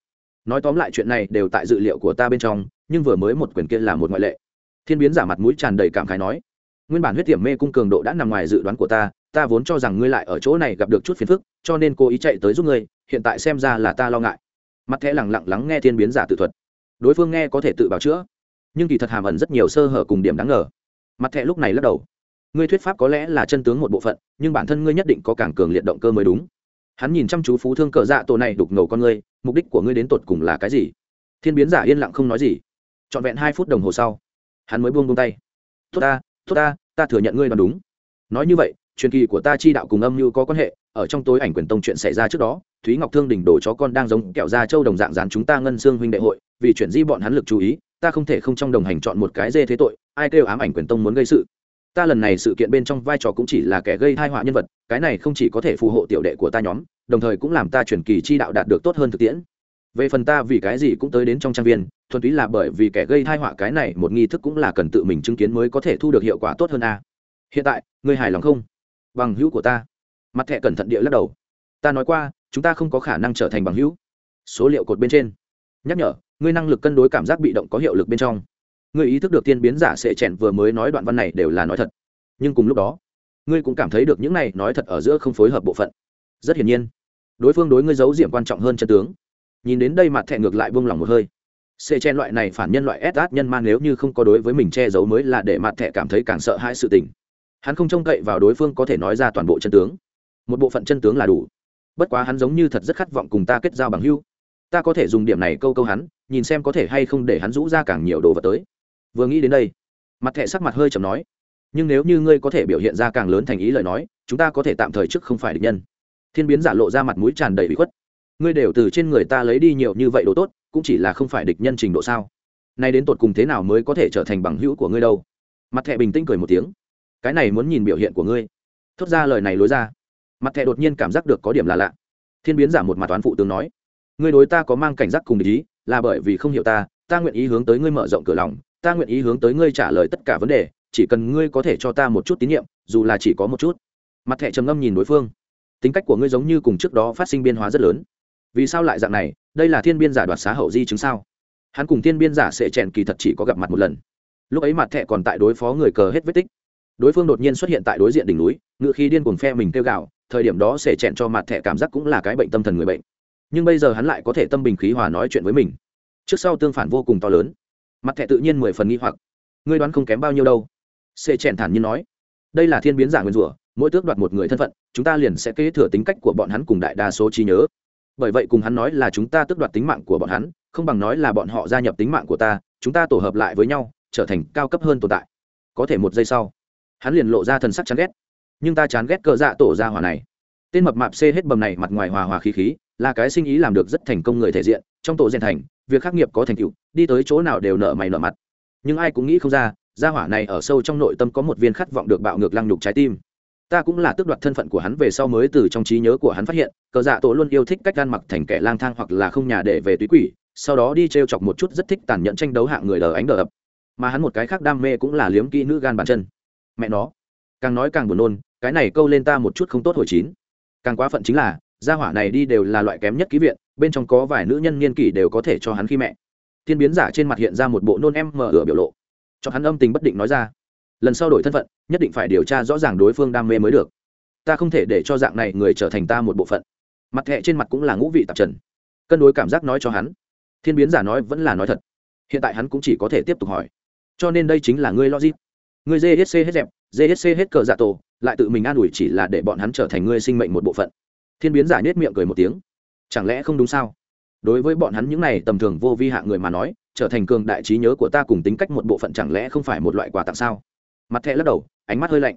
Nói tóm lại chuyện này đều tại dự liệu của ta bên trong, nhưng vừa mới một quyền kia là một ngoại lệ. Thiên biến giả mặt mũi tràn đầy cảm khái nói, nguyên bản huyết tiềm mê cung cường độ đã nằm ngoài dự đoán của ta ta vốn cho rằng ngươi lại ở chỗ này gặp được chút phiền phức, cho nên cố ý chạy tới giúp ngươi, hiện tại xem ra là ta lo ngại. Mặt thẻ lẳng lặng lắng nghe thiên biến giả tự thuật. Đối phương nghe có thể tự bào chữa, nhưng kỳ thật hàm ẩn rất nhiều sơ hở cùng điểm đáng ngờ mặt thẻ lúc này lắc đầu. Ngươi thuyết pháp có lẽ là chân tướng một bộ phận, nhưng bản thân ngươi nhất định có càng cường liệt động cơ mới đúng. Hắn nhìn chăm chú phú thương cờ dạ tổ này đục ngầu con ngươi, mục đích của ngươi đến tột cùng là cái gì? Thiên biến giả yên lặng không nói gì. Trọn vẹn hai phút đồng hồ sau, hắn mới buông buông tay. Tốt ta tốt ta ta thừa nhận ngươi đoán đúng. Nói như vậy, truyền kỳ của ta chi đạo cùng âm mưu có quan hệ, ở trong tối ảnh quyền tông chuyện xảy ra trước đó, thúy ngọc thương đỉnh đổ chó con đang giống kẹo da châu đồng dạng dán chúng ta ngân xương huynh đệ hội, vì chuyện di bọn hắn lực chú ý ta không thể không trong đồng hành chọn một cái dê thế tội, ai kêu ám ảnh quyền tông muốn gây sự. Ta lần này sự kiện bên trong vai trò cũng chỉ là kẻ gây thai họa nhân vật, cái này không chỉ có thể phù hộ tiểu đệ của ta nhóm, đồng thời cũng làm ta chuyển kỳ chi đạo đạt được tốt hơn thực tiễn. Về phần ta vì cái gì cũng tới đến trong trang viên, thuần túy là bởi vì kẻ gây thai họa cái này một nghi thức cũng là cần tự mình chứng kiến mới có thể thu được hiệu quả tốt hơn a. Hiện tại, ngươi hài lòng không? Bằng hữu của ta. Mặt thẹ cẩn thận địa lắc đầu. Ta nói qua, chúng ta không có khả năng trở thành bằng hữu. Số liệu cột bên trên. Nhắc nhở ngươi năng lực cân đối cảm giác bị động có hiệu lực bên trong. Ngươi ý thức được tiên biến giả sẽ chèn vừa mới nói đoạn văn này đều là nói thật. Nhưng cùng lúc đó, ngươi cũng cảm thấy được những này nói thật ở giữa không phối hợp bộ phận. Rất hiển nhiên, đối phương đối ngươi giấu diệm quan trọng hơn chân tướng. Nhìn đến đây mặt Thẹn ngược lại buông lỏng một hơi. Sẽ chen loại này phản nhân loại ép át nhân man nếu như không có đối với mình che giấu mới là để mặt thẹ cảm thấy càng sợ hãi sự tình. Hắn không trông cậy vào đối phương có thể nói ra toàn bộ chân tướng. Một bộ phận chân tướng là đủ. Bất quá hắn giống như thật rất khát vọng cùng ta kết giao bằng hưu ta có thể dùng điểm này câu câu hắn nhìn xem có thể hay không để hắn rũ ra càng nhiều đồ vật tới. Vừa nghĩ đến đây, mặt thẹ sắc mặt hơi chầm nói, nhưng nếu như ngươi có thể biểu hiện ra càng lớn thành ý lời nói, chúng ta có thể tạm thời trước không phải địch nhân. Thiên biến giả lộ ra mặt mũi tràn đầy bị khuất, ngươi đều từ trên người ta lấy đi nhiều như vậy đồ tốt, cũng chỉ là không phải địch nhân trình độ sao? Nay đến tột cùng thế nào mới có thể trở thành bằng hữu của ngươi đâu? Mặt thẹ bình tĩnh cười một tiếng, cái này muốn nhìn biểu hiện của ngươi. Thốt ra lời này lối ra, mặt thẹ đột nhiên cảm giác được có điểm là lạ. Thiên biến giả một mặt toán phụ tướng nói, ngươi đối ta có mang cảnh giác cùng địch ý là bởi vì không hiểu ta ta nguyện ý hướng tới ngươi mở rộng cửa lòng, ta nguyện ý hướng tới ngươi trả lời tất cả vấn đề, chỉ cần ngươi có thể cho ta một chút tín nhiệm, dù là chỉ có một chút. Mặt thẹ trầm ngâm nhìn đối phương. Tính cách của ngươi giống như cùng trước đó phát sinh biên hóa rất lớn. Vì sao lại dạng này? Đây là thiên biên giả đoạt xá hậu di chứng sao? Hắn cùng thiên biên giả sẽ chèn kỳ thật chỉ có gặp mặt một lần. Lúc ấy mặt thẹ còn tại đối phó người cờ hết vết tích. Đối phương đột nhiên xuất hiện tại đối diện đỉnh núi, ngựa khi điên cuồng phe mình kêu gạo thời điểm đó sẽ chèn cho mặt thẹ cảm giác cũng là cái bệnh tâm thần người bệnh nhưng bây giờ hắn lại có thể tâm bình khí hòa nói chuyện với mình. Trước sau tương phản vô cùng to lớn. Mặt thẻ tự nhiên mười phần nghi hoặc. Ngươi đoán không kém bao nhiêu đâu. Sẽ chèn thản nhiên nói. Đây là thiên biến giả nguyên rủa, mỗi tước đoạt một người thân phận, chúng ta liền sẽ kế thừa tính cách của bọn hắn cùng đại đa số trí nhớ. Bởi vậy cùng hắn nói là chúng ta tước đoạt tính mạng của bọn hắn, không bằng nói là bọn họ gia nhập tính mạng của ta, chúng ta tổ hợp lại với nhau, trở thành cao cấp hơn tồn tại. Có thể một giây sau, hắn liền lộ ra thần sắc chán ghét. Nhưng ta chán ghét cờ dạ tổ ra hỏa này. Tên mập mạp xê hết bầm này mặt ngoài hòa hòa khí khí là cái sinh ý làm được rất thành công người thể diện, trong tổ rèn thành, việc khắc nghiệp có thành tựu, đi tới chỗ nào đều nợ mày nợ mặt. Nhưng ai cũng nghĩ không ra, gia hỏa này ở sâu trong nội tâm có một viên khát vọng được bạo ngược lăng nhục trái tim. Ta cũng là tước đoạt thân phận của hắn về sau mới từ trong trí nhớ của hắn phát hiện, cờ dạ tổ luôn yêu thích cách gan mặc thành kẻ lang thang hoặc là không nhà để về túy quỷ, sau đó đi t r e o chọc một chút rất thích tàn nhẫn tranh đấu hạng người đờ ánh đờ ập. Mà hắn một cái khác đam mê cũng là liếm kỹ nữ gan bàn chân. Mẹ nó, càng nói càng buồn nôn, cái này câu lên ta một chút không tốt hồi chín. Càng quá phận chính là gia hỏa này đi đều là loại kém nhất ký viện, bên trong có vài nữ nhân niên kỷ đều có thể cho hắn khi mẹ. Thiên biến giả trên mặt hiện ra một bộ nôn em mở ửa biểu lộ. Cho hắn âm tình bất định nói ra, lần sau đổi thân phận, nhất định phải điều tra rõ ràng đối phương đam mê mới được. Ta không thể để cho dạng này người trở thành ta một bộ phận. Mặt thẹ trên mặt cũng là ngũ vị tạp trần. Cân đối cảm giác nói cho hắn, thiên biến giả nói vẫn là nói thật. Hiện tại hắn cũng chỉ có thể tiếp tục hỏi. Cho nên đây chính là ngươi logic. Ngươi gsc hết dẹp gsc hết cờ dạ tổ, lại tự mình an ủi chỉ là để bọn hắn trở thành ngươi sinh mệnh một bộ phận thiên biến giả nết miệng cười một tiếng. Chẳng lẽ không đúng sao? Đối với bọn hắn những này tầm thường vô vi hạ người mà nói trở thành cường đại trí nhớ của ta cùng tính cách một bộ phận chẳng lẽ không phải một loại quà tặng sao? Mặt thẹ lắc đầu ánh mắt hơi lạnh.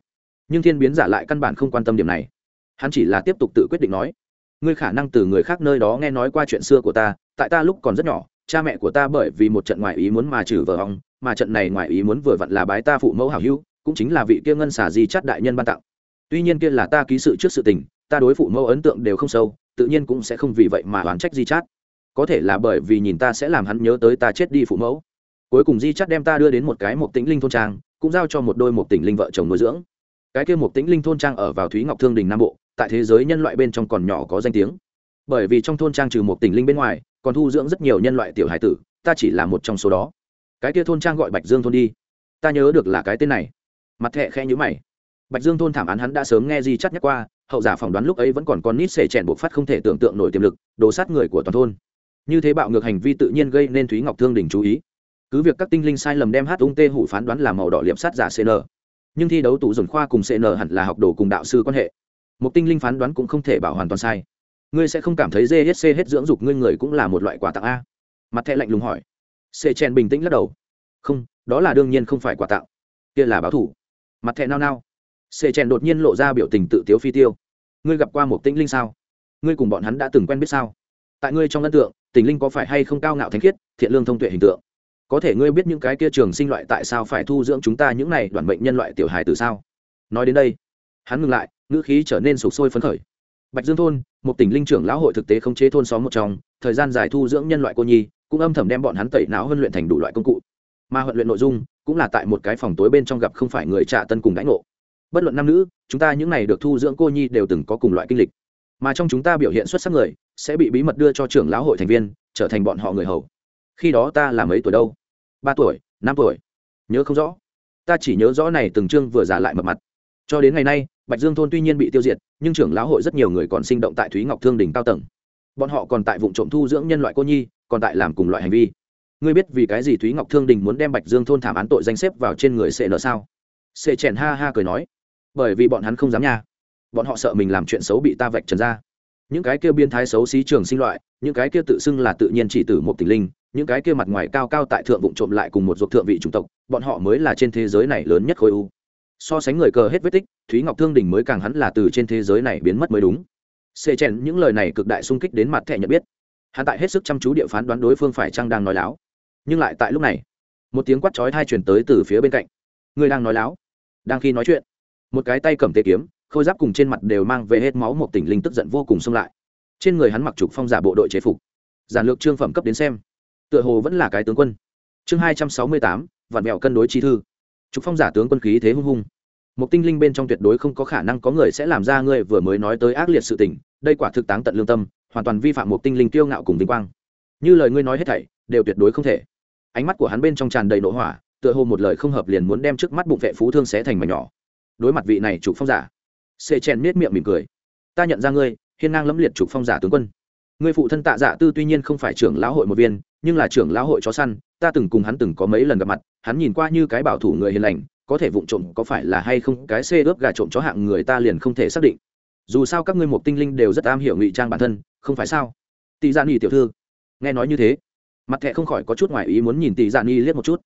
Nhưng thiên biến giả lại căn bản không quan tâm điểm này. Hắn chỉ là tiếp tục tự quyết định nói ngươi khả năng từ người khác nơi đó nghe nói qua chuyện xưa của ta tại ta lúc còn rất nhỏ cha mẹ của ta bởi vì một trận ngoại ý muốn mà trừ vợ ông, mà trận này ngoại ý muốn vừa vặn là bái ta phụ mẫu hảo hữu cũng chính là vị kia ngân xả di chắt đại nhân ban tặng tuy nhiên kia là ta ký sự trước sự tình, ta đối phụ mẫu ấn tượng đều không sâu, tự nhiên cũng sẽ không vì vậy mà oán trách di chát. Có thể là bởi vì nhìn ta sẽ làm hắn nhớ tới ta chết đi phụ mẫu. Cuối cùng di chát đem ta đưa đến một cái một tĩnh linh thôn trang, cũng giao cho một đôi một tỉnh linh vợ chồng nuôi dưỡng. Cái kia một tĩnh linh thôn trang ở vào thúy ngọc thương đình nam bộ, tại thế giới nhân loại bên trong còn nhỏ có danh tiếng. Bởi vì trong thôn trang trừ một tỉnh linh bên ngoài, còn thu dưỡng rất nhiều nhân loại tiểu hải tử, ta chỉ là một trong số đó. Cái kia thôn trang gọi bạch dương thôn đi. Ta nhớ được là cái tên này. Mặt thẹ khe nhữ mày bạch dương thôn thảm án hắn đã sớm nghe di chắc nhắc qua, hậu giả phỏng đoán lúc ấy vẫn còn con nít xẻ chèn buộc phát không thể tưởng tượng nổi tiềm lực, đồ sát người của toàn thôn. Như thế bạo ngược hành vi tự nhiên gây nên thúy ngọc thương đình chú ý. Cứ việc các tinh linh sai lầm đem hát ung tê hủ phán đoán là màu đỏ liệm sát giả cn nhưng thi đấu tủ dồn khoa cùng cn hẳn là học đồ cùng đạo sư quan hệ. Một tinh linh phán đoán cũng không thể bảo hoàn toàn sai. Ngươi sẽ không cảm thấy dê hết dưỡng dục ngươi người cũng là một loại quà tặng a? Mặt thẹ lạnh lùng hỏi. Xê chen bình tĩnh lắc đầu. Không, đó là đương nhiên không phải quà tặng. Kia là báo thủ. Mặt thẹ nao nao sệ chèn đột nhiên lộ ra biểu tình tự tiếu phi tiêu. Ngươi gặp qua một tinh linh sao? Ngươi cùng bọn hắn đã từng quen biết sao? Tại ngươi trong ấn tượng tình linh có phải hay không cao ngạo thánh khiết, thiện lương thông tuệ hình tượng? Có thể ngươi biết những cái kia trường sinh loại tại sao phải thu dưỡng chúng ta những này đoàn bệnh nhân loại tiểu hài từ sao? Nói đến đây, hắn ngừng lại, ngữ khí trở nên sụp sôi phấn khởi. Bạch dương thôn, một tỉnh linh trưởng lão hội thực tế không chế thôn xóm một trong, thời gian dài thu dưỡng nhân loại cô nhi, cũng âm thầm đem bọn hắn tẩy não huấn luyện thành đủ loại công cụ. Mà huấn luyện nội dung, cũng là tại một cái phòng tối bên trong gặp không phải người trả tân cùng đánh ngộ bất luận nam nữ, chúng ta những này được thu dưỡng cô nhi đều từng có cùng loại kinh lịch. Mà trong chúng ta biểu hiện xuất sắc người, sẽ bị bí mật đưa cho trưởng lão hội thành viên, trở thành bọn họ người hầu. Khi đó ta là mấy tuổi đâu? Ba tuổi, năm tuổi. Nhớ không rõ. Ta chỉ nhớ rõ này từng chương vừa giả lại mập mặt. Cho đến ngày nay, bạch dương thôn tuy nhiên bị tiêu diệt, nhưng trưởng lão hội rất nhiều người còn sinh động tại thúy ngọc thương đình cao tầng. Bọn họ còn tại vụ trộm thu dưỡng nhân loại cô nhi, còn tại làm cùng loại hành vi. Ngươi biết vì cái gì thúy ngọc thương đình muốn đem bạch dương thôn thảm án tội danh xếp vào trên người sệ nợ sao? Sệ chèn ha ha cười nói bởi vì bọn hắn không dám nha. Bọn họ sợ mình làm chuyện xấu bị ta vạch trần ra. Những cái kia biên thái xấu xí trường sinh loại, những cái kia tự xưng là tự nhiên chỉ tử một tình linh, những cái kia mặt ngoài cao cao tại thượng vụ trộm lại cùng một ruột thượng vị chủng tộc, bọn họ mới là trên thế giới này lớn nhất khối u. So sánh người cờ hết vết tích, thúy ngọc thương đình mới càng hắn là từ trên thế giới này biến mất mới đúng. Xê chèn, những lời này cực đại sung kích đến mặt thẻ nhận biết. Hắn tại hết sức chăm chú địa phán đoán đối phương phải chăng đang nói láo. Nhưng lại tại lúc này, một tiếng quát chói thai truyền tới từ phía bên cạnh. Người đang nói láo. Đang khi nói chuyện một cái tay cầm tê kiếm, khôi giáp cùng trên mặt đều mang về hết máu một tỉnh linh tức giận vô cùng xông lại. Trên người hắn mặc trục phong giả bộ đội chế phục. Giản lược trương phẩm cấp đến xem. Tựa hồ vẫn là cái tướng quân. Chương hai trăm sáu mươi tám, vạn mẹo cân đối chi thư. Trục phong giả tướng quân khí thế hung hung. Một tinh linh bên trong tuyệt đối không có khả năng có người sẽ làm ra ngươi vừa mới nói tới ác liệt sự tình, đây quả thực táng tận lương tâm, hoàn toàn vi phạm một tinh linh kiêu ngạo cùng vinh quang. Như lời ngươi nói hết thảy, đều tuyệt đối không thể. Ánh mắt của hắn bên trong tràn đầy nổ hỏa, tựa hồ một lời không hợp liền muốn đem trước mắt bụng vệ phú thương xé thành mảnh nhỏ đối mặt vị này trục phong giả. Xê chèn miết miệng mỉm cười. Ta nhận ra ngươi, hiên ngang lẫm liệt trục phong giả tướng quân. Ngươi phụ thân tạ dạ tư tuy nhiên không phải trưởng lão hội một viên, nhưng là trưởng lão hội chó săn, ta từng cùng hắn từng có mấy lần gặp mặt, hắn nhìn qua như cái bảo thủ người hiền lành, có thể vụng trộm có phải là hay không, cái xê ướp gà trộm chó hạng người ta liền không thể xác định. Dù sao các ngươi một tinh linh đều rất am hiểu ngụy trang bản thân, không phải sao? Tỷ dạ nghỉ tiểu thư, nghe nói như thế. Mặt thẹ không khỏi có chút ngoài ý muốn nhìn tỷ dạ nghỉ liếc một chút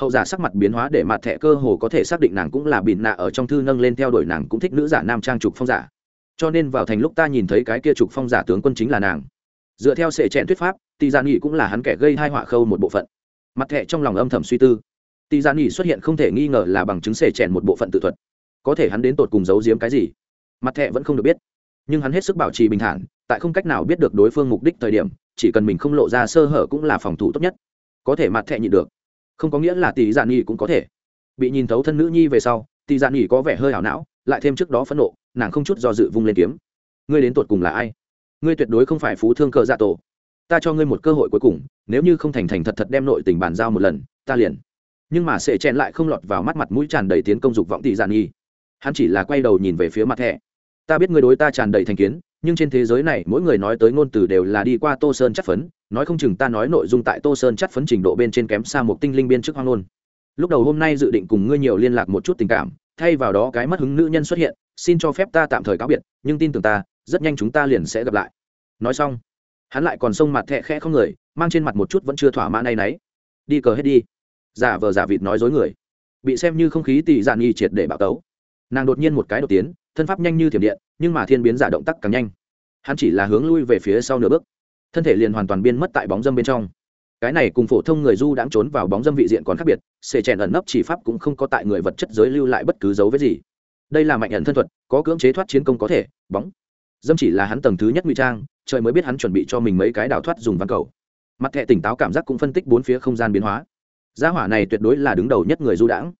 hậu giả sắc mặt biến hóa để mặt thẹ cơ hồ có thể xác định nàng cũng là bịn nạ ở trong thư nâng lên theo đuổi nàng cũng thích nữ giả nam trang trục phong giả. Cho nên vào thành lúc ta nhìn thấy cái kia trục phong giả tướng quân chính là nàng. Dựa theo sệ trẹn thuyết pháp tỷ giả dạ nghị cũng là hắn kẻ gây hai họa khâu một bộ phận. Mặt thẹ trong lòng âm thầm suy tư. Tỷ giả dạ nghị xuất hiện không thể nghi ngờ là bằng chứng sệ trẹn một bộ phận tự thuật. Có thể hắn đến tột cùng giấu giếm cái gì? Mặt thẹ vẫn không được biết. Nhưng hắn hết sức bảo trì bình thản, tại không cách nào biết được đối phương mục đích thời điểm, chỉ cần mình không lộ ra sơ hở cũng là phòng thủ tốt nhất. Có thể mặt thẹ nhịn được không có nghĩa là tỷ dạ nghỉ cũng có thể. Bị nhìn thấu thân nữ nhi về sau, tỷ dạ nghỉ có vẻ hơi hảo não, lại thêm trước đó phẫn nộ, nàng không chút do dự vung lên kiếm. Ngươi đến tột cùng là ai? Ngươi tuyệt đối không phải phú thương cờ dạ tổ. Ta cho ngươi một cơ hội cuối cùng, nếu như không thành thành thật thật đem nội tình bàn giao một lần, ta liền. Nhưng mà sệ chen lại không lọt vào mắt mặt mũi tràn đầy tiến công dục vọng tỷ Dạn nghi hắn chỉ là quay đầu nhìn về phía mặt thẻ. Ta biết ngươi đối ta tràn đầy thành kiến, nhưng trên thế giới này mỗi người nói tới ngôn từ đều là đi qua tô sơn chắc phấn nói không chừng ta nói nội dung tại tô sơn chắc phấn trình độ bên trên kém xa một tinh linh biên chức hoang ngôn. Lúc đầu hôm nay dự định cùng ngươi nhiều liên lạc một chút tình cảm, thay vào đó cái mất hứng nữ nhân xuất hiện, xin cho phép ta tạm thời cáo biệt, nhưng tin tưởng ta, rất nhanh chúng ta liền sẽ gặp lại. Nói xong, hắn lại còn sông mặt thẹ khẽ không người, mang trên mặt một chút vẫn chưa thỏa mãn nay nấy đi cờ hết đi. Giả vờ giả vịt nói dối người. Bị xem như không khí tỷ dạn nghi triệt để bạo tấu. Nàng đột nhiên một cái đột tiến, thân pháp nhanh như thiểm điện, nhưng mà thiên biến giả động tác càng nhanh. Hắn chỉ là hướng lui về phía sau nửa bước thân thể liền hoàn toàn biên mất tại bóng dâm bên trong. Cái này cùng phổ thông người du đãng trốn vào bóng dâm vị diện còn khác biệt xệ chèn ẩn nấp chỉ pháp cũng không có tại người vật chất giới lưu lại bất cứ dấu vết gì. Đây là mạnh ẩn thân thuật, có cưỡng chế thoát chiến công có thể, bóng. Dâm chỉ là hắn tầng thứ nhất nguy trang, trời mới biết hắn chuẩn bị cho mình mấy cái đào thoát dùng văn cầu. Mặt thẹ tỉnh táo cảm giác cũng phân tích bốn phía không gian biến hóa. Gia hỏa này tuyệt đối là đứng đầu nhất người du đãng.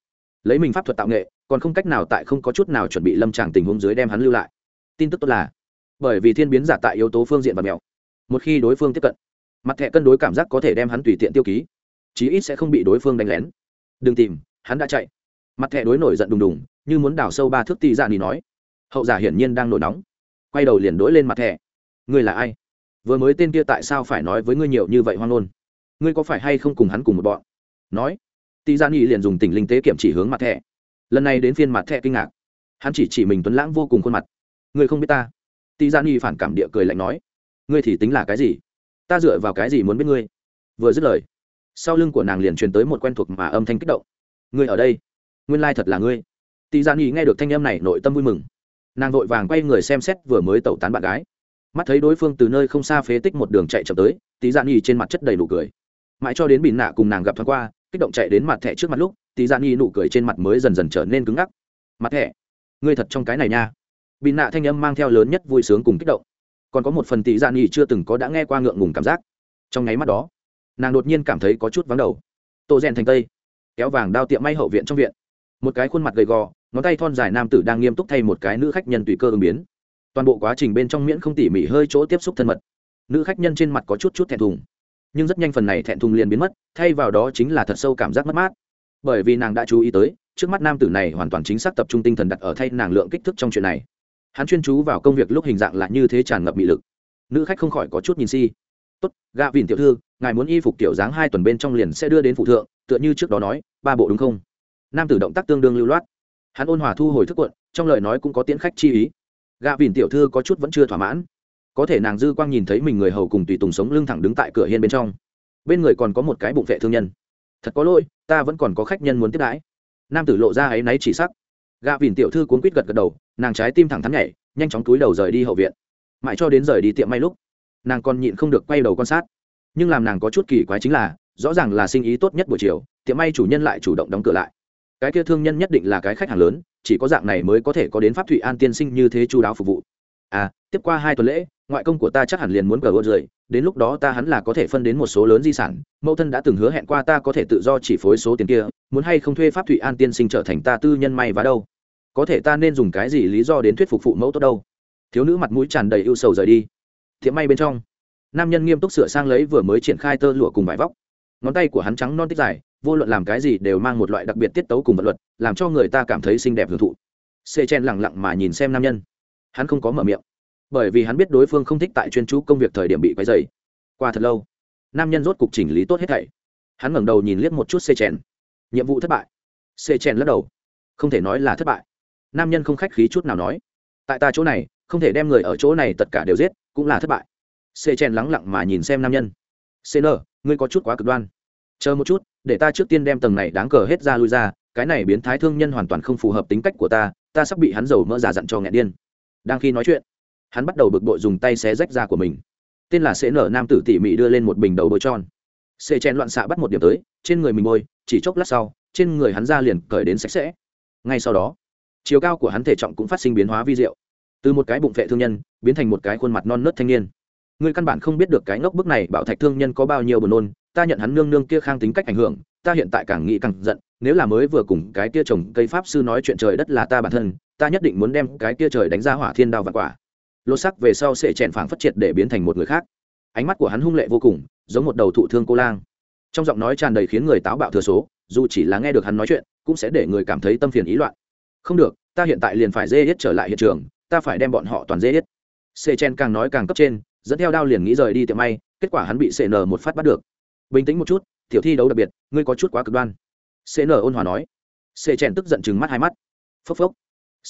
Lấy mình pháp thuật tạo nghệ, còn không cách nào tại không có chút nào chuẩn bị lâm tràng tình huống dưới đem hắn lưu lại. Tin tức tốt là, bởi vì thiên biến giả tại yếu tố phương diện và mèo một khi đối phương tiếp cận, mặt thẻ cân đối cảm giác có thể đem hắn tùy tiện tiêu ký, chí ít sẽ không bị đối phương đánh lén. Đừng tìm, hắn đã chạy. Mặt thẻ đối nổi giận đùng đùng, như muốn đào sâu ba thước tì dạ ni nói. Hậu giả hiển nhiên đang nổi nóng. Quay đầu liền đối lên mặt thẻ. Ngươi là ai? Vừa mới tên kia tại sao phải nói với ngươi nhiều như vậy hoang ngôn? Ngươi có phải hay không cùng hắn cùng một bọn? Nói. Tì dạ ni liền dùng tình linh tế kiểm chỉ hướng mặt thẻ. Lần này đến phiên mặt thẻ kinh ngạc. Hắn chỉ chỉ mình tuấn lãng vô cùng khuôn mặt. Ngươi không biết ta. Tì dạ ni phản cảm địa cười lạnh nói ngươi thì tính là cái gì? Ta dựa vào cái gì muốn biết ngươi? Vừa dứt lời, sau lưng của nàng liền truyền tới một quen thuộc mà âm thanh kích động. Ngươi ở đây? Nguyên lai thật là ngươi. Tị dạ gian ý nghe được thanh âm này nội tâm vui mừng. Nàng vội vàng quay người xem xét vừa mới tẩu tán bạn gái. Mắt thấy đối phương từ nơi không xa phế tích một đường chạy chậm tới, tị dạ gian y trên mặt chất đầy nụ cười. Mãi cho đến bị nạ cùng nàng gặp thoáng qua, kích động chạy đến mặt thẻ trước mặt lúc, tị dạ gian y nụ cười trên mặt mới dần dần trở nên cứng ngắc. Mặt thẻ, ngươi thật trong cái này nha. Bị nạ thanh âm mang theo lớn nhất vui sướng cùng kích động còn có một phần tỷ dạ nghỉ chưa từng có đã nghe qua ngượng ngùng cảm giác. Trong nháy mắt đó, nàng đột nhiên cảm thấy có chút vắng đầu. Tô rèn thành tây, kéo vàng đao tiệm may hậu viện trong viện. Một cái khuôn mặt gầy gò, ngón tay thon dài nam tử đang nghiêm túc thay một cái nữ khách nhân tùy cơ ứng biến. Toàn bộ quá trình bên trong miễn không tỉ mỉ hơi chỗ tiếp xúc thân mật. Nữ khách nhân trên mặt có chút chút thẹn thùng. Nhưng rất nhanh phần này thẹn thùng liền biến mất, thay vào đó chính là thật sâu cảm giác mất mát. Bởi vì nàng đã chú ý tới, trước mắt nam tử này hoàn toàn chính xác tập trung tinh thần đặt ở thay nàng lượng kích thước trong chuyện này hắn chuyên chú vào công việc lúc hình dạng là như thế tràn ngập mị lực. Nữ khách không khỏi có chút nhìn si. Tốt, gạ vìn tiểu thư, ngài muốn y phục tiểu dáng hai tuần bên trong liền sẽ đưa đến phụ thượng, tựa như trước đó nói, ba bộ đúng không? Nam tử động tác tương đương lưu loát. Hắn ôn hòa thu hồi thức quận, trong lời nói cũng có tiễn khách chi ý. Gạ vìn tiểu thư có chút vẫn chưa thỏa mãn. Có thể nàng dư quang nhìn thấy mình người hầu cùng tùy tùng sống lưng thẳng đứng tại cửa hiên bên trong. Bên người còn có một cái bụng vệ thương nhân. Thật có lỗi, ta vẫn còn có khách nhân muốn tiếp đãi. Nam tử lộ ra áy náy chỉ sắc. Gạ vìn tiểu thư cuốn quýt gật gật đầu nàng trái tim thẳng thắn nhảy, nhanh chóng túi đầu rời đi hậu viện. Mãi cho đến rời đi tiệm may lúc, nàng còn nhịn không được quay đầu quan sát. Nhưng làm nàng có chút kỳ quái chính là, rõ ràng là sinh ý tốt nhất buổi chiều, tiệm may chủ nhân lại chủ động đóng cửa lại. Cái kia thương nhân nhất định là cái khách hàng lớn, chỉ có dạng này mới có thể có đến pháp thụy an tiên sinh như thế chú đáo phục vụ. À tiếp qua hai tuần lễ, ngoại công của ta chắc hẳn liền muốn cờ gỡ rời, đến lúc đó ta hắn là có thể phân đến một số lớn di sản, mẫu thân đã từng hứa hẹn qua ta có thể tự do chỉ phối số tiền kia, muốn hay không thuê pháp thụy an tiên sinh trở thành ta tư nhân may và đâu có thể ta nên dùng cái gì lý do đến thuyết phục phụ mẫu tốt đâu? Thiếu nữ mặt mũi tràn đầy ưu sầu rời đi. Thiệm may bên trong, nam nhân nghiêm túc sửa sang lấy vừa mới triển khai tơ lụa cùng vải vóc. Ngón tay của hắn trắng non tích dài, vô luận làm cái gì đều mang một loại đặc biệt tiết tấu cùng vật luật, làm cho người ta cảm thấy xinh đẹp hưởng thụ. Xê chen lẳng lặng mà nhìn xem nam nhân. Hắn không có mở miệng, bởi vì hắn biết đối phương không thích tại chuyên chú công việc thời điểm bị quấy dày qua thật lâu, nam nhân rốt cục chỉnh lý tốt hết thảy. Hắn ngẩng đầu nhìn liếc một chút xê chen. Nhiệm vụ thất bại. Xê chen lắc đầu. Không thể nói là thất bại nam nhân không khách khí chút nào nói, tại ta chỗ này, không thể đem người ở chỗ này tất cả đều giết, cũng là thất bại. Xê chen lắng lặng mà nhìn xem nam nhân. Cn ngươi có chút quá cực đoan. Chờ một chút, để ta trước tiên đem tầng này đáng cờ hết ra lui ra, cái này biến thái thương nhân hoàn toàn không phù hợp tính cách của ta ta sắp bị hắn dầu mỡ giả dặn cho nghẹn điên. Đang khi nói chuyện, hắn bắt đầu bực bội dùng tay xé rách da của mình. Tên là sẽ nở nam tử tỉ mỉ đưa lên một bình đầu bôi tròn. Xê chen loạn xạ bắt một điểm tới, trên người mình môi chỉ chốc lát sau, trên người hắn ra liền cởi đến sạch sẽ. Ngay sau đó chiều cao của hắn thể trọng cũng phát sinh biến hóa vi diệu. Từ một cái bụng vệ thương nhân, biến thành một cái khuôn mặt non nớt thanh niên. Ngươi căn bản không biết được cái ngốc bức này bảo thạch thương nhân có bao nhiêu buồn nôn, ta nhận hắn nương nương kia khang tính cách ảnh hưởng, ta hiện tại càng nghĩ càng giận, nếu là mới vừa cùng cái kia trồng cây pháp sư nói chuyện trời đất là ta bản thân, ta nhất định muốn đem cái kia trời đánh ra hỏa thiên đao và quả. Lột sắc về sau sẽ chèn phảng phát triệt để biến thành một người khác. Ánh mắt của hắn hung lệ vô cùng, giống một đầu thụ thương cô lang. Trong giọng nói tràn đầy khiến người táo bạo thừa số, dù chỉ là nghe được hắn nói chuyện, cũng sẽ để người cảm thấy tâm phiền ý loạn không được, ta hiện tại liền phải dê hết trở lại hiện trường, ta phải đem bọn họ toàn dê hết. Sê chen càng nói càng cấp trên, dẫn theo đao liền nghĩ rời đi tiệm may, kết quả hắn bị cn một phát bắt được. Bình tĩnh một chút, tiểu thi đấu đặc biệt, ngươi có chút quá cực đoan. Cn ôn hòa nói. Sê chen tức giận chừng mắt hai mắt. Phốc phốc.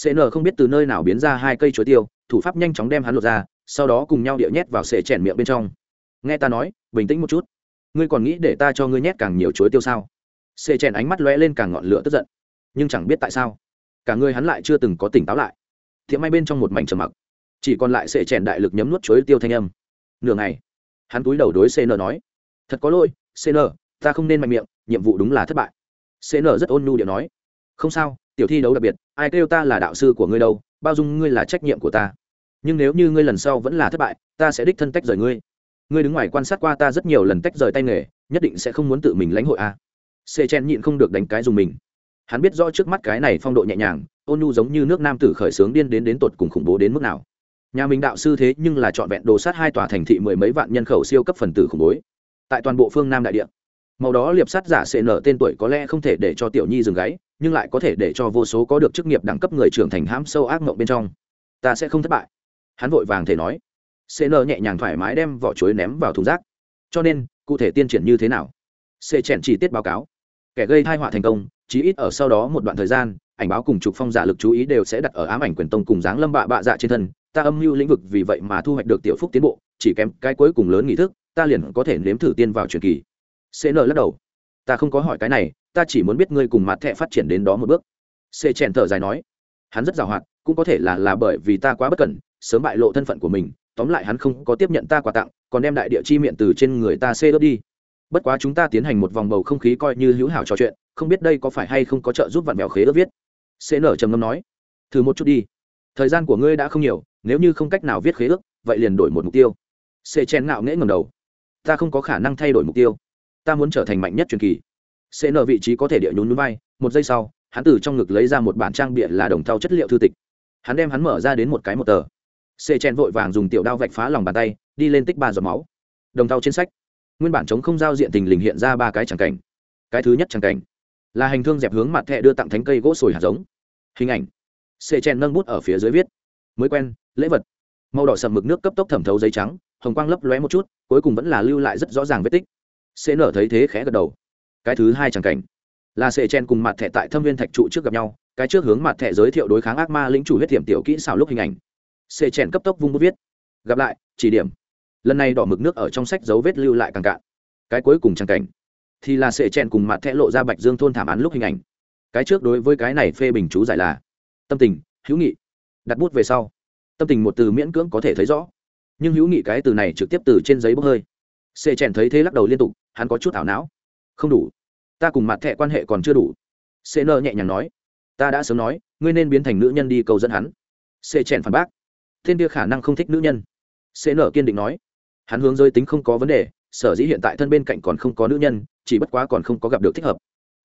Cn không biết từ nơi nào biến ra hai cây chuối tiêu, thủ pháp nhanh chóng đem hắn lột ra, sau đó cùng nhau địa nhét vào sê chèn miệng bên trong. Nghe ta nói, bình tĩnh một chút. Ngươi còn nghĩ để ta cho ngươi nhét càng nhiều chuối tiêu sao? Sê chèn ánh mắt lóe lên càng ngọn lửa tức giận. Nhưng chẳng biết tại sao cả người hắn lại chưa từng có tỉnh táo lại. Thiệm may bên trong một mảnh trầm mặc, chỉ còn lại sệ chèn đại lực nhấm nuốt chuối tiêu thanh âm. Nửa ngày, hắn cúi đầu đối cn nói, thật có lỗi cn ta không nên mạnh miệng, nhiệm vụ đúng là thất bại. Cn rất ôn nhu điệu nói, không sao, tiểu thi đấu đặc biệt, ai kêu ta là đạo sư của ngươi đâu, bao dung ngươi là trách nhiệm của ta. Nhưng nếu như ngươi lần sau vẫn là thất bại, ta sẽ đích thân tách rời ngươi. Ngươi đứng ngoài quan sát qua ta rất nhiều lần tách rời tay nghề, nhất định sẽ không muốn tự mình lãnh hội a. C chen nhịn không được đánh cái dùng mình hắn biết rõ trước mắt cái này phong độ nhẹ nhàng, ôn nhu giống như nước nam tử khởi sướng điên đến đến tột cùng khủng bố đến mức nào. Nhà mình đạo sư thế nhưng là trọn vẹn đồ sát hai tòa thành thị mười mấy vạn nhân khẩu siêu cấp phần tử khủng bố. Tại toàn bộ phương nam đại địa, màu đó liệp sát giả sẽ nở tên tuổi có lẽ không thể để cho tiểu nhi dừng gáy, nhưng lại có thể để cho vô số có được chức nghiệp đẳng cấp người trưởng thành hãm sâu ác mộng bên trong. Ta sẽ không thất bại. Hắn vội vàng thể nói. Sẽ nở nhẹ nhàng thoải mái đem vỏ chuối ném vào thùng rác. Cho nên, cụ thể tiên triển như thế nào? Sẽ chèn chỉ tiết báo cáo. Kẻ gây thai họa thành công chí ít ở sau đó một đoạn thời gian, ảnh báo cùng trục phong giả lực chú ý đều sẽ đặt ở ám ảnh quyền tông cùng dáng lâm bạ bạ dạ trên thân. Ta âm mưu lĩnh vực vì vậy mà thu hoạch được tiểu phúc tiến bộ, chỉ kém cái cuối cùng lớn nghị thức, ta liền có thể nếm thử tiên vào truyền kỳ. Cn lắc đầu. Ta không có hỏi cái này, ta chỉ muốn biết ngươi cùng mặt thẹ phát triển đến đó một bước. C chèn thở dài nói. Hắn rất giàu hoạt, cũng có thể là là bởi vì ta quá bất cẩn, sớm bại lộ thân phận của mình, tóm lại hắn không có tiếp nhận ta quà tặng, còn đem đại địa chi miệng từ trên người ta xê đốt đi. Bất quá chúng ta tiến hành một vòng bầu không khí coi như hữu hảo trò chuyện không biết đây có phải hay không có trợ giúp vạn mèo khế ước viết. Cn trầm ngâm nói thử một chút đi. Thời gian của ngươi đã không nhiều nếu như không cách nào viết khế ước vậy liền đổi một mục tiêu. Sẽ chen ngạo nghễ ngầm đầu. Ta không có khả năng thay đổi mục tiêu. Ta muốn trở thành mạnh nhất truyền kỳ. Sẽ nở vị trí có thể địa nhún núi bay, một giây sau hắn từ trong ngực lấy ra một bản trang bịa là đồng thau chất liệu thư tịch. Hắn đem hắn mở ra đến một cái một tờ. Sệ chen vội vàng dùng tiểu đao vạch phá lòng bàn tay đi lên tích ba giọt máu. Đồng thau trên sách. Nguyên bản chống không giao diện tình lình hiện ra ba cái tràng cảnh. Cái thứ nhất tràng cảnh là hành thương dẹp hướng mặt thẹ đưa tặng thánh cây gỗ sồi hạt giống. Hình ảnh. Xê chen nâng bút ở phía dưới viết. Mới quen, lễ vật. Màu đỏ sầm mực nước cấp tốc thẩm thấu giấy trắng, hồng quang lấp lóe một chút, cuối cùng vẫn là lưu lại rất rõ ràng vết tích. Xê nở thấy thế khẽ gật đầu. Cái thứ hai chẳng cảnh. Là sệ chen cùng mặt thẻ tại thâm viên thạch trụ trước gặp nhau, cái trước hướng mặt thẻ giới thiệu đối kháng ác ma lĩnh chủ huyết tiệm tiểu kỹ xảo lúc hình ảnh. Sệ chen cấp tốc vung bút viết. Gặp lại, chỉ điểm. Lần này đỏ mực nước ở trong sách dấu vết lưu lại càng cạn. Cái cuối cùng chẳng cảnh thì là sệ chèn cùng mặt thẻ lộ ra bạch dương thôn thảm án lúc hình ảnh. Cái trước đối với cái này phê bình chú giải là, tâm tình, hữu nghị. Đặt bút về sau, tâm tình một từ miễn cưỡng có thể thấy rõ. Nhưng hữu nghị cái từ này trực tiếp từ trên giấy bốc hơi. Sệ chèn thấy thế lắc đầu liên tục, hắn có chút ảo não. Không đủ. Ta cùng mặt thẹ quan hệ còn chưa đủ. Cn nhẹ nhàng nói. Ta đã sớm nói, ngươi nên biến thành nữ nhân đi cầu dẫn hắn. Sệ chèn phản bác. Thiên kia khả năng không thích nữ nhân. Cn kiên định nói. Hắn hướng giới tính không có vấn đề sở dĩ hiện tại thân bên cạnh còn không có nữ nhân, chỉ bất quá còn không có gặp được thích hợp.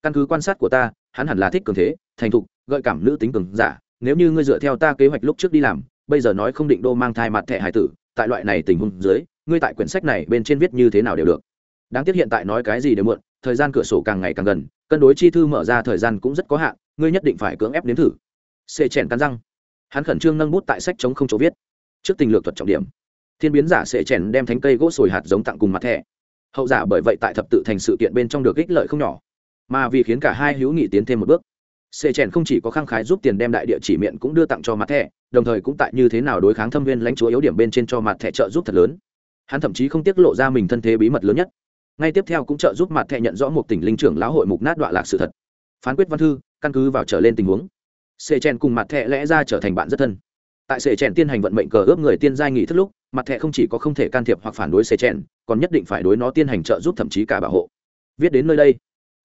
Căn cứ quan sát của ta, hắn hẳn là thích cường thế, thành thục, gợi cảm nữ tính cường giả. Nếu như ngươi dựa theo ta kế hoạch lúc trước đi làm, bây giờ nói không định đô mang thai mặt thẻ hải tử, tại loại này tình huống dưới, ngươi tại quyển sách này bên trên viết như thế nào đều được. Đáng tiếc hiện tại nói cái gì đều muộn, thời gian cửa sổ càng ngày càng gần, cân đối chi thư mở ra thời gian cũng rất có hạn, ngươi nhất định phải cưỡng ép đến thử. Xê chèn cắn răng. Hắn khẩn trương nâng bút tại sách chống không chỗ viết. Trước tình lược thuật trọng điểm thiên biến giả sẽ chèn đem thánh cây gỗ sồi hạt giống tặng cùng mặt thẻ. Hậu giả bởi vậy tại thập tự thành sự kiện bên trong được ích lợi không nhỏ. Mà vì khiến cả hai hữu nghị tiến thêm một bước sệ chèn không chỉ có khăng khái giúp tiền đem đại địa chỉ miệng cũng đưa tặng cho mặt thẻ, đồng thời cũng tại như thế nào đối kháng thâm viên lãnh chúa yếu điểm bên trên cho mặt thẻ trợ giúp thật lớn. Hắn thậm chí không tiết lộ ra mình thân thế bí mật lớn nhất. Ngay tiếp theo cũng trợ giúp mặt thẻ nhận rõ một tỉnh linh trưởng lão hội mục nát đoạn lạc sự thật. Phán quyết văn thư, căn cứ vào trở lên tình huống sệ chèn cùng mặt thẻ lẽ ra trở thành bạn rất thân. Tại sệ chèn tiên hành vận mệnh cờ ướp người tiên giai nghị thất lúc mặt thẻ không chỉ có không thể can thiệp hoặc phản đối sệ chèn, còn nhất định phải đối nó tiến hành trợ giúp thậm chí cả bảo hộ. Viết đến nơi đây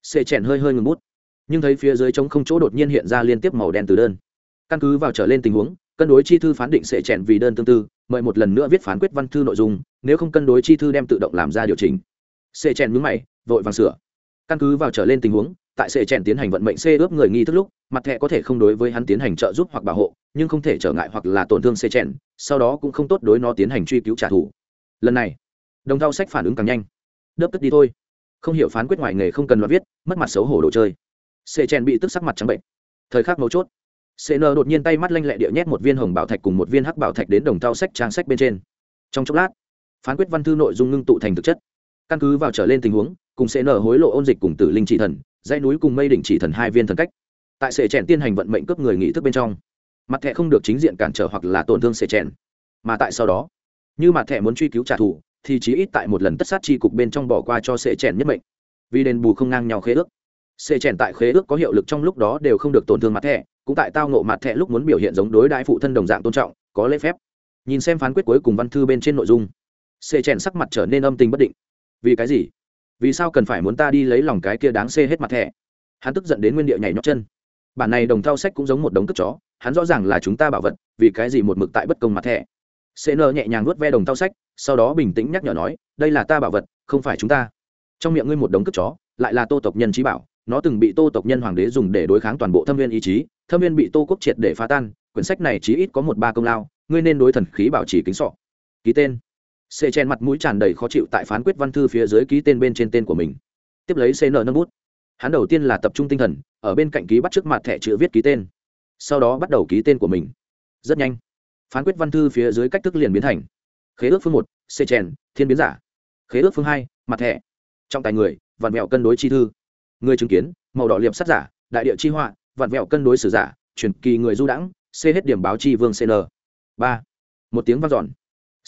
sệ chèn hơi hơi ngừng bút. Nhưng thấy phía dưới trống không chỗ đột nhiên hiện ra liên tiếp màu đen từ đơn. Căn cứ vào trở lên tình huống, cân đối chi thư phán định sẽ chèn vì đơn tương tư mời một lần nữa viết phán quyết văn thư nội dung, nếu không cân đối chi thư đem tự động làm ra điều chỉnh. Sẽ chèn mướn mày, vội vàng sửa. Căn cứ vào trở lên tình huống, tại sẽ chèn tiến hành vận mệnh xê ướp người nghi thức lúc, mặt thẻ có thể không đối với hắn tiến hành trợ giúp hoặc bảo hộ nhưng không thể trở ngại hoặc là tổn thương xê chèn sau đó cũng không tốt đối nó tiến hành truy cứu trả thù. Lần này, đồng thao sách phản ứng càng nhanh. Đớp tức đi thôi. Không hiểu phán quyết ngoài nghề không cần loạt viết, mất mặt xấu hổ đồ chơi. Sệ chèn bị tức sắc mặt trắng bệnh. Thời khắc mấu chốt cn đột nhiên tay mắt lanh lẹ địa nhét một viên hồng bảo thạch cùng một viên hắc bảo thạch đến đồng thao sách trang sách bên trên. Trong chốc lát, phán quyết văn thư nội dung ngưng tụ thành thực chất. Căn cứ vào trở lên tình huống, cùng cn hối lộ ôn dịch cùng tử linh chỉ thần, dãy núi cùng mây đỉnh chỉ thần hai viên thần cách. Tại sệ trẻn tiên hành vận mệnh cấp người nghị thức bên trong mặt thẻ không được chính diện cản trở hoặc là tổn thương sệ chèn. Mà tại sau đó, như mặt thẻ muốn truy cứu trả thù, thì chí ít tại một lần tất sát chi cục bên trong bỏ qua cho sệ chèn nhất mệnh. Vì đền bù không ngang nhau khế ước. Xê chèn tại khế ước có hiệu lực trong lúc đó đều không được tổn thương mặt thẻ, cũng tại tao nộ mặt thẻ lúc muốn biểu hiện giống đối đại phụ thân đồng dạng tôn trọng, có lễ phép. Nhìn xem phán quyết cuối cùng văn thư bên trên nội dung xê chèn sắc mặt trở nên âm tình bất định. Vì cái gì? Vì sao cần phải muốn ta đi lấy lòng cái kia đáng xê hết mặt thẻ? Hắn tức giận đến nguyên địa nhảy nhót chân. Bản này đồng thao sách cũng giống một đống cất chó hắn rõ ràng là chúng ta bảo vật, vì cái gì một mực tại bất công mặt thẻ. Cn nhẹ nhàng nuốt ve đồng tao sách, sau đó bình tĩnh nhắc nhở nói, đây là ta bảo vật, không phải chúng ta. Trong miệng ngươi một đống cất chó, lại là tô tộc nhân trí bảo, nó từng bị tô tộc nhân hoàng đế dùng để đối kháng toàn bộ thâm viên ý chí, thâm viên bị tô quốc triệt để phá tan, quyển sách này chí ít có một ba công lao, ngươi nên đối thần khí bảo trì kính sọ. Ký tên. Xê chen mặt mũi tràn đầy khó chịu tại phán quyết văn thư phía dưới ký tên bên trên tên của mình. Tiếp lấy cn nâng bút. Hắn đầu tiên là tập trung tinh thần, ở bên cạnh ký bắt trước mặt thẻ chữ viết ký tên sau đó bắt đầu ký tên của mình. Rất nhanh. Phán quyết văn thư phía dưới cách thức liền biến thành. Khế ước phương một, xê chèn, thiên biến giả. Khế ước phương hai, mặt thẻ. Trong tài người, vạn mẹo cân đối chi thư. Người chứng kiến, màu đỏ liệp sát giả, đại địa chi họa, vạn mẹo cân đối sử giả, truyền kỳ người du đãng xê hết điểm báo chi vương cn ba. Một tiếng vang dọn.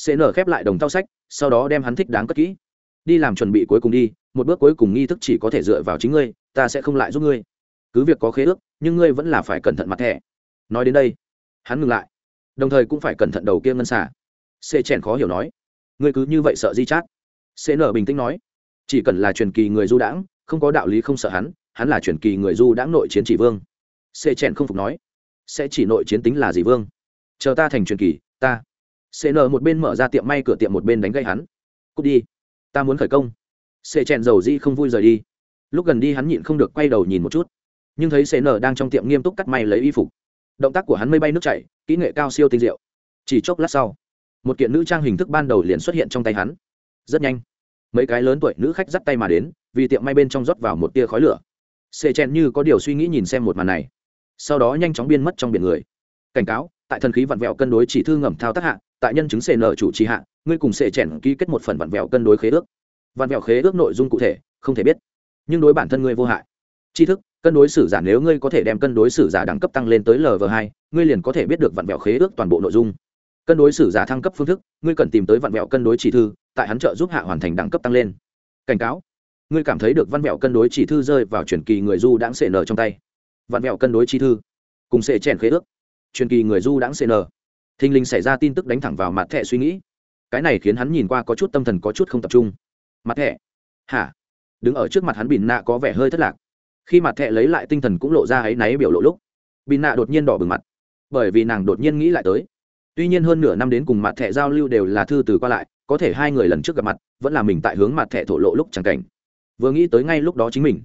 Cn khép lại đồng thao sách, sau đó đem hắn thích đáng cất kỹ. Đi làm chuẩn bị cuối cùng đi, một bước cuối cùng nghi thức chỉ có thể dựa vào chính ngươi, ta sẽ không lại giúp ngươi. Cứ việc có khế ước nhưng ngươi vẫn là phải cẩn thận mặt thẻ. Nói đến đây, hắn ngừng lại, đồng thời cũng phải cẩn thận đầu kia ngân xả xê chèn khó hiểu nói, ngươi cứ như vậy sợ di chát? Nở bình tĩnh nói, chỉ cần là truyền kỳ người du đãng, không có đạo lý không sợ hắn hắn là truyền kỳ người du đãng nội chiến chỉ vương. Xê chèn không phục nói, sẽ chỉ nội chiến tính là gì vương? Chờ ta thành truyền kỳ, ta. Cn một bên mở ra tiệm may cửa tiệm một bên đánh gây hắn. Cút đi, ta muốn khởi công. Xê chèn dầu di không vui rời đi. Lúc gần đi hắn nhịn không được quay đầu nhìn một chút nhưng thấy cn đang trong tiệm nghiêm túc cắt may lấy y phục. Động tác của hắn mây bay nước chảy, kỹ nghệ cao siêu tinh diệu. Chỉ chốc lát sau, một kiện nữ trang hình thức ban đầu liền xuất hiện trong tay hắn. Rất nhanh, mấy cái lớn tuổi nữ khách dắt tay mà đến, vì tiệm may bên trong rót vào một tia khói lửa. Xê chen như có điều suy nghĩ nhìn xem một màn này. Sau đó nhanh chóng biên mất trong biển người. Cảnh cáo, tại thần khí vặn vẹo cân đối chỉ thư ngầm thao tác hạ, tại nhân chứng cn chủ trì hạ, ngươi cùng xê chèn ký kết một phần vặn vẹo cân đối khế ước. Vặn vẹo khế ước nội dung cụ thể, không thể biết, nhưng đối bản thân ngươi vô hại. Tri thức cân đối xử giả nếu ngươi có thể đem cân đối xử giả đẳng cấp tăng lên tới lv hai, ngươi liền có thể biết được vặn vẹo khế ước toàn bộ nội dung. Cân đối xử giả thăng cấp phương thức, ngươi cần tìm tới vặn vẹo cân đối chỉ thư, tại hắn trợ giúp hạ hoàn thành đẳng cấp tăng lên. Cảnh cáo, ngươi cảm thấy được văn vẹo cân đối chỉ thư rơi vào truyền kỳ người du đãng cn trong tay. Văn vẹo cân đối chi thư, cùng sệ chèn khế ước. Truyền kỳ người du đãng cn thình lình xảy ra tin tức đánh thẳng vào mặt thẻ suy nghĩ. Cái này khiến hắn nhìn qua có chút tâm thần có chút không tập trung. Mặt thẻ. Hả? Đứng ở trước mặt hắn bỉn nạ có vẻ hơi thất lạc khi mặt Thẹ lấy lại tinh thần cũng lộ ra áy náy biểu lộ lúc bìn nạ đột nhiên đỏ bừng mặt, bởi vì nàng đột nhiên nghĩ lại tới. Tuy nhiên hơn nửa năm đến cùng mặt Thẹ giao lưu đều là thư từ qua lại, có thể hai người lần trước gặp mặt, vẫn là mình tại hướng mặt Thẹ thổ lộ lúc chẳng cảnh. Vừa nghĩ tới ngay lúc đó chính mình,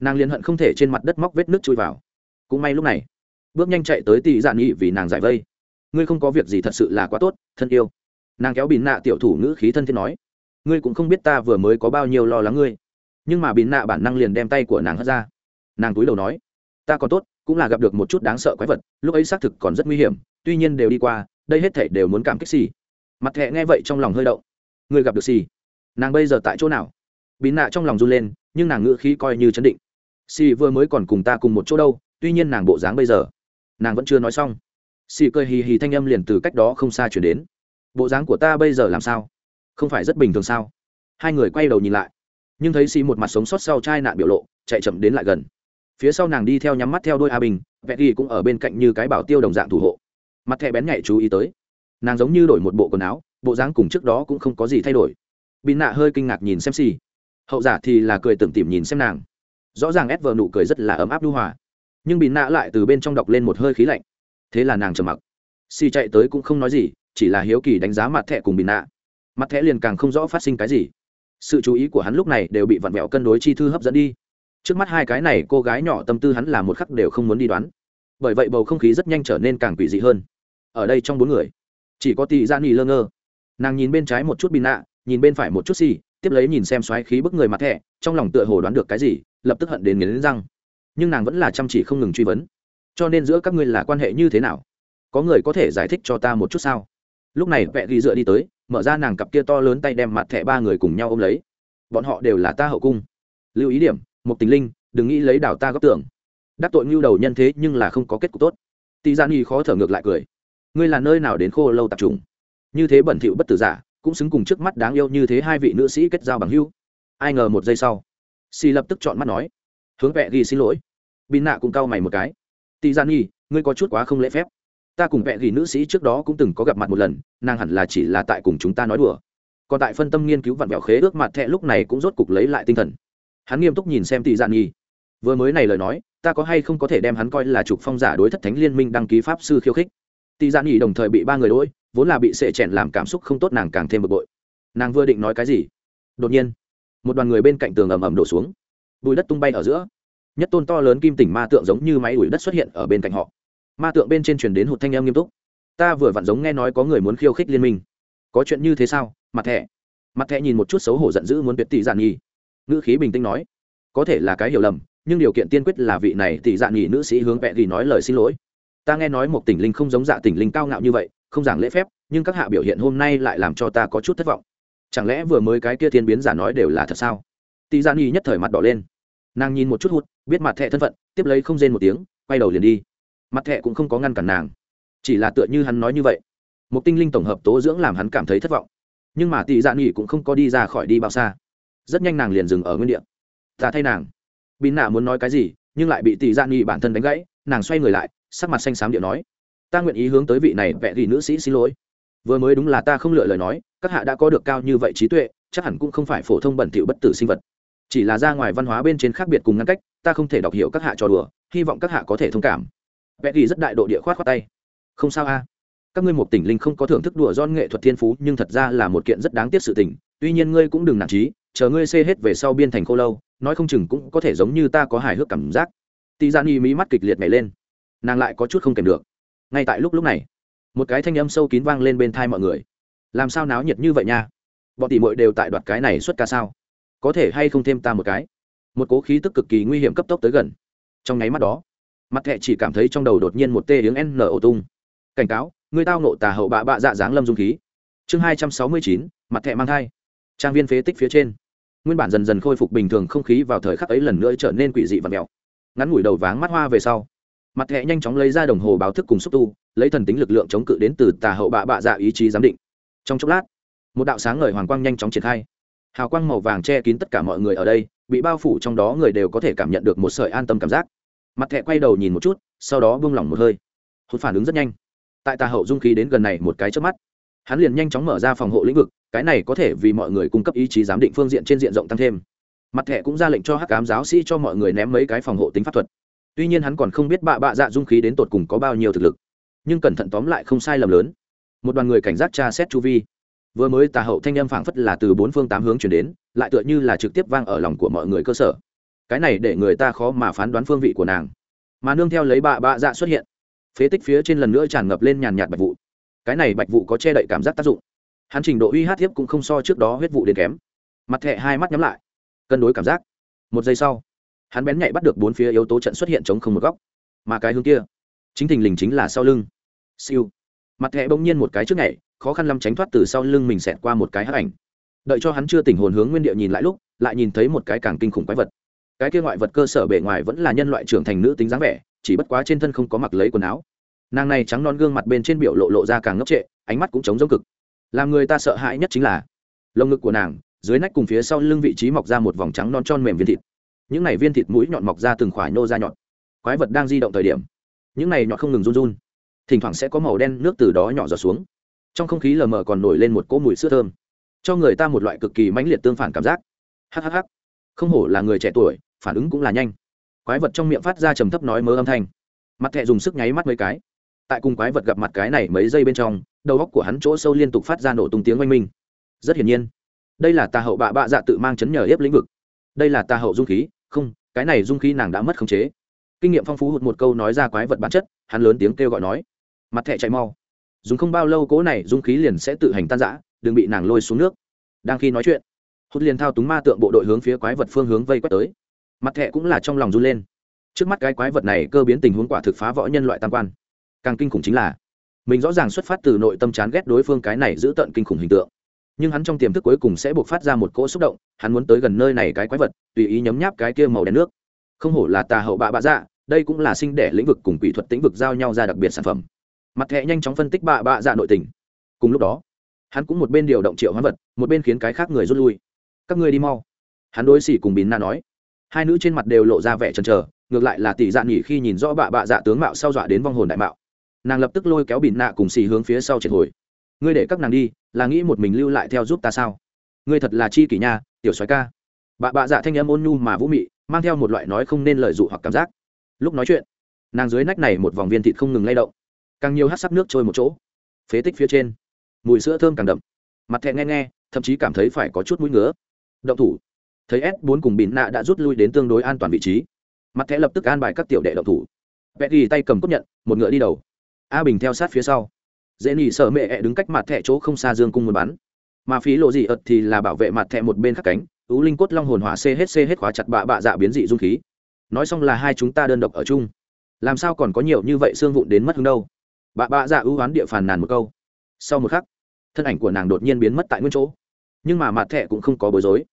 nàng liền hận không thể trên mặt đất móc vết nước chui vào. Cũng may lúc này, bước nhanh chạy tới tị dạn nghị vì nàng giải vây. Ngươi không có việc gì thật sự là quá tốt, thân yêu. Nàng kéo bìn nạ tiểu thủ ngữ khí thân thiết nói. Ngươi cũng không biết ta vừa mới có bao nhiêu lo lắng ngươi. Nhưng mà bìn nạ bản năng liền đem tay của nàng hất ra nàng túi đầu nói, ta còn tốt, cũng là gặp được một chút đáng sợ quái vật, lúc ấy xác thực còn rất nguy hiểm, tuy nhiên đều đi qua, đây hết thể đều muốn cảm kích xì. Mặt thẹ nghe vậy trong lòng hơi động. Người gặp được xì? Nàng bây giờ tại chỗ nào? Bí nạ trong lòng run lên, nhưng nàng ngữ khí coi như chấn định. Xì vừa mới còn cùng ta cùng một chỗ đâu, tuy nhiên nàng bộ dáng bây giờ, nàng vẫn chưa nói xong. Xì cười hì hì thanh âm liền từ cách đó không xa chuyển đến. Bộ dáng của ta bây giờ làm sao? Không phải rất bình thường sao? Hai người quay đầu nhìn lại, nhưng thấy xì một mặt sống sót sau chai nạn biểu lộ, chạy chậm đến lại gần phía sau nàng đi theo nhắm mắt theo đôi a bình vẹt ghi cũng ở bên cạnh như cái bảo tiêu đồng dạng thủ hộ. Mặt thẻ bén nhạy chú ý tới. Nàng giống như đổi một bộ quần áo, bộ dáng cùng trước đó cũng không có gì thay đổi. Bị nạ hơi kinh ngạc nhìn xem xì. Hậu giả thì là cười tưởng tìm nhìn xem nàng. Rõ ràng ép vợ nụ cười rất là ấm áp đu hòa. Nhưng bị nạ lại từ bên trong đọc lên một hơi khí lạnh. Thế là nàng trầm mặc. Xì chạy tới cũng không nói gì, chỉ là hiếu kỳ đánh giá mặt thẻ cùng bị nạ. Mặt thẻ liền càng không rõ phát sinh cái gì. Sự chú ý của hắn lúc này đều bị vặn vẹo cân đối chi thư hấp dẫn đi trước mắt hai cái này cô gái nhỏ tâm tư hắn là một khắc đều không muốn đi đoán. Bởi vậy bầu không khí rất nhanh trở nên càng quỷ dị hơn. Ở đây trong bốn người, chỉ có tị dạ gian nghỉ lơ ngơ. Nàng nhìn bên trái một chút bị nạ nhìn bên phải một chút xì tiếp lấy nhìn xem xoáy khí bức người mặt thẻ, trong lòng tựa hồ đoán được cái gì, lập tức hận đến nghiến răng. Nhưng nàng vẫn là chăm chỉ không ngừng truy vấn. Cho nên giữa các ngươi là quan hệ như thế nào? Có người có thể giải thích cho ta một chút sao? Lúc này vẹ ghi dựa đi tới, mở ra nàng cặp kia to lớn tay đem mặt thẻ ba người cùng nhau ôm lấy. Bọn họ đều là ta hậu cung. Lưu ý điểm một tình linh, đừng nghĩ lấy đảo ta góp tưởng. Đắc tội ngưu đầu nhân thế nhưng là không có kết cục tốt. Tị dạ gian y khó thở ngược lại cười. Ngươi là nơi nào đến khô lâu tập trung như thế bẩn thỉu bất tử giả, cũng xứng cùng trước mắt đáng yêu như thế hai vị nữ sĩ kết giao bằng hưu ai ngờ một giây sau xì lập tức chọn mắt nói, hướng vẹ ghi xin lỗi. Bin nạ cũng cau mày một cái. Tị gian nhi, ngươi có chút quá không lễ phép. Ta cùng vẹ ghi nữ sĩ trước đó cũng từng có gặp mặt một lần, nàng hẳn là chỉ là tại cùng chúng ta nói đùa. Còn tại phân tâm nghiên cứu vặn vẹo khế ước mặt thẹ lúc này cũng rốt cục lấy lại tinh thần hắn nghiêm túc nhìn xem tỷ dạn nhi. Vừa mới này lời nói, ta có hay không có thể đem hắn coi là trục phong giả đối thất thánh liên minh đăng ký pháp sư khiêu khích? Tỷ dạn nhi đồng thời bị ba người đôi vốn là bị sệ chèn làm cảm xúc không tốt nàng càng thêm bực bội. Nàng vừa định nói cái gì? Đột nhiên, một đoàn người bên cạnh tường ầm ầm đổ xuống. Bùi đất tung bay ở giữa. Nhất tôn to lớn kim tỉnh ma tượng giống như máy ủi đất xuất hiện ở bên cạnh họ. Ma tượng bên trên truyền đến hụt thanh em nghiêm túc. Ta vừa vặn giống nghe nói có người muốn khiêu khích liên minh. Có chuyện như thế sao? Mặt thẻ. Mặt thẻ nhìn một chút xấu hổ giận dữ muốn tuyệt tỷ dạn nhi ngữ khí bình tĩnh nói, có thể là cái hiểu lầm, nhưng điều kiện tiên quyết là vị này tỷ dạ nghỉ nữ sĩ hướng vẹ thì nói lời xin lỗi. Ta nghe nói một tỉnh linh không giống dạ tỉnh linh cao ngạo như vậy, không giảng lễ phép, nhưng các hạ biểu hiện hôm nay lại làm cho ta có chút thất vọng. Chẳng lẽ vừa mới cái kia thiên biến giả nói đều là thật sao? Tỷ dạ gian y nhất thời mặt đỏ lên. Nàng nhìn một chút hút biết mặt thẹ thân phận, tiếp lấy không rên một tiếng, quay đầu liền đi. Mặt thẹ cũng không có ngăn cản nàng, chỉ là tựa như hắn nói như vậy. Một tinh linh tổng hợp tố dưỡng làm hắn cảm thấy thất vọng. Nhưng mà tỷ dạ gian y cũng không có đi ra khỏi đi bao xa rất nhanh nàng liền dừng ở nguyên địa. Ta thay nàng. Bị nạ muốn nói cái gì, nhưng lại bị tỷ dạ nghỉ bản thân đánh gãy, nàng xoay người lại, sắc mặt xanh xám điệu nói, ta nguyện ý hướng tới vị này vẽ ghi nữ sĩ xin lỗi. Vừa mới đúng là ta không lựa lời nói, các hạ đã có được cao như vậy trí tuệ, chắc hẳn cũng không phải phổ thông bẩn thỉu bất tử sinh vật. Chỉ là ra ngoài văn hóa bên trên khác biệt cùng ngăn cách, ta không thể đọc hiểu các hạ trò đùa, hy vọng các hạ có thể thông cảm. Vẽ ghi rất đại độ địa khoát khoát tay. Không sao a. Các ngươi một tỉnh linh không có thưởng thức đùa don nghệ thuật thiên phú, nhưng thật ra là một kiện rất đáng tiếc sự tình, tuy nhiên ngươi cũng đừng nản trí chờ ngươi xê hết về sau biên thành khô lâu, nói không chừng cũng có thể giống như ta có hài hước cảm giác. Tị dạ gian y mí mắt kịch liệt nhảy lên. Nàng lại có chút không kèm được. Ngay tại lúc lúc này, một cái thanh âm sâu kín vang lên bên thai mọi người. Làm sao náo nhiệt như vậy nha? Bọn tỷ mội đều tại đoạt cái này xuất ca sao? Có thể hay không thêm ta một cái? Một cố khí tức cực kỳ nguy hiểm cấp tốc tới gần. Trong nháy mắt đó, mặt thẹ chỉ cảm thấy trong đầu đột nhiên một tê tiếng n ổ tung. Cảnh cáo người tao nộ tà hậu bạ bạ dạ dáng lâm dung khí. Chương hai trăm sáu mươi chín, mặt thẹ mang thai. Trang viên phế tích phía trên nguyên bản dần dần khôi phục bình thường không khí vào thời khắc ấy lần nữa trở nên quỷ dị và mèo ngắn ngủi đầu váng mắt hoa về sau, mặt thẹ nhanh chóng lấy ra đồng hồ báo thức cùng xúc tu, lấy thần tính lực lượng chống cự đến từ tà hậu bạ bạ dạ ý chí giám định. Trong chốc lát, một đạo sáng ngời hoàng quang nhanh chóng triển khai. Hào quang màu vàng che kín tất cả mọi người ở đây, bị bao phủ trong đó người đều có thể cảm nhận được một sợi an tâm cảm giác. Mặt thẹ quay đầu nhìn một chút, sau đó buông lỏng một hơi. Hốt phản ứng rất nhanh. Tại tà hậu dung khí đến gần này một cái trước mắt, hắn liền nhanh chóng mở ra phòng hộ lĩnh vực cái này có thể vì mọi người cung cấp ý chí giám định phương diện trên diện rộng tăng thêm. Mặt thẻ cũng ra lệnh cho hắc ám giáo sĩ cho mọi người ném mấy cái phòng hộ tính pháp thuật. Tuy nhiên hắn còn không biết bạ bạ dạ dung khí đến tột cùng có bao nhiêu thực lực. Nhưng cẩn thận tóm lại không sai lầm lớn. Một đoàn người cảnh giác tra xét chu vi. Vừa mới tà hậu thanh âm phảng phất là từ bốn phương tám hướng chuyển đến, lại tựa như là trực tiếp vang ở lòng của mọi người cơ sở. Cái này để người ta khó mà phán đoán phương vị của nàng. Mà nương theo lấy bạ bạ dạ xuất hiện. Phế tích phía trên lần nữa tràn ngập lên nhàn nhạt bạch vụ. Cái này bạch vụ có che đậy cảm giác tác dụng hắn trình độ uy hát thiếp cũng không so trước đó huyết vụ đến kém. Mặt thẹ hai mắt nhắm lại. Cân đối cảm giác. Một giây sau, hắn bén nhạy bắt được bốn phía yếu tố trận xuất hiện chống không một góc. Mà cái hướng kia, chính thình lình chính là sau lưng. Siêu. Mặt thẹ bỗng nhiên một cái trước nhảy, khó khăn lắm tránh thoát từ sau lưng mình xẹt qua một cái hát ảnh. Đợi cho hắn chưa tỉnh hồn hướng nguyên địa nhìn lại lúc, lại nhìn thấy một cái càng kinh khủng quái vật. Cái kia ngoại vật cơ sở bề ngoài vẫn là nhân loại trưởng thành nữ tính dáng vẻ, chỉ bất quá trên thân không có mặc lấy quần áo. Nàng này trắng non gương mặt bên trên biểu lộ lộ ra càng ngốc trệ, ánh mắt cũng trống giống cực làm người ta sợ hãi nhất chính là, lồng ngực của nàng, dưới nách cùng phía sau lưng vị trí mọc ra một vòng trắng non tròn mềm viên thịt. Những này viên thịt mũi nhọn mọc ra từng khoải nô ra nhọn. Quái vật đang di động thời điểm, những này nhọn không ngừng run run. Thỉnh thoảng sẽ có màu đen nước từ đó nhỏ giọt xuống. Trong không khí lờ mờ còn nổi lên một cỗ mùi sữa thơm, cho người ta một loại cực kỳ mãnh liệt tương phản cảm giác. Hhh không hổ là người trẻ tuổi, phản ứng cũng là nhanh. Quái vật trong miệng phát ra trầm thấp nói mớ âm thanh. Mặt thẹ dùng sức nháy mắt mấy cái. Tại cùng quái vật gặp mặt cái này mấy giây bên trong đầu óc của hắn chỗ sâu liên tục phát ra nổ tung tiếng oanh minh. Rất hiển nhiên, đây là tà hậu bạ bạ dạ tự mang chấn nhờ hiếp lĩnh vực. Đây là tà hậu dung khí, không, cái này dung khí nàng đã mất khống chế. Kinh nghiệm phong phú hụt một câu nói ra quái vật bản chất, hắn lớn tiếng kêu gọi nói, mặt thẹ chạy mau. Dùng không bao lâu cố này dung khí liền sẽ tự hành tan giã đừng bị nàng lôi xuống nước. Đang khi nói chuyện, hụt liền thao túng ma tượng bộ đội hướng phía quái vật phương hướng vây quét tới. Mặt thẹ cũng là trong lòng run lên. Trước mắt cái quái vật này cơ biến tình huống quả thực phá võ nhân loại tam quan. Càng kinh khủng chính là mình rõ ràng xuất phát từ nội tâm chán ghét đối phương cái này giữ tận kinh khủng hình tượng. Nhưng hắn trong tiềm thức cuối cùng sẽ buộc phát ra một cỗ xúc động, hắn muốn tới gần nơi này cái quái vật, tùy ý nhấm nháp cái kia màu đen nước. Không hổ là tà hậu bạ bạ dạ đây cũng là sinh đẻ lĩnh vực cùng quỷ thuật tĩnh vực giao nhau ra đặc biệt sản phẩm. Mặt thẹ nhanh chóng phân tích bạ bạ dạ nội tình. Cùng lúc đó, hắn cũng một bên điều động triệu hoán vật, một bên khiến cái khác người rút lui. Các ngươi đi mau. Hắn đối xỉ cùng bín na nói. Hai nữ trên mặt đều lộ ra vẻ chần chờ, ngược lại là tỷ dạ nghỉ khi nhìn rõ bạ bạ dạ tướng mạo sau dọa đến vong hồn đại mạo nàng lập tức lôi kéo bịn nạ cùng xì hướng phía sau triệt hồi. Ngươi để các nàng đi, là nghĩ một mình lưu lại theo giúp ta sao? Ngươi thật là chi kỷ nha, tiểu soái ca. Bà bạ dạ thanh âm ôn nhu mà vũ mị, mang theo một loại nói không nên lợi dụ hoặc cảm giác. Lúc nói chuyện, nàng dưới nách này một vòng viên thịt không ngừng lay động. Càng nhiều hát sắc nước trôi một chỗ. Phế tích phía trên, mùi sữa thơm càng đậm. Mặt thẹn nghe nghe, thậm chí cảm thấy phải có chút mũi ngứa. Động thủ. Thấy s 4 cùng bịn nạ đã rút lui đến tương đối an toàn vị trí. Mặt thẻ lập tức an bài các tiểu đệ động thủ. Vẽ ghi tay cầm cốt nhận, một ngựa đi đầu a bình theo sát phía sau. Dễ nỉ sợ mẹ đứng cách mặt thẻ chỗ không xa dương cung muốn bắn. Mà phí lộ dị ợt thì là bảo vệ mặt thẻ một bên khắc cánh ú linh cốt long hồn hỏa xê hết xê hết khóa chặt bạ bạ dạ biến dị dung khí. Nói xong là hai chúng ta đơn độc ở chung. Làm sao còn có nhiều như vậy xương vụn đến mất hứng đâu? Bạ bạ dạ ưu oán địa phàn nàn một câu. Sau một khắc, thân ảnh của nàng đột nhiên biến mất tại nguyên chỗ. Nhưng mà mặt thẻ cũng không có bối rối.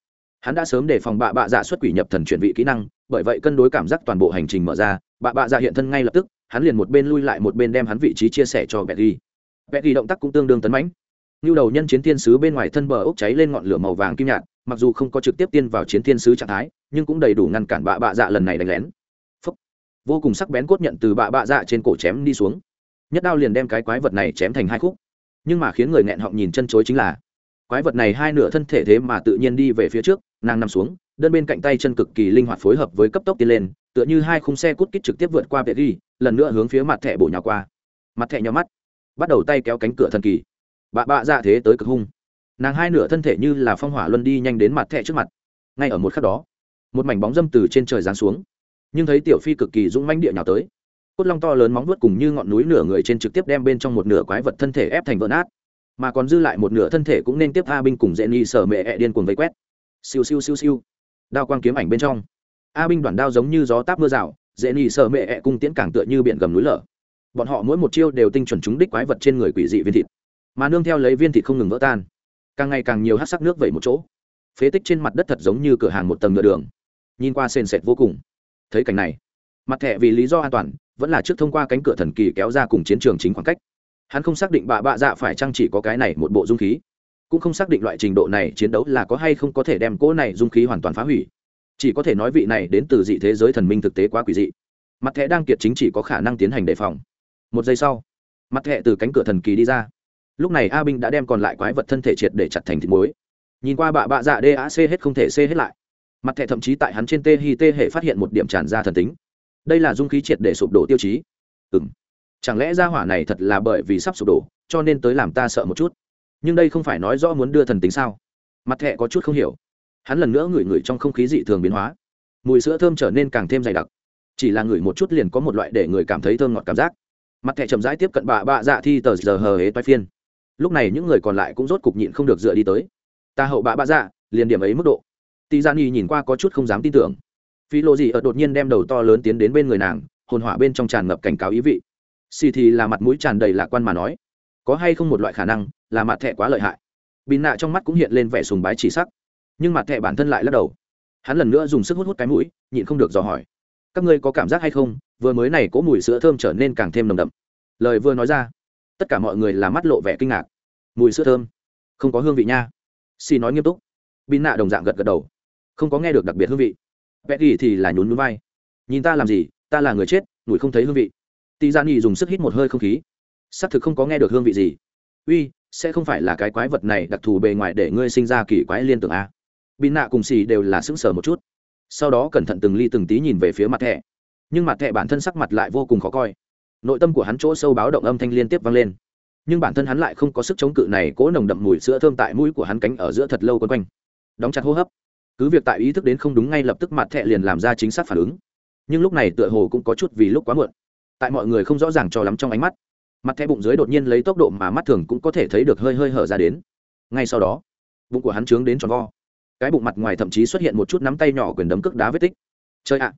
Hắn đã sớm đề phòng bạ bạ dạ xuất quỷ nhập thần chuyển vị kỹ năng, bởi vậy cân đối cảm giác toàn bộ hành trình mở ra, bạ bạ dạ hiện thân ngay lập tức hắn liền một bên lui lại một bên đem hắn vị trí chia sẻ cho betty. Betty động tác cũng tương đương tấn mãnh. Như đầu nhân chiến thiên sứ bên ngoài thân bờ ốc cháy lên ngọn lửa màu vàng kim nhạt, mặc dù không có trực tiếp tiên vào chiến thiên sứ trạng thái, nhưng cũng đầy đủ ngăn cản bạ bạ dạ lần này đánh lén. Phúc. vô cùng sắc bén cốt nhận từ bạ bạ dạ trên cổ chém đi xuống. Nhất đao liền đem cái quái vật này chém thành hai khúc. Nhưng mà khiến người nghẹn họng nhìn chân chối chính là, quái vật này hai nửa thân thể thế mà tự nhiên đi về phía trước, nàng nằm xuống, đơn bên cạnh tay chân cực kỳ linh hoạt phối hợp với cấp tốc tiến lên tựa như hai khung xe cút kít trực tiếp vượt qua vệ ghi, lần nữa hướng phía mặt thẻ bổ nhào qua. Mặt thẻ nhỏ mắt, bắt đầu tay kéo cánh cửa thần kỳ. Bạ bạ ra thế tới cực hung. Nàng hai nửa thân thể như là phong hỏa luân đi nhanh đến mặt thẻ trước mặt. Ngay ở một khắc đó, một mảnh bóng dâm từ trên trời giáng xuống. Nhưng thấy tiểu phi cực kỳ dũng manh địa nhào tới. Cốt long to lớn móng vuốt cùng như ngọn núi nửa người trên trực tiếp đem bên trong một nửa quái vật thân thể ép thành vỡ nát. Mà còn dư lại một nửa thân thể cũng nên tiếp a binh cùng dễ ni sở mẹ ẹ điên cuồng vây quét. Siêu siêu siêu siêu. Đao quang kiếm ảnh bên trong a binh đoàn đao giống như gió táp mưa rào, dễ nỉ sợ mẹ ẹ cung tiễn càng tựa như biển gầm núi lở. Bọn họ mỗi một chiêu đều tinh chuẩn trúng đích quái vật trên người quỷ dị viên thịt, mà nương theo lấy viên thịt không ngừng vỡ tan. Càng ngày càng nhiều hát sắc nước vẩy một chỗ. Phế tích trên mặt đất thật giống như cửa hàng một tầng nửa đường. Nhìn qua sền sệt vô cùng. Thấy cảnh này, mặt thẻ vì lý do an toàn, vẫn là trước thông qua cánh cửa thần kỳ kéo ra cùng chiến trường chính khoảng cách. Hắn không xác định bà bạ dạ phải chăng chỉ có cái này một bộ dung khí, cũng không xác định loại trình độ này chiến đấu là có hay không có thể đem cỗ này dung khí hoàn toàn phá hủy chỉ có thể nói vị này đến từ dị thế giới thần minh thực tế quá quỷ dị. Mặt thẻ đang kiệt chính chỉ có khả năng tiến hành đề phòng. Một giây sau, mặt thẻ từ cánh cửa thần kỳ đi ra. Lúc này a binh đã đem còn lại quái vật thân thể triệt để chặt thành thịt muối. Nhìn qua bạ bạ dạ dac hết không thể c hết lại. Mặt thẻ thậm chí tại hắn trên tê hi tê hệ phát hiện một điểm tràn ra thần tính. Đây là dung khí triệt để sụp đổ tiêu chí. Ừ chẳng lẽ ra hỏa này thật là bởi vì sắp sụp đổ, cho nên tới làm ta sợ một chút? Nhưng đây không phải nói rõ muốn đưa thần tính sao? Mặt thẻ có chút không hiểu hắn lần nữa ngửi ngửi trong không khí dị thường biến hóa. Mùi sữa thơm trở nên càng thêm dày đặc. Chỉ là ngửi một chút liền có một loại để người cảm thấy thơm ngọt cảm giác. Mặt thẻ chậm rãi tiếp cận bà bạ dạ thi tờ giờ hờ hế toai phiên. Lúc này những người còn lại cũng rốt cục nhịn không được dựa đi tới. Ta hậu bà bạ dạ liền điểm ấy mức độ. Tì dạ gian y nhìn qua có chút không dám tin tưởng. Phi lộ gì ở đột nhiên đem đầu to lớn tiến đến bên người nàng, hồn hỏa bên trong tràn ngập cảnh cáo ý vị. Xì thì là mặt mũi tràn đầy lạc quan mà nói, có hay không một loại khả năng là mặt thẻ quá lợi hại? Bị nạ trong mắt cũng hiện lên vẻ sùng bái chỉ sắc nhưng mặt thẻ bản thân lại lắc đầu. Hắn lần nữa dùng sức hút hút cái mũi, nhịn không được dò hỏi. Các ngươi có cảm giác hay không, vừa mới này có mùi sữa thơm trở nên càng thêm nồng đậm. Lời vừa nói ra, tất cả mọi người là mắt lộ vẻ kinh ngạc. Mùi sữa thơm, không có hương vị nha. Xì nói nghiêm túc. Bin nạ đồng dạng gật gật đầu. Không có nghe được đặc biệt hương vị. Vẽ gì thì là nhún núi vai. Nhìn ta làm gì, ta là người chết ngủi không thấy hương vị. Tì dạ gian nhì dùng sức hít một hơi không khí. Xác thực không có nghe được hương vị gì. Uy, sẽ không phải là cái quái vật này đặc thù bề ngoài để ngươi sinh ra kỳ quái liên tưởng a bị nạ cùng xì đều là sững sờ một chút. Sau đó cẩn thận từng ly từng tí nhìn về phía mặt thẻ. Nhưng mặt thẻ bản thân sắc mặt lại vô cùng khó coi. Nội tâm của hắn chỗ sâu báo động âm thanh liên tiếp vang lên. Nhưng bản thân hắn lại không có sức chống cự này, cố nồng đậm mùi sữa thơm tại mũi của hắn cánh ở giữa thật lâu quanh quanh. Đóng chặt hô hấp. Cứ việc tại ý thức đến không đúng ngay lập tức mặt thẹ liền làm ra chính xác phản ứng. Nhưng lúc này tựa hồ cũng có chút vì lúc quá muộn. Tại mọi người không rõ ràng cho lắm trong ánh mắt, mặt thẻ bụng dưới đột nhiên lấy tốc độ mà mắt thường cũng có thể thấy được hơi hơi hở ra đến. Ngay sau đó, bụng của hắn trướng đến tròn vo cái bụng mặt ngoài thậm chí xuất hiện một chút nắm tay nhỏ quyền đấm cước đá vết tích. Chơi ạ,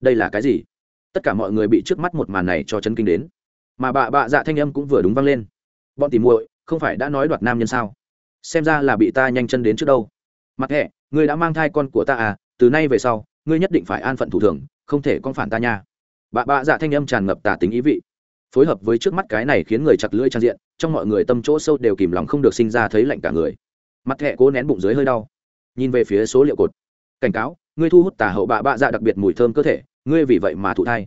đây là cái gì? Tất cả mọi người bị trước mắt một màn này cho chân kinh đến. Mà bà bạ dạ thanh âm cũng vừa đúng vang lên. Bọn tìm muội, không phải đã nói đoạt nam nhân sao? Xem ra là bị ta nhanh chân đến trước đâu. Mặt hẹ, ngươi đã mang thai con của ta à từ nay về sau, ngươi nhất định phải an phận thủ thường, không thể con phản ta nha. Bà bạ dạ thanh âm tràn ngập tà tính ý vị. Phối hợp với trước mắt cái này khiến người chặt lưỡi trang diện, trong mọi người tâm chỗ sâu đều kìm lòng không được sinh ra thấy lạnh cả người. Mặt hẹ cố nén bụng dưới hơi đau nhìn về phía số liệu cột. Cảnh cáo, ngươi thu hút tà hậu bạ bạ dạ đặc biệt mùi thơm cơ thể, ngươi vì vậy mà thụ thai.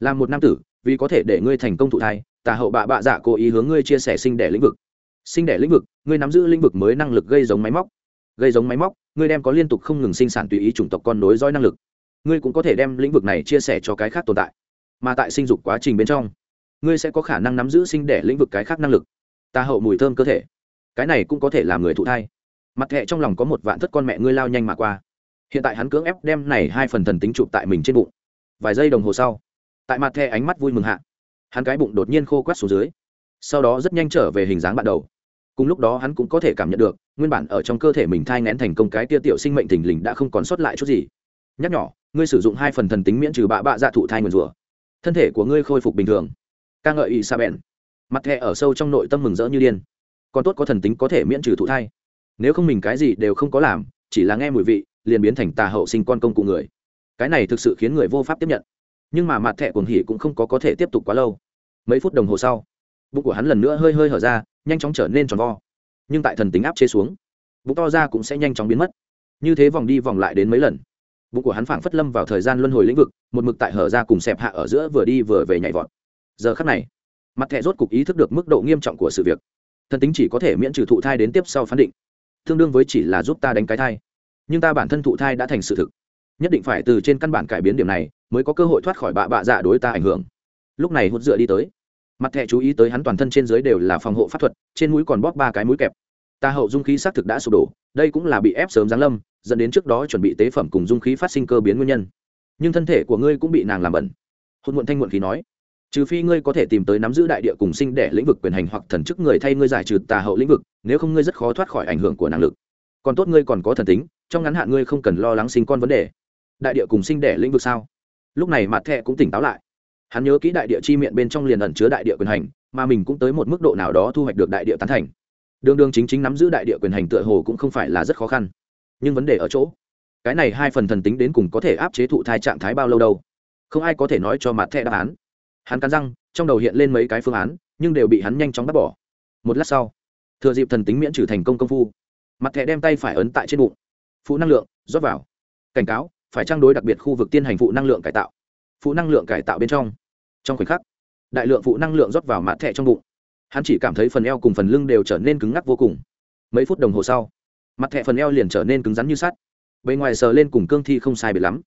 Làm một nam tử, vì có thể để ngươi thành công thụ thai, tà hậu bạ bạ dạ cố ý hướng ngươi chia sẻ sinh đẻ lĩnh vực. Sinh đẻ lĩnh vực, ngươi nắm giữ lĩnh vực mới năng lực gây giống máy móc. Gây giống máy móc, ngươi đem có liên tục không ngừng sinh sản tùy ý chủng tộc con nối dõi năng lực. Ngươi cũng có thể đem lĩnh vực này chia sẻ cho cái khác tồn tại. Mà tại sinh dục quá trình bên trong, ngươi sẽ có khả năng nắm giữ sinh đẻ lĩnh vực cái khác năng lực. Tà hậu mùi thơm cơ thể, cái này cũng có thể làm người thụ thai mặt hệ trong lòng có một vạn thất con mẹ ngươi lao nhanh mà qua. Hiện tại hắn cưỡng ép đem này hai phần thần tính chụp tại mình trên bụng. Vài giây đồng hồ sau, tại mặt hệ ánh mắt vui mừng hạ, hắn cái bụng đột nhiên khô quát xuống dưới. Sau đó rất nhanh trở về hình dáng ban đầu. Cùng lúc đó hắn cũng có thể cảm nhận được, nguyên bản ở trong cơ thể mình thai ngén thành công cái tia tiểu sinh mệnh thình lình đã không còn sót lại chút gì. Nhắc nhỏ ngươi sử dụng hai phần thần tính miễn trừ bạ bạ dạ thụ thai nguồn rủa. Thân thể của ngươi khôi phục bình thường. Ca ngợi ỵ sa bèn mặt thẹ ở sâu trong nội tâm mừng rỡ như điên. Còn tốt có thần tính có thể miễn trừ thụ thai nếu không mình cái gì đều không có làm, chỉ là nghe mùi vị, liền biến thành tà hậu sinh con công cụ người. Cái này thực sự khiến người vô pháp tiếp nhận. Nhưng mà mặt thẹ cuồng hỉ cũng không có có thể tiếp tục quá lâu. Mấy phút đồng hồ sau, bụng của hắn lần nữa hơi hơi hở ra, nhanh chóng trở nên tròn vo. Nhưng tại thần tính áp chế xuống, bụng to ra cũng sẽ nhanh chóng biến mất. Như thế vòng đi vòng lại đến mấy lần, bụng của hắn phảng phất lâm vào thời gian luân hồi lĩnh vực, một mực tại hở ra cùng xẹp hạ ở giữa vừa đi vừa về nhảy vọt. Giờ khắc này, mặt thẻ rốt cục ý thức được mức độ nghiêm trọng của sự việc. Thần tính chỉ có thể miễn trừ thụ thai đến tiếp sau phán định tương đương với chỉ là giúp ta đánh cái thai. Nhưng ta bản thân thụ thai đã thành sự thực. Nhất định phải từ trên căn bản cải biến điểm này, mới có cơ hội thoát khỏi bạ bạ dạ đối ta ảnh hưởng. Lúc này hút dựa đi tới. Mặt thẻ chú ý tới hắn toàn thân trên dưới đều là phòng hộ pháp thuật, trên mũi còn bóp ba cái mũi kẹp. Ta hậu dung khí xác thực đã sụp đổ, đây cũng là bị ép sớm giáng lâm, dẫn đến trước đó chuẩn bị tế phẩm cùng dung khí phát sinh cơ biến nguyên nhân. Nhưng thân thể của ngươi cũng bị nàng làm bẩn. Hôn muộn thanh muộn khí nói trừ phi ngươi có thể tìm tới nắm giữ đại địa cùng sinh để lĩnh vực quyền hành hoặc thần chức người thay ngươi giải trừ tà hậu lĩnh vực, nếu không ngươi rất khó thoát khỏi ảnh hưởng của năng lực. Còn tốt ngươi còn có thần tính, trong ngắn hạn ngươi không cần lo lắng sinh con vấn đề. Đại địa cùng sinh để lĩnh vực sao? Lúc này mặt thẹ cũng tỉnh táo lại. Hắn nhớ kỹ đại địa chi miệng bên trong liền ẩn chứa đại địa quyền hành, mà mình cũng tới một mức độ nào đó thu hoạch được đại địa tán thành. Đường đường chính chính nắm giữ đại địa quyền hành tựa hồ cũng không phải là rất khó khăn. Nhưng vấn đề ở chỗ, cái này hai phần thần tính đến cùng có thể áp chế thụ thai trạng thái bao lâu đâu? Không ai có thể nói cho mặt thẹ đáp án hắn cắn răng, trong đầu hiện lên mấy cái phương án, nhưng đều bị hắn nhanh chóng bắt bỏ. Một lát sau, thừa dịp thần tính miễn trừ thành công công phu, mặt thẻ đem tay phải ấn tại trên bụng. Phụ năng lượng, rót vào. Cảnh cáo, phải trang đối đặc biệt khu vực tiên hành phụ năng lượng cải tạo. Phụ năng lượng cải tạo bên trong trong khoảnh khắc, đại lượng phụ năng lượng rót vào mặt thẻ trong bụng. Hắn chỉ cảm thấy phần eo cùng phần lưng đều trở nên cứng ngắc vô cùng. Mấy phút đồng hồ sau, mặt thẻ phần eo liền trở nên cứng rắn như sắt. Bề ngoài sờ lên cùng cương thi không sai biệt lắm.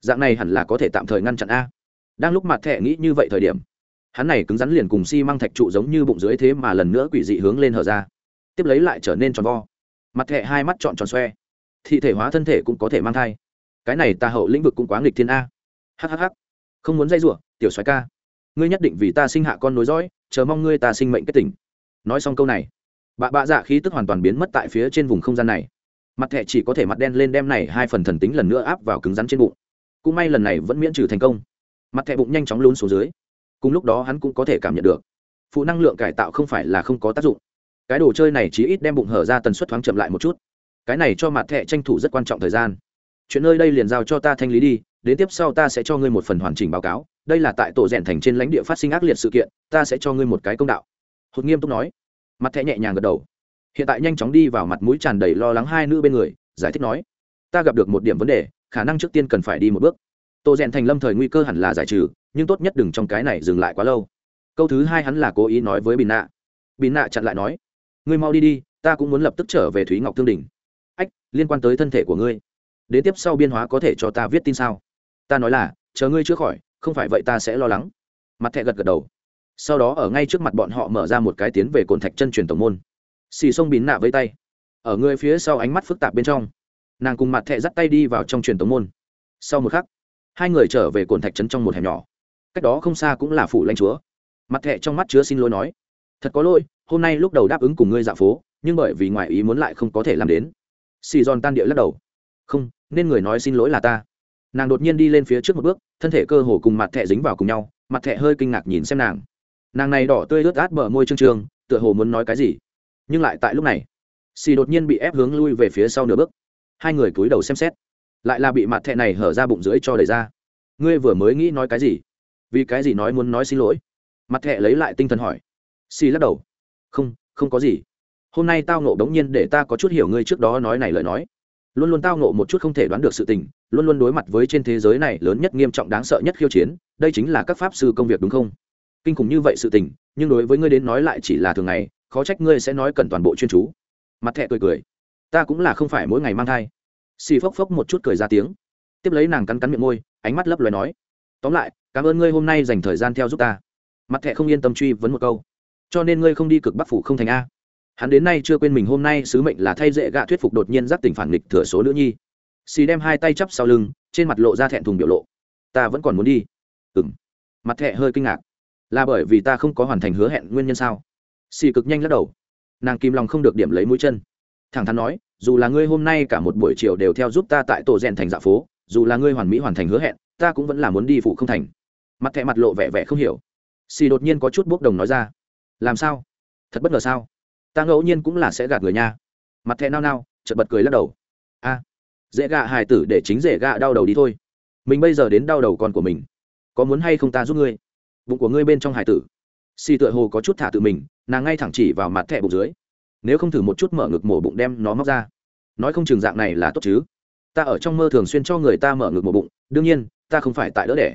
Dạng này hẳn là có thể tạm thời ngăn chặn a đang lúc mặt thẻ nghĩ như vậy thời điểm, hắn này cứng rắn liền cùng xi、si、măng thạch trụ giống như bụng dưới thế mà lần nữa quỷ dị hướng lên hở ra, tiếp lấy lại trở nên tròn vo. Mặt thẻ hai mắt trọn tròn xoe thị thể hóa thân thể cũng có thể mang thai. Cái này ta hậu lĩnh vực cũng quá nghịch thiên a. Hhh không muốn dây rủa, tiểu xoài ca. Ngươi nhất định vì ta sinh hạ con nối dõi, chờ mong ngươi ta sinh mệnh kết tỉnh. Nói xong câu này, bạ bạ dạ khí tức hoàn toàn biến mất tại phía trên vùng không gian này. Mặt thẻ chỉ có thể mặt đen lên đem này hai phần thần tính lần nữa áp vào cứng rắn trên bụng. Cũng may lần này vẫn miễn trừ thành công mặt thẻ bụng nhanh chóng lún xuống dưới. Cùng lúc đó hắn cũng có thể cảm nhận được, phụ năng lượng cải tạo không phải là không có tác dụng. Cái đồ chơi này chỉ ít đem bụng hở ra tần suất thoáng chậm lại một chút. Cái này cho mặt thẻ tranh thủ rất quan trọng thời gian. Chuyện nơi đây liền giao cho ta thanh lý đi, đến tiếp sau ta sẽ cho ngươi một phần hoàn chỉnh báo cáo. Đây là tại tổ rèn thành trên lãnh địa phát sinh ác liệt sự kiện, ta sẽ cho ngươi một cái công đạo. Hụt nghiêm túc nói. Mặt thẻ nhẹ nhàng gật đầu. Hiện tại nhanh chóng đi vào mặt mũi tràn đầy lo lắng hai nữ bên người, giải thích nói. Ta gặp được một điểm vấn đề, khả năng trước tiên cần phải đi một bước tô rèn thành lâm thời nguy cơ hẳn là giải trừ, nhưng tốt nhất đừng trong cái này dừng lại quá lâu. Câu thứ hai hắn là cố ý nói với bình nạ. Bình nạ chặn lại nói, ngươi mau đi đi, ta cũng muốn lập tức trở về thúy ngọc thương đình. Ách, liên quan tới thân thể của ngươi. Đến tiếp sau biên hóa có thể cho ta viết tin sao? Ta nói là, chờ ngươi chữa khỏi, không phải vậy ta sẽ lo lắng. Mặt thẹ gật gật đầu. Sau đó ở ngay trước mặt bọn họ mở ra một cái tiến về cồn thạch chân truyền tổng môn. Xì sông bín nạ với tay. Ở người phía sau ánh mắt phức tạp bên trong, nàng cùng mặt thẹ dắt tay đi vào trong truyền tổng môn. Sau một khắc hai người trở về cồn thạch trấn trong một hẻm nhỏ. Cách đó không xa cũng là phủ lãnh chúa. Mặt thẹ trong mắt chứa xin lỗi nói, thật có lỗi, hôm nay lúc đầu đáp ứng cùng ngươi dạo phố, nhưng bởi vì ngoại ý muốn lại không có thể làm đến. Xì giòn tan địa lắc đầu, không, nên người nói xin lỗi là ta. Nàng đột nhiên đi lên phía trước một bước, thân thể cơ hồ cùng mặt thẹ dính vào cùng nhau, mặt thẹ hơi kinh ngạc nhìn xem nàng. Nàng này đỏ tươi ướt át bờ môi trương trương, tựa hồ muốn nói cái gì. Nhưng lại tại lúc này, xì đột nhiên bị ép hướng lui về phía sau nửa bước. Hai người cúi đầu xem xét lại là bị mặt thẹ này hở ra bụng dưới cho đẩy ra. Ngươi vừa mới nghĩ nói cái gì? Vì cái gì nói muốn nói xin lỗi? Mặt thẹ lấy lại tinh thần hỏi. Xì lắc đầu. Không không có gì. Hôm nay tao nộ đống nhiên để ta có chút hiểu ngươi trước đó nói này lời nói. Luôn luôn tao nộ một chút không thể đoán được sự tình, luôn luôn đối mặt với trên thế giới này lớn nhất nghiêm trọng đáng sợ nhất khiêu chiến, đây chính là các pháp sư công việc đúng không? Kinh khủng như vậy sự tình, nhưng đối với ngươi đến nói lại chỉ là thường ngày, khó trách ngươi sẽ nói cần toàn bộ chuyên chú. Mặt thẹ cười cười. Ta cũng là không phải mỗi ngày mang thai xì phốc phốc một chút cười ra tiếng. Tiếp lấy nàng cắn cắn miệng môi, ánh mắt lấp loài nói, tóm lại, cảm ơn ngươi hôm nay dành thời gian theo giúp ta. Mặt thẹ không yên tâm truy vấn một câu. Cho nên ngươi không đi cực bắc phủ không thành a. Hắn đến nay chưa quên mình hôm nay sứ mệnh là thay dễ gạ thuyết phục đột nhiên giáp tỉnh phản nghịch thừa số nữ nhi. Xì đem hai tay chắp sau lưng, trên mặt lộ ra thẹn thùng biểu lộ. Ta vẫn còn muốn đi. Ừ m mặt thẹ hơi kinh ngạc. Là bởi vì ta không có hoàn thành hứa hẹn nguyên nhân sao? Xì cực nhanh lắc đầu. Nàng kim lòng không được điểm lấy mũi chân. Thẳng thắn nói dù là ngươi hôm nay cả một buổi chiều đều theo giúp ta tại tổ rèn thành dạ phố, dù là ngươi hoàn mỹ hoàn thành hứa hẹn, ta cũng vẫn là muốn đi phụ không thành. Mặt thẹ mặt lộ vẻ vẻ không hiểu. Xì đột nhiên có chút bốc đồng nói ra. Làm sao? Thật bất ngờ sao? Ta ngẫu nhiên cũng là sẽ gạt người nha. Mặt thẹ nao nao, chợt bật cười lắc đầu. A, dễ gạ hài tử để chính dễ gạ đau đầu đi thôi. Mình bây giờ đến đau đầu con của mình. Có muốn hay không ta giúp ngươi? Bụng của ngươi bên trong hài tử. Xì tựa hồ có chút thả tự mình, nàng ngay thẳng chỉ vào mặt thẹ bụng dưới nếu không thử một chút mở ngực mổ bụng đem nó móc ra. Nói không chừng dạng này là tốt chứ. Ta ở trong mơ thường xuyên cho người ta mở ngực mổ bụng, đương nhiên, ta không phải tại đỡ đẻ.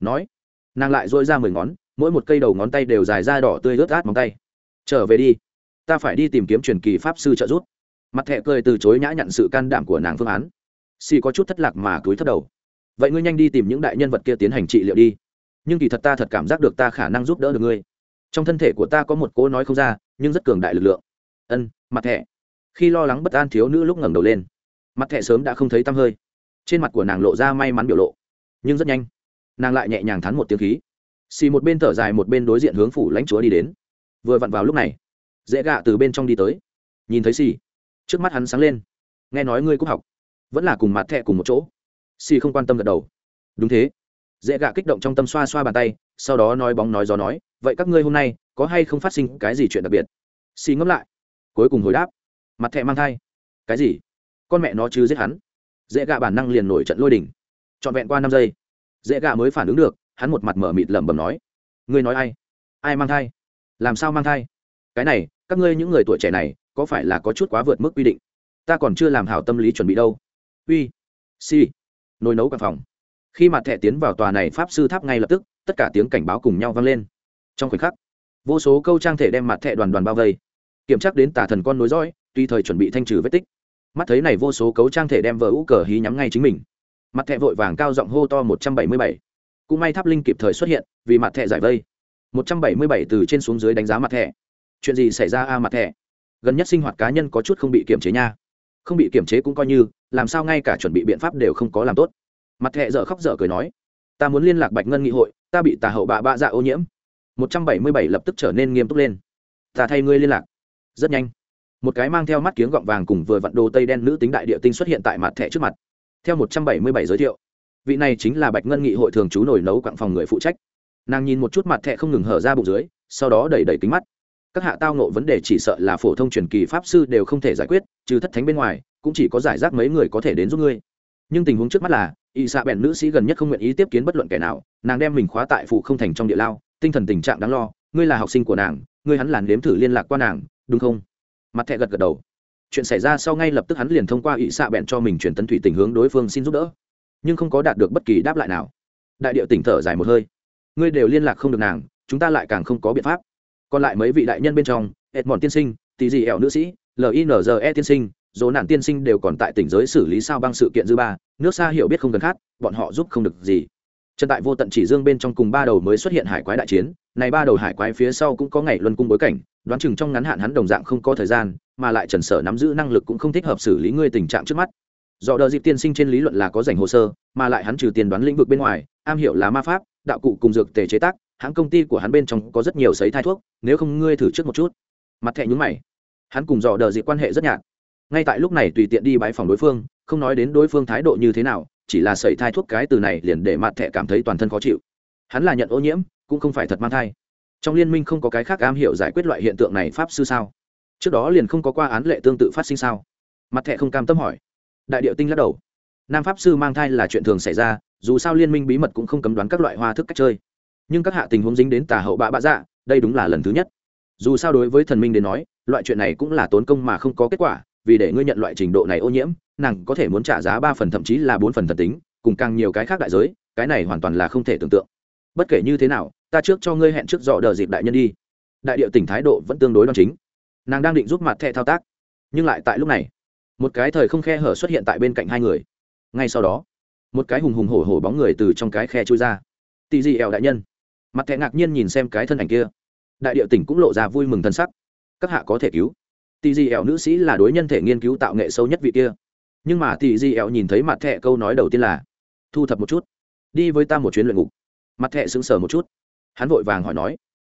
Nói, nàng lại dỗi ra mười ngón, mỗi một cây đầu ngón tay đều dài ra đỏ tươi rớt át móng tay. Trở về đi, ta phải đi tìm kiếm truyền kỳ pháp sư trợ giúp. Mặt thẹ cười từ chối nhã nhận sự can đảm của nàng phương án. Xì có chút thất lạc mà cúi thất đầu. Vậy ngươi nhanh đi tìm những đại nhân vật kia tiến hành trị liệu đi. Nhưng kỳ thật ta thật cảm giác được ta khả năng giúp đỡ được ngươi. Trong thân thể của ta có một cỗ nói không ra, nhưng rất cường đại lực lượng ân, mặt thẻ. Khi lo lắng bất an thiếu nữ lúc ngẩng đầu lên, mặt thẻ sớm đã không thấy tăm hơi. Trên mặt của nàng lộ ra may mắn biểu lộ, nhưng rất nhanh, nàng lại nhẹ nhàng thắn một tiếng khí. Xì một bên thở dài một bên đối diện hướng phủ lãnh chúa đi đến. Vừa vặn vào lúc này, dễ gạ từ bên trong đi tới. Nhìn thấy xì, trước mắt hắn sáng lên. Nghe nói ngươi cúc học, vẫn là cùng mặt thẹ cùng một chỗ. Xì không quan tâm gật đầu. Đúng thế. Dễ gạ kích động trong tâm xoa xoa bàn tay, sau đó nói bóng nói gió nói, vậy các ngươi hôm nay có hay không phát sinh cái gì chuyện đặc biệt? Xì ngẫm lại cuối cùng hồi đáp. Mặt thẹ mang thai. Cái gì? Con mẹ nó chứ giết hắn. Dễ gạ bản năng liền nổi trận lôi đỉnh trọn vẹn qua năm giây, dễ gạ mới phản ứng được, hắn một mặt mở mịt lẩm bẩm nói, ngươi nói ai? Ai mang thai? Làm sao mang thai? Cái này, các ngươi những người tuổi trẻ này, có phải là có chút quá vượt mức quy định? Ta còn chưa làm hảo tâm lý chuẩn bị đâu. Uy si nồi nấu căn phòng. Khi mặt thẻ tiến vào tòa này, pháp sư tháp ngay lập tức, tất cả tiếng cảnh báo cùng nhau vang lên. Trong khoảnh khắc, vô số câu trang thể đem mặt thẻ đoàn đoàn bao vây kiểm tra đến tà thần con nối dõi tùy thời chuẩn bị thanh trừ vết tích. Mắt thấy này vô số cấu trang thể đem vờ ú cờ hí nhắm ngay chính mình. Mặt thẹ vội vàng cao giọng hô to một trăm bảy mươi bảy. Cũng may tháp linh kịp thời xuất hiện, vì mặt thẹ giải vây. một trăm bảy mươi bảy từ trên xuống dưới đánh giá mặt thẹ chuyện gì xảy ra a mặt thẹ gần nhất sinh hoạt cá nhân có chút không bị kiểm chế nha. Không bị kiểm chế cũng coi như, làm sao ngay cả chuẩn bị biện pháp đều không có làm tốt. Mặt thẹ dở khóc dở cười nói, ta muốn liên lạc bạch ngân nghị hội, ta bị tà hậu bạ bạ dạ ô nhiễm. Một trăm bảy mươi bảy lập tức trở nên nghiêm túc lên. Ta thay ngươi liên lạc rất nhanh. Một cái mang theo mắt kiếng gọng vàng cùng vừa vặn đồ tây đen nữ tính đại địa tinh xuất hiện tại mặt thẻ trước mặt. Theo một trăm bảy mươi bảy giới thiệu, vị này chính là bạch ngân nghị hội thường trú nổi nấu quặng phòng người phụ trách. Nàng nhìn một chút mặt thẻ không ngừng hở ra bụng dưới, sau đó đẩy đẩy kính mắt. Các hạ tao nộ vấn đề chỉ sợ là phổ thông truyền kỳ pháp sư đều không thể giải quyết, trừ thất thánh bên ngoài, cũng chỉ có giải rác mấy người có thể đến giúp ngươi. Nhưng tình huống trước mắt là, y xạ bèn nữ sĩ gần nhất không nguyện ý tiếp kiến bất luận kẻ nào, nàng đem mình khóa tại phụ không thành trong địa lao, tinh thần tình trạng đáng lo ngươi là học sinh của nàng, ngươi hắn làn nếm thử liên lạc qua nàng, đúng không? Mặt thẹ gật gật đầu. Chuyện xảy ra sau ngay lập tức hắn liền thông qua ỵ xạ bẹn cho mình chuyển tấn thủy tình hướng đối phương xin giúp đỡ. Nhưng không có đạt được bất kỳ đáp lại nào. Đại điệu tỉnh thở dài một hơi. Ngươi đều liên lạc không được nàng, chúng ta lại càng không có biện pháp. Còn lại mấy vị đại nhân bên trong, edmond tiên sinh tỷ dị ẻo nữ sĩ linze tiên sinh, dỗ nạn tiên sinh đều còn tại tỉnh giới xử lý sao băng sự kiện dư ba, nước xa hiểu biết không cần khát bọn họ giúp không được gì trần tại vô tận chỉ dương bên trong cùng ba đầu mới xuất hiện hải quái đại chiến, này ba đầu hải quái phía sau cũng có ngày luân cung bối cảnh, đoán chừng trong ngắn hạn hắn đồng dạng không có thời gian, mà lại trần sở nắm giữ năng lực cũng không thích hợp xử lý ngươi tình trạng trước mắt. Do đợi dịp tiên sinh trên lý luận là có dành hồ sơ, mà lại hắn trừ tiền đoán lĩnh vực bên ngoài, am hiểu là ma pháp, đạo cụ cùng dược tề chế tác, hãng công ty của hắn bên trong có rất nhiều sấy thai thuốc, nếu không ngươi thử trước một chút. Mặt thẹ nhúng mày. Hắn cùng dò đờ dịp quan hệ rất nhạt. Ngay tại lúc này tùy tiện đi bãi phòng đối phương, không nói đến đối phương thái độ như thế nào chỉ là sẩy thai thuốc cái từ này liền để mặt thẻ cảm thấy toàn thân khó chịu. Hắn là nhận ô nhiễm, cũng không phải thật mang thai. Trong liên minh không có cái khác am hiểu giải quyết loại hiện tượng này pháp sư sao? Trước đó liền không có qua án lệ tương tự phát sinh sao? Mặt thẻ không cam tâm hỏi. Đại điệu tinh lắc đầu. Nam pháp sư mang thai là chuyện thường xảy ra, dù sao liên minh bí mật cũng không cấm đoán các loại hoa thức cách chơi. Nhưng các hạ tình huống dính đến tà hậu bạ bạ dạ đây đúng là lần thứ nhất. Dù sao đối với thần minh đến nói, loại chuyện này cũng là tốn công mà không có kết quả, vì để ngươi nhận loại trình độ này ô nhiễm nàng có thể muốn trả giá ba phần thậm chí là bốn phần thần tính, cùng càng nhiều cái khác đại giới, cái này hoàn toàn là không thể tưởng tượng. Bất kể như thế nào, ta trước cho ngươi hẹn trước dọ đờ dịp đại nhân đi. Đại điệu tỉnh thái độ vẫn tương đối đoan chính. Nàng đang định giúp mặt thẹ thao tác, nhưng lại tại lúc này, một cái thời không khe hở xuất hiện tại bên cạnh hai người. Ngay sau đó, một cái hùng hùng hổ hổ bóng người từ trong cái khe trôi ra. Tỷ dị ẻo đại nhân. Mặt thẹ ngạc nhiên nhìn xem cái thân ảnh kia. Đại điệu tỉnh cũng lộ ra vui mừng thân sắc. Các hạ có thể cứu. Tỷ dị ẻo nữ sĩ là đối nhân thể nghiên cứu tạo nghệ sâu nhất vị kia nhưng mà tỷ di ẹo nhìn thấy mặt thẹ câu nói đầu tiên là, thu thập một chút, đi với ta một chuyến luyện ngục. Mặt thẹ sững sờ một chút. Hắn vội vàng hỏi nói,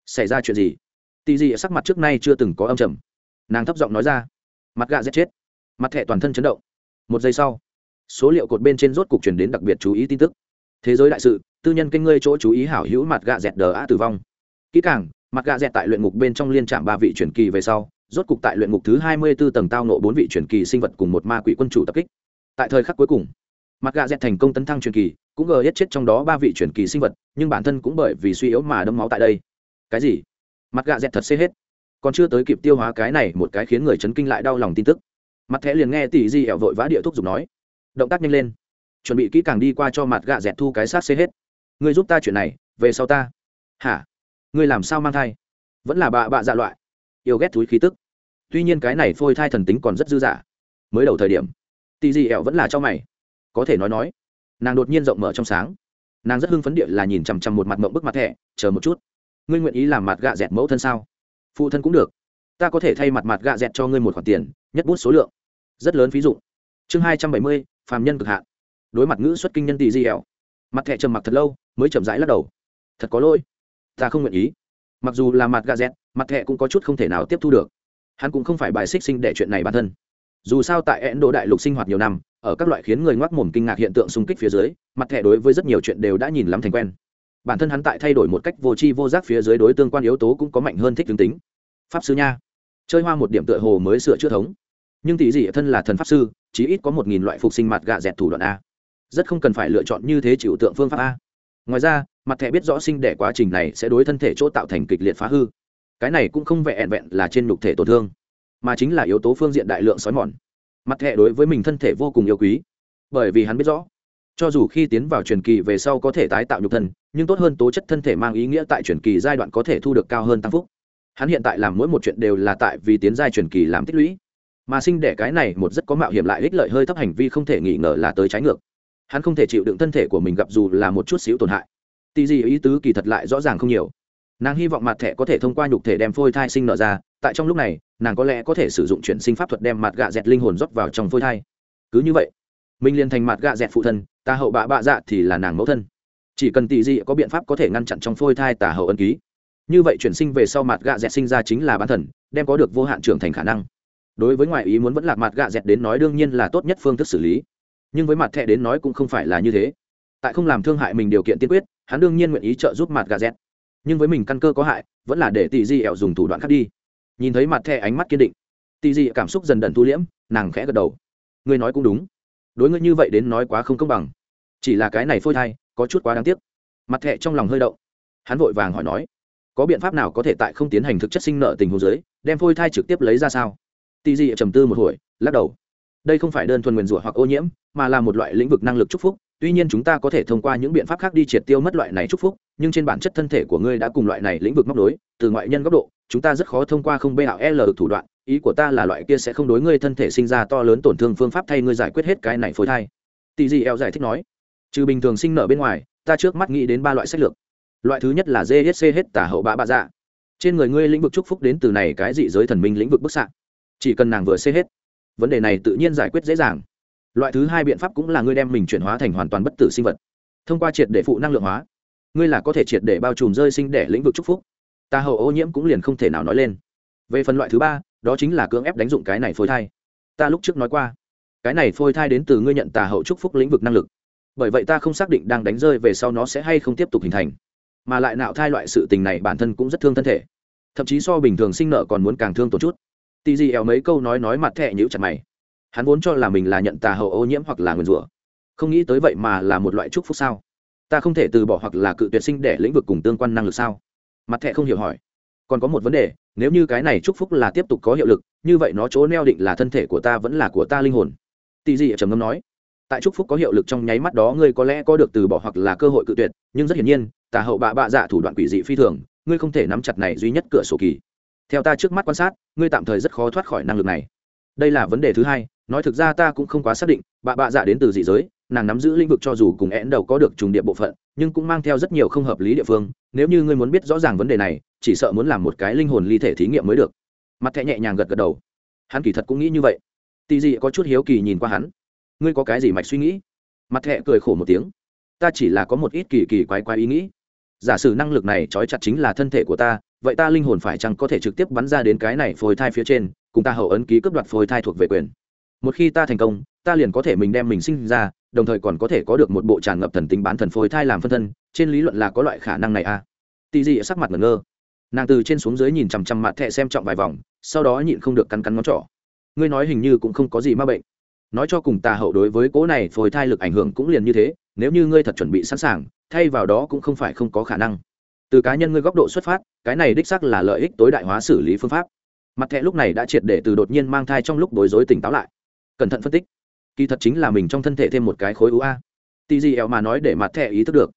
xảy ra chuyện gì? Tị dị sắc mặt trước nay chưa từng có âm trầm. Nàng thấp giọng nói ra, mặt gạ giết chết. Mặt thẹ toàn thân chấn động. Một giây sau, số liệu cột bên trên rốt cục chuyển đến đặc biệt chú ý tin tức. Thế giới đại sự, tư nhân kênh ngươi chỗ chú ý hảo hữu mặt gạ dẹt đờ a tử vong. Kỹ càng, mặt gạ dẹt tại luyện ngục bên trong liên trạm ba vị truyền kỳ về sau rốt cục tại luyện ngục thứ hai mươi b ố tầng tao nộ bốn vị truyền kỳ sinh vật cùng một ma quỷ quân chủ tập kích. Tại thời khắc cuối cùng, mặt gạ dẹt thành công tấn thăng truyền kỳ, cũng gờ giết chết trong đó ba vị truyền kỳ sinh vật, nhưng bản thân cũng bởi vì suy yếu mà đấm máu tại đây. Cái gì? Mặt gạ dẹt thật xê hết. Còn chưa tới kịp tiêu hóa cái này một cái khiến người chấn kinh lại đau lòng tin tức. Mặt thẻ liền nghe tỷ di ẻo vội vã địa thuốc giục nói. Động tác nhanh lên. Chuẩn bị kỹ càng đi qua cho mặt gạ dẹt thu cái xác xê hết. Ngươi giúp ta chuyện này, về sau ta. Hả? Ngươi làm sao mang thai? Vẫn là bà bạ dạ loại. Yêu ghét túi khí tức tuy nhiên cái này phôi thai thần tính còn rất dư dả. Mới đầu thời điểm, tì gì ẹo vẫn là cho mày. Có thể nói nói, nàng đột nhiên rộng mở trong sáng. Nàng rất hưng phấn địa là nhìn chằm chằm một mặt mộng bức mặt thẻ, chờ một chút, ngươi nguyện ý làm mặt gạ dẹt mẫu thân sao? Phụ thân cũng được, ta có thể thay mặt mặt gạ dẹt cho ngươi một khoản tiền, nhất bút số lượng, rất lớn ví dụ chương hai trăm bảy mươi, phàm nhân cực hạn. Đối mặt ngữ xuất kinh nhân tỷ di ẻo mặt thẹ trầm mặc thật lâu, mới chậm rãi lắc đầu. Thật có lỗi, ta không nguyện ý. Mặc dù là mặt gà dẹt, mặt thẹ cũng có chút không thể nào tiếp thu được hắn cũng không phải bài xích sinh để chuyện này bản thân. Dù sao tại ấn độ đại lục sinh hoạt nhiều năm, ở các loại khiến người ngoác mồm kinh ngạc hiện tượng xung kích phía dưới, mặt thẻ đối với rất nhiều chuyện đều đã nhìn lắm thành quen. Bản thân hắn tại thay đổi một cách vô tri vô giác phía dưới đối tương quan yếu tố cũng có mạnh hơn thích tướng tính. Pháp sư nha. Chơi hoa một điểm tựa hồ mới sửa chữa thống. Nhưng tỷ dị thân là thần pháp sư, chí ít có một nghìn loại phục sinh mặt gạ dẹt thủ đoạn a. Rất không cần phải lựa chọn như thế chịu tượng phương pháp a. Ngoài ra, mặt thẻ biết rõ sinh đẻ quá trình này sẽ đối thân thể chỗ tạo thành kịch liệt phá hư cái này cũng không vẹn vẹn là trên nhục thể tổn thương, mà chính là yếu tố phương diện đại lượng sói mòn. Mặt thẻ đối với mình thân thể vô cùng yêu quý, bởi vì hắn biết rõ, cho dù khi tiến vào truyền kỳ về sau có thể tái tạo nhục thân, nhưng tốt hơn tố chất thân thể mang ý nghĩa tại truyền kỳ giai đoạn có thể thu được cao hơn tăng phúc. Hắn hiện tại làm mỗi một chuyện đều là tại vì tiến giai truyền kỳ làm tích lũy, mà sinh đẻ cái này một rất có mạo hiểm lại ích lợi hơi thấp hành vi không thể nghi ngờ là tới trái ngược. Hắn không thể chịu đựng thân thể của mình gặp dù là một chút xíu tổn hại. Tì gì ý tứ kỳ thật lại rõ ràng không nhiều nàng hy vọng mặt thẻ có thể thông qua nhục thể đem phôi thai sinh nở ra, tại trong lúc này, nàng có lẽ có thể sử dụng chuyển sinh pháp thuật đem mặt gạ dẹt linh hồn rót vào trong phôi thai. Cứ như vậy minh liền thành mặt gạ dẹt phụ thân tà hậu bạ bạ dạ thì là nàng mẫu thân. Chỉ cần tỷ dị có biện pháp có thể ngăn chặn trong phôi thai tà hậu ân ký. Như vậy chuyển sinh về sau mặt gạ dẹt sinh ra chính là bán thần đem có được vô hạn trưởng thành khả năng. Đối với ngoại ý muốn vẫn lạc mặt gạ dẹt đến nói đương nhiên là tốt nhất phương thức xử lý. Nhưng với mặt thẻ đến nói cũng không phải là như thế. Tại không làm thương hại mình điều kiện tiên quyết, hắn đương nhiên nguyện ý trợ giúp mặt gà z nhưng với mình căn cơ có hại, vẫn là để tỷ di ẻo dùng thủ đoạn khác đi. Nhìn thấy mặt thẻ ánh mắt kiên định tỷ di cảm xúc dần dần thu liễm, nàng khẽ gật đầu. Ngươi nói cũng đúng. Đối ngươi như vậy đến nói quá không công bằng. Chỉ là cái này phôi thai, có chút quá đáng tiếc. Mặt thẻ trong lòng hơi động. Hắn vội vàng hỏi nói, có biện pháp nào có thể tại không tiến hành thực chất sinh nợ tình hồ dưới, đem phôi thai trực tiếp lấy ra sao? Tỷ di trầm tư một hồi, lắc đầu. Đây không phải đơn thuần nguyền rủa hoặc ô nhiễm, mà là một loại lĩnh vực năng lực chúc phúc tuy nhiên chúng ta có thể thông qua những biện pháp khác đi triệt tiêu mất loại này chúc phúc, nhưng trên bản chất thân thể của ngươi đã cùng loại này lĩnh vực móc đối từ ngoại nhân góc độ, chúng ta rất khó thông qua không bê ảo l thủ đoạn, ý của ta là loại kia sẽ không đối ngươi thân thể sinh ra to lớn tổn thương phương pháp thay ngươi giải quyết hết cái này phối thai. Tỷ dị eo giải thích nói. Trừ bình thường sinh nở bên ngoài, ta trước mắt nghĩ đến ba loại sách lược. Loại thứ nhất là gsc hết tả hậu bạ bạ dạ. Trên người ngươi lĩnh vực chúc phúc đến từ này cái dị giới thần minh lĩnh vực bức xạ. Chỉ cần nàng vừa xê hết, vấn đề này tự nhiên giải quyết dễ dàng loại thứ hai biện pháp cũng là ngươi đem mình chuyển hóa thành hoàn toàn bất tử sinh vật. Thông qua triệt để phụ năng lượng hóa, ngươi là có thể triệt để bao trùm rơi sinh để lĩnh vực chúc phúc. Ta hậu ô nhiễm cũng liền không thể nào nói lên. Về phần loại thứ ba, đó chính là cưỡng ép đánh dụng cái này phôi thai. Ta lúc trước nói qua, cái này phôi thai đến từ ngươi nhận tà hậu chúc phúc lĩnh vực năng lực. Bởi vậy ta không xác định đang đánh rơi về sau nó sẽ hay không tiếp tục hình thành. Mà lại nạo thai loại sự tình này bản thân cũng rất thương thân thể. Thậm chí so bình thường sinh nợ còn muốn càng thương tổ chút. Tì gì éo mấy câu nói nói mặt thẹ nhữ chặt mày hắn vốn cho là mình là nhận tà hậu ô nhiễm hoặc là nguyền rủa. Không nghĩ tới vậy mà là một loại chúc phúc sao? Ta không thể từ bỏ hoặc là cự tuyệt sinh để lĩnh vực cùng tương quan năng lực sao? Mặt thẹ không hiểu hỏi. Còn có một vấn đề, nếu như cái này chúc phúc là tiếp tục có hiệu lực, như vậy nó chỗ neo định là thân thể của ta vẫn là của ta linh hồn. Tỷ dị trầm ngâm nói. Tại chúc phúc có hiệu lực trong nháy mắt đó ngươi có lẽ có được từ bỏ hoặc là cơ hội cự tuyệt, nhưng rất hiển nhiên, tà hậu bạ bạ dạ thủ đoạn quỷ dị phi thường, ngươi không thể nắm chặt này duy nhất cửa sổ kỳ. Theo ta trước mắt quan sát, ngươi tạm thời rất khó thoát khỏi năng lực này. Đây là vấn đề thứ hai nói thực ra ta cũng không quá xác định, bà bạ dạ đến từ dị giới, nàng nắm giữ lĩnh vực cho dù cùng én đầu có được trùng địa bộ phận, nhưng cũng mang theo rất nhiều không hợp lý địa phương, nếu như ngươi muốn biết rõ ràng vấn đề này, chỉ sợ muốn làm một cái linh hồn ly thể thí nghiệm mới được. Mặt thẹ nhẹ nhàng gật gật đầu. Hắn kỳ thật cũng nghĩ như vậy. Tì dị có chút hiếu kỳ nhìn qua hắn. Ngươi có cái gì mạch suy nghĩ? Mặt thẹ cười khổ một tiếng. Ta chỉ là có một ít kỳ kỳ quái quái ý nghĩ. Giả sử năng lực này trói chặt chính là thân thể của ta, vậy ta linh hồn phải chăng có thể trực tiếp bắn ra đến cái này phôi thai phía trên, cùng ta hậu ấn ký cướp đoạt phôi thai thuộc về quyền? Một khi ta thành công, ta liền có thể mình đem mình sinh ra, đồng thời còn có thể có được một bộ tràn ngập thần tính bán thần phôi thai làm phân thân, trên lý luận là có loại khả năng này à? Tì dị sắc mặt ngẩn ngơ. Nàng từ trên xuống dưới nhìn chằm chằm mặt thẹ xem trọng vài vòng, sau đó nhịn không được cắn cắn ngón trỏ. Ngươi nói hình như cũng không có gì ma bệnh. Nói cho cùng tà hậu đối với cố này phôi thai lực ảnh hưởng cũng liền như thế, nếu như ngươi thật chuẩn bị sẵn sàng, thay vào đó cũng không phải không có khả năng. Từ cá nhân ngươi góc độ xuất phát, cái này đích xác là lợi ích tối đại hóa xử lý phương pháp. Mặt thẹ lúc này đã triệt để từ đột nhiên mang thai trong lúc bối rối tỉnh táo lại cẩn thận phân tích. Kỳ thật chính là mình trong thân thể thêm một cái khối u a. Tì gì eo mà nói để mặt thẻ ý thức được.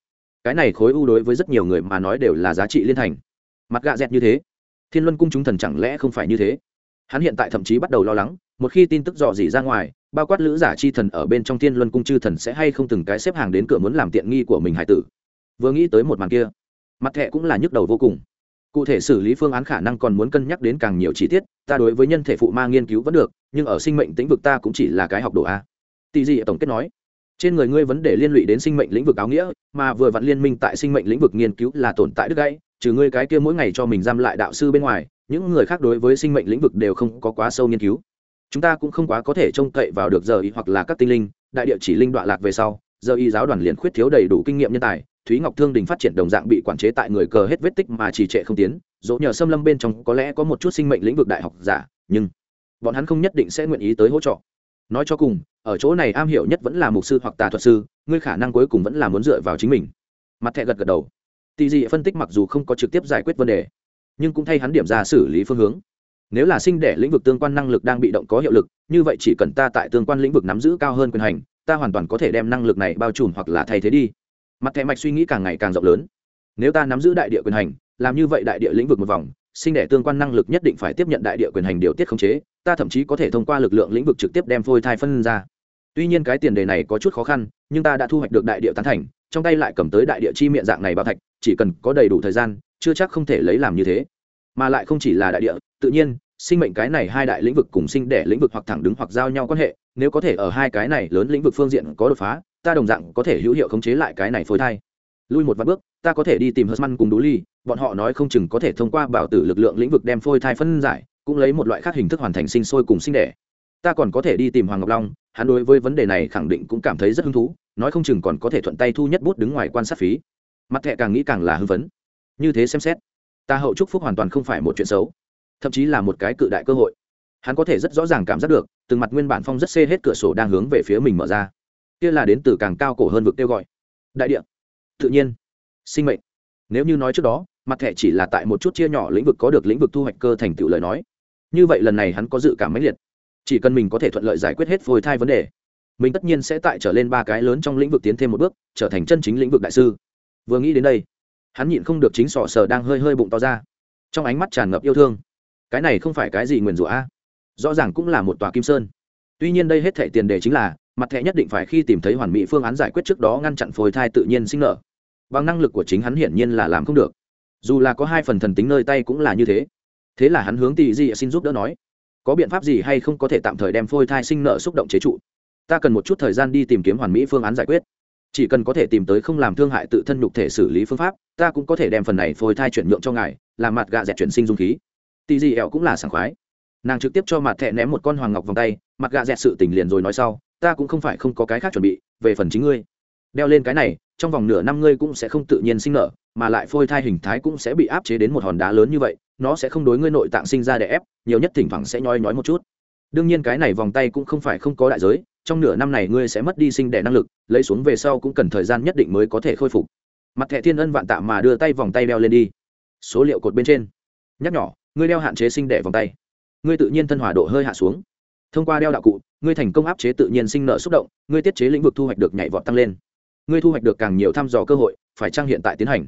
Cái này khối u đối với rất nhiều người mà nói đều là giá trị liên thành. Mặt gạ dẹt như thế. Thiên luân cung chúng thần chẳng lẽ không phải như thế? Hắn hiện tại thậm chí bắt đầu lo lắng, một khi tin tức dò dỉ ra ngoài, bao quát lữ giả chi thần ở bên trong thiên luân cung chư thần sẽ hay không từng cái xếp hàng đến cửa muốn làm tiện nghi của mình hải tử. Vừa nghĩ tới một màn kia, mặt thẹ cũng là nhức đầu vô cùng cụ thể xử lý phương án khả năng còn muốn cân nhắc đến càng nhiều chi tiết, ta đối với nhân thể phụ ma nghiên cứu vẫn được, nhưng ở sinh mệnh lĩnh vực ta cũng chỉ là cái học đồ a. Tỷ dị tổng kết nói, trên người ngươi vấn đề liên lụy đến sinh mệnh lĩnh vực áo nghĩa, mà vừa vặn liên minh tại sinh mệnh lĩnh vực nghiên cứu là tồn tại đứt gãy, trừ ngươi cái kia mỗi ngày cho mình giam lại đạo sư bên ngoài, những người khác đối với sinh mệnh lĩnh vực đều không có quá sâu nghiên cứu. Chúng ta cũng không quá có thể trông cậy vào được giờ y hoặc là các tinh linh, đại địa chỉ linh đoạn lạc về sau, giờ y giáo đoàn liền khuyết thiếu đầy đủ kinh nghiệm nhân tài thúy ngọc thương đình phát triển đồng dạng bị quản chế tại người cờ hết vết tích mà trì trệ không tiến, dỗ nhờ xâm lâm bên trong có lẽ có một chút sinh mệnh lĩnh vực đại học giả, nhưng bọn hắn không nhất định sẽ nguyện ý tới hỗ trợ. Nói cho cùng, ở chỗ này am hiểu nhất vẫn là mục sư hoặc tà thuật sư, ngươi khả năng cuối cùng vẫn là muốn dựa vào chính mình. Mặt thẹ gật gật đầu. Tì dị phân tích mặc dù không có trực tiếp giải quyết vấn đề, nhưng cũng thay hắn điểm ra xử lý phương hướng. Nếu là sinh đẻ lĩnh vực tương quan năng lực đang bị động có hiệu lực, như vậy chỉ cần ta tại tương quan lĩnh vực nắm giữ cao hơn quyền hành, ta hoàn toàn có thể đem năng lực này bao trùm hoặc là thay thế đi mặt thẻ mạch suy nghĩ càng ngày càng rộng lớn. Nếu ta nắm giữ đại địa quyền hành, làm như vậy đại địa lĩnh vực một vòng, sinh đẻ tương quan năng lực nhất định phải tiếp nhận đại địa quyền hành điều tiết khống chế, ta thậm chí có thể thông qua lực lượng lĩnh vực trực tiếp đem phôi thai phân ra. Tuy nhiên cái tiền đề này có chút khó khăn, nhưng ta đã thu hoạch được đại địa tán thành, trong tay lại cầm tới đại địa chi miệng dạng này bao thạch, chỉ cần có đầy đủ thời gian, chưa chắc không thể lấy làm như thế. Mà lại không chỉ là đại địa, tự nhiên, sinh mệnh cái này hai đại lĩnh vực cùng sinh đẻ lĩnh vực hoặc thẳng đứng hoặc giao nhau quan hệ, nếu có thể ở hai cái này lớn lĩnh vực phương diện có đột phá ta đồng dạng có thể hữu hiệu khống chế lại cái này phôi thai lui một vạn bước ta có thể đi tìm Husman cùng Đú Ly, bọn họ nói không chừng có thể thông qua bảo tử lực lượng lĩnh vực đem phôi thai phân giải, cũng lấy một loại khác hình thức hoàn thành sinh sôi cùng sinh đẻ. Ta còn có thể đi tìm Hoàng Ngọc Long, hắn đối với vấn đề này khẳng định cũng cảm thấy rất hứng thú, nói không chừng còn có thể thuận tay thu nhất bút đứng ngoài quan sát phí. Mặt thẹ càng nghĩ càng là hưng vấn. Như thế xem xét, ta hậu chúc phúc hoàn toàn không phải một chuyện xấu, thậm chí là một cái cự đại cơ hội. Hắn có thể rất rõ ràng cảm giác được, từng mặt nguyên bản phong rất xê hết cửa sổ đang hướng về phía mình mở ra. Kia là đến từ càng cao cổ hơn vực kêu gọi. Đại địa, tự nhiên, sinh mệnh. Nếu như nói trước đó mặt thẻ chỉ là tại một chút chia nhỏ lĩnh vực có được lĩnh vực thu hoạch cơ thành tựu lời nói. Như vậy lần này hắn có dự cảm mãnh liệt. Chỉ cần mình có thể thuận lợi giải quyết hết phôi thai vấn đề mình tất nhiên sẽ tại trở lên ba cái lớn trong lĩnh vực tiến thêm một bước trở thành chân chính lĩnh vực đại sư. Vừa nghĩ đến đây hắn nhịn không được chính sỏ sờ đang hơi hơi bụng to ra. Trong ánh mắt tràn ngập yêu thương. Cái này không phải cái gì nguyền rủa a. Rõ ràng cũng là một tòa kim sơn. Tuy nhiên đây hết thệ tiền đề chính là mặt thẻ nhất định phải khi tìm thấy hoàn mỹ phương án giải quyết trước đó ngăn chặn phôi thai tự nhiên sinh nở. Bằng năng lực của chính hắn hiển nhiên là làm không được. Dù là có hai phần thần tính nơi tay cũng là như thế. Thế là hắn hướng tỷ di xin giúp đỡ nói, có biện pháp gì hay không có thể tạm thời đem phôi thai sinh nợ xúc động chế trụ? Ta cần một chút thời gian đi tìm kiếm hoàn mỹ phương án giải quyết. Chỉ cần có thể tìm tới không làm thương hại tự thân nhục thể xử lý phương pháp, ta cũng có thể đem phần này phôi thai chuyển nhượng cho ngài, làm mặt gạ dẹt chuyển sinh dung khí. Tỷ di ẹo cũng là sảng khoái. Nàng trực tiếp cho mặt thẹ ném một con hoàng ngọc vòng tay, mặt gạ dẹt sự tình liền rồi nói sau ta cũng không phải không có cái khác chuẩn bị, về phần chính ngươi. Đeo lên cái này, trong vòng nửa năm ngươi cũng sẽ không tự nhiên sinh nở, mà lại phôi thai hình thái cũng sẽ bị áp chế đến một hòn đá lớn như vậy, nó sẽ không đối ngươi nội tạng sinh ra để ép, nhiều nhất thỉnh thoảng sẽ nhói nhói một chút. Đương nhiên cái này vòng tay cũng không phải không có đại giới, trong nửa năm này ngươi sẽ mất đi sinh đẻ năng lực, lấy xuống về sau cũng cần thời gian nhất định mới có thể khôi phục. Mặt thẻ thiên ân vạn tạ mà đưa tay vòng tay đeo lên đi. Số liệu cột bên trên. Nhắc nhỏ, ngươi đeo hạn chế sinh đẻ vòng tay. Ngươi tự nhiên thân hỏa độ hơi hạ xuống thông qua đeo đạo cụ, ngươi thành công áp chế tự nhiên sinh nợ xúc động, ngươi tiết chế lĩnh vực thu hoạch được nhảy vọt tăng lên. Ngươi thu hoạch được càng nhiều thăm dò cơ hội, phải trang hiện tại tiến hành?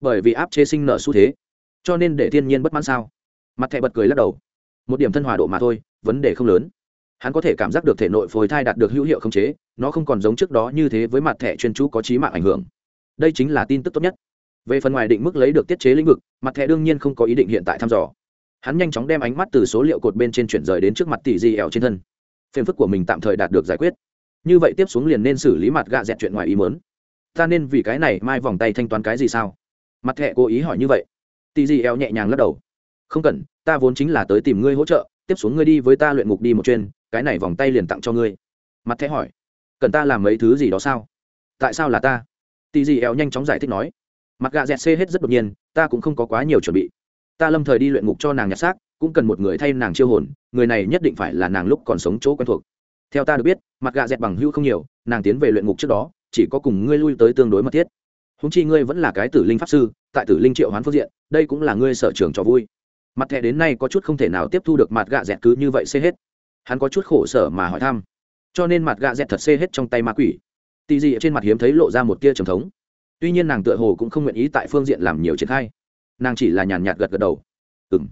Bởi vì áp chế sinh nợ xu thế, cho nên để thiên nhiên bất mãn sao? Mặt thẻ bật cười lắc đầu. Một điểm thân hòa độ mà thôi, vấn đề không lớn. Hắn có thể cảm giác được thể nội phôi thai đạt được hữu hiệu khống chế, nó không còn giống trước đó như thế với mặt thẻ chuyên chú có trí mạng ảnh hưởng. Đây chính là tin tức tốt nhất. Về phần ngoài định mức lấy được tiết chế lĩnh vực, mặt thẻ đương nhiên không có ý định hiện tại thăm dò hắn nhanh chóng đem ánh mắt từ số liệu cột bên trên chuyển rời đến trước mặt tỷ di ẻo trên thân. Phiền phức của mình tạm thời đạt được giải quyết. Như vậy tiếp xuống liền nên xử lý mặt gạ dẹt chuyện ngoài ý mớn ta nên vì cái này mai vòng tay thanh toán cái gì sao? Mặt thẹ cố ý hỏi như vậy. Tỷ di ẻo nhẹ nhàng lắc đầu. Không cần, ta vốn chính là tới tìm ngươi hỗ trợ, tiếp xuống ngươi đi với ta luyện ngục đi một chuyên cái này vòng tay liền tặng cho ngươi. Mặt thẹ hỏi. Cần ta làm mấy thứ gì đó sao? Tại sao là ta? Tỷ di ẻo nhanh chóng giải thích nói. Mặt gạ dẹt xê hết rất đột nhiên, ta cũng không có quá nhiều chuẩn bị ta lâm thời đi luyện ngục cho nàng nhặt xác, cũng cần một người thay nàng chiêu hồn, người này nhất định phải là nàng lúc còn sống chỗ quen thuộc. Theo ta được biết, mặt gạ dẹt bằng hữu không nhiều, nàng tiến về luyện ngục trước đó, chỉ có cùng ngươi lui tới tương đối mật thiết. Húng chi ngươi vẫn là cái tử linh pháp sư, tại tử linh triệu hoán phương diện, đây cũng là ngươi sở trường cho vui. Mặt thẻ đến nay có chút không thể nào tiếp thu được mặt gạ dẹt cứ như vậy xê hết. Hắn có chút khổ sở mà hỏi thăm. Cho nên mặt gạ dẹt thật xê hết trong tay ma quỷ. Tì dị trên mặt hiếm thấy lộ ra một tia trầm thống. Tuy nhiên nàng tựa hồ cũng không nguyện ý tại phương diện làm nhiều triển khai nàng chỉ là nhàn nhạt gật gật đầu. Ừ m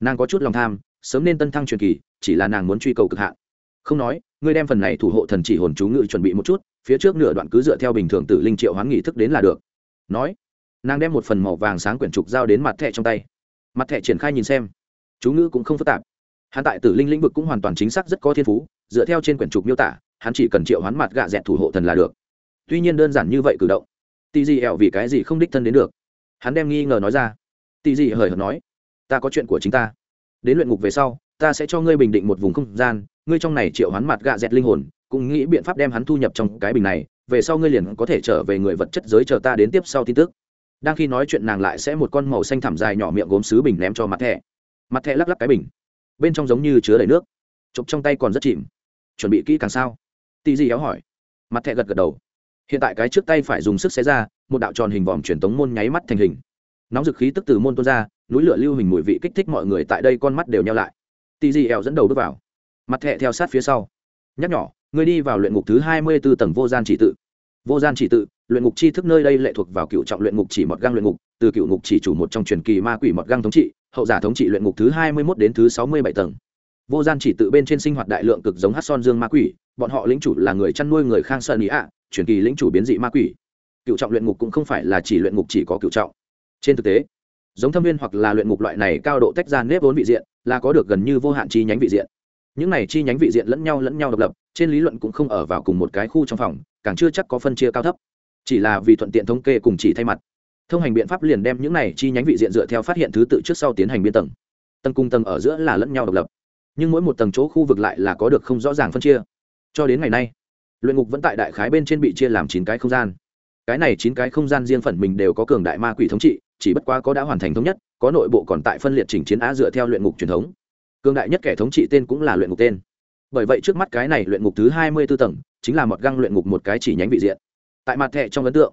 nàng có chút lòng tham, sớm nên tân thăng truyền kỳ, chỉ là nàng muốn truy cầu cực hạn. Không nói, ngươi đem phần này thủ hộ thần chỉ hồn chú ngự chuẩn bị một chút, phía trước nửa đoạn cứ dựa theo bình thường tử linh triệu hoán nghị thức đến là được. Nói, nàng đem một phần màu vàng sáng quyển trục giao đến mặt thẻ trong tay. Mặt thẻ triển khai nhìn xem. Chú ngữ cũng không phức tạp. Hắn tại tử linh lĩnh vực cũng hoàn toàn chính xác rất có thiên phú, dựa theo trên quyển trục miêu tả, hắn chỉ cần triệu hoán mặt gạ dẹt thủ hộ thần là được. Tuy nhiên đơn giản như vậy cử động tì gì ẹo vì cái gì không đích thân đến được? Hắn đem nghi ngờ nói ra. Tỷ gì hời hợt nói, ta có chuyện của chính ta. Đến luyện ngục về sau, ta sẽ cho ngươi bình định một vùng không gian, ngươi trong này triệu hoán mặt gạ dẹt linh hồn, cũng nghĩ biện pháp đem hắn thu nhập trong cái bình này, về sau ngươi liền có thể trở về người vật chất giới chờ ta đến tiếp sau tin tức. Đang khi nói chuyện nàng lại sẽ một con màu xanh thảm dài nhỏ miệng gốm sứ bình ném cho mặt thẻ. Mặt thẻ lắc lắc cái bình, bên trong giống như chứa đầy nước, chụp trong tay còn rất chìm. Chuẩn bị kỹ càng sao? Tì gì éo hỏi. Mặt thẻ gật gật đầu. Hiện tại cái trước tay phải dùng sức xé ra, một đạo tròn hình vòm truyền tống môn nháy mắt thành hình nóng dực khí tức từ môn tuôn ra, núi lửa lưu hình mùi vị kích thích mọi người tại đây con mắt đều nhau lại. Tì dì ẻo dẫn đầu bước vào. Mặt thẹ theo sát phía sau. Nhắc nhỏ ngươi đi vào luyện ngục thứ hai mươi b ố tầng vô gian chỉ tự. Vô gian chỉ tự, luyện ngục chi thức nơi đây lệ thuộc vào cựu trọng luyện ngục chỉ mọt găng luyện ngục, từ cựu ngục chỉ chủ một trong truyền kỳ ma quỷ mọt găng thống trị, hậu giả thống trị luyện ngục thứ hai mươi mốt đến thứ sáu mươi bảy tầng. Vô gian chỉ tự bên trên sinh hoạt đại lượng cực giống hát son dương ma quỷ, bọn họ lĩnh chủ là người chăn nuôi người khang sơn ý ạ, truyền kỳ lĩnh chủ biến dị ma quỷ. Cựu trọng luyện ngục cũng không phải là chỉ luyện ngục chỉ có cựu trọng trên thực tế, giống thâm viên hoặc là luyện ngục loại này cao độ tách ra nếp vốn vị diện là có được gần như vô hạn chi nhánh vị diện. Những này chi nhánh vị diện lẫn nhau lẫn nhau độc lập, trên lý luận cũng không ở vào cùng một cái khu trong phòng, càng chưa chắc có phân chia cao thấp. Chỉ là vì thuận tiện thống kê cùng chỉ thay mặt. Thông hành biện pháp liền đem những này chi nhánh vị diện dựa theo phát hiện thứ tự trước sau tiến hành biên tầng. Tầng cung tầng ở giữa là lẫn nhau độc lập. Nhưng mỗi một tầng chỗ khu vực lại là có được không rõ ràng phân chia. Cho đến ngày nay, luyện ngục vẫn tại đại khái bên trên bị chia làm chín cái không gian. Cái này chín cái không gian riêng phần mình đều có cường đại ma quỷ thống trị chỉ bất quá có đã hoàn thành thống nhất, có nội bộ còn tại phân liệt chỉnh chiến á dựa theo luyện ngục truyền thống. Cường đại nhất kẻ thống trị tên cũng là luyện ngục tên. Bởi vậy trước mắt cái này luyện ngục thứ hai mươi b ố tầng, chính là mọt găng luyện ngục một cái chỉ nhánh vị diện. Tại mặt thẹ trong ấn tượng,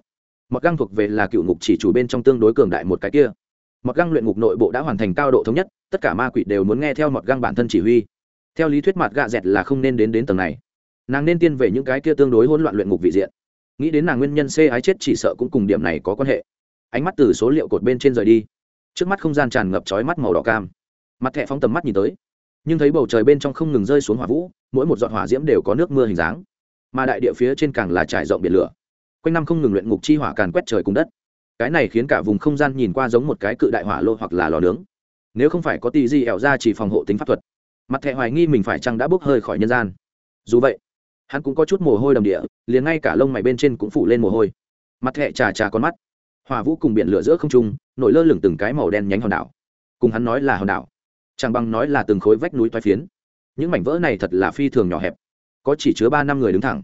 mọt găng thuộc về là cựu ngục chỉ chủ bên trong tương đối cường đại một cái kia. Mọt găng luyện ngục nội bộ đã hoàn thành cao độ thống nhất, tất cả ma quỷ đều muốn nghe theo mọt găng bản thân chỉ huy. Theo lý thuyết mặt gạ dẹt là không nên đến đến tầng này. Nàng nên tiên về những cái kia tương đối hỗn loạn luyện ngục vị diện. Nghĩ đến nàng nguyên nhân c ái chết chỉ sợ cũng cùng điểm này có quan hệ ánh mắt từ số liệu cột bên trên rời đi. Trước mắt không gian tràn ngập trói mắt màu đỏ cam. Mặt thẹ phóng tầm mắt nhìn tới. Nhưng thấy bầu trời bên trong không ngừng rơi xuống hỏa vũ, mỗi một giọt hỏa diễm đều có nước mưa hình dáng. Mà đại địa phía trên càng là trải rộng biển lửa. Quanh năm không ngừng luyện ngục chi hỏa càn quét trời cùng đất. Cái này khiến cả vùng không gian nhìn qua giống một cái cự đại hỏa lô hoặc là lò nướng. Nếu không phải có tì di ẻo ra chỉ phòng hộ tính pháp thuật, mặt thẹ hoài nghi mình phải chăng đã bốc hơi khỏi nhân gian. Dù vậy, hắn cũng có chút mồ hôi đầm địa, liền ngay cả lông mày bên trên cũng phủ lên mồ hôi. Mặt thẹ trà trà con mắt. Hòa vũ cùng biển lửa giữa không trung, nổi lơ lửng từng cái màu đen nhánh hòn đảo. Cùng hắn nói là hòn đảo, chẳng bằng nói là từng khối vách núi toai phiến. Những mảnh vỡ này thật là phi thường nhỏ hẹp, có chỉ chứa ba năm người đứng thẳng,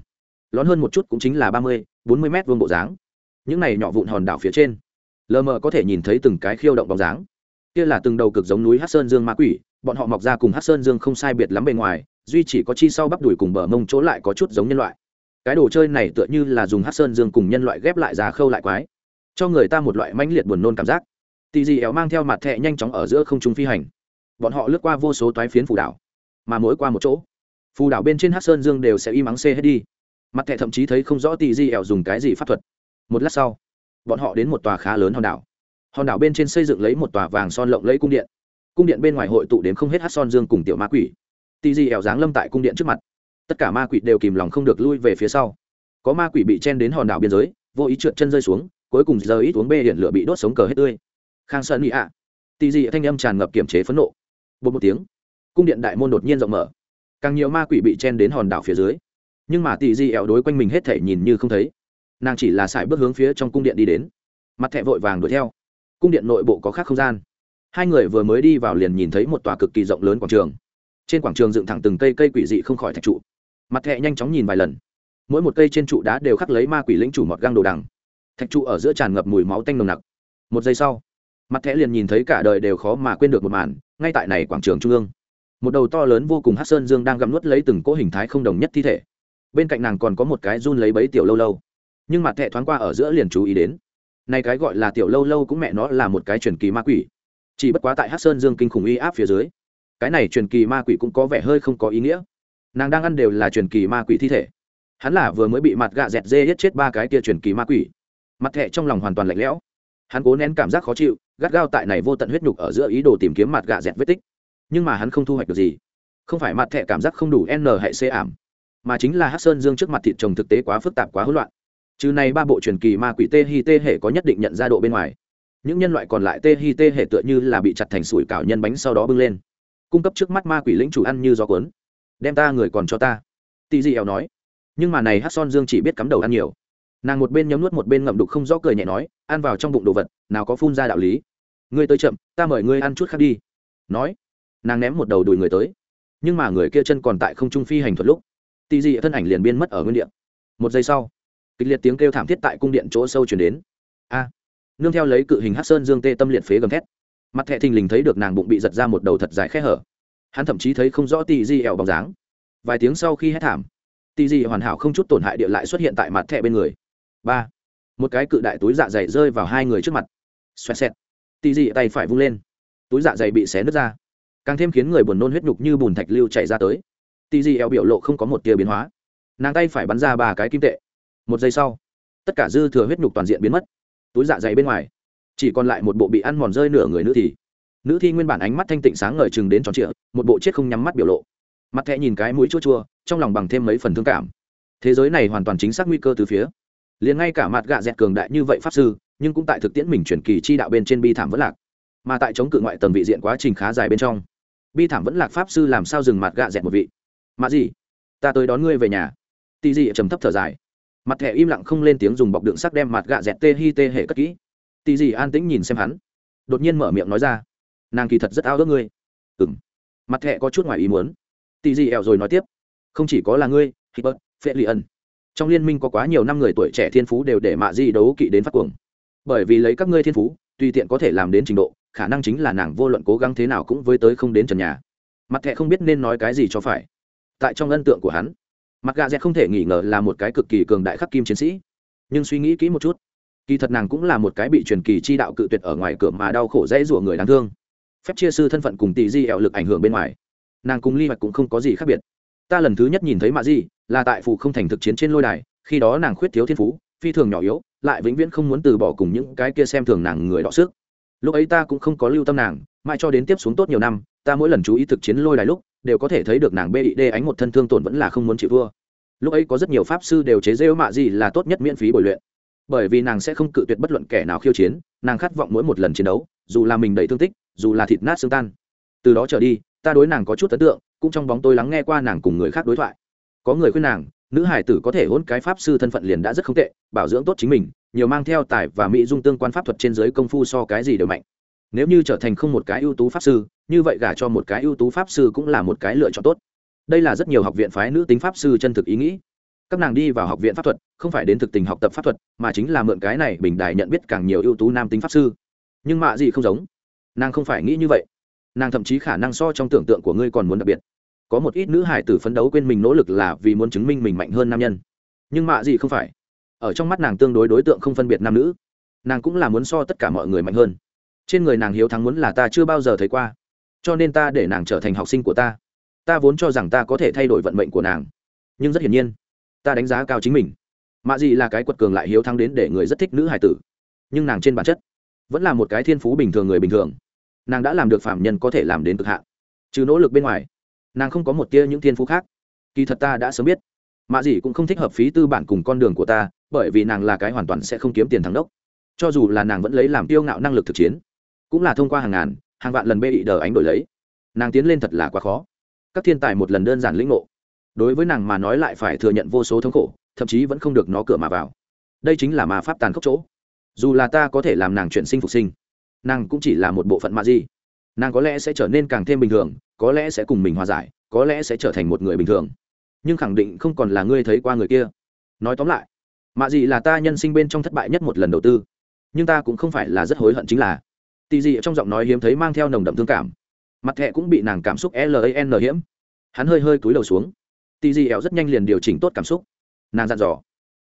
lón hơn một chút cũng chính là ba mươi, bốn mươi mét vuông bộ dáng. Những này nhỏ vụn hòn đảo phía trên, lờ mờ có thể nhìn thấy từng cái khiêu động bóng dáng. Kia là từng đầu cực giống núi hát sơn dương ma quỷ, bọn họ mọc ra cùng hát sơn dương không sai biệt lắm bề ngoài, duy chỉ có chi sau bắp đùi cùng bờ mông chỗ lại có chút giống nhân loại. Cái đồ chơi này tựa như là dùng hát sơn dương cùng nhân loại ghép lại ra khâu lại quái cho người ta một loại mãnh liệt buồn nôn cảm giác. Tì dì éo mang theo mặt thẹ nhanh chóng ở giữa không trung phi hành. Bọn họ lướt qua vô số toái phiến phù đảo, mà mỗi qua một chỗ, phù đảo bên trên hát sơn dương đều sẽ im ắng xê hết đi. Mặt thẻ thậm chí thấy không rõ tì di éo dùng cái gì pháp thuật. Một lát sau, bọn họ đến một tòa khá lớn hòn đảo. Hòn đảo bên trên xây dựng lấy một tòa vàng son lộng lẫy cung điện. Cung điện bên ngoài hội tụ đến không hết hát son dương cùng tiểu ma quỷ. Tì di éo giáng lâm tại cung điện trước mặt. Tất cả ma quỷ đều kìm lòng không được lui về phía sau. Có ma quỷ bị chen đến hòn đảo biên giới, vô ý trượt chân rơi xuống cuối cùng giờ ít uống bê điện lửa bị đốt sống cờ hết tươi. Khang sơn nghĩ ạ. À. tì di thanh âm tràn ngập kiểm chế phẫn nộ. Bột một tiếng, cung điện đại môn đột nhiên rộng mở. Càng nhiều ma quỷ bị chen đến hòn đảo phía dưới. Nhưng mà tì di ẹo đối quanh mình hết thể nhìn như không thấy. Nàng chỉ là sải bước hướng phía trong cung điện đi đến. Mặt thẹ vội vàng đuổi theo. Cung điện nội bộ có khác không gian. Hai người vừa mới đi vào liền nhìn thấy một tòa cực kỳ rộng lớn quảng trường. Trên quảng trường dựng thẳng từng cây cây quỷ dị không khỏi thạch trụ. Mặt thẹ nhanh chóng nhìn vài lần. Mỗi một cây trên trụ đá đều khắc lấy ma quỷ lĩnh chủ mọt găng đồ đằng thạch trụ ở giữa tràn ngập mùi máu tanh nồng nặc. Một giây sau, mặt thẻ liền nhìn thấy cả đời đều khó mà quên được một màn, ngay tại này quảng trường trung ương. Một đầu to lớn vô cùng hát sơn dương đang gặm nuốt lấy từng cỗ hình thái không đồng nhất thi thể. Bên cạnh nàng còn có một cái run lấy bấy tiểu lâu lâu. Nhưng mặt thẻ thoáng qua ở giữa liền chú ý đến. Nay cái gọi là tiểu lâu lâu cũng mẹ nó là một cái truyền kỳ ma quỷ. Chỉ bất quá tại hát sơn dương kinh khủng uy áp phía dưới, cái này truyền kỳ ma quỷ cũng có vẻ hơi không có ý nghĩa. Nàng đang ăn đều là truyền kỳ ma quỷ thi thể. Hắn là vừa mới bị mặt gạ dẹt dê giết chết ba cái kia truyền kỳ ma quỷ mặt thẹ trong lòng hoàn toàn lạnh lẽo. Hắn cố nén cảm giác khó chịu, gắt gao tại này vô tận huyết nhục ở giữa ý đồ tìm kiếm mặt gạ dẹt vết tích. Nhưng mà hắn không thu hoạch được gì. Không phải mặt thẹ cảm giác không đủ n hệ c ảm, mà chính là hát sơn dương trước mặt thịt trồng thực tế quá phức tạp quá hỗn loạn. Trừ này ba bộ truyền kỳ ma quỷ tê hi tê hệ có nhất định nhận ra độ bên ngoài, những nhân loại còn lại tê hi tê hệ tựa như là bị chặt thành sủi cảo nhân bánh sau đó bưng lên, cung cấp trước mắt ma quỷ lĩnh chủ ăn như gió cuốn. Đem ta người còn cho ta. Tì dị eo nói. Nhưng mà này hát son dương chỉ biết cắm đầu ăn nhiều nàng một bên nhấm nuốt một bên ngậm đục không rõ cười nhẹ nói, ăn vào trong bụng đồ vật, nào có phun ra đạo lý. Ngươi tới chậm, ta mời ngươi ăn chút khác đi. Nói, nàng ném một đầu đùi người tới. Nhưng mà người kia chân còn tại không trung phi hành thuật lúc, tì dị thân ảnh liền biên mất ở nguyên điện một giây sau, kịch liệt tiếng kêu thảm thiết tại cung điện chỗ sâu chuyển đến. A, nương theo lấy cự hình hát sơn dương tê tâm liệt phế gầm thét. Mặt thẹ thình lình thấy được nàng bụng bị giật ra một đầu thật dài khe hở. Hắn thậm chí thấy không rõ tì di ẻo bóng dáng. Vài tiếng sau khi hét thảm, tì di hoàn hảo không chút tổn hại địa lại xuất hiện tại mặt thẹ bên người ba một cái cự đại túi dạ dày rơi vào hai người trước mặt xoẹt xẹt tì Dị tay phải vung lên túi dạ dày bị xé nứt ra càng thêm khiến người buồn nôn huyết nhục như bùn thạch lưu chảy ra tới tì Dị eo biểu lộ không có một tia biến hóa nàng tay phải bắn ra ba cái kim tệ một giây sau tất cả dư thừa huyết nhục toàn diện biến mất túi dạ dày bên ngoài chỉ còn lại một bộ bị ăn mòn rơi nửa người nữ thì nữ thi nguyên bản ánh mắt thanh tịnh sáng ngời chừng đến tròn trịa một bộ chết không nhắm mắt biểu lộ mặt thẹ nhìn cái mũi chua chua trong lòng bằng thêm mấy phần thương cảm thế giới này hoàn toàn chính xác nguy cơ từ phía liền ngay cả mặt gạ dẹt cường đại như vậy pháp sư, nhưng cũng tại thực tiễn mình chuyển kỳ chi đạo bên trên bi thảm vẫn lạc. Mà tại chống cự ngoại tầng vị diện quá trình khá dài bên trong, bi thảm vẫn lạc pháp sư làm sao dừng mặt gạ dẹt một vị? Mà gì? Ta tới đón ngươi về nhà. Tì dị trầm thấp thở dài. Mặt thẻ im lặng không lên tiếng dùng bọc đựng sắc đem mặt gạ dẹt tê hi tê hệ cất kỹ. Tì dị an tĩnh nhìn xem hắn. Đột nhiên mở miệng nói ra. Nàng kỳ thật rất ao ước ngươi. Ừng mặt thẻ có chút ngoài ý muốn. Tì dị ẹo rồi nói tiếp. Không chỉ có là ngươi hít bớt phệ lì ẩn trong liên minh có quá nhiều năm người tuổi trẻ thiên phú đều để mạ di đấu kỵ đến phát cuồng. Bởi vì lấy các ngươi thiên phú, tùy tiện có thể làm đến trình độ, khả năng chính là nàng vô luận cố gắng thế nào cũng với tới không đến trần nhà. Mặt thẹ không biết nên nói cái gì cho phải. Tại trong ân tượng của hắn, mặt gà dẹt không thể nghi ngờ là một cái cực kỳ cường đại khắc kim chiến sĩ. Nhưng suy nghĩ kỹ một chút, kỳ thật nàng cũng là một cái bị truyền kỳ chi đạo cự tuyệt ở ngoài cửa mà đau khổ dễ rủa người đáng thương. Phép chia sư thân phận cùng tỷ di ẹo lực ảnh hưởng bên ngoài, nàng cùng ly mạch cũng không có gì khác biệt ta lần thứ nhất nhìn thấy mạ di, là tại phủ không thành thực chiến trên lôi đài, khi đó nàng khuyết thiếu thiên phú, phi thường nhỏ yếu, lại vĩnh viễn không muốn từ bỏ cùng những cái kia xem thường nàng người đọ sức. Lúc ấy ta cũng không có lưu tâm nàng, mãi cho đến tiếp xuống tốt nhiều năm, ta mỗi lần chú ý thực chiến lôi đài lúc, đều có thể thấy được nàng bê đê ánh một thân thương tổn vẫn là không muốn chịu thua. Lúc ấy có rất nhiều pháp sư đều chế rêu mạ gì là tốt nhất miễn phí bồi luyện. Bởi vì nàng sẽ không cự tuyệt bất luận kẻ nào khiêu chiến, nàng khát vọng mỗi một lần chiến đấu, dù là mình đầy thương tích, dù là thịt nát xương tan. Từ đó trở đi, ta đối nàng có chút ấn tượng cũng trong bóng tôi lắng nghe qua nàng cùng người khác đối thoại. Có người khuyên nàng, nữ hải tử có thể hôn cái pháp sư thân phận liền đã rất không tệ, bảo dưỡng tốt chính mình, nhiều mang theo tài và mỹ dung tương quan pháp thuật trên giới công phu so cái gì đều mạnh. Nếu như trở thành không một cái ưu tú pháp sư, như vậy gả cho một cái ưu tú pháp sư cũng là một cái lựa chọn tốt. Đây là rất nhiều học viện phái nữ tính pháp sư chân thực ý nghĩ. Các nàng đi vào học viện pháp thuật, không phải đến thực tình học tập pháp thuật, mà chính là mượn cái này bình đài nhận biết càng nhiều ưu tú nam tính pháp sư. Nhưng mạ gì không giống. Nàng không phải nghĩ như vậy nàng thậm chí khả năng so trong tưởng tượng của ngươi còn muốn đặc biệt. Có một ít nữ hải tử phấn đấu quên mình nỗ lực là vì muốn chứng minh mình mạnh hơn nam nhân. Nhưng mạ gì không phải. Ở trong mắt nàng tương đối đối tượng không phân biệt nam nữ. Nàng cũng là muốn so tất cả mọi người mạnh hơn. Trên người nàng hiếu thắng muốn là ta chưa bao giờ thấy qua. Cho nên ta để nàng trở thành học sinh của ta. Ta vốn cho rằng ta có thể thay đổi vận mệnh của nàng. Nhưng rất hiển nhiên, ta đánh giá cao chính mình. Mạ dị là cái quật cường lại hiếu thắng đến để người rất thích nữ hải tử. Nhưng nàng trên bản chất vẫn là một cái thiên phú bình thường người bình thường nàng đã làm được phạm nhân có thể làm đến cực hạn. Trừ nỗ lực bên ngoài, nàng không có một tia những thiên phú khác. Kỳ thật ta đã sớm biết mạ dĩ cũng không thích hợp phí tư bản cùng con đường của ta, bởi vì nàng là cái hoàn toàn sẽ không kiếm tiền thắng đốc. Cho dù là nàng vẫn lấy làm tiêu ngạo năng lực thực chiến, cũng là thông qua hàng ngàn, hàng vạn lần bê bị đờ ánh đổi lấy. Nàng tiến lên thật là quá khó. Các thiên tài một lần đơn giản lĩnh ngộ. Đối với nàng mà nói lại phải thừa nhận vô số thống khổ, thậm chí vẫn không được nó cửa mà vào. Đây chính là ma pháp tàn khốc chỗ. Dù là ta có thể làm nàng chuyển sinh phục sinh nàng cũng chỉ là một bộ phận mà gì, nàng có lẽ sẽ trở nên càng thêm bình thường có lẽ sẽ cùng mình hòa giải có lẽ sẽ trở thành một người bình thường. Nhưng khẳng định không còn là ngươi thấy qua người kia. Nói tóm lại mạ gì là ta nhân sinh bên trong thất bại nhất một lần đầu tư. Nhưng ta cũng không phải là rất hối hận chính là tì gì trong giọng nói hiếm thấy mang theo nồng đậm thương cảm. Mặt thẹ cũng bị nàng cảm xúc lan hiếm. Hắn hơi hơi cúi đầu xuống. Tì gì éo rất nhanh liền điều chỉnh tốt cảm xúc. Nàng dặn dò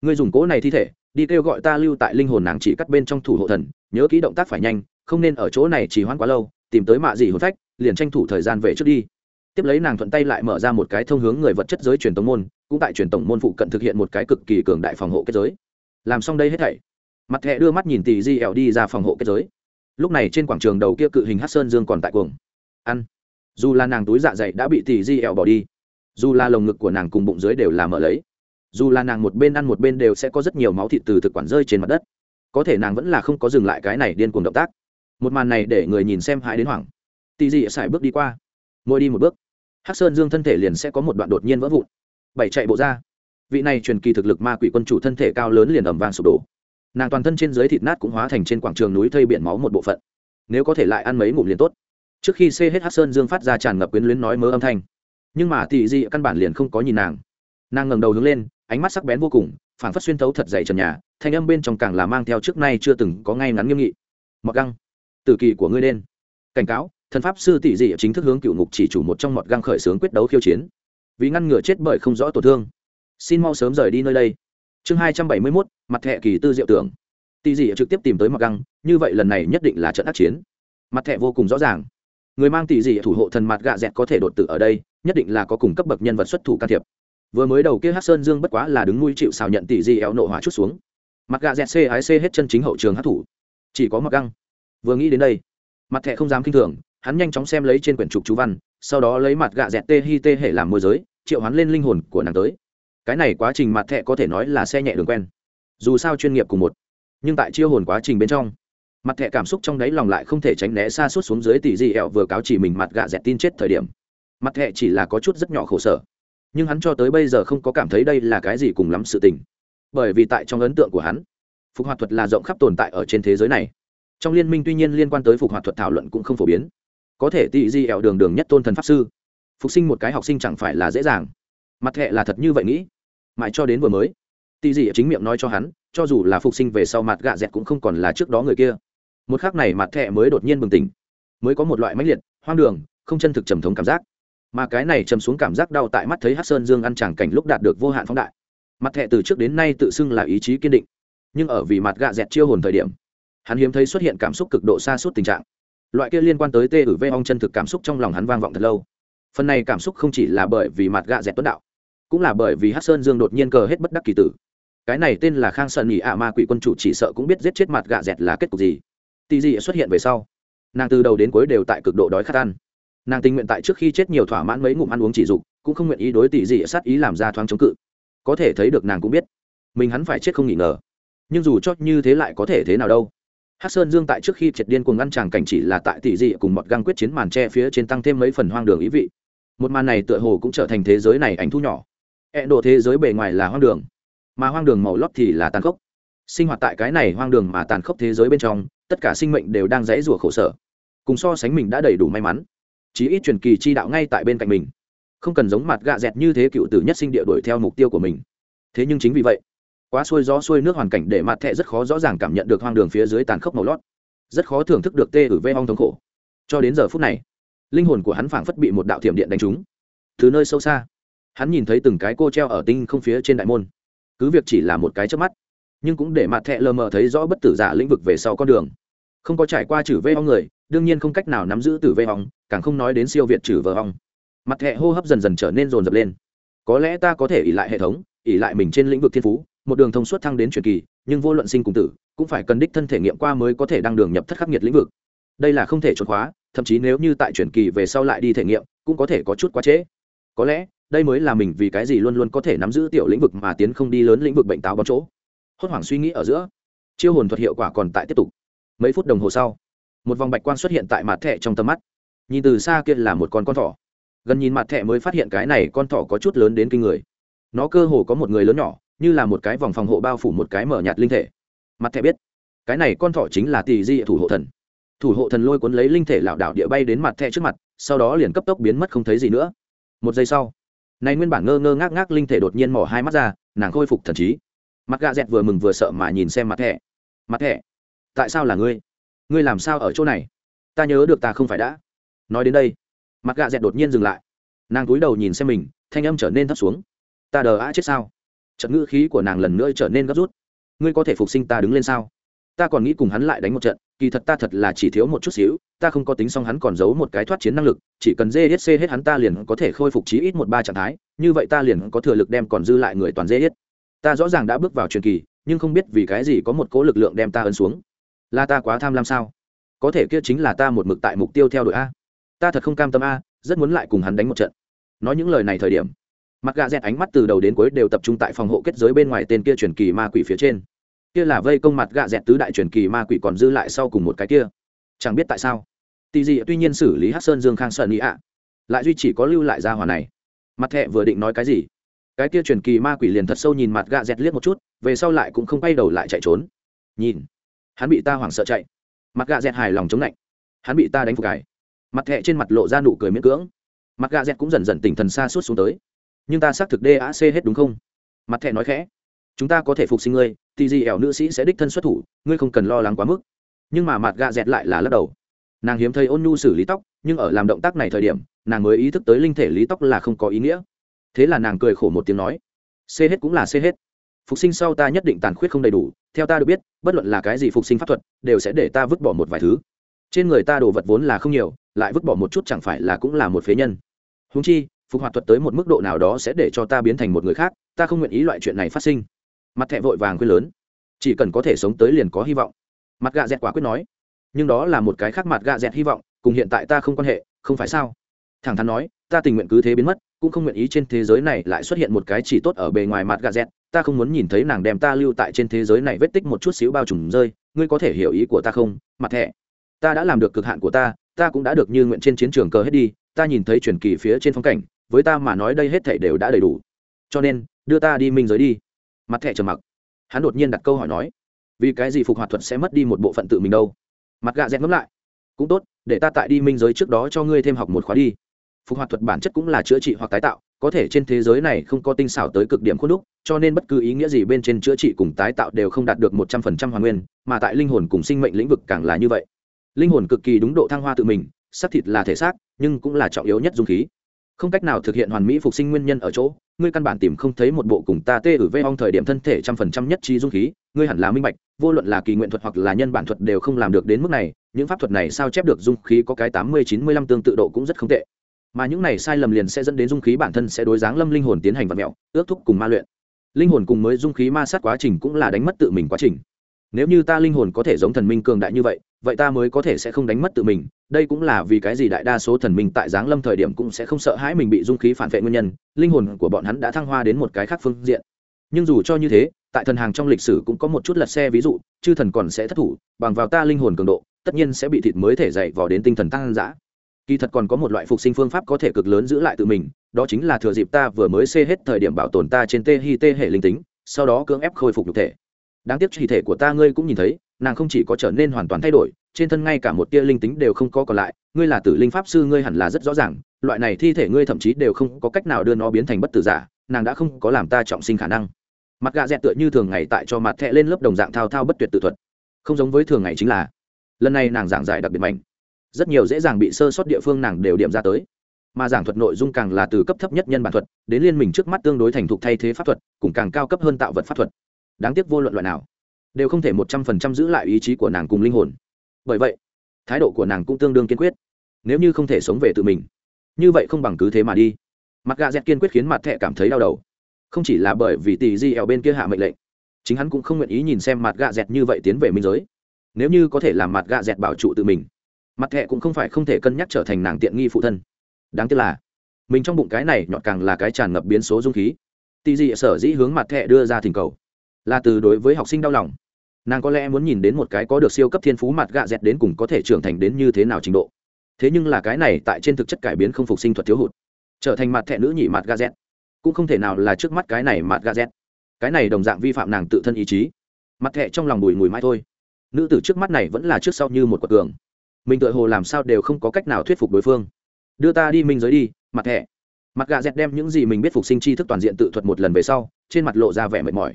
ngươi dùng cố này thi thể đi kêu gọi ta lưu tại linh hồn nàng chỉ cắt bên trong thủ hộ thần nhớ kỹ động tác phải nhanh không nên ở chỗ này chỉ hoãn quá lâu, tìm tới mạ gì hồn phách, liền tranh thủ thời gian về trước đi. Tiếp lấy nàng thuận tay lại mở ra một cái thông hướng người vật chất giới truyền tống môn, cũng tại truyền tổng môn phụ cận thực hiện một cái cực kỳ cường đại phòng hộ kết giới. Làm xong đây hết thảy, mặt thẹ đưa mắt nhìn tỷ di ẻo đi ra phòng hộ kết giới. Lúc này trên quảng trường đầu kia cự hình hát sơn dương còn tại cuồng. Ăn. Dù là nàng túi dạ dày đã bị tỷ di ẻo bỏ đi, dù là lồng ngực của nàng cùng bụng dưới đều là mở lấy, dù là nàng một bên ăn một bên đều sẽ có rất nhiều máu thịt từ thực quản rơi trên mặt đất. Có thể nàng vẫn là không có dừng lại cái này điên cuồng động tác một màn này để người nhìn xem hãi đến hoảng. Tỷ di xài bước đi qua. Mỗi đi một bước. Hắc sơn dương thân thể liền sẽ có một đoạn đột nhiên vỡ vụn. Bảy chạy bộ ra. Vị này truyền kỳ thực lực ma quỷ quân chủ thân thể cao lớn liền ẩm vàng sụp đổ. Nàng toàn thân trên dưới thịt nát cũng hóa thành trên quảng trường núi thây biển máu một bộ phận. Nếu có thể lại ăn mấy ngụm liền tốt. Trước khi xê hết hát sơn dương phát ra tràn ngập quyến luyến nói mớ âm thanh. Nhưng mà tị dị căn bản liền không có nhìn nàng. Nàng ngẩng đầu hướng lên, ánh mắt sắc bén vô cùng, phảng phất xuyên thấu thật dày trần nhà, thanh âm bên trong càng là mang theo trước nay chưa từng có ngay ngắn nghiêm nghị. Mặc găng tử kỳ của ngươi đen. Cảnh cáo, thần pháp sư tỷ dị chính thức hướng cựu ngục chỉ chủ một trong mọt găng khởi xướng quyết đấu khiêu chiến. Vì ngăn ngừa chết bởi không rõ tổn thương. Xin mau sớm rời đi nơi đây. Chương hai trăm bảy mươi mốt, mặt thẹ kỳ tư diệu tưởng. Tỷ dị trực tiếp tìm tới mọt găng, như vậy lần này nhất định là trận á c chiến. Mặt thẹ vô cùng rõ ràng. Người mang tỷ dị thủ hộ thần mặt gạ dẹt có thể đột tử ở đây, nhất định là có cùng cấp bậc nhân vật xuất thủ can thiệp. Vừa mới đầu kia hát sơn dương bất quá là đứng nuôi chịu xào nhận tỷ dị éo nộ hỏa chút xuống. Mặt gạ dẹt c ái c hết chân chính hậu trường hát thủ chỉ có mặc găng vừa nghĩ đến đây, mặt thẹ không dám kinh thường, hắn nhanh chóng xem lấy trên quyển trục chú văn, sau đó lấy mặt gạ dẹt tê hi tê hệ làm môi giới, triệu hắn lên linh hồn của nàng tới. Cái này quá trình mặt thẹ có thể nói là xe nhẹ đường quen, dù sao chuyên nghiệp cùng một, nhưng tại chiêu hồn quá trình bên trong, mặt thẹ cảm xúc trong đáy lòng lại không thể tránh né xa suốt xuống dưới tỷ dị ẹo vừa cáo chỉ mình mặt gạ dẹt tin chết thời điểm. Mặt thẹ chỉ là có chút rất nhỏ khổ sở, nhưng hắn cho tới bây giờ không có cảm thấy đây là cái gì cùng lắm sự tình. Bởi vì tại trong ấn tượng của hắn, phục hoạt thuật là rộng khắp tồn tại ở trên thế giới này trong liên minh tuy nhiên liên quan tới phục hoạt thuật thảo luận cũng không phổ biến. Có thể tị di ẹo đường đường nhất tôn thần pháp sư. Phục sinh một cái học sinh chẳng phải là dễ dàng. Mặt hệ là thật như vậy nghĩ. Mãi cho đến vừa mới tị di chính miệng nói cho hắn, cho dù là phục sinh về sau mặt gạ dẹt cũng không còn là trước đó người kia. Một khác này mặt hệ mới đột nhiên bừng tỉnh. Mới có một loại mãnh liệt, hoang đường, không chân thực trầm thống cảm giác. Mà cái này trầm xuống cảm giác đau tại mắt thấy hát sơn dương ăn tràng cảnh lúc đạt được vô hạn phóng đại. Mặt thẹ từ trước đến nay tự xưng là ý chí kiên định. Nhưng ở vì mặt gạ dẹt chiêu hồn thời điểm hắn hiếm thấy xuất hiện cảm xúc cực độ xa suốt tình trạng. Loại kia liên quan tới tê ử vê ong chân thực cảm xúc trong lòng hắn vang vọng thật lâu. Phần này cảm xúc không chỉ là bởi vì mặt gạ dẹt tuấn đạo, cũng là bởi vì hát sơn dương đột nhiên cờ hết bất đắc kỳ tử. Cái này tên là khang sơn nhị ạ ma quỷ quân chủ chỉ sợ cũng biết giết chết mặt gạ dẹt là kết cục gì. Tì dị xuất hiện về sau, nàng từ đầu đến cuối đều tại cực độ đói khát ăn. Nàng tình nguyện tại trước khi chết nhiều thỏa mãn mấy ngụm ăn uống chỉ dục, cũng không nguyện ý đối tỷ dị sát ý làm ra thoáng chống cự. Có thể thấy được nàng cũng biết, mình hắn phải chết không nghỉ ngờ. Nhưng dù chót như thế lại có thể thế nào đâu? Hát sơn dương tại trước khi triệt điên cuồng ngăn tràng cảnh chỉ là tại tỷ dị cùng mọt găng quyết chiến màn tre phía trên tăng thêm mấy phần hoang đường ý vị. Một màn này tựa hồ cũng trở thành thế giới này ảnh thu nhỏ. E Ẹ độ thế giới bề ngoài là hoang đường, mà hoang đường màu lót thì là tàn khốc. Sinh hoạt tại cái này hoang đường mà tàn khốc thế giới bên trong, tất cả sinh mệnh đều đang dãy rủa khổ sở. Cùng so sánh mình đã đầy đủ may mắn, chí ít truyền kỳ chi đạo ngay tại bên cạnh mình. Không cần giống mặt gạ dẹt như thế cựu tử nhất sinh địa đuổi theo mục tiêu của mình. Thế nhưng chính vì vậy quá xuôi gió xuôi nước hoàn cảnh để mặt thẹ rất khó rõ ràng cảm nhận được hoang đường phía dưới tàn khốc màu lót. Rất khó thưởng thức được tê ử vê hong thống khổ. Cho đến giờ phút này, linh hồn của hắn phảng phất bị một đạo thiểm điện đánh trúng. Từ nơi sâu xa, hắn nhìn thấy từng cái cô treo ở tinh không phía trên đại môn. Cứ việc chỉ là một cái trước mắt, nhưng cũng để mặt thẹ lờ mờ thấy rõ bất tử giả lĩnh vực về sau con đường. Không có trải qua chử vê hong người, đương nhiên không cách nào nắm giữ tử vê hong càng không nói đến siêu việt chử vờ hong mặt thẹ hô hấp dần dần trở nên rồn rập lên. Có lẽ ta có thể ỉ lại hệ thống ỉ lại mình trên lĩnh vực thiên phú một đường thông suốt thăng đến truyền kỳ, nhưng vô luận sinh cùng tử, cũng phải cần đích thân thể nghiệm qua mới có thể đăng đường nhập thất khắc nghiệt lĩnh vực. Đây là không thể trốn khóa, thậm chí nếu như tại truyền kỳ về sau lại đi thể nghiệm, cũng có thể có chút quá trễ. Có lẽ, đây mới là mình vì cái gì luôn luôn có thể nắm giữ tiểu lĩnh vực mà tiến không đi lớn lĩnh vực bệnh táo bóng chỗ. Hốt hoảng suy nghĩ ở giữa, chiêu hồn thuật hiệu quả còn tại tiếp tục. Mấy phút đồng hồ sau, một vòng bạch quang xuất hiện tại mặt thẻ trong tầm mắt. Nhìn từ xa kia là một con con thỏ. Gần nhìn mặt thẻ mới phát hiện cái này con thỏ có chút lớn đến kinh người. Nó cơ hồ có một người lớn nhỏ như là một cái vòng phòng hộ bao phủ một cái mở nhạt linh thể. Mặt thẻ biết, cái này con thỏ chính là tỷ di thủ hộ thần. Thủ hộ thần lôi cuốn lấy linh thể lảo đảo địa bay đến mặt thẻ trước mặt, sau đó liền cấp tốc biến mất không thấy gì nữa. Một giây sau, này nguyên bản ngơ ngơ ngác ngác linh thể đột nhiên mỏ hai mắt ra, nàng khôi phục thần trí. Mặt gà dẹt vừa mừng vừa sợ mà nhìn xem mặt thẻ. Mặt thẻ, tại sao là ngươi? Ngươi làm sao ở chỗ này? Ta nhớ được ta không phải đã. Nói đến đây, mặt gà dẹt đột nhiên dừng lại. Nàng cúi đầu nhìn xem mình, thanh âm trở nên thấp xuống. Ta đờ á chết sao? Trận ngữ khí của nàng lần nữa trở nên gấp rút. Ngươi có thể phục sinh ta đứng lên sao? Ta còn nghĩ cùng hắn lại đánh một trận, kỳ thật ta thật là chỉ thiếu một chút xíu, ta không có tính xong hắn còn giấu một cái thoát chiến năng lực, chỉ cần dê hết hết hắn ta liền có thể khôi phục chí ít một ba trạng thái, như vậy ta liền có thừa lực đem còn dư lại người toàn dê ta rõ ràng đã bước vào truyền kỳ, nhưng không biết vì cái gì có một cố lực lượng đem ta ấn xuống. Là ta quá tham lam sao? Có thể kia chính là ta một mực tại mục tiêu theo đuổi a. Ta thật không cam tâm a, rất muốn lại cùng hắn đánh một trận. Nói những lời này thời điểm mặt gà dẹt ánh mắt từ đầu đến cuối đều tập trung tại phòng hộ kết giới bên ngoài tên kia truyền kỳ ma quỷ phía trên. Kia là vây công mặt gà dẹt tứ đại truyền kỳ ma quỷ còn dư lại sau cùng một cái kia. Chẳng biết tại sao, tì gì tuy nhiên xử lý hát sơn dương khang sơn ý ạ, lại duy chỉ có lưu lại ra hòa này. Mặt thẹ vừa định nói cái gì, cái kia truyền kỳ ma quỷ liền thật sâu nhìn mặt gà dẹt liếc một chút, về sau lại cũng không quay đầu lại chạy trốn. Nhìn, hắn bị ta hoảng sợ chạy. Mặt gà dẹt hài lòng chống lạnh. Hắn bị ta đánh phục cải mặt thẹ trên mặt lộ ra nụ cười miễn cưỡng. Mặt gà dẹt cũng dần dần tỉnh thần xa suốt xuống tới nhưng ta xác thực dac hết đúng không? Mặt thẻ nói khẽ. Chúng ta có thể phục sinh ngươi thì gì ẻo nữ sĩ sẽ đích thân xuất thủ, ngươi không cần lo lắng quá mức. Nhưng mà mặt gạ dẹt lại là lắc đầu. Nàng hiếm thấy ôn nhu xử lý tóc, nhưng ở làm động tác này thời điểm, nàng mới ý thức tới linh thể lý tóc là không có ý nghĩa. Thế là nàng cười khổ một tiếng nói, c hết cũng là c hết. Phục sinh sau ta nhất định tàn khuyết không đầy đủ, theo ta được biết, bất luận là cái gì phục sinh pháp thuật, đều sẽ để ta vứt bỏ một vài thứ. Trên người ta đồ vật vốn là không nhiều, lại vứt bỏ một chút chẳng phải là cũng là một phế nhân. Húng chi phục hoạt thuật tới một mức độ nào đó sẽ để cho ta biến thành một người khác, ta không nguyện ý loại chuyện này phát sinh. Mặt thẹ vội vàng khuyên lớn. Chỉ cần có thể sống tới liền có hy vọng. Mặt gạ dẹt quả quyết nói. Nhưng đó là một cái khác mặt gạ dẹt hy vọng, cùng hiện tại ta không quan hệ, không phải sao? Thẳng thắn nói, ta tình nguyện cứ thế biến mất, cũng không nguyện ý trên thế giới này lại xuất hiện một cái chỉ tốt ở bề ngoài mặt gạ dẹt, ta không muốn nhìn thấy nàng đem ta lưu tại trên thế giới này vết tích một chút xíu bao trùm rơi, ngươi có thể hiểu ý của ta không? Mặt thẹ ta đã làm được cực hạn của ta ta cũng đã được như nguyện trên chiến trường cờ hết đi, ta nhìn thấy truyền kỳ phía trên phong cảnh với ta mà nói đây hết thảy đều đã đầy đủ. Cho nên, đưa ta đi minh giới đi. Mặt thẻ trầm mặc. Hắn đột nhiên đặt câu hỏi nói, vì cái gì phục hoạt thuật sẽ mất đi một bộ phận tự mình đâu? Mặt gạ dẹt ngẫm lại, cũng tốt, để ta tại đi minh giới trước đó cho ngươi thêm học một khóa đi. Phục hoạt thuật bản chất cũng là chữa trị hoặc tái tạo, có thể trên thế giới này không có tinh xảo tới cực điểm khuôn đúc, cho nên bất cứ ý nghĩa gì bên trên chữa trị cùng tái tạo đều không đạt được một trăm phần trăm hoàn nguyên, mà tại linh hồn cùng sinh mệnh lĩnh vực càng là như vậy. Linh hồn cực kỳ đúng độ thăng hoa tự mình, xác thịt là thể xác, nhưng cũng là trọng yếu nhất dung khí không cách nào thực hiện hoàn mỹ phục sinh nguyên nhân ở chỗ, ngươi căn bản tìm không thấy một bộ cùng ta tê ở vê ong thời điểm thân thể trăm phần trăm nhất trí dung khí, ngươi hẳn là minh bạch, vô luận là kỳ nguyện thuật hoặc là nhân bản thuật đều không làm được đến mức này, những pháp thuật này sao chép được dung khí có cái tám mươi, chín mươi lăm tương tự độ cũng rất không tệ. Mà những này sai lầm liền sẽ dẫn đến dung khí bản thân sẽ đối dáng lâm linh hồn tiến hành vật mẹo, ước thúc cùng ma luyện. Linh hồn cùng mới dung khí ma sát quá trình cũng là đánh mất tự mình quá trình nếu như ta linh hồn có thể giống thần minh cường đại như vậy vậy ta mới có thể sẽ không đánh mất tự mình. Đây cũng là vì cái gì đại đa số thần minh tại giáng lâm thời điểm cũng sẽ không sợ hãi mình bị dung khí phản vệ nguyên nhân, linh hồn của bọn hắn đã thăng hoa đến một cái khác phương diện. Nhưng dù cho như thế, tại thần hàng trong lịch sử cũng có một chút lật xe ví dụ, chư thần còn sẽ thất thủ, bằng vào ta linh hồn cường độ, tất nhiên sẽ bị thịt mới thể dậy vò đến tinh thần tăng dã. Kỳ thật còn có một loại phục sinh phương pháp có thể cực lớn giữ lại tự mình, đó chính là thừa dịp ta vừa mới xê hết thời điểm bảo tồn ta trên tê hi tê hệ linh tính, sau đó cưỡng ép khôi phục nhục thể đáng tiếc chỉ thể của ta ngươi cũng nhìn thấy, nàng không chỉ có trở nên hoàn toàn thay đổi, trên thân ngay cả một tia linh tính đều không có còn lại, ngươi là tử linh pháp sư ngươi hẳn là rất rõ ràng, loại này thi thể ngươi thậm chí đều không có cách nào đưa nó biến thành bất tử giả, nàng đã không có làm ta trọng sinh khả năng. Mặt gạ dẹt tựa như thường ngày tại cho mặt thẹ lên lớp đồng dạng thao thao bất tuyệt tự thuật. Không giống với thường ngày chính là, lần này nàng giảng giải đặc biệt mạnh. Rất nhiều dễ dàng bị sơ sót địa phương nàng đều điểm ra tới. Mà giảng thuật nội dung càng là từ cấp thấp nhất nhân bản thuật, đến liên minh trước mắt tương đối thành thục thay thế pháp thuật cũng càng cao cấp hơn tạo vật pháp thuật đáng tiếc vô luận loại nào, đều không thể một trăm phần trăm giữ lại ý chí của nàng cùng linh hồn. Bởi vậy, thái độ của nàng cũng tương đương kiên quyết. Nếu như không thể sống về tự mình, như vậy không bằng cứ thế mà đi. Mặt gà dẹt kiên quyết khiến mặt thẹ cảm thấy đau đầu. Không chỉ là bởi vì tỷ di ẻo bên kia hạ mệnh lệnh, chính hắn cũng không nguyện ý nhìn xem mặt gà dẹt như vậy tiến về minh giới. Nếu như có thể làm mặt gà dẹt bảo trụ tự mình, mặt thẹ cũng không phải không thể cân nhắc trở thành nàng tiện nghi phụ thân. Đáng tiếc là, mình trong bụng cái này nhọt càng là cái tràn ngập biến số dung khí. Tỷ di sở dĩ hướng mặt thẹ đưa ra thỉnh cầu là từ đối với học sinh đau lòng. Nàng có lẽ muốn nhìn đến một cái có được siêu cấp thiên phú mặt gạ dẹt đến cùng có thể trưởng thành đến như thế nào trình độ. Thế nhưng là cái này tại trên thực chất cải biến không phục sinh thuật thiếu hụt. Trở thành mặt thẹ nữ nhị mặt gạ dẹt. Cũng không thể nào là trước mắt cái này mặt gạ dẹt. Cái này đồng dạng vi phạm nàng tự thân ý chí. Mặt thẹ trong lòng bùi mùi mãi thôi. Nữ tử trước mắt này vẫn là trước sau như một quật cường. Mình tự hồ làm sao đều không có cách nào thuyết phục đối phương. Đưa ta đi minh giới đi, mặt thẹ mặt gạ dẹt đem những gì mình biết phục sinh tri thức toàn diện tự thuật một lần về sau, trên mặt lộ ra vẻ mệt mỏi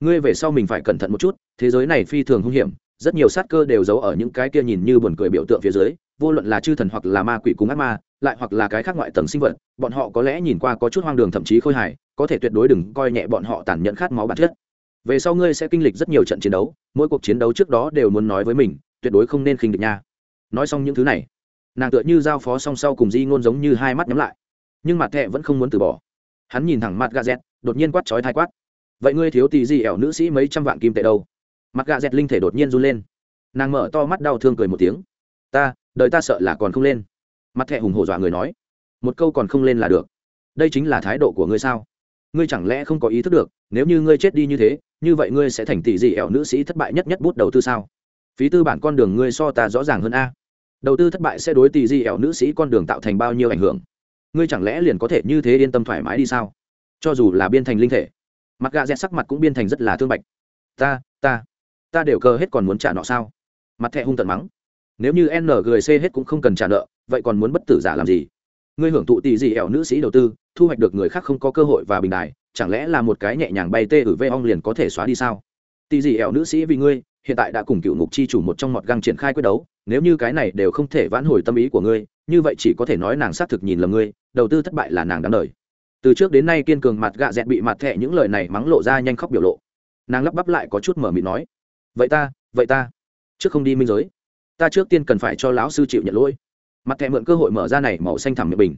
ngươi về sau mình phải cẩn thận một chút, thế giới này phi thường hung hiểm, rất nhiều sát cơ đều giấu ở những cái kia nhìn như buồn cười biểu tượng phía dưới, vô luận là chư thần hoặc là ma quỷ cúng ác ma, lại hoặc là cái khác ngoại tầng sinh vật, bọn họ có lẽ nhìn qua có chút hoang đường thậm chí khôi hài, có thể tuyệt đối đừng coi nhẹ bọn họ tàn nhẫn khát máu bản chất. Về sau ngươi sẽ kinh lịch rất nhiều trận chiến đấu, mỗi cuộc chiến đấu trước đó đều muốn nói với mình, tuyệt đối không nên khinh địch nha. Nói xong những thứ này, nàng tựa như giao phó song sau cùng di ngôn giống như hai mắt nhắm lại, nhưng mặt thẹ vẫn không muốn từ bỏ. Hắn nhìn thẳng mặt gazet đột nhiên quát chói thai quát vậy ngươi thiếu tì gì ẻo nữ sĩ mấy trăm vạn kim tệ đâu? Mặt gà dẹt linh thể đột nhiên run lên. Nàng mở to mắt đau thương cười một tiếng. Ta, đời ta sợ là còn không lên. Mặt thẹ hùng hổ dọa người nói. Một câu còn không lên là được. Đây chính là thái độ của ngươi sao? Ngươi chẳng lẽ không có ý thức được, nếu như ngươi chết đi như thế, như vậy ngươi sẽ thành tỷ dị ẻo nữ sĩ thất bại nhất nhất bút đầu tư sao? Phí tư bản con đường ngươi so ta rõ ràng hơn a. Đầu tư thất bại sẽ đối tỷ dị ẻo nữ sĩ con đường tạo thành bao nhiêu ảnh hưởng? Ngươi chẳng lẽ liền có thể như thế yên tâm thoải mái đi sao? Cho dù là biên thành linh thể mặt gà dẹt sắc mặt cũng biên thành rất là thương bạch. Ta ta ta đều cờ hết còn muốn trả nợ sao? Mặt thẹ hung tận mắng. Nếu như ngc hết cũng không cần trả nợ, vậy còn muốn bất tử giả làm gì? Ngươi hưởng thụ tỷ gì ẻo nữ sĩ đầu tư, thu hoạch được người khác không có cơ hội và bình đài, chẳng lẽ là một cái nhẹ nhàng bay tê ử vê ong liền có thể xóa đi sao? Tỷ gì ẻo nữ sĩ vì ngươi, hiện tại đã cùng cựu ngục chi chủ một trong mọt găng triển khai quyết đấu, nếu như cái này đều không thể vãn hồi tâm ý của ngươi, như vậy chỉ có thể nói nàng xác thực nhìn lầm ngươi, đầu tư thất bại là nàng đáng đời từ trước đến nay kiên cường mặt gạ dẹt bị mặt thẹ những lời này mắng lộ ra nhanh khóc biểu lộ. Nàng lắp bắp lại có chút mở mịt nói, vậy ta vậy ta, trước không đi minh giới. Ta trước tiên cần phải cho lão sư chịu nhận lỗi. Mặt thẹ mượn cơ hội mở ra này màu xanh thẳm miệng bình.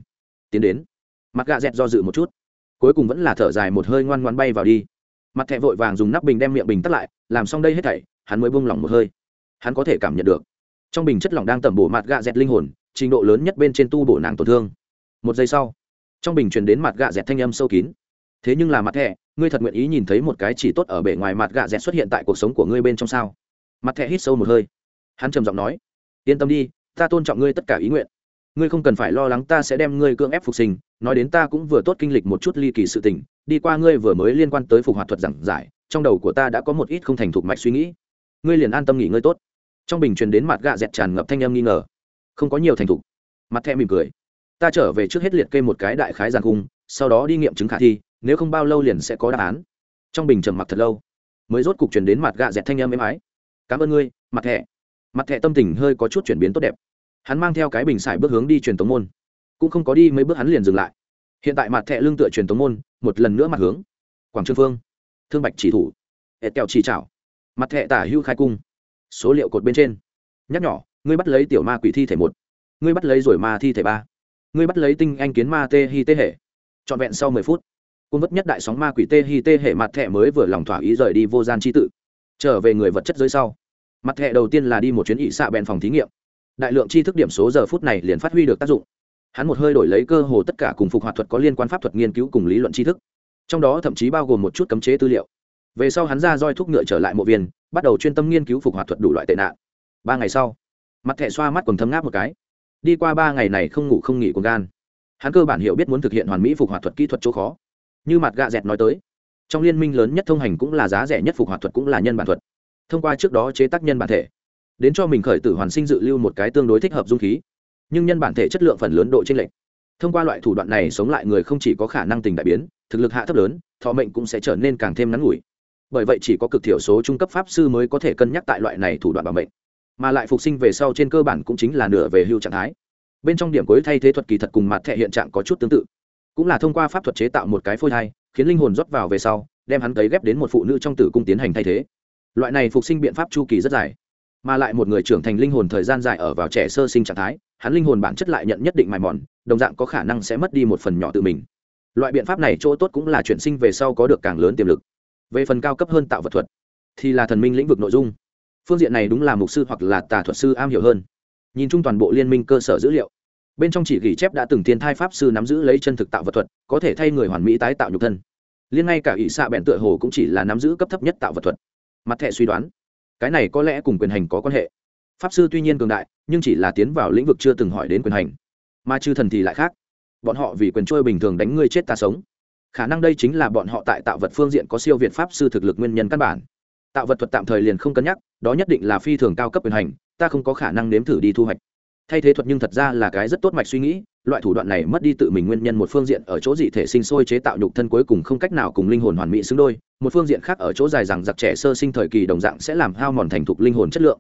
Tiến đến, mặt gạ dẹt do dự một chút, cuối cùng vẫn là thở dài một hơi ngoan ngoan bay vào đi. Mặt thẹ vội vàng dùng nắp bình đem miệng bình tắt lại, làm xong đây hết thảy, hắn mới buông lỏng một hơi. Hắn có thể cảm nhận được, trong bình chất lỏng đang tẩm bổ mặt gạ dẹt linh hồn, trình độ lớn nhất bên trên tu bổ nàng tổn thương. Một giây sau trong bình truyền đến mặt gạ dẹt thanh âm sâu kín. Thế nhưng là mặt thẻ, ngươi thật nguyện ý nhìn thấy một cái chỉ tốt ở bề ngoài mặt gạ dẹt xuất hiện tại cuộc sống của ngươi bên trong sao? Mặt thẻ hít sâu một hơi. Hắn trầm giọng nói, yên tâm đi, ta tôn trọng ngươi tất cả ý nguyện. Ngươi không cần phải lo lắng ta sẽ đem ngươi cưỡng ép phục sinh, nói đến ta cũng vừa tốt kinh lịch một chút ly kỳ sự tình, đi qua ngươi vừa mới liên quan tới phục hoạt thuật giảng giải, trong đầu của ta đã có một ít không thành thục mạch suy nghĩ. Ngươi liền an tâm nghỉ ngơi tốt. Trong bình truyền đến mặt gạ dẹt tràn ngập thanh âm nghi ngờ. Không có nhiều thành thục. Mặt thẹ mỉm cười ta trở về trước hết liệt kê một cái đại khái giàn cung sau đó đi nghiệm chứng khả thi, nếu không bao lâu liền sẽ có đáp án. Trong bình trầm mặc thật lâu, mới rốt cục chuyển đến mặt gạ dẹt thanh âm êm ái. Cảm ơn ngươi, mặt thẹ mặt thẹ tâm tình hơi có chút chuyển biến tốt đẹp. Hắn mang theo cái bình xài bước hướng đi truyền tống môn. Cũng không có đi mấy bước hắn liền dừng lại. Hiện tại mặt thẹ lương tựa truyền tống môn, một lần nữa mặt hướng. Quảng trương phương, thương bạch chỉ thủ, ệt kẹo chỉ chảo. Mặt thẹ tả hưu khai cung. Số liệu cột bên trên. Nhắc nhỏ, ngươi bắt lấy tiểu ma quỷ thi thể một. Ngươi bắt lấy rồi ma thi thể ba ngươi bắt lấy tinh anh kiến ma tê hi tê hệ. Trọn vẹn sau mười phút cung vất nhất đại sóng ma quỷ tê hi tê hệ mặt thẹ mới vừa lòng thỏa ý rời đi vô gian chi tự. Trở về người vật chất dưới sau, mặt thẹ đầu tiên là đi một chuyến ỵ xạ bèn phòng thí nghiệm. Đại lượng tri thức điểm số giờ phút này liền phát huy được tác dụng. Hắn một hơi đổi lấy cơ hồ tất cả cùng phục hoạt thuật có liên quan pháp thuật nghiên cứu cùng lý luận tri thức. Trong đó thậm chí bao gồm một chút cấm chế tư liệu. Về sau hắn ra roi thuốc ngựa trở lại mộ viên, bắt đầu chuyên tâm nghiên cứu phục hoạt thuật đủ loại tệ nạn. Ba ngày sau, mặt thẹ xoa mắt còn thấm ngáp một cái đi qua ba ngày này không ngủ không nghỉ của gan. Hắn cơ bản hiểu biết muốn thực hiện hoàn mỹ phục hoạt thuật kỹ thuật chỗ khó. Như mặt gạ dẹt nói tới, trong liên minh lớn nhất thông hành cũng là giá rẻ nhất phục hoạt thuật cũng là nhân bản thuật. Thông qua trước đó chế tác nhân bản thể, đến cho mình khởi tử hoàn sinh dự lưu một cái tương đối thích hợp dung khí. Nhưng nhân bản thể chất lượng phần lớn độ trên lệch. Thông qua loại thủ đoạn này sống lại người không chỉ có khả năng tình đại biến, thực lực hạ thấp lớn, thọ mệnh cũng sẽ trở nên càng thêm ngắn ngủi. Bởi vậy chỉ có cực thiểu số trung cấp pháp sư mới có thể cân nhắc tại loại này thủ đoạn bảo mệnh mà lại phục sinh về sau trên cơ bản cũng chính là nửa về hưu trạng thái. Bên trong điểm cuối thay thế thuật kỳ thật cùng mặt thẻ hiện trạng có chút tương tự. Cũng là thông qua pháp thuật chế tạo một cái phôi thai, khiến linh hồn rót vào về sau, đem hắn cấy ghép đến một phụ nữ trong tử cung tiến hành thay thế. Loại này phục sinh biện pháp chu kỳ rất dài, mà lại một người trưởng thành linh hồn thời gian dài ở vào trẻ sơ sinh trạng thái, hắn linh hồn bản chất lại nhận nhất định mài mòn, đồng dạng có khả năng sẽ mất đi một phần nhỏ tự mình. Loại biện pháp này chỗ tốt cũng là chuyển sinh về sau có được càng lớn tiềm lực. Về phần cao cấp hơn tạo vật thuật, thì là thần minh lĩnh vực nội dung phương diện này đúng là mục sư hoặc là tà thuật sư am hiểu hơn. Nhìn chung toàn bộ liên minh cơ sở dữ liệu, bên trong chỉ ghi chép đã từng thiên thai pháp sư nắm giữ lấy chân thực tạo vật thuật, có thể thay người hoàn mỹ tái tạo nhục thân. Liên ngay cả ỷ xạ bẹn tựa hồ cũng chỉ là nắm giữ cấp thấp nhất tạo vật thuật. Mặt thẻ suy đoán, cái này có lẽ cùng quyền hành có quan hệ. Pháp sư tuy nhiên cường đại, nhưng chỉ là tiến vào lĩnh vực chưa từng hỏi đến quyền hành. Mà chư thần thì lại khác. Bọn họ vì quyền trôi bình thường đánh ngươi chết ta sống. Khả năng đây chính là bọn họ tại tạo vật phương diện có siêu việt pháp sư thực lực nguyên nhân căn bản. Tạo vật thuật tạm thời liền không cân nhắc đó nhất định là phi thường cao cấp quyền hành, ta không có khả năng nếm thử đi thu hoạch. Thay thế thuật nhưng thật ra là cái rất tốt mạch suy nghĩ, loại thủ đoạn này mất đi tự mình nguyên nhân một phương diện ở chỗ dị thể sinh sôi chế tạo nhục thân cuối cùng không cách nào cùng linh hồn hoàn mỹ xứng đôi, một phương diện khác ở chỗ dài rằng giặc trẻ sơ sinh thời kỳ đồng dạng sẽ làm hao mòn thành thục linh hồn chất lượng.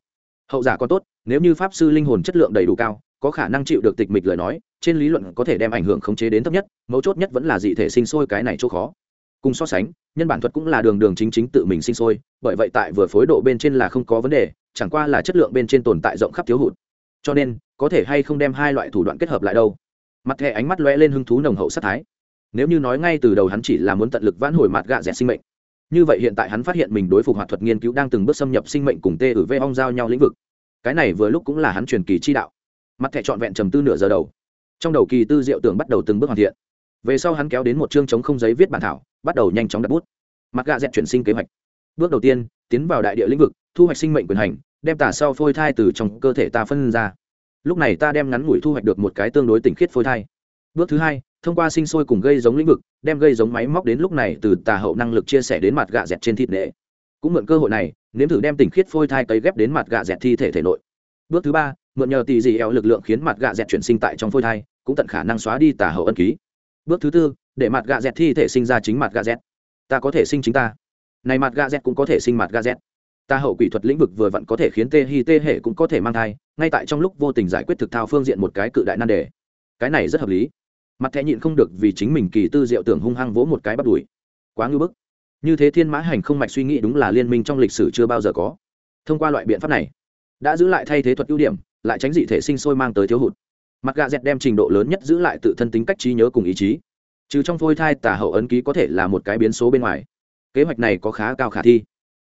Hậu giả có tốt, nếu như pháp sư linh hồn chất lượng đầy đủ cao, có khả năng chịu được tịch mịch lời nói, trên lý luận có thể đem ảnh hưởng khống chế đến thấp nhất, mấu chốt nhất vẫn là dị thể sinh sôi cái này chỗ khó cùng so sánh, nhân bản thuật cũng là đường đường chính chính tự mình sinh sôi, bởi vậy tại vừa phối độ bên trên là không có vấn đề, chẳng qua là chất lượng bên trên tồn tại rộng khắp thiếu hụt. Cho nên, có thể hay không đem hai loại thủ đoạn kết hợp lại đâu? Mặt thẻ ánh mắt lóe lên hứng thú nồng hậu sát thái. Nếu như nói ngay từ đầu hắn chỉ là muốn tận lực vãn hồi mặt gạ rẻ sinh mệnh, như vậy hiện tại hắn phát hiện mình đối phục hoạt thuật nghiên cứu đang từng bước xâm nhập sinh mệnh cùng tê ử vê ong giao nhau lĩnh vực. Cái này vừa lúc cũng là hắn truyền kỳ chi đạo. Mặt thẻ trọn vẹn trầm tư nửa giờ đầu. Trong đầu kỳ tư diệu tưởng bắt đầu từng bước hoàn thiện về sau hắn kéo đến một chương chống không giấy viết bản thảo, bắt đầu nhanh chóng đặt bút. Mặt gà dẹt chuyển sinh kế hoạch. Bước đầu tiên, tiến vào đại địa lĩnh vực, thu hoạch sinh mệnh quyền hành, đem tả sau phôi thai từ trong cơ thể ta phân ra. Lúc này ta đem ngắn ngủi thu hoạch được một cái tương đối tỉnh khiết phôi thai. Bước thứ hai, thông qua sinh sôi cùng gây giống lĩnh vực, đem gây giống máy móc đến lúc này từ tà hậu năng lực chia sẻ đến mặt gạ dẹt trên thịt nệ. Cũng mượn cơ hội này, nếm thử đem tỉnh khiết phôi thai cấy ghép đến mặt gạ dẹt thi thể thể nội. Bước thứ ba, mượn nhờ tỷ dị eo lực lượng khiến mặt gạ dẹt chuyển sinh tại trong phôi thai, cũng tận khả năng xóa đi tà hậu ân ký bước thứ tư, để mặt gà dẹt thi thể sinh ra chính mặt gà dẹt. Ta có thể sinh chính ta. Này mặt gà dẹt cũng có thể sinh mặt gà dẹt. Ta hậu quỷ thuật lĩnh vực vừa vặn có thể khiến tê hi tê hệ cũng có thể mang thai, ngay tại trong lúc vô tình giải quyết thực thao phương diện một cái cự đại nan đề. Cái này rất hợp lý. Mặt thẻ nhịn không được vì chính mình kỳ tư diệu tưởng hung hăng vỗ một cái bắt đùi quá ngư bức. Như thế thiên mã hành không mạch suy nghĩ đúng là liên minh trong lịch sử chưa bao giờ có. Thông qua loại biện pháp này, đã giữ lại thay thế thuật ưu điểm, lại tránh dị thể sinh sôi mang tới thiếu hụt mặt gà dẹt đem trình độ lớn nhất giữ lại tự thân tính cách trí nhớ cùng ý chí. Trừ trong phôi thai tả hậu ấn ký có thể là một cái biến số bên ngoài. Kế hoạch này có khá cao khả thi.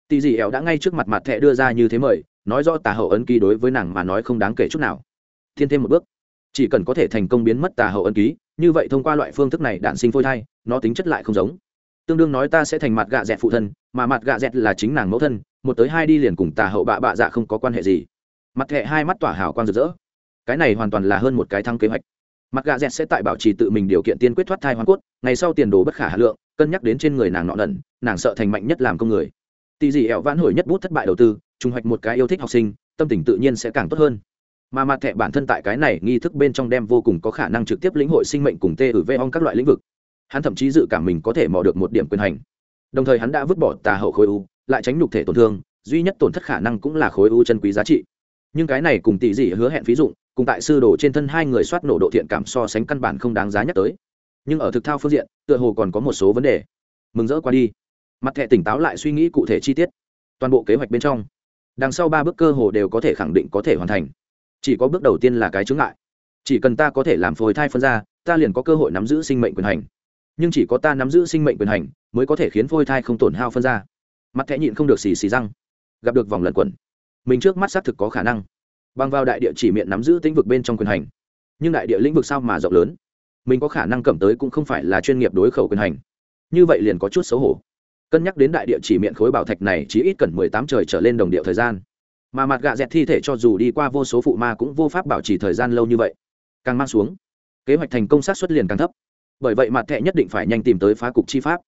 Tỷ dị ẻo đã ngay trước mặt mặt thẹ đưa ra như thế mời, nói rõ tà hậu ấn ký đối với nàng mà nói không đáng kể chút nào. Thiên thêm một bước. Chỉ cần có thể thành công biến mất tà hậu ấn ký, như vậy thông qua loại phương thức này đạn sinh phôi thai, nó tính chất lại không giống. Tương đương nói ta sẽ thành mặt gạ dẹt phụ thân, mà mặt gạ dẹt là chính nàng mẫu thân, một tới hai đi liền cùng tà hậu bạ bạ dạ không có quan hệ gì. Mặt thẹ hai mắt tỏa hào quang rực rỡ cái này hoàn toàn là hơn một cái thăng kế hoạch. Mặt gà dẹt sẽ tại bảo trì tự mình điều kiện tiên quyết thoát thai hoàn cốt, ngày sau tiền đồ bất khả hà lượng, cân nhắc đến trên người nàng nọ nẩn nàng sợ thành mạnh nhất làm công người. Tỷ dị ẹo vãn hồi nhất bút thất bại đầu tư, trùng hoạch một cái yêu thích học sinh, tâm tình tự nhiên sẽ càng tốt hơn. Mà mặt thẻ bản thân tại cái này nghi thức bên trong đem vô cùng có khả năng trực tiếp lĩnh hội sinh mệnh cùng tê ử vê ong các loại lĩnh vực. Hắn thậm chí dự cảm mình có thể mò được một điểm quyền hành. Đồng thời hắn đã vứt bỏ tà hậu khối u, lại tránh nhục thể tổn thương, duy nhất tổn thất khả năng cũng là khối u chân quý giá trị. Nhưng cái này cùng tỷ dị hứa hẹn ví dụ cùng tại sư đồ trên thân hai người soát nổ độ thiện cảm so sánh căn bản không đáng giá nhắc tới. Nhưng ở thực thao phương diện, tựa hồ còn có một số vấn đề. Mừng rỡ qua đi. Mặt thẻ tỉnh táo lại suy nghĩ cụ thể chi tiết. Toàn bộ kế hoạch bên trong, đằng sau ba bước cơ hồ đều có thể khẳng định có thể hoàn thành. Chỉ có bước đầu tiên là cái chướng ngại. Chỉ cần ta có thể làm phôi thai phân ra, ta liền có cơ hội nắm giữ sinh mệnh quyền hành. Nhưng chỉ có ta nắm giữ sinh mệnh quyền hành, mới có thể khiến phôi thai không tổn hao phân ra. Mặt thẻ nhịn không được xì xì răng. Gặp được vòng lẩn quẩn. Mình trước mắt xác thực có khả năng bằng vào đại địa chỉ miệng nắm giữ lĩnh vực bên trong quyền hành. Nhưng đại địa lĩnh vực sao mà rộng lớn? Mình có khả năng cầm tới cũng không phải là chuyên nghiệp đối khẩu quyền hành. Như vậy liền có chút xấu hổ. Cân nhắc đến đại địa chỉ miệng khối bảo thạch này chỉ ít cần mười tám trời trở lên đồng điệu thời gian. Mà mặt gạ dẹt thi thể cho dù đi qua vô số phụ ma cũng vô pháp bảo trì thời gian lâu như vậy. Càng mang xuống, kế hoạch thành công sát xuất liền càng thấp. Bởi vậy mặt thẹ nhất định phải nhanh tìm tới phá cục chi pháp.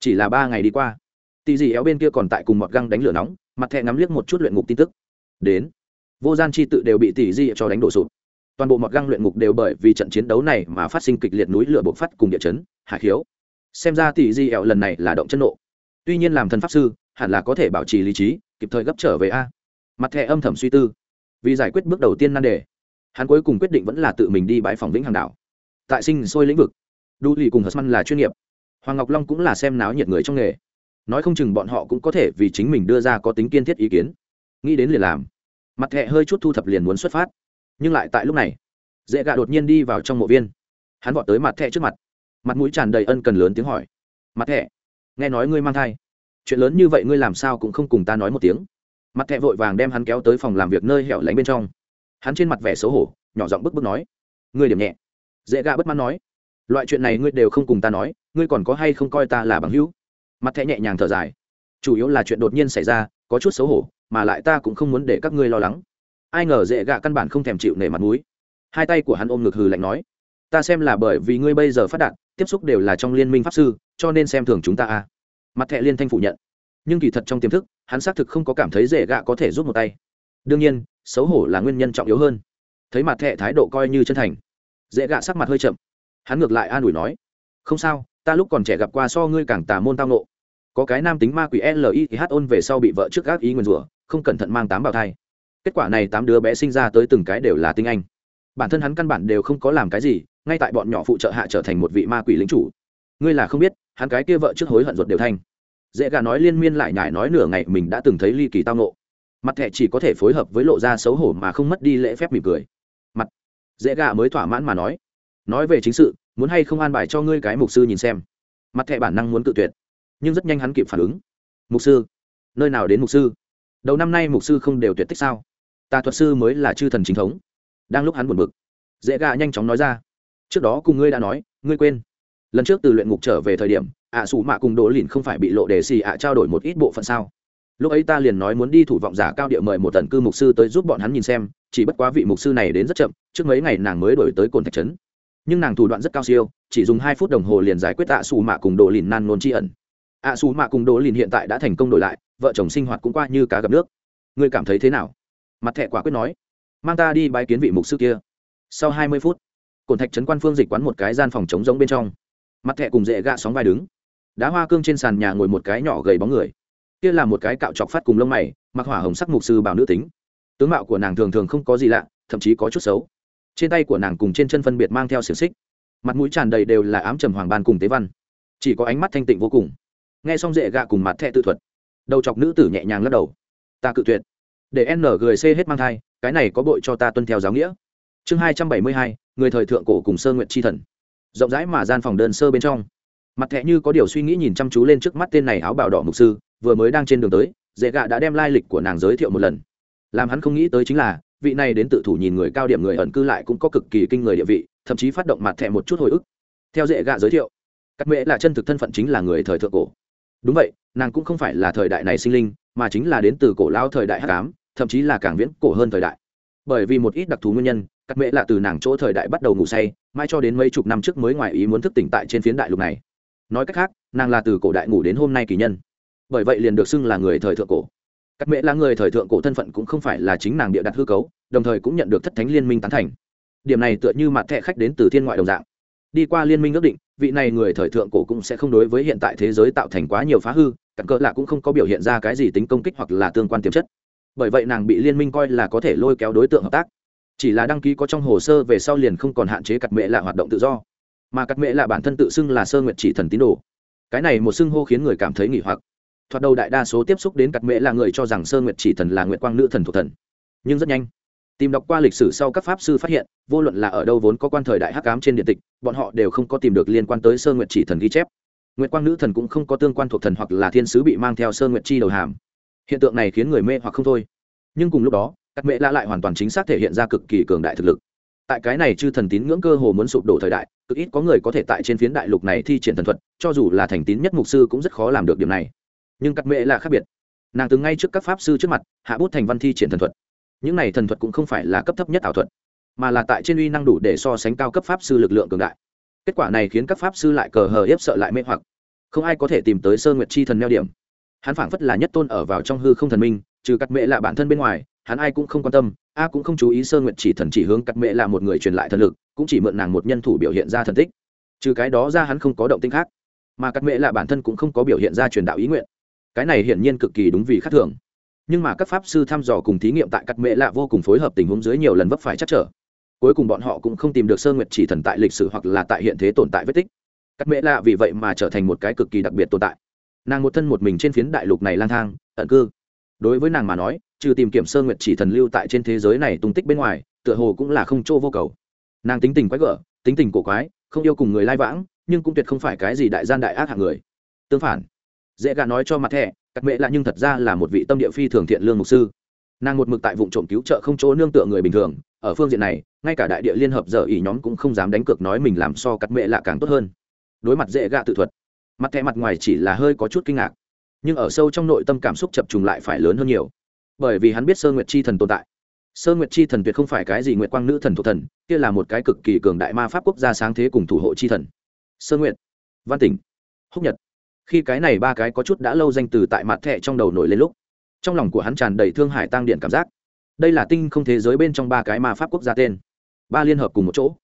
Chỉ là ba ngày đi qua, tì dì éo bên kia còn tại cùng mọt găng đánh lửa nóng, mặt thẹ ngắm liếc một chút luyện ngục tin tức. Đến vô gian chi tự đều bị tỷ di cho đánh đổ sụp. Toàn bộ mọt găng luyện ngục đều bởi vì trận chiến đấu này mà phát sinh kịch liệt núi lửa bộc phát cùng địa chấn hạ khiếu. Xem ra tỷ di ẹo lần này là động chân nộ. Tuy nhiên làm thần pháp sư, hẳn là có thể bảo trì lý trí, kịp thời gấp trở về a. Mặt thẻ âm thầm suy tư. Vì giải quyết bước đầu tiên nan đề, hắn cuối cùng quyết định vẫn là tự mình đi bãi phòng vĩnh hàng đảo. Tại sinh sôi lĩnh vực, đu lì cùng hờ là chuyên nghiệp. Hoàng ngọc long cũng là xem náo nhiệt người trong nghề. Nói không chừng bọn họ cũng có thể vì chính mình đưa ra có tính kiên thiết ý kiến. Nghĩ đến liền làm mặt thẹ hơi chút thu thập liền muốn xuất phát. Nhưng lại tại lúc này, dễ gạ đột nhiên đi vào trong mộ viên. Hắn vọt tới mặt thẹ trước mặt. Mặt mũi tràn đầy ân cần lớn tiếng hỏi. Mặt thẹ, nghe nói ngươi mang thai. Chuyện lớn như vậy ngươi làm sao cũng không cùng ta nói một tiếng. Mặt thẹ vội vàng đem hắn kéo tới phòng làm việc nơi hẻo lánh bên trong. Hắn trên mặt vẻ xấu hổ, nhỏ giọng bức bức nói. Ngươi điểm nhẹ. Dễ gạ bất mãn nói. Loại chuyện này ngươi đều không cùng ta nói, ngươi còn có hay không coi ta là bằng hữu? Mặt thẹ nhẹ nhàng thở dài. Chủ yếu là chuyện đột nhiên xảy ra, có chút xấu hổ mà lại ta cũng không muốn để các ngươi lo lắng. Ai ngờ dễ gạ căn bản không thèm chịu nể mặt mũi. Hai tay của hắn ôm ngực hừ lạnh nói, ta xem là bởi vì ngươi bây giờ phát đạt, tiếp xúc đều là trong liên minh pháp sư, cho nên xem thường chúng ta à. Mặt thẹ liên thanh phủ nhận. Nhưng kỳ thật trong tiềm thức, hắn xác thực không có cảm thấy dễ gạ có thể giúp một tay. Đương nhiên, xấu hổ là nguyên nhân trọng yếu hơn. Thấy mặt thẹ thái độ coi như chân thành, dễ gạ sắc mặt hơi chậm. Hắn ngược lại an ủi nói, không sao, ta lúc còn trẻ gặp qua so ngươi càng tà môn tao nộ có cái nam tính ma quỷ l i h ôn về sau bị vợ trước gác ý nguyền rủa không cẩn thận mang tám bào thai. Kết quả này tám đứa bé sinh ra tới từng cái đều là tinh anh. Bản thân hắn căn bản đều không có làm cái gì, ngay tại bọn nhỏ phụ trợ hạ trở thành một vị ma quỷ lính chủ. Ngươi là không biết, hắn cái kia vợ trước hối hận ruột đều thanh dễ gà nói liên miên lại nhải nói nửa ngày, mình đã từng thấy ly kỳ tao nộ mặt thẹ chỉ có thể phối hợp với lộ ra xấu hổ mà không mất đi lễ phép mỉm cười. Mặt. Dễ gà mới thỏa mãn mà nói. Nói về chính sự, muốn hay không an bài cho ngươi cái mục sư nhìn xem. Mặt thẹ bản năng muốn tự tuyệt. Nhưng rất nhanh hắn kịp phản ứng. Mục sư. Nơi nào đến mục sư? Đầu năm nay mục sư không đều tuyệt tích sao? Tà thuật sư mới là chư thần chính thống. Đang lúc hắn buồn bực dễ gà nhanh chóng nói ra. Trước đó cùng ngươi đã nói ngươi quên. Lần trước từ luyện ngục trở về thời điểm ạ à, sủ mạ cùng đỗ lìn không phải bị lộ đề xì ạ trao đổi một ít bộ phận sao? Lúc ấy ta liền nói muốn đi thủ vọng giả cao địa mời một tần cư mục sư tới giúp bọn hắn nhìn xem chỉ bất quá vị mục sư này đến rất chậm trước mấy ngày nàng mới đổi tới cồn thạch trấn. Nhưng nàng thủ đoạn rất cao siêu chỉ dùng hai phút đồng hồ liền giải quyết ạ xù mạ cùng đồ lìn nan nôn tri ẩn ạ xù mạ cùng đồ lìn hiện tại đã thành công đổi lại, vợ chồng sinh hoạt cũng qua như cá gặp nước. Ngươi cảm thấy thế nào? Mặt thẹ quả quyết nói. Mang ta đi bái kiến vị mục sư kia. Sau hai mươi phút cồn thạch trấn quan phương dịch quán một cái gian phòng trống rỗng bên trong. Mặt thẹ cùng dễ gạ sóng vai đứng. Đá hoa cương trên sàn nhà ngồi một cái nhỏ gầy bóng người. Kia là một cái cạo chọc phát cùng lông mày, mặc hỏa hồng sắc mục sư bảo nữ tính. Tướng mạo của nàng thường thường không có gì lạ, thậm chí có chút xấu. Trên tay của nàng cùng trên chân phân biệt mang theo xiềng xích. Mặt mũi tràn đầy đều là ám trầm hoàng ban cùng tế văn. Chỉ có ánh mắt thanh tịnh vô cùng nghe xong dễ gạ cùng mặt thẹ tự thuật, đầu chọc nữ tử nhẹ nhàng lắc đầu. Ta cự tuyệt. Để n G c hết mang thai, cái này có bội cho ta tuân theo giáo nghĩa. Chương hai trăm bảy mươi hai, người thời thượng cổ cùng sơ nguyện tri thần. Rộng rãi mà gian phòng đơn sơ bên trong. Mặt thẹ như có điều suy nghĩ nhìn chăm chú lên trước mắt tên này áo bào đỏ mục sư, vừa mới đang trên đường tới, dễ gạ đã đem lai lịch của nàng giới thiệu một lần. Làm hắn không nghĩ tới chính là, vị này đến tự thủ nhìn người cao điểm người ẩn cư lại cũng có cực kỳ kinh người địa vị, thậm chí phát động mặt thẹ một chút hồi ức. Theo dễ gạ giới thiệu cắt mễ là chân thực thân phận chính là người thời thượng cổ đúng vậy, nàng cũng không phải là thời đại này sinh linh, mà chính là đến từ cổ lao thời đại h tám thậm chí là càng viễn cổ hơn thời đại. Bởi vì một ít đặc thù nguyên nhân cắt mễ là từ nàng chỗ thời đại bắt đầu ngủ say mai cho đến mấy chục năm trước mới ngoài ý muốn thức tỉnh tại trên phiến đại lục này. Nói cách khác, nàng là từ cổ đại ngủ đến hôm nay kỳ nhân. Bởi vậy liền được xưng là người thời thượng cổ. Cắt mễ là người thời thượng cổ thân phận cũng không phải là chính nàng địa đặt hư cấu, đồng thời cũng nhận được thất thánh liên minh tán thành. Điểm này tựa như mặt thẻ khách đến từ thiên ngoại đồng dạng. Đi qua liên minh ước định vị này người thời thượng cổ cũng sẽ không đối với hiện tại thế giới tạo thành quá nhiều phá hư, cặn cỡ lạ cũng không có biểu hiện ra cái gì tính công kích hoặc là tương quan tiềm chất. Bởi vậy nàng bị liên minh coi là có thể lôi kéo đối tượng hợp tác. Chỉ là đăng ký có trong hồ sơ về sau liền không còn hạn chế cặt mẹ là hoạt động tự do. Mà cặt mẹ là bản thân tự xưng là sơ nguyện chỉ thần tín đồ. Cái này một xưng hô khiến người cảm thấy nghỉ hoặc. Thoạt đầu đại đa số tiếp xúc đến cặt mẹ là người cho rằng sơ nguyện chỉ thần là nguyện quang nữ thần thuộc thần. Nhưng rất nhanh tìm đọc qua lịch sử sau các pháp sư phát hiện, vô luận là ở đâu vốn có quan thời đại hắc ám trên điện tịch, bọn họ đều không có tìm được liên quan tới sơ nguyện chỉ thần ghi chép. Nguyện quang nữ thần cũng không có tương quan thuộc thần hoặc là thiên sứ bị mang theo sơ nguyện chi đầu hàm. Hiện tượng này khiến người mê hoặc không thôi. Nhưng cùng lúc đó, các mẹ lạ lại hoàn toàn chính xác thể hiện ra cực kỳ cường đại thực lực. Tại cái này chư thần tín ngưỡng cơ hồ muốn sụp đổ thời đại, cực ít có người có thể tại trên phiến đại lục này thi triển thần thuật, cho dù là thành tín nhất mục sư cũng rất khó làm được điểm này. Nhưng các mẹ là khác biệt. Nàng từng ngay trước các pháp sư trước mặt, hạ bút thành văn thi triển thần thuật những này thần thuật cũng không phải là cấp thấp nhất ảo thuật, mà là tại trên uy năng đủ để so sánh cao cấp pháp sư lực lượng cường đại. Kết quả này khiến các pháp sư lại cờ hờ hiếp sợ lại mê hoặc. Không ai có thể tìm tới sơ nguyệt chi thần neo điểm. Hắn phảng phất là nhất tôn ở vào trong hư không thần minh, trừ cắt mệ là bản thân bên ngoài, hắn ai cũng không quan tâm, a cũng không chú ý sơ nguyệt chỉ thần chỉ hướng cắt mệ là một người truyền lại thần lực, cũng chỉ mượn nàng một nhân thủ biểu hiện ra thần tích. Trừ cái đó ra hắn không có động tinh khác, mà cắt mệ là bản thân cũng không có biểu hiện ra truyền đạo ý nguyện. Cái này hiển nhiên cực kỳ đúng vì khác thường nhưng mà các pháp sư thăm dò cùng thí nghiệm tại cắt mệ lạ vô cùng phối hợp tình huống dưới nhiều lần vấp phải chắc trở. Cuối cùng bọn họ cũng không tìm được sơn nguyệt chỉ thần tại lịch sử hoặc là tại hiện thế tồn tại vết tích. Cắt mệ lạ vì vậy mà trở thành một cái cực kỳ đặc biệt tồn tại. Nàng một thân một mình trên phiến đại lục này lang thang, ẩn cư. Đối với nàng mà nói, trừ tìm kiểm sơn nguyệt chỉ thần lưu tại trên thế giới này tung tích bên ngoài, tựa hồ cũng là không chỗ vô cầu. Nàng tính tình quái gở, tính tình cổ quái, không yêu cùng người lai vãng, nhưng cũng tuyệt không phải cái gì đại gian đại ác hạng người. Tương phản, dễ gà nói cho mặt thẻ cắt mẹ lạ nhưng thật ra là một vị tâm địa phi thường thiện lương mục sư. Nàng một mực tại vụ trộm cứu trợ không chỗ nương tựa người bình thường, ở phương diện này, ngay cả đại địa liên hợp giờ ỉ nhóm cũng không dám đánh cược nói mình làm so cắt mẹ lạ càng tốt hơn. Đối mặt dễ gạ tự thuật, mặt thẻ mặt ngoài chỉ là hơi có chút kinh ngạc, nhưng ở sâu trong nội tâm cảm xúc chập trùng lại phải lớn hơn nhiều. Bởi vì hắn biết sơ nguyệt chi thần tồn tại. Sơ nguyệt chi thần tuyệt không phải cái gì nguyệt quang nữ thần thuộc thần, kia là một cái cực kỳ cường đại ma pháp quốc gia sáng thế cùng thủ hộ chi thần. Sơ nguyệt, văn tỉnh, húc nhật khi cái này ba cái có chút đã lâu danh từ tại mặt thẻ trong đầu nổi lên lúc, trong lòng của hắn tràn đầy thương hải tăng điện cảm giác. Đây là tinh không thế giới bên trong ba cái ma pháp quốc gia tên. Ba liên hợp cùng một chỗ.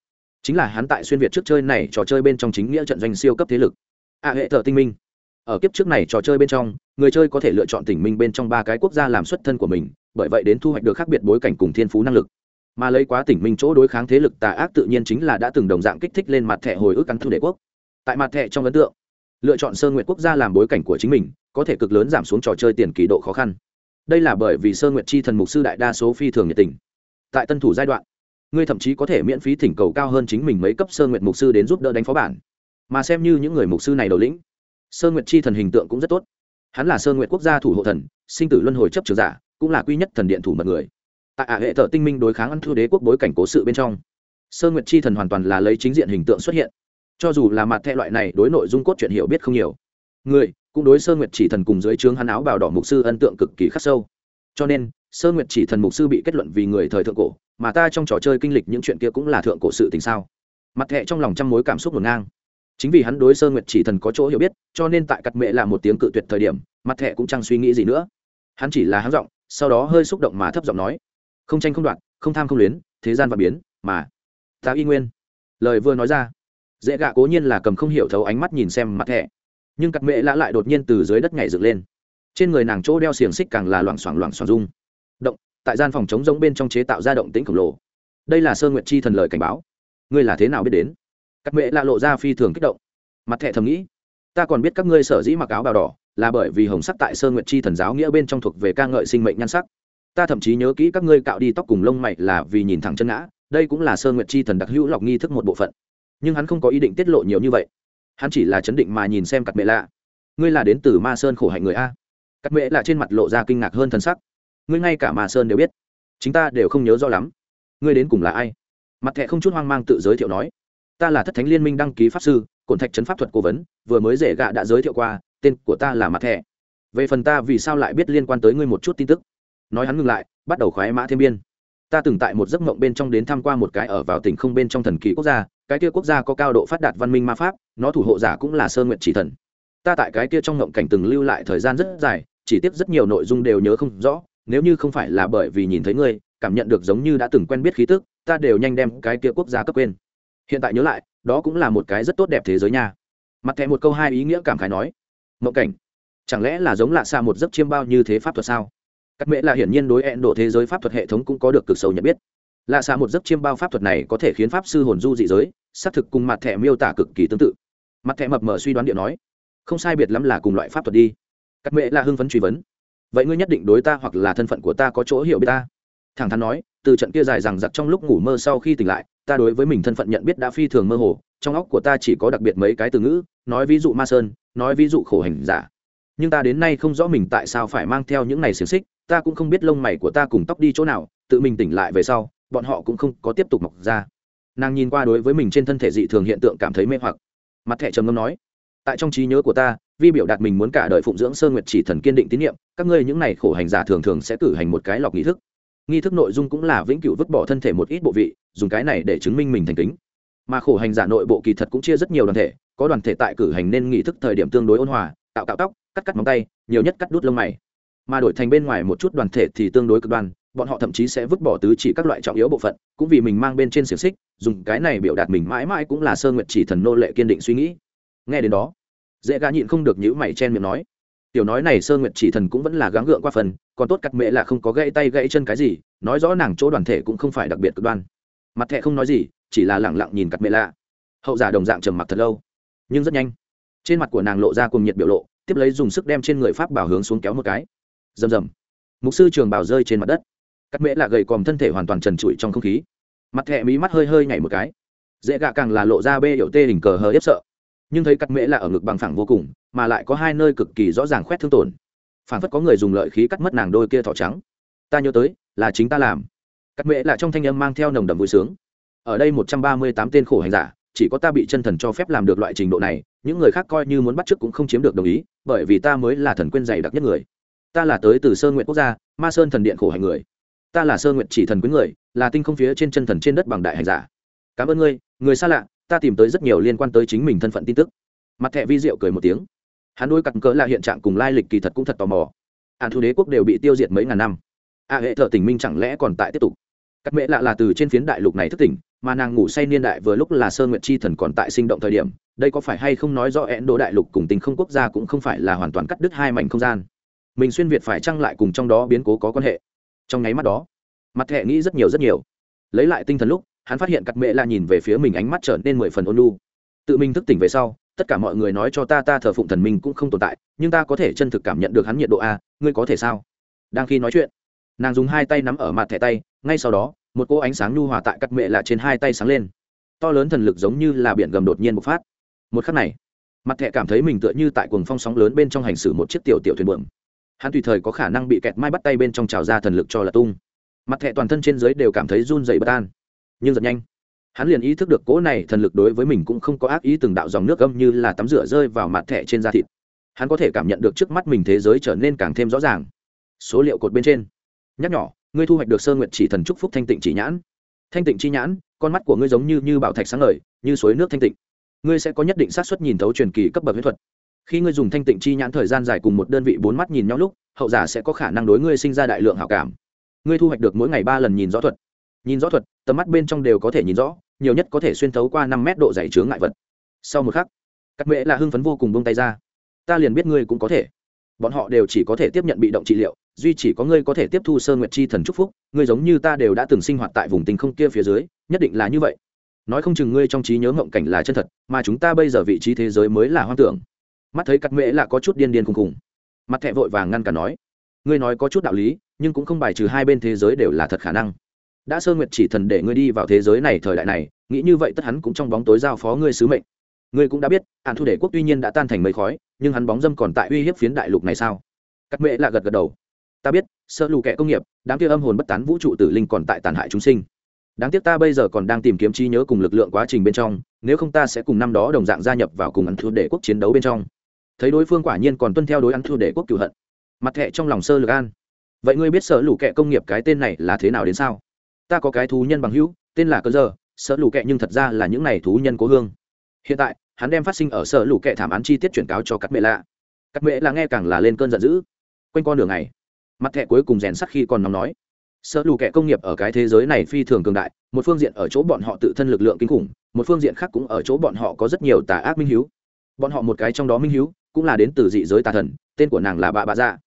Chính là hắn tại xuyên việt trước chơi này trò chơi bên trong chính nghĩa trận doanh siêu cấp thế lực. A hệ thờ tinh minh. Ở kiếp trước này trò chơi bên trong, người chơi có thể lựa chọn tỉnh minh bên trong ba cái quốc gia làm xuất thân của mình, bởi vậy đến thu hoạch được khác biệt bối cảnh cùng thiên phú năng lực. Mà lấy quá tỉnh minh chỗ đối kháng thế lực tà ác tự nhiên chính là đã từng đồng dạng kích thích lên mặt thẻ hồi ức cắn thu đế quốc. Tại mặt thẻ trong ấn tượng lựa chọn sơ nguyện quốc gia làm bối cảnh của chính mình, có thể cực lớn giảm xuống trò chơi tiền kỳ độ khó khăn. Đây là bởi vì sơ nguyện chi thần mục sư đại đa số phi thường nhiệt tình. Tại tân thủ giai đoạn, ngươi thậm chí có thể miễn phí thỉnh cầu cao hơn chính mình mấy cấp sơ nguyện mục sư đến giúp đỡ đánh phó bản. Mà xem như những người mục sư này đầu lĩnh, sơ nguyện chi thần hình tượng cũng rất tốt. Hắn là sơ nguyện quốc gia thủ hộ thần, sinh tử luân hồi chấp trường giả, cũng là quy nhất thần điện thủ mật người. Tại ả hệ thợ tinh minh đối kháng ăn thua đế quốc bối cảnh cố sự bên trong, sơ nguyệt chi thần hoàn toàn là lấy chính diện hình tượng xuất hiện cho dù là mặt thẹ loại này đối nội dung cốt truyện hiểu biết không nhiều. Người cũng đối sơ nguyệt chỉ thần cùng dưới trướng hắn áo bào đỏ mục sư ấn tượng cực kỳ khắc sâu. Cho nên, sơ nguyệt chỉ thần mục sư bị kết luận vì người thời thượng cổ, mà ta trong trò chơi kinh lịch những chuyện kia cũng là thượng cổ sự tình sao? Mặt thẹ trong lòng trăm mối cảm xúc ngổn ngang. Chính vì hắn đối sơ nguyệt chỉ thần có chỗ hiểu biết, cho nên tại cặt mệ là một tiếng cự tuyệt thời điểm, mặt thẹ cũng chẳng suy nghĩ gì nữa. Hắn chỉ là hắn giọng, sau đó hơi xúc động mà thấp giọng nói, không tranh không đoạt, không tham không luyến, thế gian và biến, mà ta y nguyên. Lời vừa nói ra dễ gạ cố nhiên là cầm không hiểu thấu ánh mắt nhìn xem mặt thẻ. Nhưng cặp mẹ lã lại đột nhiên từ dưới đất nhảy dựng lên. Trên người nàng chỗ đeo xiềng xích càng là loảng xoảng loảng xoảng rung. Động, tại gian phòng chống giống bên trong chế tạo ra động tĩnh khổng lồ. Đây là sơ nguyệt chi thần lời cảnh báo. Ngươi là thế nào biết đến? Cặp mẹ lạ lộ ra phi thường kích động. Mặt thẻ thầm nghĩ, ta còn biết các ngươi sở dĩ mặc áo bào đỏ là bởi vì hồng sắc tại sơ nguyệt chi thần giáo nghĩa bên trong thuộc về ca ngợi sinh mệnh nhan sắc. Ta thậm chí nhớ kỹ các ngươi cạo đi tóc cùng lông mày là vì nhìn thẳng chân ngã. Đây cũng là sơ nguyệt chi thần đặc hữu lọc nghi thức một bộ phận nhưng hắn không có ý định tiết lộ nhiều như vậy. Hắn chỉ là chấn định mà nhìn xem cặp mẹ lạ. Ngươi là đến từ ma sơn khổ hạnh người a. Cặp mẹ lạ trên mặt lộ ra kinh ngạc hơn thân sắc. Ngươi ngay cả ma sơn đều biết. Chúng ta đều không nhớ rõ lắm. Ngươi đến cùng là ai? Mặt thẹ không chút hoang mang tự giới thiệu nói. Ta là thất thánh liên minh đăng ký pháp sư, cổn thạch trấn pháp thuật cố vấn, vừa mới rể gạ đã giới thiệu qua, tên của ta là mặt thẹ về phần ta vì sao lại biết liên quan tới ngươi một chút tin tức? Nói hắn ngừng lại, bắt đầu khoái mã thêm biên. Ta từng tại một giấc mộng bên trong đến tham q u a một cái ở vào tỉnh không bên trong thần kỳ quốc gia cái kia quốc gia có cao độ phát đạt văn minh ma pháp, nó thủ hộ giả cũng là sơ nguyện chỉ thần. Ta tại cái kia trong ngộng cảnh từng lưu lại thời gian rất dài, chỉ tiếp rất nhiều nội dung đều nhớ không rõ, nếu như không phải là bởi vì nhìn thấy ngươi, cảm nhận được giống như đã từng quen biết khí tức, ta đều nhanh đem cái kia quốc gia cấp quên. Hiện tại nhớ lại, đó cũng là một cái rất tốt đẹp thế giới nha. Mặt thẻ một câu hai ý nghĩa cảm khái nói mộng cảnh, chẳng lẽ là giống lạ xa một giấc chiêm bao như thế pháp thuật sao? Các mễ là hiển nhiên đối ẹn độ thế giới pháp thuật hệ thống cũng có được cực sâu nhận biết. Lạ xa một giấc chiêm bao pháp thuật này có thể khiến pháp sư hồn du dị giới xác thực cùng mặt thẻ miêu tả cực kỳ tương tự. Mặt thẻ mập mờ suy đoán điện nói, không sai biệt lắm là cùng loại pháp thuật đi. Cắt mẹ là hưng phấn truy vấn, vậy ngươi nhất định đối ta hoặc là thân phận của ta có chỗ hiểu biết ta? Thẳng thắn nói, từ trận kia dài rằng giặc trong lúc ngủ mơ sau khi tỉnh lại, ta đối với mình thân phận nhận biết đã phi thường mơ hồ, trong óc của ta chỉ có đặc biệt mấy cái từ ngữ, nói ví dụ ma sơn, nói ví dụ khổ hành giả. Nhưng ta đến nay không rõ mình tại sao phải mang theo những này xiềng xích, ta cũng không biết lông mày của ta cùng tóc đi chỗ nào, tự mình tỉnh lại về sau, bọn họ cũng không có tiếp tục mọc ra nàng nhìn qua đối với mình trên thân thể dị thường hiện tượng cảm thấy mê hoặc. Mặt thẻ trầm ngâm nói, tại trong trí nhớ của ta, vi biểu đạt mình muốn cả đời phụng dưỡng sơ nguyệt chỉ thần kiên định tín nhiệm, các ngươi những này khổ hành giả thường thường sẽ cử hành một cái lọc nghi thức. Nghi thức nội dung cũng là vĩnh cửu vứt bỏ thân thể một ít bộ vị, dùng cái này để chứng minh mình thành kính. Mà khổ hành giả nội bộ kỳ thật cũng chia rất nhiều đoàn thể, có đoàn thể tại cử hành nên nghi thức thời điểm tương đối ôn hòa, tạo cạo tóc, cắt cắt móng tay, nhiều nhất cắt đút lông mày. Mà đổi thành bên ngoài một chút đoàn thể thì tương đối cực đoan bọn họ thậm chí sẽ vứt bỏ tứ chỉ các loại trọng yếu bộ phận, cũng vì mình mang bên trên xiềng xích, dùng cái này biểu đạt mình mãi mãi cũng là sơ nguyệt chỉ thần nô lệ kiên định suy nghĩ. Nghe đến đó, dễ gã nhịn không được nhữ mày chen miệng nói, tiểu nói này sơ nguyệt chỉ thần cũng vẫn là gắng gượng qua phần, còn tốt cắt mẹ là không có gãy tay gãy chân cái gì, nói rõ nàng chỗ đoàn thể cũng không phải đặc biệt cực đoan. Mặt thẹ không nói gì, chỉ là lẳng lặng nhìn cắt mẹ lạ. Hậu giả đồng dạng trầm mặc thật lâu, nhưng rất nhanh, trên mặt của nàng lộ ra cùng nhiệt biểu lộ, tiếp lấy dùng sức đem trên người pháp bảo hướng xuống kéo một cái. Rầm rầm. Mục sư trường bảo rơi trên mặt đất cắt mễ là gầy còm thân thể hoàn toàn trần trụi trong không khí. Mặt thẹ mí mắt hơi hơi nhảy một cái. Dễ gạ càng là lộ ra bê hiệu tê hình cờ hờ ép sợ. Nhưng thấy cắt mễ là ở ngực bằng phẳng vô cùng, mà lại có hai nơi cực kỳ rõ ràng khoét thương tổn. Phản phất có người dùng lợi khí cắt mất nàng đôi kia thỏ trắng. Ta nhớ tới, là chính ta làm. Cắt mễ là trong thanh âm mang theo nồng đậm vui sướng. Ở đây một trăm ba mươi tám tên khổ hành giả, chỉ có ta bị chân thần cho phép làm được loại trình độ này, những người khác coi như muốn bắt chước cũng không chiếm được đồng ý, bởi vì ta mới là thần quyên dày đặc nhất người. Ta là tới từ sơn nguyện quốc gia, ma sơn thần điện khổ hành người ta là sơ nguyện chỉ thần quyến người, là tinh không phía trên chân thần trên đất bằng đại hành giả. Cảm ơn ngươi, người xa lạ, ta tìm tới rất nhiều liên quan tới chính mình thân phận tin tức. Mặt thẹ vi diệu cười một tiếng. Hắn đôi cặn cỡ là hiện trạng cùng lai lịch kỳ thật cũng thật tò mò. Hạn thu đế quốc đều bị tiêu diệt mấy ngàn năm. A hệ thợ tỉnh minh chẳng lẽ còn tại tiếp tục? Cắt mễ lạ là từ trên phiến đại lục này thức tỉnh, mà nàng ngủ say niên đại vừa lúc là sơ nguyện chi thần còn tại sinh động thời điểm, đây có phải hay không nói rõ én đỗ đại lục cùng tình không quốc gia cũng không phải là hoàn toàn cắt đứt hai mảnh không gian. Mình xuyên việt phải chăng lại cùng trong đó biến cố có quan hệ? Trong nháy mắt đó. Mặt thẹ nghĩ rất nhiều rất nhiều. Lấy lại tinh thần lúc, hắn phát hiện cặp mẹ là nhìn về phía mình ánh mắt trở nên mười phần ôn lu tự mình thức tỉnh về sau, tất cả mọi người nói cho ta ta thờ phụng thần minh cũng không tồn tại, nhưng ta có thể chân thực cảm nhận được hắn nhiệt độ a, ngươi có thể sao? Đang khi nói chuyện, nàng dùng hai tay nắm ở mặt thẻ tay, ngay sau đó, một cô ánh sáng nhu hòa tại cắt mẹ lạ trên hai tay sáng lên. To lớn thần lực giống như là biển gầm đột nhiên bộc phát. Một khắc này, mặt thẻ cảm thấy mình tựa như tại cuồng phong sóng lớn bên trong hành xử một chiếc tiểu tiểu thuyền buồm hắn tùy thời có khả năng bị kẹt mai bắt tay bên trong trào ra thần lực cho là tung. Mặt thẹ toàn thân trên dưới đều cảm thấy run dày bất an. Nhưng rất nhanh. Hắn liền ý thức được cỗ này thần lực đối với mình cũng không có ác ý từng đạo dòng nước gâm như là tắm rửa rơi vào mặt thẹ trên da thịt. Hắn có thể cảm nhận được trước mắt mình thế giới trở nên càng thêm rõ ràng. Số liệu cột bên trên. Nhắc nhỏ, ngươi thu hoạch được sơ nguyện chỉ thần trúc phúc thanh tịnh chỉ nhãn. Thanh tịnh chi nhãn, con mắt của ngươi giống như như bảo thạch sáng ngời, như suối nước thanh tịnh. Ngươi sẽ có nhất định xác suất nhìn thấu truyền kỳ cấp bậc huyết thuật khi ngươi dùng thanh tịnh chi nhãn thời gian dài cùng một đơn vị bốn mắt nhìn nhau lúc, hậu giả sẽ có khả năng đối ngươi sinh ra đại lượng hảo cảm. Ngươi thu hoạch được mỗi ngày ba lần nhìn rõ thuật. Nhìn rõ thuật, tầm mắt bên trong đều có thể nhìn rõ, nhiều nhất có thể xuyên thấu qua năm mét độ dày chướng ngại vật. Sau một khắc các mễ là hưng phấn vô cùng bông tay ra. Ta liền biết ngươi cũng có thể. Bọn họ đều chỉ có thể tiếp nhận bị động trị liệu, duy chỉ có ngươi có thể tiếp thu sơn nguyệt chi thần chúc phúc, ngươi giống như ta đều đã từng sinh hoạt tại vùng tinh không kia phía dưới, nhất định là như vậy. Nói không chừng ngươi trong trí nhớ ngộng cảnh là chân thật, mà chúng ta bây giờ vị trí thế giới mới là hoang tưởng mắt thấy cắt mễ là có chút điên điên khùng khùng. Mặt thẹ vội vàng ngăn cả nói, ngươi nói có chút đạo lý, nhưng cũng không bài trừ hai bên thế giới đều là thật khả năng. Đã sơn nguyệt chỉ thần để ngươi đi vào thế giới này thời đại này, nghĩ như vậy tất hắn cũng trong bóng tối giao phó ngươi sứ mệnh. Ngươi cũng đã biết hạn thu đệ quốc tuy nhiên đã tan thành mây khói, nhưng hắn bóng dâm còn tại uy hiếp phiến đại lục này sao? Cắt mễ là gật gật đầu. Ta biết sơ lù kẻ công nghiệp, đám kia âm hồn bất tán vũ trụ tử linh còn tại tàn hại chúng sinh. Đáng tiếc ta bây giờ còn đang tìm kiếm trí nhớ cùng lực lượng quá trình bên trong, nếu không ta sẽ cùng năm đó đồng dạng gia nhập vào cùng ăn thu đệ quốc chiến đấu bên trong thấy đối phương quả nhiên còn tuân theo đối ăn thu đệ quốc cựu hận. Mặt thẹ trong lòng sơ lược an. Vậy ngươi biết sở lũ kẹ công nghiệp cái tên này là thế nào đến sao? Ta có cái thú nhân bằng hữu, tên là cơ giờ sở lũ kẹ nhưng thật ra là những này thú nhân cố hương. Hiện tại, hắn đem phát sinh ở sở lũ kẹ thảm án chi tiết chuyển cáo cho các mẹ lạ. Các mẹ là nghe càng là lên cơn giận dữ. Quanh con đường này mặt thẹ cuối cùng rèn sắc khi còn nóng nói. Sở lù kẻ công nghiệp ở cái thế giới này phi thường cường đại, một phương diện ở chỗ bọn họ tự thân lực lượng kinh khủng, một phương diện khác cũng ở chỗ bọn họ có rất nhiều tà ác minh hiếu. Bọn họ một cái trong đó minh hiếu cũng là đến từ dị giới tà thần, tên của nàng là bà bà dạ.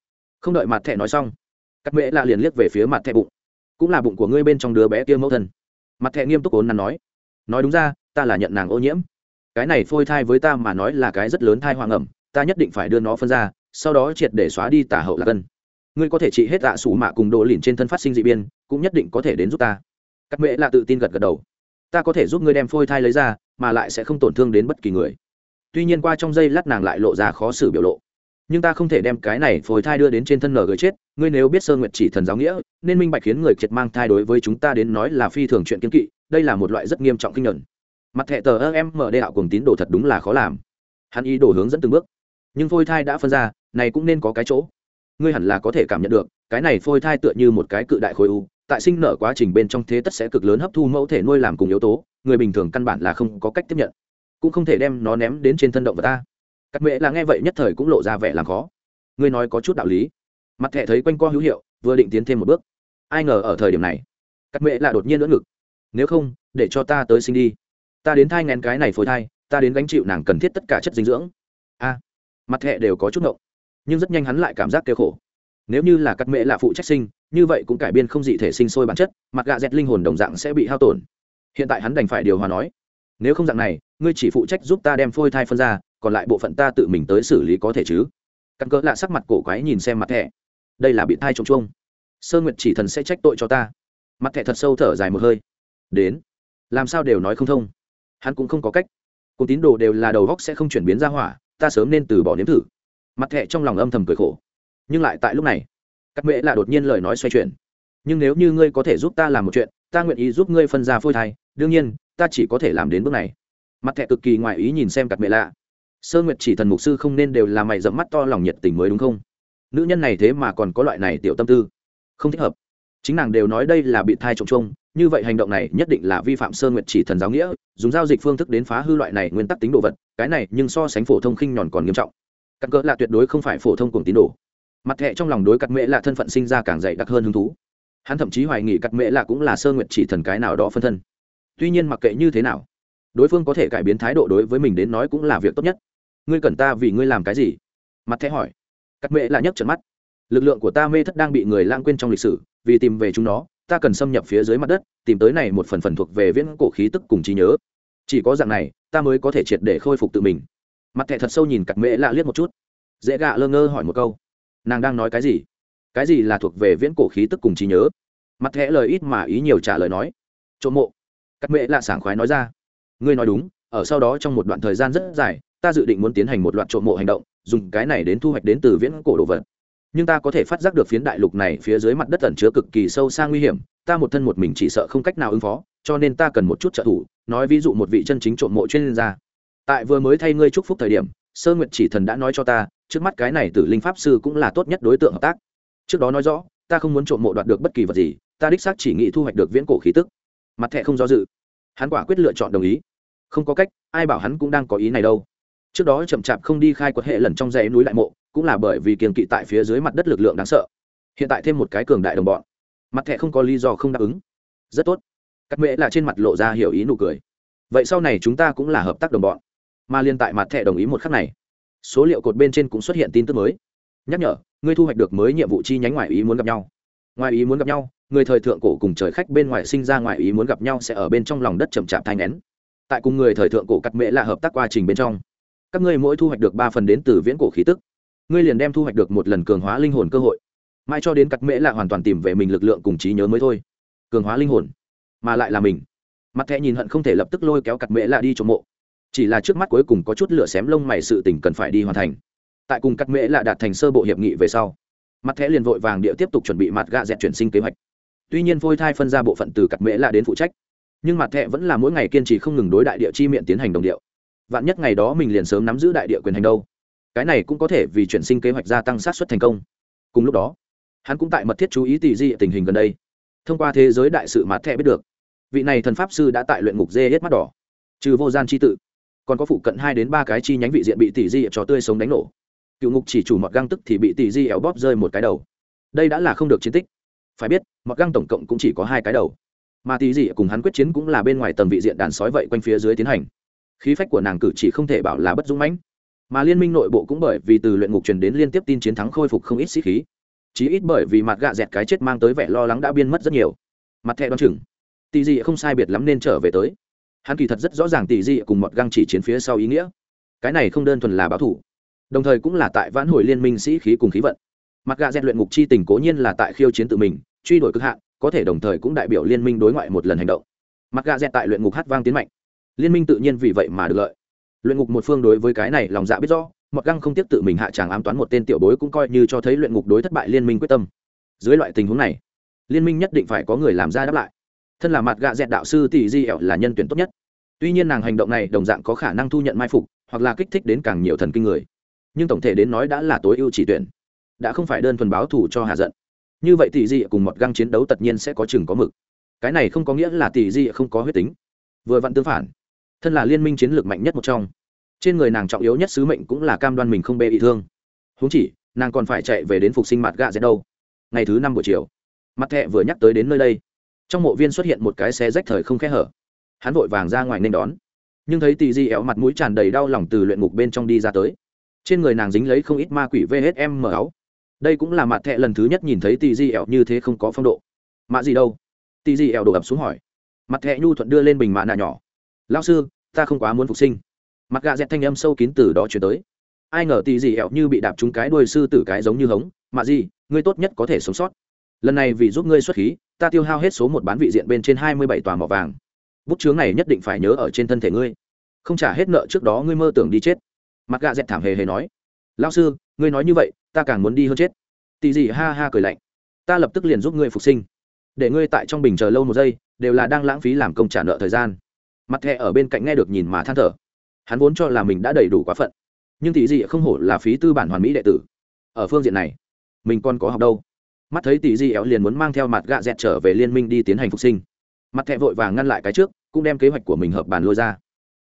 Không đợi mặt thẹ nói xong, cắt mễ là liền liếc về phía mặt thẹ bụng. Cũng là bụng của ngươi bên trong đứa bé kia mẫu thân. Mặt thẹ nghiêm túc ốn nắn nói nói đúng ra, ta là nhận nàng ô nhiễm. Cái này phôi thai với ta mà nói là cái rất lớn thai hoàng ẩm, ta nhất định phải đưa nó phân ra, sau đó triệt để xóa đi tả hậu là cân ngươi có thể trị hết tạ sủ mạ cùng độ lìn trên thân phát sinh dị biên cũng nhất định có thể đến giúp ta. Cắt mễ là tự tin gật gật đầu. Ta có thể giúp ngươi đem phôi thai lấy ra, mà lại sẽ không tổn thương đến bất kỳ người tuy nhiên qua trong giây lát nàng lại lộ ra khó xử biểu lộ. Nhưng ta không thể đem cái này phôi thai đưa đến trên thân nở gửi chết, ngươi nếu biết sơ nguyệt chỉ thần giáo nghĩa, nên minh bạch khiến người kiệt mang thai đối với chúng ta đến nói là phi thường chuyện kiên kỵ, đây là một loại rất nghiêm trọng kinh nhẫn. mặt thẻ tờ ơ em mở đê đạo cùng tín đồ thật đúng là khó làm. Hắn ý đồ hướng dẫn từng bước. Nhưng phôi thai đã phân ra, này cũng nên có cái chỗ. Ngươi hẳn là có thể cảm nhận được, cái này phôi thai tựa như một cái cự đại khối u, tại sinh nở quá trình bên trong thế tất sẽ cực lớn hấp thu mẫu thể nuôi làm cùng yếu tố, người bình thường căn bản là không có cách tiếp nhận cũng không thể đem nó ném đến trên thân động vật ta. Cắt mễ là nghe vậy nhất thời cũng lộ ra vẻ làm khó. Ngươi nói có chút đạo lý. Mặt thẻ thấy quanh co hữu hiệu, vừa định tiến thêm một bước. Ai ngờ ở thời điểm này cắt mễ là đột nhiên lỡ ngực. Nếu không, để cho ta tới sinh đi. Ta đến thai ngén cái này phối thai, ta đến gánh chịu nàng cần thiết tất cả chất dinh dưỡng. A, mặt thẻ đều có chút ngộng. Nhưng rất nhanh hắn lại cảm giác kêu khổ. Nếu như là cắt mễ là phụ trách sinh, như vậy cũng cải biên không dị thể sinh sôi bản chất, mặt gạ dẹt linh hồn đồng dạng sẽ bị hao tổn. Hiện tại hắn đành phải điều hòa nói nếu không dạng này, ngươi chỉ phụ trách giúp ta đem phôi thai phân ra, còn lại bộ phận ta tự mình tới xử lý có thể chứ? Căn cỡ lạ sắc mặt cổ quái nhìn xem mặt thẻ. Đây là bị thai trông chuông. Sơ nguyệt chỉ thần sẽ trách tội cho ta. Mặt thẻ thật sâu thở dài một hơi. Đến. Làm sao đều nói không thông. Hắn cũng không có cách. Cùng tín đồ đều là đầu góc sẽ không chuyển biến ra hỏa, ta sớm nên từ bỏ nếm thử. Mặt thẻ trong lòng âm thầm cười khổ. Nhưng lại tại lúc này cắt mễ là đột nhiên lời nói xoay chuyển. Nhưng nếu như ngươi có thể giúp ta làm một chuyện, ta nguyện ý giúp ngươi phân ra phôi thai, đương nhiên ta chỉ có thể làm đến bước này. Mặt thẹ cực kỳ ngoài ý nhìn xem cặp mễ lạ. Sơ nguyệt chỉ thần mục sư không nên đều là mày dẫm mắt to lòng nhiệt tình mới đúng không? Nữ nhân này thế mà còn có loại này tiểu tâm tư. Không thích hợp. Chính nàng đều nói đây là bị thai trộm trông như vậy hành động này nhất định là vi phạm sơ nguyệt chỉ thần giáo nghĩa, dùng giao dịch phương thức đến phá hư loại này nguyên tắc tính đồ vật, cái này nhưng so sánh phổ thông khinh nhòn còn nghiêm trọng. Cặn cỡ là tuyệt đối không phải phổ thông cùng tín đồ. Mặt thẹ trong lòng đối cắt mễ là thân phận sinh ra càng dày đặc hơn hứng thú. Hắn thậm chí hoài nghị cắt mễ là cũng là sơ nguyệt chỉ thần cái nào đó phân thân tuy nhiên mặc kệ như thế nào, đối phương có thể cải biến thái độ đối với mình đến nói cũng là việc tốt nhất. Ngươi cần ta vì ngươi làm cái gì? Mặt thẻ hỏi. Cắt mễ là nhấc trận mắt. Lực lượng của ta mê thất đang bị người lãng quên trong lịch sử, vì tìm về chúng nó, ta cần xâm nhập phía dưới mặt đất, tìm tới này một phần phần thuộc về viễn cổ khí tức cùng trí nhớ. Chỉ có dạng này, ta mới có thể triệt để khôi phục tự mình. Mặt thẻ thật sâu nhìn cặp mễ lạ liếc một chút. Dễ gạ lơ ngơ hỏi một câu. Nàng đang nói cái gì? Cái gì là thuộc về viễn cổ khí tức cùng trí nhớ? Mặt thẻ lời ít mà ý nhiều trả lời nói. Trộm mộ cặp mễ lạ sảng khoái nói ra. Ngươi nói đúng, ở sau đó trong một đoạn thời gian rất dài, ta dự định muốn tiến hành một loạt trộm mộ hành động, dùng cái này đến thu hoạch đến từ viễn cổ đồ vật. Nhưng ta có thể phát giác được phiến đại lục này phía dưới mặt đất ẩn chứa cực kỳ sâu xa nguy hiểm, ta một thân một mình chỉ sợ không cách nào ứng phó, cho nên ta cần một chút trợ thủ, nói ví dụ một vị chân chính trộm mộ chuyên gia. Tại vừa mới thay ngươi chúc phúc thời điểm, sơ nguyệt chỉ thần đã nói cho ta, trước mắt cái này tử linh pháp sư cũng là tốt nhất đối tượng hợp tác. Trước đó nói rõ, ta không muốn trộm mộ đoạt được bất kỳ vật gì, ta đích xác chỉ nghĩ thu hoạch được viễn cổ khí tức. Mặt thẹ không do dự hắn quả quyết lựa chọn đồng ý. Không có cách, ai bảo hắn cũng đang có ý này đâu. Trước đó chậm chạp không đi khai quật hệ lần trong dãy núi lại mộ, cũng là bởi vì kiềm kỵ tại phía dưới mặt đất lực lượng đáng sợ. Hiện tại thêm một cái cường đại đồng bọn. Mặt thẻ không có lý do không đáp ứng. Rất tốt. Cắt mễ là trên mặt lộ ra hiểu ý nụ cười. Vậy sau này chúng ta cũng là hợp tác đồng bọn. Mà liên tại mặt thẻ đồng ý một khắc này, số liệu cột bên trên cũng xuất hiện tin tức mới. Nhắc nhở, ngươi thu hoạch được mới nhiệm vụ chi nhánh ngoài ý muốn gặp nhau. Ngoài ý muốn gặp nhau người thời thượng cổ cùng trời khách bên ngoài sinh ra ngoài ý muốn gặp nhau sẽ ở bên trong lòng đất chậm chạp thanh nén tại cùng người thời thượng cổ cắt mễ là hợp tác quá trình bên trong, các ngươi mỗi thu hoạch được ba phần đến từ viễn cổ khí tức. Ngươi liền đem thu hoạch được một lần cường hóa linh hồn cơ hội mai cho đến cắt mễ là hoàn toàn tìm về mình lực lượng cùng trí nhớ mới thôi. Cường hóa linh hồn, mà lại là mình. Mặt thẹ nhìn hận không thể lập tức lôi kéo cắt mễ là đi trộm mộ. Chỉ là trước mắt cuối cùng có chút lửa xém lông mày sự tình cần phải đi hoàn thành. Tại cùng cắt mễ là đạt thành sơ bộ hiệp nghị về sau, mặt thẹ liền vội vàng địa tiếp tục chuẩn bị mặt gạ dẹt chuyển sinh kế hoạch tuy nhiên phôi thai phân ra bộ phận từ cặp mễ là đến phụ trách, nhưng mặt thẹ vẫn là mỗi ngày kiên trì không ngừng đối đại địa chi miệng tiến hành đồng điệu. Vạn nhất ngày đó mình liền sớm nắm giữ đại địa quyền hành đâu, cái này cũng có thể vì chuyển sinh kế hoạch gia tăng sát xuất thành công. Cùng lúc đó, hắn cũng tại mật thiết chú ý tỷ di tình hình gần đây, thông qua thế giới đại sự mặt thẹ biết được, vị này thần pháp sư đã tại luyện ngục dê hết mắt đỏ, trừ vô gian chi tự, còn có phụ cận hai đến ba cái chi nhánh vị diện bị tỷ di cho tươi sống đánh nổ. Cựu ngục chỉ chủ mọt găng tức thì bị tỷ di éo bóp rơi một cái đầu. Đây đã là không được chiến tích phải biết, mặc găng tổng cộng cũng chỉ có hai cái đầu. Mà tỷ Dị cùng hắn quyết chiến cũng là bên ngoài tầng vị diện đàn sói vậy quanh phía dưới tiến hành. Khí phách của nàng cử chỉ không thể bảo là bất dũng mãnh. Mà liên minh nội bộ cũng bởi vì từ luyện ngục truyền đến liên tiếp tin chiến thắng khôi phục không ít sĩ khí. Chí ít bởi vì mặt gạ dẹt cái chết mang tới vẻ lo lắng đã biên mất rất nhiều. Mặt thẹ đoan chừng. Tỷ dị không sai biệt lắm nên trở về tới. Hắn kỳ thật rất rõ ràng tỷ dị cùng mọt găng chỉ chiến phía sau ý nghĩa. Cái này không đơn thuần là báo thủ. Đồng thời cũng là tại vãn hồi liên minh sĩ khí cùng khí vận mặt gạ rèn luyện ngục chi tình cố nhiên là tại khiêu chiến tự mình, truy đuổi cực hạn, có thể đồng thời cũng đại biểu liên minh đối ngoại một lần hành động. Mặt gạ rèn tại luyện ngục hát vang tiến mạnh. Liên minh tự nhiên vì vậy mà được lợi. Luyện ngục một phương đối với cái này lòng dạ biết rõ, mọt găng không tiếp tự mình hạ tràng ám toán một tên tiểu bối cũng coi như cho thấy luyện ngục đối thất bại liên minh quyết tâm. Dưới loại tình huống này, liên minh nhất định phải có người làm ra đáp lại. Thân là mặt gạ dẹt đạo sư tỷ di ẻo là nhân tuyển tốt nhất. Tuy nhiên nàng hành động này đồng dạng có khả năng thu nhận mai phục, hoặc là kích thích đến càng nhiều thần kinh người. Nhưng tổng thể đến nói đã là tối ưu chỉ tuyển đã không phải đơn thuần báo thù cho hạ giận. Như vậy tỷ di cùng một găng chiến đấu tất nhiên sẽ có chừng có mực. Cái này không có nghĩa là tỷ di không có huyết tính. Vừa vặn tương phản, thân là liên minh chiến lược mạnh nhất một trong. Trên người nàng trọng yếu nhất sứ mệnh cũng là cam đoan mình không bê bị thương. Húng chỉ, nàng còn phải chạy về đến phục sinh mặt gạ dễ đâu. Ngày thứ năm buổi chiều, mặt thẹ vừa nhắc tới đến nơi đây. Trong mộ viên xuất hiện một cái xe rách thời không khe hở. Hắn vội vàng ra ngoài nên đón. Nhưng thấy tỳ di éo mặt mũi tràn đầy đau lòng từ luyện ngục bên trong đi ra tới. Trên người nàng dính lấy không ít ma quỷ vsm m áo đây cũng là mặt thẹ lần thứ nhất nhìn thấy tì di ẻo như thế không có phong độ. Mạ gì đâu? Tì di ẻo đổ ập xuống hỏi. Mặt thẹ nhu thuận đưa lên bình mạ nạ nhỏ. Lao sư, ta không quá muốn phục sinh. Mặt gà dẹt thanh âm sâu kín từ đó chuyển tới. Ai ngờ tì gì ẹo như bị đạp trúng cái đuôi sư tử cái giống như hống. Mạ gì, ngươi tốt nhất có thể sống sót. Lần này vì giúp ngươi xuất khí, ta tiêu hao hết số một bán vị diện bên trên hai mươi bảy tòa mỏ vàng. Bút chướng này nhất định phải nhớ ở trên thân thể ngươi. Không trả hết nợ trước đó ngươi mơ tưởng đi chết. Mặt gà dẹt thảm hề hề nói. Lao sư, ngươi nói như vậy ta càng muốn đi hơn chết. Tì dị ha ha cười lạnh. Ta lập tức liền giúp ngươi phục sinh. Để ngươi tại trong bình chờ lâu một giây, đều là đang lãng phí làm công trả nợ thời gian. Mặt thẹ ở bên cạnh nghe được nhìn mà than thở. Hắn vốn cho là mình đã đầy đủ quá phận. Nhưng tỷ dị không hổ là phí tư bản hoàn mỹ đệ tử. Ở phương diện này, mình còn có học đâu? Mắt thấy tỷ dị éo liền muốn mang theo mặt gạ dẹt trở về liên minh đi tiến hành phục sinh. Mặt thẹ vội vàng ngăn lại cái trước, cũng đem kế hoạch của mình hợp bàn lôi ra.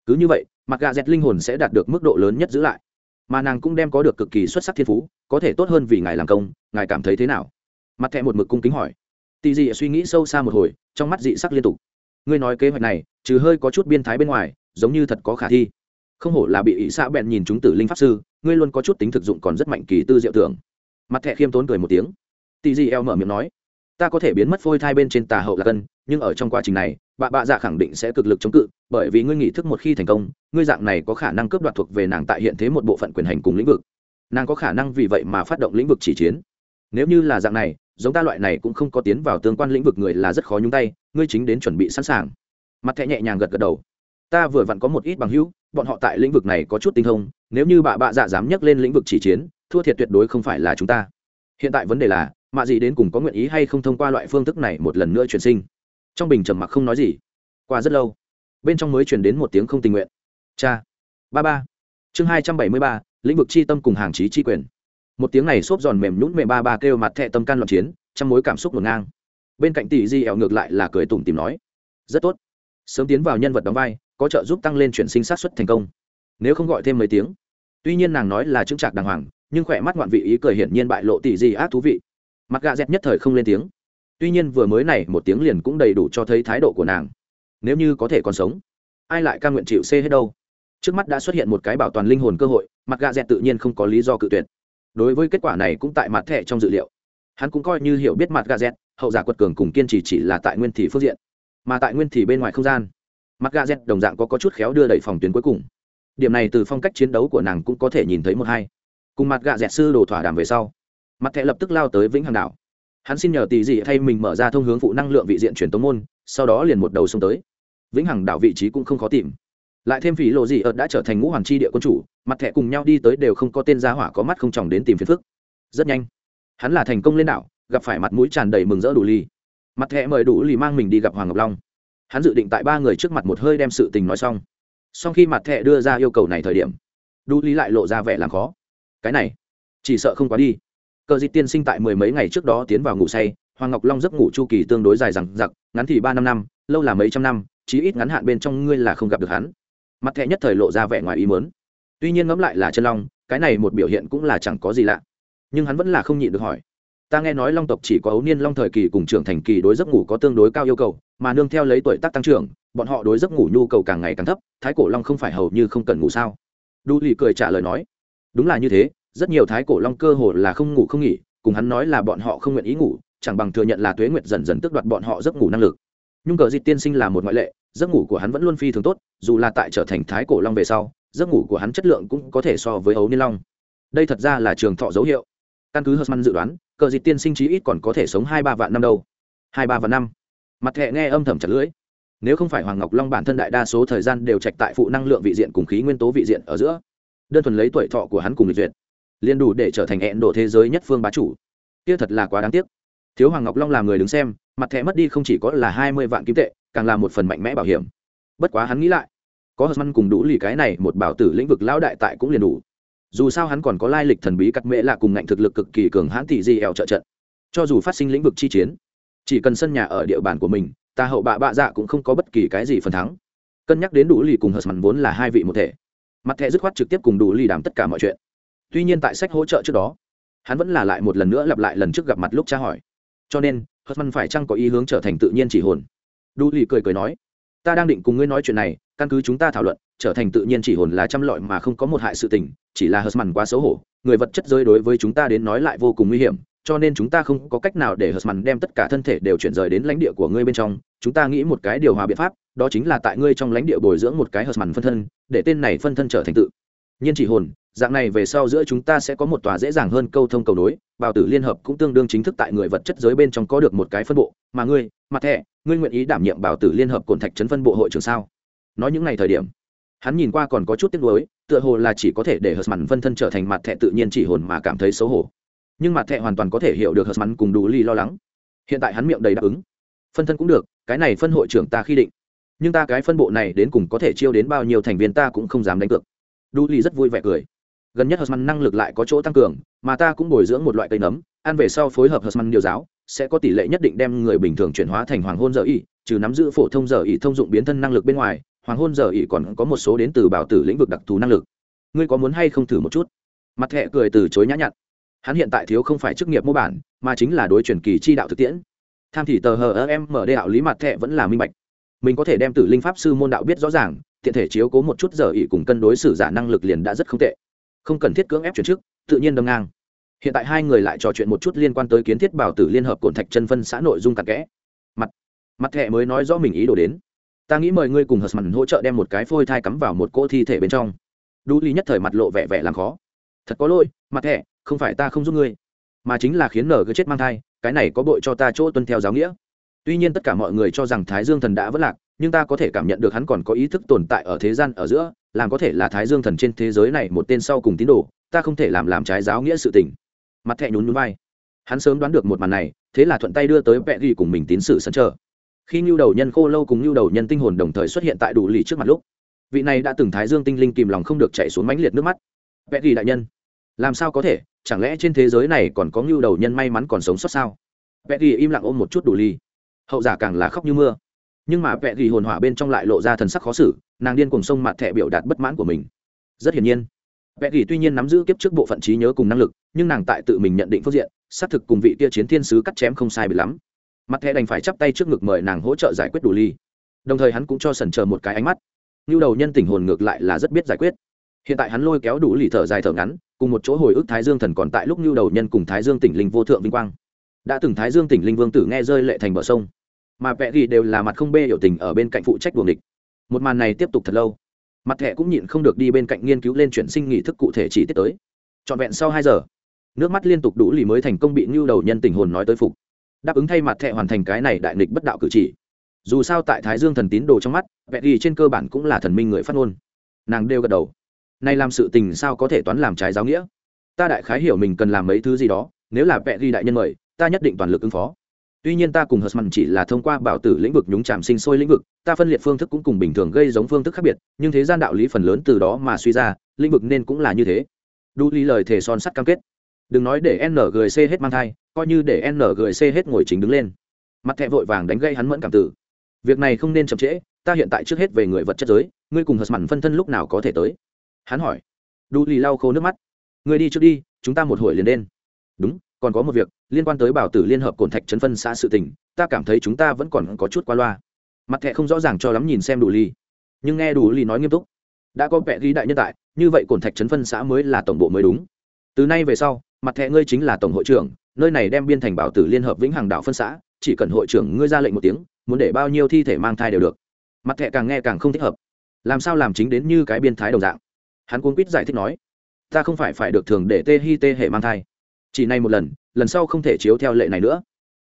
Cứ như vậy, mặt gạ dẹt linh hồn sẽ đạt được mức độ lớn nhất giữ lại mà nàng cũng đem có được cực kỳ xuất sắc thiên phú, có thể tốt hơn vì ngài làm công, ngài cảm thấy thế nào? Mặt thẹ một mực cung kính hỏi. Tỷ dị suy nghĩ sâu xa một hồi, trong mắt dị sắc liên tục. Ngươi nói kế hoạch này, trừ hơi có chút biên thái bên ngoài, giống như thật có khả thi. Không hổ là bị ỷ xã bẹn nhìn chúng tử linh pháp sư, ngươi luôn có chút tính thực dụng còn rất mạnh kỳ tư diệu tưởng. Mặt thẹ khiêm tốn cười một tiếng. Tỷ dị eo mở miệng nói, ta có thể biến mất phôi thai bên trên tà hậu là cân, nhưng ở trong quá trình này bà bạ dạ khẳng định sẽ cực lực chống cự, bởi vì ngươi nghĩ thức một khi thành công, ngươi dạng này có khả năng cướp đoạt thuộc về nàng tại hiện thế một bộ phận quyền hành cùng lĩnh vực. Nàng có khả năng vì vậy mà phát động lĩnh vực chỉ chiến. Nếu như là dạng này, giống ta loại này cũng không có tiến vào tương quan lĩnh vực người là rất khó nhúng tay, ngươi chính đến chuẩn bị sẵn sàng. Mặt thẹ nhẹ nhàng gật gật đầu. Ta vừa vặn có một ít bằng hữu, bọn họ tại lĩnh vực này có chút tinh thông, nếu như bà bạ dạ dám nhắc lên lĩnh vực chỉ chiến, thua thiệt tuyệt đối không phải là chúng ta. Hiện tại vấn đề là, mạ gì đến cùng có nguyện ý hay không thông qua loại phương thức này một lần nữa chuyển sinh trong bình trầm mặc không nói gì. Qua rất lâu, bên trong mới chuyển đến một tiếng không tình nguyện. Cha, ba ba. Chương hai trăm bảy mươi ba, lĩnh vực c h i tâm cùng hàng trí tri quyền. Một tiếng này xốp giòn mềm nhún mềm ba ba kêu mặt thẹ tâm can loạn chiến trong mối cảm xúc ngổn ngang. Bên cạnh tỷ di ẻo ngược lại là cười tủm tìm nói, rất tốt. Sớm tiến vào nhân vật đóng vai, có trợ giúp tăng lên chuyển sinh sát xuất thành công. Nếu không gọi thêm mấy tiếng. Tuy nhiên nàng nói là chứng trạc đàng hoàng, nhưng khỏe mắt ngoạn vị ý cười hiển nhiên bại lộ tỷ di ác thú vị. Mặt gà dẹt nhất thời không lên tiếng tuy nhiên vừa mới này một tiếng liền cũng đầy đủ cho thấy thái độ của nàng. Nếu như có thể còn sống ai lại ca nguyện chịu xê hết đâu? Trước mắt đã xuất hiện một cái bảo toàn linh hồn cơ hội mặt gà dẹt tự nhiên không có lý do cự tuyệt. Đối với kết quả này cũng tại mặt thẻ trong dự liệu. Hắn cũng coi như hiểu biết mặt gà dẹt hậu giả quật cường cùng kiên trì chỉ là tại nguyên thị phương diện mà tại nguyên thị bên ngoài không gian. Mặt gà dẹt đồng dạng có, có chút khéo đưa đẩy phòng tuyến cuối cùng. Điểm này từ phong cách chiến đấu của nàng cũng có thể nhìn thấy một hai. Cùng mặt gà dẹt sư đồ thỏa đàm về sau mặt thẻ lập tức lao tới vĩnh hằng đảo hắn xin nhờ tỷ dị thay mình mở ra thông hướng phụ năng lượng vị diện truyền tống môn, sau đó liền một đầu xông tới. Vĩnh hằng đảo vị trí cũng không khó tìm. Lại thêm phỉ lộ gì ợt đã trở thành ngũ hoàng chi địa quân chủ, mặt thẻ cùng nhau đi tới đều không có tên gia hỏa có mắt không chồng đến tìm phiền phức. Rất nhanh, hắn là thành công lên đảo, gặp phải mặt mũi tràn đầy mừng rỡ đủ ly mặt thẻ mời đủ ly mang mình đi gặp hoàng ngọc long. Hắn dự định tại ba người trước mặt một hơi đem sự tình nói xong. Sau khi mặt thẻ đưa ra yêu cầu này thời điểm, đủ ly lại lộ ra vẻ làm khó. Cái này, chỉ sợ không quá đi cờ dịch tiên sinh tại mười mấy ngày trước đó tiến vào ngủ say, hoàng ngọc long giấc ngủ chu kỳ tương đối dài rằng giặc ngắn thì ba năm năm, lâu là mấy trăm năm, chí ít ngắn hạn bên trong ngươi là không gặp được hắn. Mặt thẹ nhất thời lộ ra vẻ ngoài ý mớn tuy nhiên ngẫm lại là chân long, cái này một biểu hiện cũng là chẳng có gì lạ. Nhưng hắn vẫn là không nhịn được hỏi. Ta nghe nói long tộc chỉ có ấu niên long thời kỳ cùng trưởng thành kỳ đối giấc ngủ có tương đối cao yêu cầu, mà nương theo lấy tuổi tác tăng trưởng, bọn họ đối giấc ngủ nhu cầu càng ngày càng thấp, thái cổ long không phải hầu như không cần ngủ sao? Đu lì cười trả lời nói, đúng là như thế rất nhiều thái cổ long cơ hồ là không ngủ không nghỉ, cùng hắn nói là bọn họ không nguyện ý ngủ, chẳng bằng thừa nhận là tuế nguyệt dần dần tước đoạt bọn họ giấc ngủ năng lực. Nhưng cờ dịch tiên sinh là một ngoại lệ, giấc ngủ của hắn vẫn luôn phi thường tốt, dù là tại trở thành thái cổ long về sau, giấc ngủ của hắn chất lượng cũng có thể so với ấu niên long. Đây thật ra là trường thọ dấu hiệu. Căn cứ hớt dự đoán, cờ dịch tiên sinh chí ít còn có thể sống hai ba vạn năm đâu. Hai ba vạn năm. Mặt thẹ nghe âm thầm chặt lưỡi. Nếu không phải hoàng ngọc long bản thân đại đa số thời gian đều trạch tại phụ năng lượng vị diện cùng khí nguyên tố vị diện ở giữa, đơn thuần lấy tuổi thọ của hắn cùng lịch duyệt liền đủ để trở thành hẹn đổ thế giới nhất phương bá chủ. Kia thật là quá đáng tiếc. Thiếu hoàng ngọc long làm người đứng xem, mặt thẻ mất đi không chỉ có là hai mươi vạn kim tệ, càng là một phần mạnh mẽ bảo hiểm. Bất quá hắn nghĩ lại, có hờ măn cùng đủ lì cái này một bảo tử lĩnh vực lão đại tại cũng liền đủ. Dù sao hắn còn có lai lịch thần bí cắt mễ là cùng ngạnh thực lực cực kỳ cường hãn tỷ di eo trợ trận. Cho dù phát sinh lĩnh vực chi chiến, chỉ cần sân nhà ở địa bàn của mình, ta hậu bạ bạ dạ cũng không có bất kỳ cái gì phần thắng. Cân nhắc đến đủ lì cùng hờ măn vốn là hai vị một thể. Mặt thẻ dứt khoát trực tiếp cùng đủ lì đảm tất cả mọi chuyện tuy nhiên tại sách hỗ trợ trước đó, hắn vẫn là lại một lần nữa lặp lại lần trước gặp mặt lúc tra hỏi. Cho nên hớt măn phải chăng có ý hướng trở thành tự nhiên chỉ hồn? Đu lì cười cười nói, ta đang định cùng ngươi nói chuyện này, căn cứ chúng ta thảo luận, trở thành tự nhiên chỉ hồn là trăm lọi mà không có một hại sự tình, chỉ là hớt măn quá xấu hổ, người vật chất rơi đối với chúng ta đến nói lại vô cùng nguy hiểm, cho nên chúng ta không có cách nào để hớt măn đem tất cả thân thể đều chuyển rời đến lãnh địa của ngươi bên trong. Chúng ta nghĩ một cái điều hòa biện pháp, đó chính là tại ngươi trong lãnh địa bồi dưỡng một cái hớt măn phân thân, để tên này phân thân trở thành tự nhiên chỉ hồn, dạng này về sau giữa chúng ta sẽ có một tòa dễ dàng hơn câu thông cầu nối, bào tử liên hợp cũng tương đương chính thức tại người vật chất giới bên trong có được một cái phân bộ. Mà ngươi mặt thẻ, ngươi nguyện ý đảm nhiệm bào tử liên hợp cồn thạch trấn phân bộ hội trưởng sao? Nói những ngày thời điểm, hắn nhìn qua còn có chút tiếc nuối, tựa hồ là chỉ có thể để hớt mặn phân thân trở thành mặt thẻ tự nhiên chỉ hồn mà cảm thấy xấu hổ. Nhưng mặt thẻ hoàn toàn có thể hiểu được hớt mặn cùng đủ ly lo lắng. Hiện tại hắn miệng đầy đáp ứng. Phân thân cũng được, cái này phân hội trưởng ta khi định. Nhưng ta cái phân bộ này đến cùng có thể chiêu đến bao nhiêu thành viên ta cũng không dám đánh cược. Đu ly rất vui vẻ cười gần nhất Husman năng lực lại có chỗ tăng cường, mà ta cũng bồi dưỡng một loại cây nấm, ăn về sau phối hợp Husman điều giáo, sẽ có tỷ lệ nhất định đem người bình thường chuyển hóa thành hoàng hôn giờ ỉ trừ nắm giữ phổ thông giờ ỉ thông dụng biến thân năng lực bên ngoài, hoàng hôn giờ ỉ còn có một số đến từ bảo tử lĩnh vực đặc thù năng lực. Ngươi có muốn hay không thử một chút? Mặt thẹ cười từ chối nhã nhặn. Hắn hiện tại thiếu không phải chức nghiệp mô bản, mà chính là đối truyền kỳ chi đạo thực tiễn. Tham thì tờ hờ em mở đạo lý mặt thẹ vẫn là minh bạch. Mình có thể đem tử linh pháp sư môn đạo biết rõ ràng, tiện thể chiếu cố một chút giờ y cùng cân đối xử giả năng lực liền đã rất không tệ. Không cần thiết cưỡng ép chuyển chức tự nhiên đâm ngang. Hiện tại hai người lại trò chuyện một chút liên quan tới kiến thiết bảo tử liên hợp cổn thạch chân phân xã nội dung tạc kẽ. Mặt mặt thẹ mới nói rõ mình ý đồ đến. Ta nghĩ mời ngươi cùng hờ mặn hỗ trợ đem một cái phôi thai cắm vào một cỗ thi thể bên trong. Đu ly nhất thời mặt lộ vẻ vẻ làm khó. Thật có lỗi, mặt thẹ không phải ta không giúp ngươi, mà chính là khiến nở cứ chết mang thai, cái này có bội cho ta chỗ tuân theo giáo nghĩa. Tuy nhiên tất cả mọi người cho rằng thái dương thần đã vất lạc nhưng ta có thể cảm nhận được hắn còn có ý thức tồn tại ở thế gian ở giữa, làm có thể là thái dương thần trên thế giới này một tên sau cùng tín đồ, ta không thể làm làm trái giáo nghĩa sự tình. Mặt thẹ nhún nhún vai. Hắn sớm đoán được một màn này, thế là thuận tay đưa tới vẹn ghi cùng mình tín sự sân chờ. Khi nhu đầu nhân khô lâu cùng nhu đầu nhân tinh hồn đồng thời xuất hiện tại đủ lì trước mặt lúc, vị này đã từng thái dương tinh linh kìm lòng không được chạy xuống mãnh liệt nước mắt. Vẹn ghi đại nhân, làm sao có thể? Chẳng lẽ trên thế giới này còn có nhu đầu nhân may mắn còn sống sót sao? Vẹn ghi im lặng ôm một chút đủ lì. Hậu giả càng là khóc như mưa nhưng mà vẹ ghi hồn hỏa bên trong lại lộ ra thần sắc khó xử, nàng điên cùng sông mặt thẻ biểu đạt bất mãn của mình. Rất hiển nhiên vẽ ghi tuy nhiên nắm giữ kiếp trước bộ phận trí nhớ cùng năng lực, nhưng nàng tại tự mình nhận định phương diện, xác thực cùng vị kia chiến thiên sứ cắt chém không sai bị lắm. Mặt thẻ đành phải chắp tay trước ngực mời nàng hỗ trợ giải quyết đủ ly. Đồng thời hắn cũng cho sần chờ một cái ánh mắt. Như đầu nhân tình hồn ngược lại là rất biết giải quyết. Hiện tại hắn lôi kéo đủ lì thở dài thở ngắn, cùng một chỗ hồi ức thái dương thần còn tại lúc như đầu nhân cùng thái dương tỉnh linh vô thượng vinh quang. Đã từng thái dương tỉnh linh vương tử nghe rơi lệ thành bờ sông mà vẽ ghi đều là mặt không bê hiểu tình ở bên cạnh phụ trách buồng địch một màn này tiếp tục thật lâu. Mặt thẻ cũng nhịn không được đi bên cạnh nghiên cứu lên chuyển sinh nghị thức cụ thể chỉ tiết tới. Trọn vẹn sau hai giờ, nước mắt liên tục đủ lì mới thành công bị ngưu đầu nhân tình hồn nói tới phục. Đáp ứng thay mặt thẻ hoàn thành cái này đại nghịch bất đạo cử chỉ. Dù sao tại thái dương thần tín đồ trong mắt, vẽ ghi trên cơ bản cũng là thần minh người phát ngôn. Nàng đều gật đầu. Nay làm sự tình sao có thể toán làm trái giáo nghĩa? Ta đại khái hiểu mình cần làm mấy thứ gì đó, nếu là vẽ ghi đại nhân mời, ta nhất định toàn lực ứng phó tuy nhiên ta cùng hờ mặn chỉ là thông qua bảo tử lĩnh vực nhúng chạm sinh sôi lĩnh vực, ta phân liệt phương thức cũng cùng bình thường gây giống phương thức khác biệt, nhưng thế gian đạo lý phần lớn từ đó mà suy ra, lĩnh vực nên cũng là như thế. Đu ly lời thề son sắt cam kết. Đừng nói để ngc hết mang thai, coi như để ngc hết ngồi chính đứng lên. Mặt thẹ vội vàng đánh gây hắn mẫn cảm tử. Việc này không nên chậm trễ, ta hiện tại trước hết về người vật chất giới, ngươi cùng hờ mặn phân thân lúc nào có thể tới? Hắn hỏi. Đu ly lau khô nước mắt. Ngươi đi trước đi, chúng ta một hồi liền đen đúng còn có một việc, liên quan tới bảo tử liên hợp Cổn thạch chấn phân xã sự tình, ta cảm thấy chúng ta vẫn còn có chút qua loa. Mặt thẹ không rõ ràng cho lắm nhìn xem đủ ly. Nhưng nghe đủ ly nói nghiêm túc, đã có vẻ ghi đại nhân tại, như vậy Cổn thạch chấn phân xã mới là tổng bộ mới đúng. Từ nay về sau, mặt thẹ ngươi chính là tổng hội trưởng, nơi này đem biên thành bảo tử liên hợp vĩnh hằng đạo phân xã, chỉ cần hội trưởng ngươi ra lệnh một tiếng, muốn để bao nhiêu thi thể mang thai đều được. Mặt thẹ càng nghe càng không thích hợp. Làm sao làm chính đến như cái biên thái đồng dạng? Hắn cuốn quýt giải thích nói, ta không phải phải được thường để tê hi tê hệ mang thai chỉ này một lần lần sau không thể chiếu theo lệ này nữa.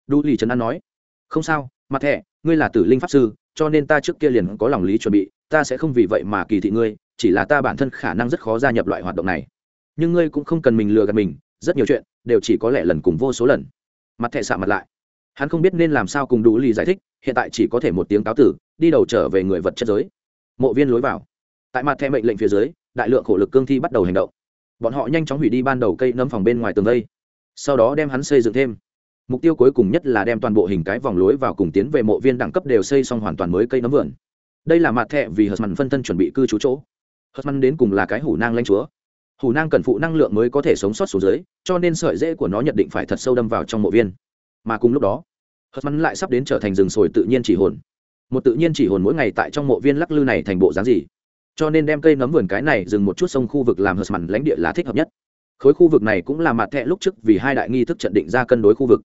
Đu lì trấn an nói, không sao, mặt thẻ, ngươi là tử linh pháp sư, cho nên ta trước kia liền có lòng lý chuẩn bị, ta sẽ không vì vậy mà kỳ thị ngươi, chỉ là ta bản thân khả năng rất khó gia nhập loại hoạt động này. Nhưng ngươi cũng không cần mình lừa gạt mình, rất nhiều chuyện đều chỉ có lẽ lần cùng vô số lần. Mặt thẻ xạ mặt lại, hắn không biết nên làm sao cùng đủ lì giải thích, hiện tại chỉ có thể một tiếng cáo tử, đi đầu trở về người vật chất giới. Mộ viên lối vào. Tại mặt thẻ mệnh lệnh phía dưới, đại lượng khổ lực cương thi bắt đầu hành động. Bọn họ nhanh chóng hủy đi ban đầu cây nấm phòng bên ngoài tường vây sau đó đem hắn xây dựng thêm. Mục tiêu cuối cùng nhất là đem toàn bộ hình cái vòng lối vào cùng tiến về mộ viên đẳng cấp đều xây xong hoàn toàn mới cây nấm vườn. Đây là mặt thẹ vì hờ mặn phân thân chuẩn bị cư trú chỗ. Hờ mặn đến cùng là cái hủ nang lanh chúa. Hủ nang cần phụ năng lượng mới có thể sống sót xuống dưới, cho nên sợi rễ của nó nhận định phải thật sâu đâm vào trong mộ viên. Mà cùng lúc đó hờ mặn lại sắp đến trở thành rừng sồi tự nhiên chỉ hồn. Một tự nhiên chỉ hồn mỗi ngày tại trong mộ viên lắc lư này thành bộ dáng gì? Cho nên đem cây nấm vườn cái này dừng một chút sông khu vực làm hờ mặn lãnh địa là thích hợp nhất khối khu vực này cũng là mặt thẹ lúc trước vì hai đại nghi thức trận định ra cân đối khu vực.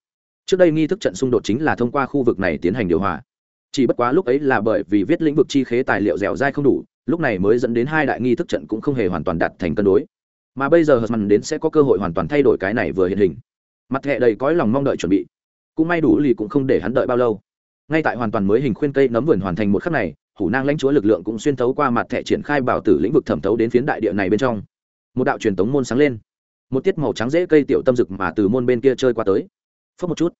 Trước đây nghi thức trận xung đột chính là thông qua khu vực này tiến hành điều hòa. Chỉ bất quá lúc ấy là bởi vì viết lĩnh vực chi khế tài liệu dẻo dai không đủ, lúc này mới dẫn đến hai đại nghi thức trận cũng không hề hoàn toàn đạt thành cân đối. Mà bây giờ hờ mằn đến sẽ có cơ hội hoàn toàn thay đổi cái này vừa hiện hình. Mặt thẹ đầy cõi lòng mong đợi chuẩn bị. Cũng may đủ lì cũng không để hắn đợi bao lâu. Ngay tại hoàn toàn mới hình khuyên cây nấm vườn hoàn thành một khắc này, hủ nang lãnh chúa lực lượng cũng xuyên tấu qua mặt thẻ triển khai bảo tử lĩnh vực thẩm thấu đến phiến đại địa này bên trong. Một đạo truyền tống môn sáng lên một tiết màu trắng dễ cây tiểu tâm rực mà từ môn bên kia chơi qua tới. Phớt một chút.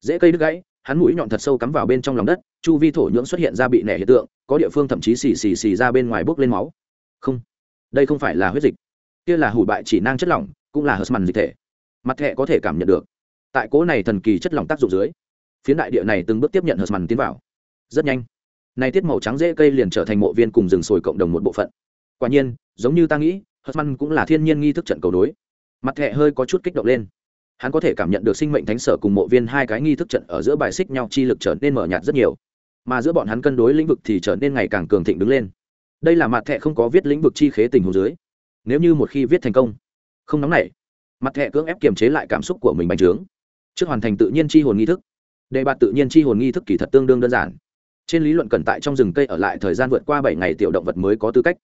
Dễ cây đứt gãy, hắn mũi nhọn thật sâu cắm vào bên trong lòng đất, chu vi thổ nhưỡng xuất hiện ra bị nẻ hiện tượng, có địa phương thậm chí xì xì xì ra bên ngoài bốc lên máu. Không, đây không phải là huyết dịch. Kia là hủ bại chỉ năng chất lỏng, cũng là hớt mằn dịch thể. Mặt thẹ có thể cảm nhận được. Tại cố này thần kỳ chất lỏng tác dụng dưới, phiến đại địa này từng bước tiếp nhận hớt mằn tiến vào. Rất nhanh, này tiết màu trắng dễ cây liền trở thành mộ viên cùng rừng sồi cộng đồng một bộ phận. Quả nhiên, giống như ta nghĩ hớt mằn cũng là thiên nhiên nghi thức trận cầu đối mặt thẹ hơi có chút kích động lên. Hắn có thể cảm nhận được sinh mệnh thánh sở cùng mộ viên hai cái nghi thức trận ở giữa bài xích nhau chi lực trở nên mở nhạt rất nhiều. Mà giữa bọn hắn cân đối lĩnh vực thì trở nên ngày càng cường thịnh đứng lên. Đây là mặt thẹ không có viết lĩnh vực chi khế tình hồ dưới. Nếu như một khi viết thành công, không nóng nảy, mặt thẹ cưỡng ép kiềm chế lại cảm xúc của mình bành trướng. Trước hoàn thành tự nhiên chi hồn nghi thức, đề bạt tự nhiên chi hồn nghi thức kỳ thật tương đương đơn giản. Trên lý luận cần tại trong rừng cây ở lại thời gian vượt qua bảy ngày tiểu động vật mới có tư cách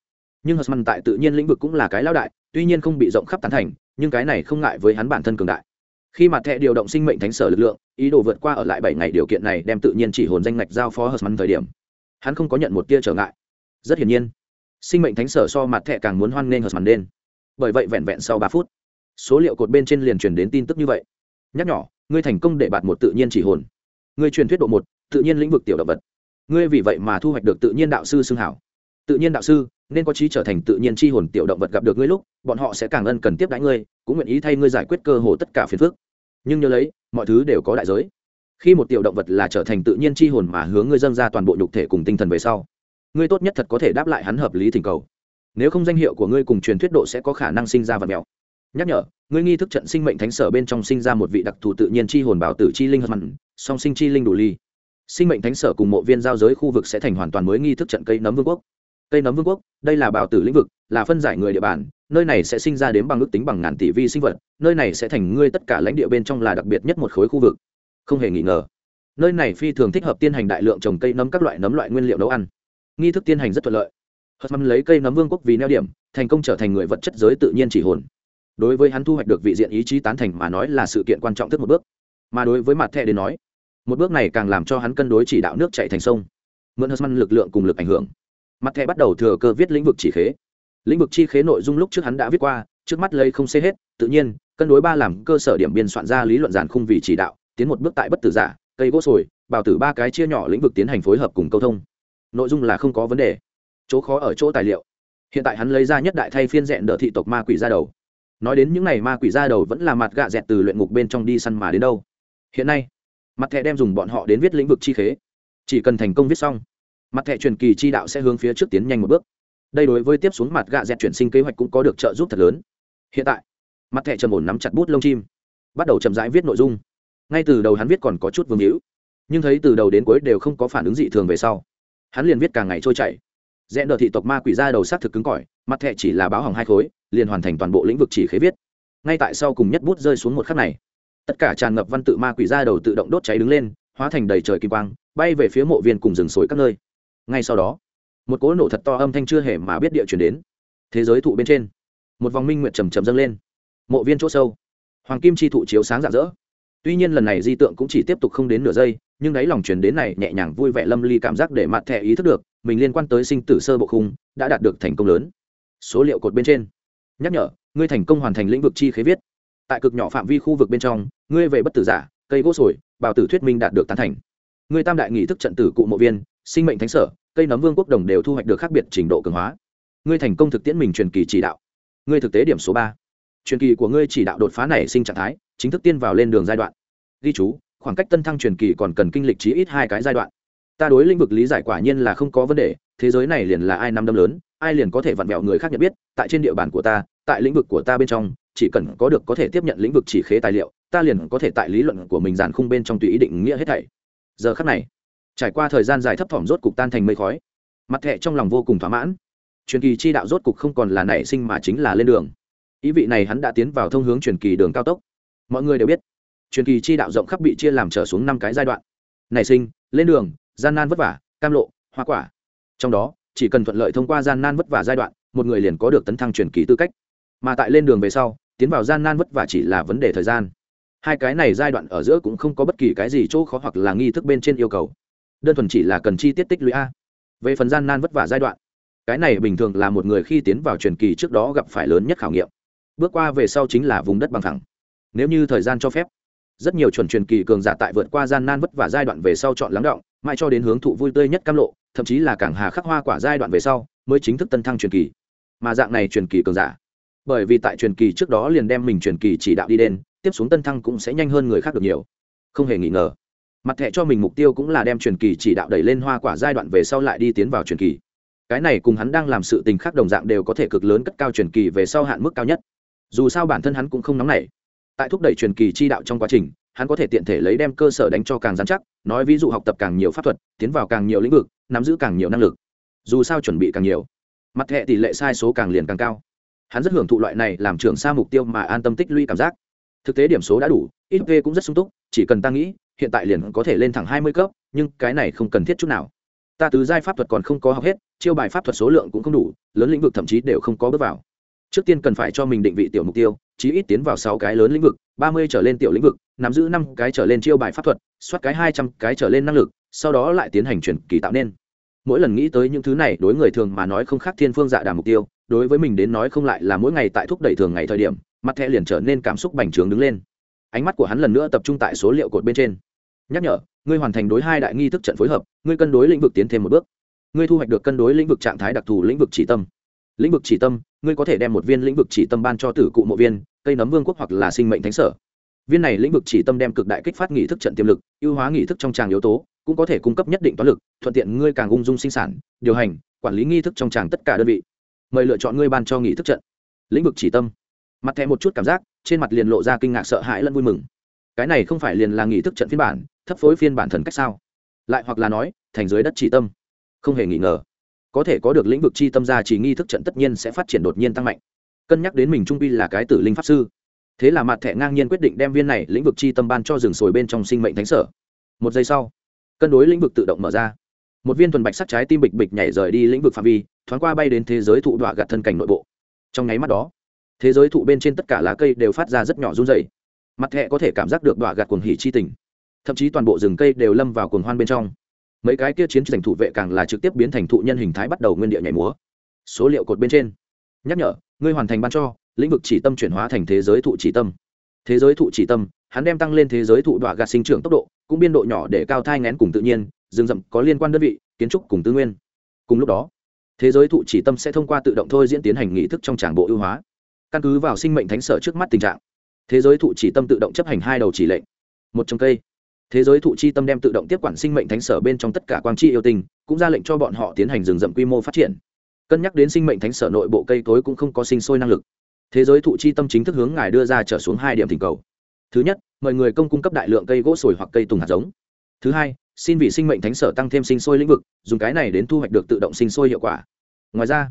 nhưng husman tại tự nhiên lĩnh vực cũng là cái lao đại, tuy nhiên không bị rộng khắp tán thành, nhưng cái này không ngại với hắn bản thân cường đại. Khi mặt thẹ điều động sinh mệnh thánh sở lực lượng, ý đồ vượt qua ở lại bảy ngày điều kiện này đem tự nhiên chỉ hồn danh ngạch giao phó husman thời điểm, hắn không có nhận một tia trở ngại. Rất hiển nhiên, sinh mệnh thánh sở so mặt thẹ càng muốn hoan nghênh husman đen. Bởi vậy vẹn vẹn sau ba phút, số liệu cột bên trên liền truyền đến tin tức như vậy. Nhắc nhỏ ngươi thành công để bạt một tự nhiên chỉ hồn. Ngươi truyền thuyết độ một, tự nhiên lĩnh vực tiểu động vật. Ngươi vì vậy mà thu hoạch được tự nhiên đạo sư xưng hảo tự nhiên đạo sư, nên có trí trở thành tự nhiên chi hồn tiểu động vật gặp được ngươi lúc, bọn họ sẽ càng ân cần tiếp đãi ngươi, cũng nguyện ý thay ngươi giải quyết cơ hồ tất cả phiền phức. Nhưng nhớ lấy, mọi thứ đều có đại giới. Khi một tiểu động vật là trở thành tự nhiên chi hồn mà hướng ngươi dâng ra toàn bộ nhục thể cùng tinh thần về sau, ngươi tốt nhất thật có thể đáp lại hắn hợp lý thỉnh cầu. Nếu không danh hiệu của ngươi cùng truyền thuyết độ sẽ có khả năng sinh ra vật mèo. Nhắc nhở, ngươi nghi thức trận sinh mệnh thánh sở bên trong sinh ra một vị đặc thù tự nhiên chi hồn bảo tử chi linh hân mặn, song sinh chi linh đủ ly. Sinh mệnh thánh sở cùng mộ viên giao giới khu vực sẽ thành hoàn toàn mới nghi thức trận cây nấm vương quốc cây nấm vương quốc, đây là bảo tử lĩnh vực, là phân giải người địa bàn, nơi này sẽ sinh ra đến bằng ước tính bằng ngàn tỷ vi sinh vật, nơi này sẽ thành ngươi tất cả lãnh địa bên trong là đặc biệt nhất một khối khu vực. Không hề nghi ngờ. Nơi này phi thường thích hợp tiên hành đại lượng trồng cây nấm các loại nấm loại nguyên liệu nấu ăn. Nghi thức tiên hành rất thuận lợi. Hớt mâm lấy cây nấm vương quốc vì neo điểm, thành công trở thành người vật chất giới tự nhiên chỉ hồn. Đối với hắn thu hoạch được vị diện ý chí tán thành mà nói là sự kiện quan trọng thức một bước. Mà đối với mặt thẻ đến nói, một bước này càng làm cho hắn cân đối chỉ đạo nước chạy thành sông. Mượn hớt lực lượng cùng lực ảnh hưởng mặt thẻ bắt đầu thừa cơ viết lĩnh vực chỉ khế. Lĩnh vực chi khế nội dung lúc trước hắn đã viết qua, trước mắt lấy không xê hết, tự nhiên, cân đối ba làm cơ sở điểm biên soạn ra lý luận giản khung vì chỉ đạo, tiến một bước tại bất tử giả, cây gỗ sồi bào tử ba cái chia nhỏ lĩnh vực tiến hành phối hợp cùng câu thông. Nội dung là không có vấn đề. Chỗ khó ở chỗ tài liệu. Hiện tại hắn lấy ra nhất đại thay phiên dẹn đỡ thị tộc ma quỷ ra đầu. Nói đến những n à y ma quỷ ra đầu vẫn là mặt gạ dẹt từ luyện ngục bên trong đi săn mà đến đâu. Hiện nay, mặt thẻ đem dùng bọn họ đến viết lĩnh vực chi khế. Chỉ cần thành công viết xong mặt thẻ truyền kỳ chi đạo sẽ hướng phía trước tiến nhanh một bước. Đây đối với tiếp xuống mặt gạ dẹt chuyển sinh kế hoạch cũng có được trợ giúp thật lớn. Hiện tại, mặt thẻ trầm ổn nắm chặt bút lông chim, bắt đầu chậm rãi viết nội dung. Ngay từ đầu hắn viết còn có chút vương hữu, nhưng thấy từ đầu đến cuối đều không có phản ứng dị thường về sau, hắn liền viết càng ngày trôi chảy. Rẽ nợ thị tộc ma quỷ ra đầu s á t thực cứng cỏi, mặt thẻ chỉ là báo hỏng hai khối, liền hoàn thành toàn bộ lĩnh vực chỉ khế viết. Ngay tại sau cùng nhất bút rơi xuống một khắc này, tất cả tràn ngập văn tự ma quỷ ra đầu tự động đốt cháy đứng lên, hóa thành đầy trời kim quang, bay về phía mộ viên cùng rừng sồi các nơi ngay sau đó, một cỗ nổ thật to âm thanh chưa hề mà biết địa chuyển đến. Thế giới thụ bên trên, một vòng minh nguyệt trầm trầm dâng lên. Mộ viên chỗ sâu, hoàng kim chi thụ chiếu sáng rạng rỡ. Tuy nhiên lần này di tượng cũng chỉ tiếp tục không đến nửa giây, nhưng đáy lòng truyền đến này nhẹ nhàng vui vẻ lâm ly cảm giác để mặt thẻ ý thức được, mình liên quan tới sinh tử sơ bộ khung đã đạt được thành công lớn. Số liệu cột bên trên. Nhắc nhở, ngươi thành công hoàn thành lĩnh vực chi khế viết. Tại cực nhỏ phạm vi khu vực bên trong, ngươi về bất tử giả, cây gỗ sồi bào tử thuyết minh đạt được tán thành. Ngươi tam đại nghị thức trận tử cụ mộ viên, sinh mệnh thánh sở cây nấm vương quốc đồng đều thu hoạch được khác biệt trình độ cường hóa. Ngươi thành công thực tiễn mình truyền kỳ chỉ đạo. Ngươi thực tế điểm số ba. Truyền kỳ của ngươi chỉ đạo đột phá nảy sinh trạng thái, chính thức tiên vào lên đường giai đoạn. Ghi chú, khoảng cách tân thăng truyền kỳ còn cần kinh lịch chí ít hai cái giai đoạn. Ta đối lĩnh vực lý giải quả nhiên là không có vấn đề, thế giới này liền là ai năm đâm lớn, ai liền có thể vặn vẹo người khác nhận biết, tại trên địa bàn của ta, tại lĩnh vực của ta bên trong, chỉ cần có được có thể tiếp nhận lĩnh vực chỉ khế tài liệu, ta liền có thể tại lý luận của mình dàn khung bên trong tùy ý định nghĩa hết thảy. Giờ khắc này trải qua thời gian dài thấp thỏm rốt cục tan thành mây khói. Mặt thẹ trong lòng vô cùng thỏa mãn. Truyền kỳ chi đạo rốt cục không còn là nảy sinh mà chính là lên đường. Ý vị này hắn đã tiến vào thông hướng truyền kỳ đường cao tốc. Mọi người đều biết, truyền kỳ chi đạo rộng khắp bị chia làm trở xuống năm cái giai đoạn. Nảy sinh, lên đường, gian nan vất vả, cam lộ, hoa quả. Trong đó, chỉ cần thuận lợi thông qua gian nan vất vả giai đoạn, một người liền có được tấn thăng truyền kỳ tư cách. Mà tại lên đường về sau, tiến vào gian nan vất vả chỉ là vấn đề thời gian. Hai cái này giai đoạn ở giữa cũng không có bất kỳ cái gì chỗ khó hoặc là nghi thức bên trên yêu cầu đơn thuần chỉ là cần chi tiết tích lũy a. Về phần gian nan vất vả giai đoạn, cái này bình thường là một người khi tiến vào truyền kỳ trước đó gặp phải lớn nhất khảo nghiệm. Bước qua về sau chính là vùng đất bằng thẳng nếu như thời gian cho phép, rất nhiều chuẩn truyền kỳ cường giả tại vượt qua gian nan vất vả giai đoạn về sau chọn lắng động, mãi cho đến hướng thụ vui tươi nhất cam lộ, thậm chí là cảng hà khắc hoa quả giai đoạn về sau, mới chính thức tân thăng truyền kỳ. Mà dạng này truyền kỳ cường giả, bởi vì tại truyền kỳ trước đó liền đem mình truyền kỳ chỉ đạo đi đen tiếp xuống tân thăng cũng sẽ nhanh hơn người khác được nhiều. Không hề nghi ngờ mặt thẻ cho mình mục tiêu cũng là đem truyền kỳ chỉ đạo đẩy lên hoa quả giai đoạn về sau lại đi tiến vào truyền kỳ. Cái này cùng hắn đang làm sự tình khác đồng dạng đều có thể cực lớn cất cao truyền kỳ về sau hạn mức cao nhất. Dù sao bản thân hắn cũng không nóng nảy. Tại thúc đẩy truyền kỳ chi đạo trong quá trình, hắn có thể tiện thể lấy đem cơ sở đánh cho càng dán chắc, nói ví dụ học tập càng nhiều pháp thuật, tiến vào càng nhiều lĩnh vực, nắm giữ càng nhiều năng lực. Dù sao chuẩn bị càng nhiều, mặt hệ tỷ lệ sai số càng liền càng cao. Hắn rất hưởng thụ loại này làm trưởng xa mục tiêu mà an tâm tích lũy cảm giác. Thực tế điểm số đã đủ, ít v cũng rất sung túc, chỉ cần ta nghĩ hiện tại liền có thể lên thẳng hai mươi cấp, nhưng cái này không cần thiết chút nào. Ta tứ giai pháp thuật còn không có học hết, chiêu bài pháp thuật số lượng cũng không đủ, lớn lĩnh vực thậm chí đều không có bước vào. Trước tiên cần phải cho mình định vị tiểu mục tiêu, chí ít tiến vào sáu cái lớn lĩnh vực, ba mươi trở lên tiểu lĩnh vực, nắm giữ năm cái trở lên chiêu bài pháp thuật, soát cái hai trăm cái trở lên năng lực, sau đó lại tiến hành chuyển kỳ tạo nên. Mỗi lần nghĩ tới những thứ này, đối người thường mà nói không khác thiên phương dạ đà mục tiêu, đối với mình đến nói không lại là mỗi ngày tại thúc đẩy thường ngày thời điểm, mặt thẻ liền trở nên cảm xúc bành trướng đứng lên. Ánh mắt của hắn lần nữa tập trung tại số liệu cột bên trên nhắc nhở, ngươi hoàn thành đối hai đại nghi thức trận phối hợp, ngươi cân đối lĩnh vực tiến thêm một bước. Ngươi thu hoạch được cân đối lĩnh vực trạng thái đặc thù lĩnh vực chỉ tâm. Lĩnh vực chỉ tâm, ngươi có thể đem một viên lĩnh vực chỉ tâm ban cho tử cụ mộ viên, cây nấm vương quốc hoặc là sinh mệnh thánh sở. Viên này lĩnh vực chỉ tâm đem cực đại kích phát nghị thức trận tiềm lực, ưu hóa nghị thức trong tràng yếu tố, cũng có thể cung cấp nhất định toán lực, thuận tiện ngươi càng ung dung sinh sản, điều hành, quản lý nghi thức trong tràng tất cả đơn vị. Mời lựa chọn ngươi ban cho nghị thức trận. Lĩnh vực chỉ tâm. Mặt thẹ một chút cảm giác, trên mặt liền lộ ra kinh ngạc sợ hãi lẫn vui mừng. Cái này không phải liền là nghị thức trận phiên bản thấp phối phiên bản thần cách sao? Lại hoặc là nói, thành dưới đất tri tâm. Không hề nghi ngờ. Có thể có được lĩnh vực chi tâm ra chỉ nghi thức trận tất nhiên sẽ phát triển đột nhiên tăng mạnh. Cân nhắc đến mình trung bi là cái tử linh pháp sư. Thế là mặt thẻ ngang nhiên quyết định đem viên này lĩnh vực chi tâm ban cho rừng sồi bên trong sinh mệnh thánh sở. Một giây sau, cân đối lĩnh vực tự động mở ra. Một viên thuần bạch sắc trái tim bịch bịch nhảy rời đi lĩnh vực phạm vi, thoáng qua bay đến thế giới thụ đọa gạt thân cảnh nội bộ. Trong nháy mắt đó, thế giới thụ bên trên tất cả lá cây đều phát ra rất nhỏ run dày mặt thẹ có thể cảm giác được đọa gạt cuồng hỉ chi tình thậm chí toàn bộ rừng cây đều lâm vào cuồng hoan bên trong. Mấy cái kia chiến tranh thủ vệ càng là trực tiếp biến thành thụ nhân hình thái bắt đầu nguyên địa nhảy múa. Số liệu cột bên trên. Nhắc nhở, ngươi hoàn thành ban cho, lĩnh vực chỉ tâm chuyển hóa thành thế giới thụ chỉ tâm. Thế giới thụ chỉ tâm, hắn đem tăng lên thế giới thụ đọa gạt sinh trưởng tốc độ, cũng biên độ nhỏ để cao thai ngén cùng tự nhiên, rừng rậm có liên quan đơn vị, kiến trúc cùng tư nguyên. Cùng lúc đó, thế giới thụ chỉ tâm sẽ thông qua tự động thôi diễn tiến hành nghị thức trong tràng bộ ưu hóa. Căn cứ vào sinh mệnh thánh sở trước mắt tình trạng, thế giới thụ chỉ tâm tự động chấp hành hai đầu chỉ lệnh. Một trong cây thế giới thụ chi tâm đem tự động tiếp quản sinh mệnh thánh sở bên trong tất cả quang chi yêu tình cũng ra lệnh cho bọn họ tiến hành rừng rậm quy mô phát triển. Cân nhắc đến sinh mệnh thánh sở nội bộ cây cối cũng không có sinh sôi năng lực. Thế giới thụ chi tâm chính thức hướng ngài đưa ra trở xuống hai điểm thỉnh cầu. Thứ nhất, mời người công cung cấp đại lượng cây gỗ sồi hoặc cây tùng hạt giống. Thứ hai, xin vị sinh mệnh thánh sở tăng thêm sinh sôi lĩnh vực, dùng cái này đến thu hoạch được tự động sinh sôi hiệu quả. Ngoài ra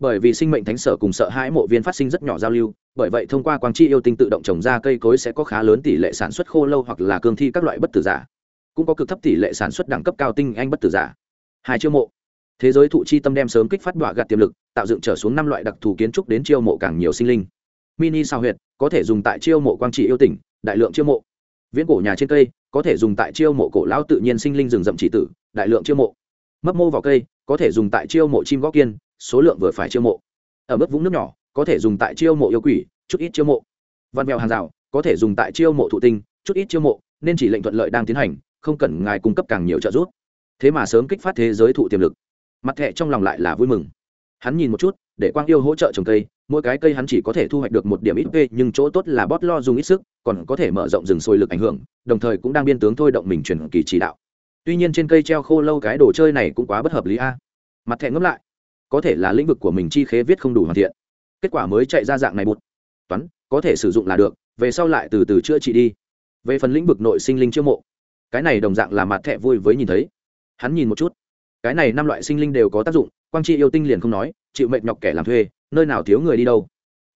bởi vì sinh mệnh thánh sở cùng sợ hãi mộ viên phát sinh rất nhỏ giao lưu, bởi vậy thông qua quang chi yêu tinh tự động trồng ra cây cối sẽ có khá lớn tỷ lệ sản xuất khô lâu hoặc là cương thi các loại bất tử giả. Cũng có cực thấp tỷ lệ sản xuất đẳng cấp cao tinh anh bất tử giả. Hai chiêu mộ. Thế giới thụ chi tâm đem sớm kích phát đọa gạt tiềm lực, tạo dựng trở xuống năm loại đặc thù kiến trúc đến chiêu mộ càng nhiều sinh linh. Mini sao huyệt, có thể dùng tại chiêu mộ quang trị yêu tỉnh đại lượng chiêu mộ. Viễn cổ nhà trên cây, có thể dùng tại chiêu mộ cổ lão tự nhiên sinh linh rừng rậm chỉ tử, đại lượng chiêu mộ. Mấp mô vào cây, có thể dùng tại chiêu mộ chim góc kiên số lượng vừa phải chiêu mộ. Ở mức vũng nước nhỏ có thể dùng tại chiêu mộ yêu quỷ chút ít chiêu mộ. Văn mèo hàng rào có thể dùng tại chiêu mộ thụ tinh chút ít chiêu mộ nên chỉ lệnh thuận lợi đang tiến hành không cần ngài cung cấp càng nhiều trợ giúp. Thế mà sớm kích phát thế giới thụ tiềm lực. Mặt thẹ trong lòng lại là vui mừng. Hắn nhìn một chút để quang yêu hỗ trợ trồng cây mỗi cái cây hắn chỉ có thể thu hoạch được một điểm ít cây, nhưng chỗ tốt là bót lo dùng ít sức còn có thể mở rộng rừng sôi lực ảnh hưởng đồng thời cũng đang biên tướng thôi động mình truyền kỳ chỉ đạo. Tuy nhiên trên cây treo khô lâu cái đồ chơi này cũng quá bất hợp lý a. Mặt thẹ ngẫm lại có thể là lĩnh vực của mình chi khế viết không đủ hoàn thiện. Kết quả mới chạy ra dạng này một toán, có thể sử dụng là được, về sau lại từ từ chữa trị đi. Về phần lĩnh vực nội sinh linh chiêu mộ, cái này đồng dạng là mặt thẹ vui với nhìn thấy. Hắn nhìn một chút, cái này năm loại sinh linh đều có tác dụng, quang chi yêu tinh liền không nói, chịu mệnh nhọc kẻ làm thuê, nơi nào thiếu người đi đâu.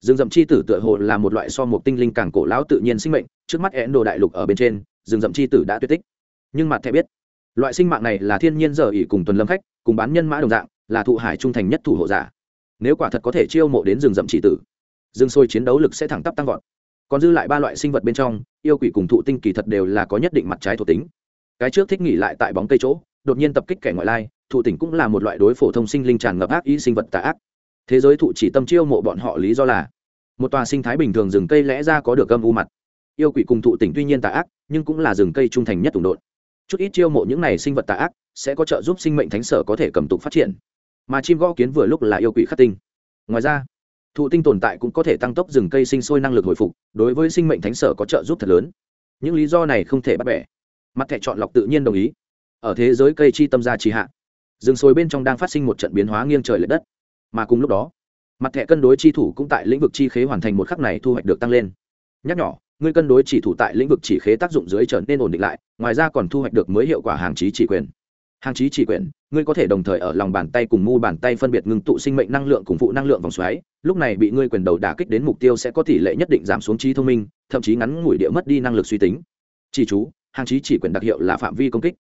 Rừng rậm chi tử tựa hồ là một loại so một tinh linh càng cổ lão tự nhiên sinh mệnh, trước mắt én đồ đại lục ở bên trên rừng rậm chi tử đã tuyệt tích. Nhưng mặt thẹ biết, loại sinh mạng này là thiên nhiên giờ ỉ cùng tuần lâm khách, cùng bán nhân mã đồng dạng là thụ hải trung thành nhất thủ hộ giả. Nếu quả thật có thể chiêu mộ đến rừng rậm chỉ tử, rừng sôi chiến đấu lực sẽ thẳng tắp tăng vọt. Còn dư lại ba loại sinh vật bên trong, yêu quỷ cùng thụ tinh kỳ thật đều là có nhất định mặt trái thuộc tính. Cái trước thích nghỉ lại tại bóng cây chỗ, đột nhiên tập kích kẻ ngoại lai, thụ tỉnh cũng là một loại đối phổ thông sinh linh tràn ngập ác ý sinh vật tà ác. Thế giới thụ chỉ tâm chiêu mộ bọn họ lý do là, một tòa sinh thái bình thường rừng cây lẽ ra có được âm u mặt. Yêu quỷ cùng thụ tỉnh tuy nhiên tà ác, nhưng cũng là rừng cây trung thành nhất tùng đột chút ít chiêu mộ những này sinh vật tà ác, sẽ có trợ giúp sinh mệnh thánh sở có thể cầm tục phát triển mà chim gõ kiến vừa lúc là yêu quỷ khắc tinh. Ngoài ra, thụ tinh tồn tại cũng có thể tăng tốc rừng cây sinh sôi năng lực hồi phục, đối với sinh mệnh thánh sở có trợ giúp thật lớn. Những lý do này không thể bắt bẻ. Mặt thẻ chọn lọc tự nhiên đồng ý. Ở thế giới cây chi tâm gia trì hạ, rừng sôi bên trong đang phát sinh một trận biến hóa nghiêng trời l ệ đất. Mà cùng lúc đó, mặt thẻ cân đối chi thủ cũng tại lĩnh vực chi khế hoàn thành một khắc này thu hoạch được tăng lên. Nhắc nhỏ ngươi cân đối chỉ thủ tại lĩnh vực chỉ khế tác dụng dưới trở nên ổn định lại, ngoài ra còn thu hoạch được mới hiệu quả hàng trí chỉ quyền hàng trí chỉ quyền ngươi có thể đồng thời ở lòng bàn tay cùng mu bàn tay phân biệt ngưng tụ sinh mệnh năng lượng cùng phụ năng lượng vòng xoáy. Lúc này bị ngươi quyền đầu đả kích đến mục tiêu sẽ có tỷ lệ nhất định giảm xuống trí thông minh, thậm chí ngắn ngủi địa mất đi năng lực suy tính. Chỉ chú, hàng trí chỉ quyền đặc hiệu là phạm vi công kích.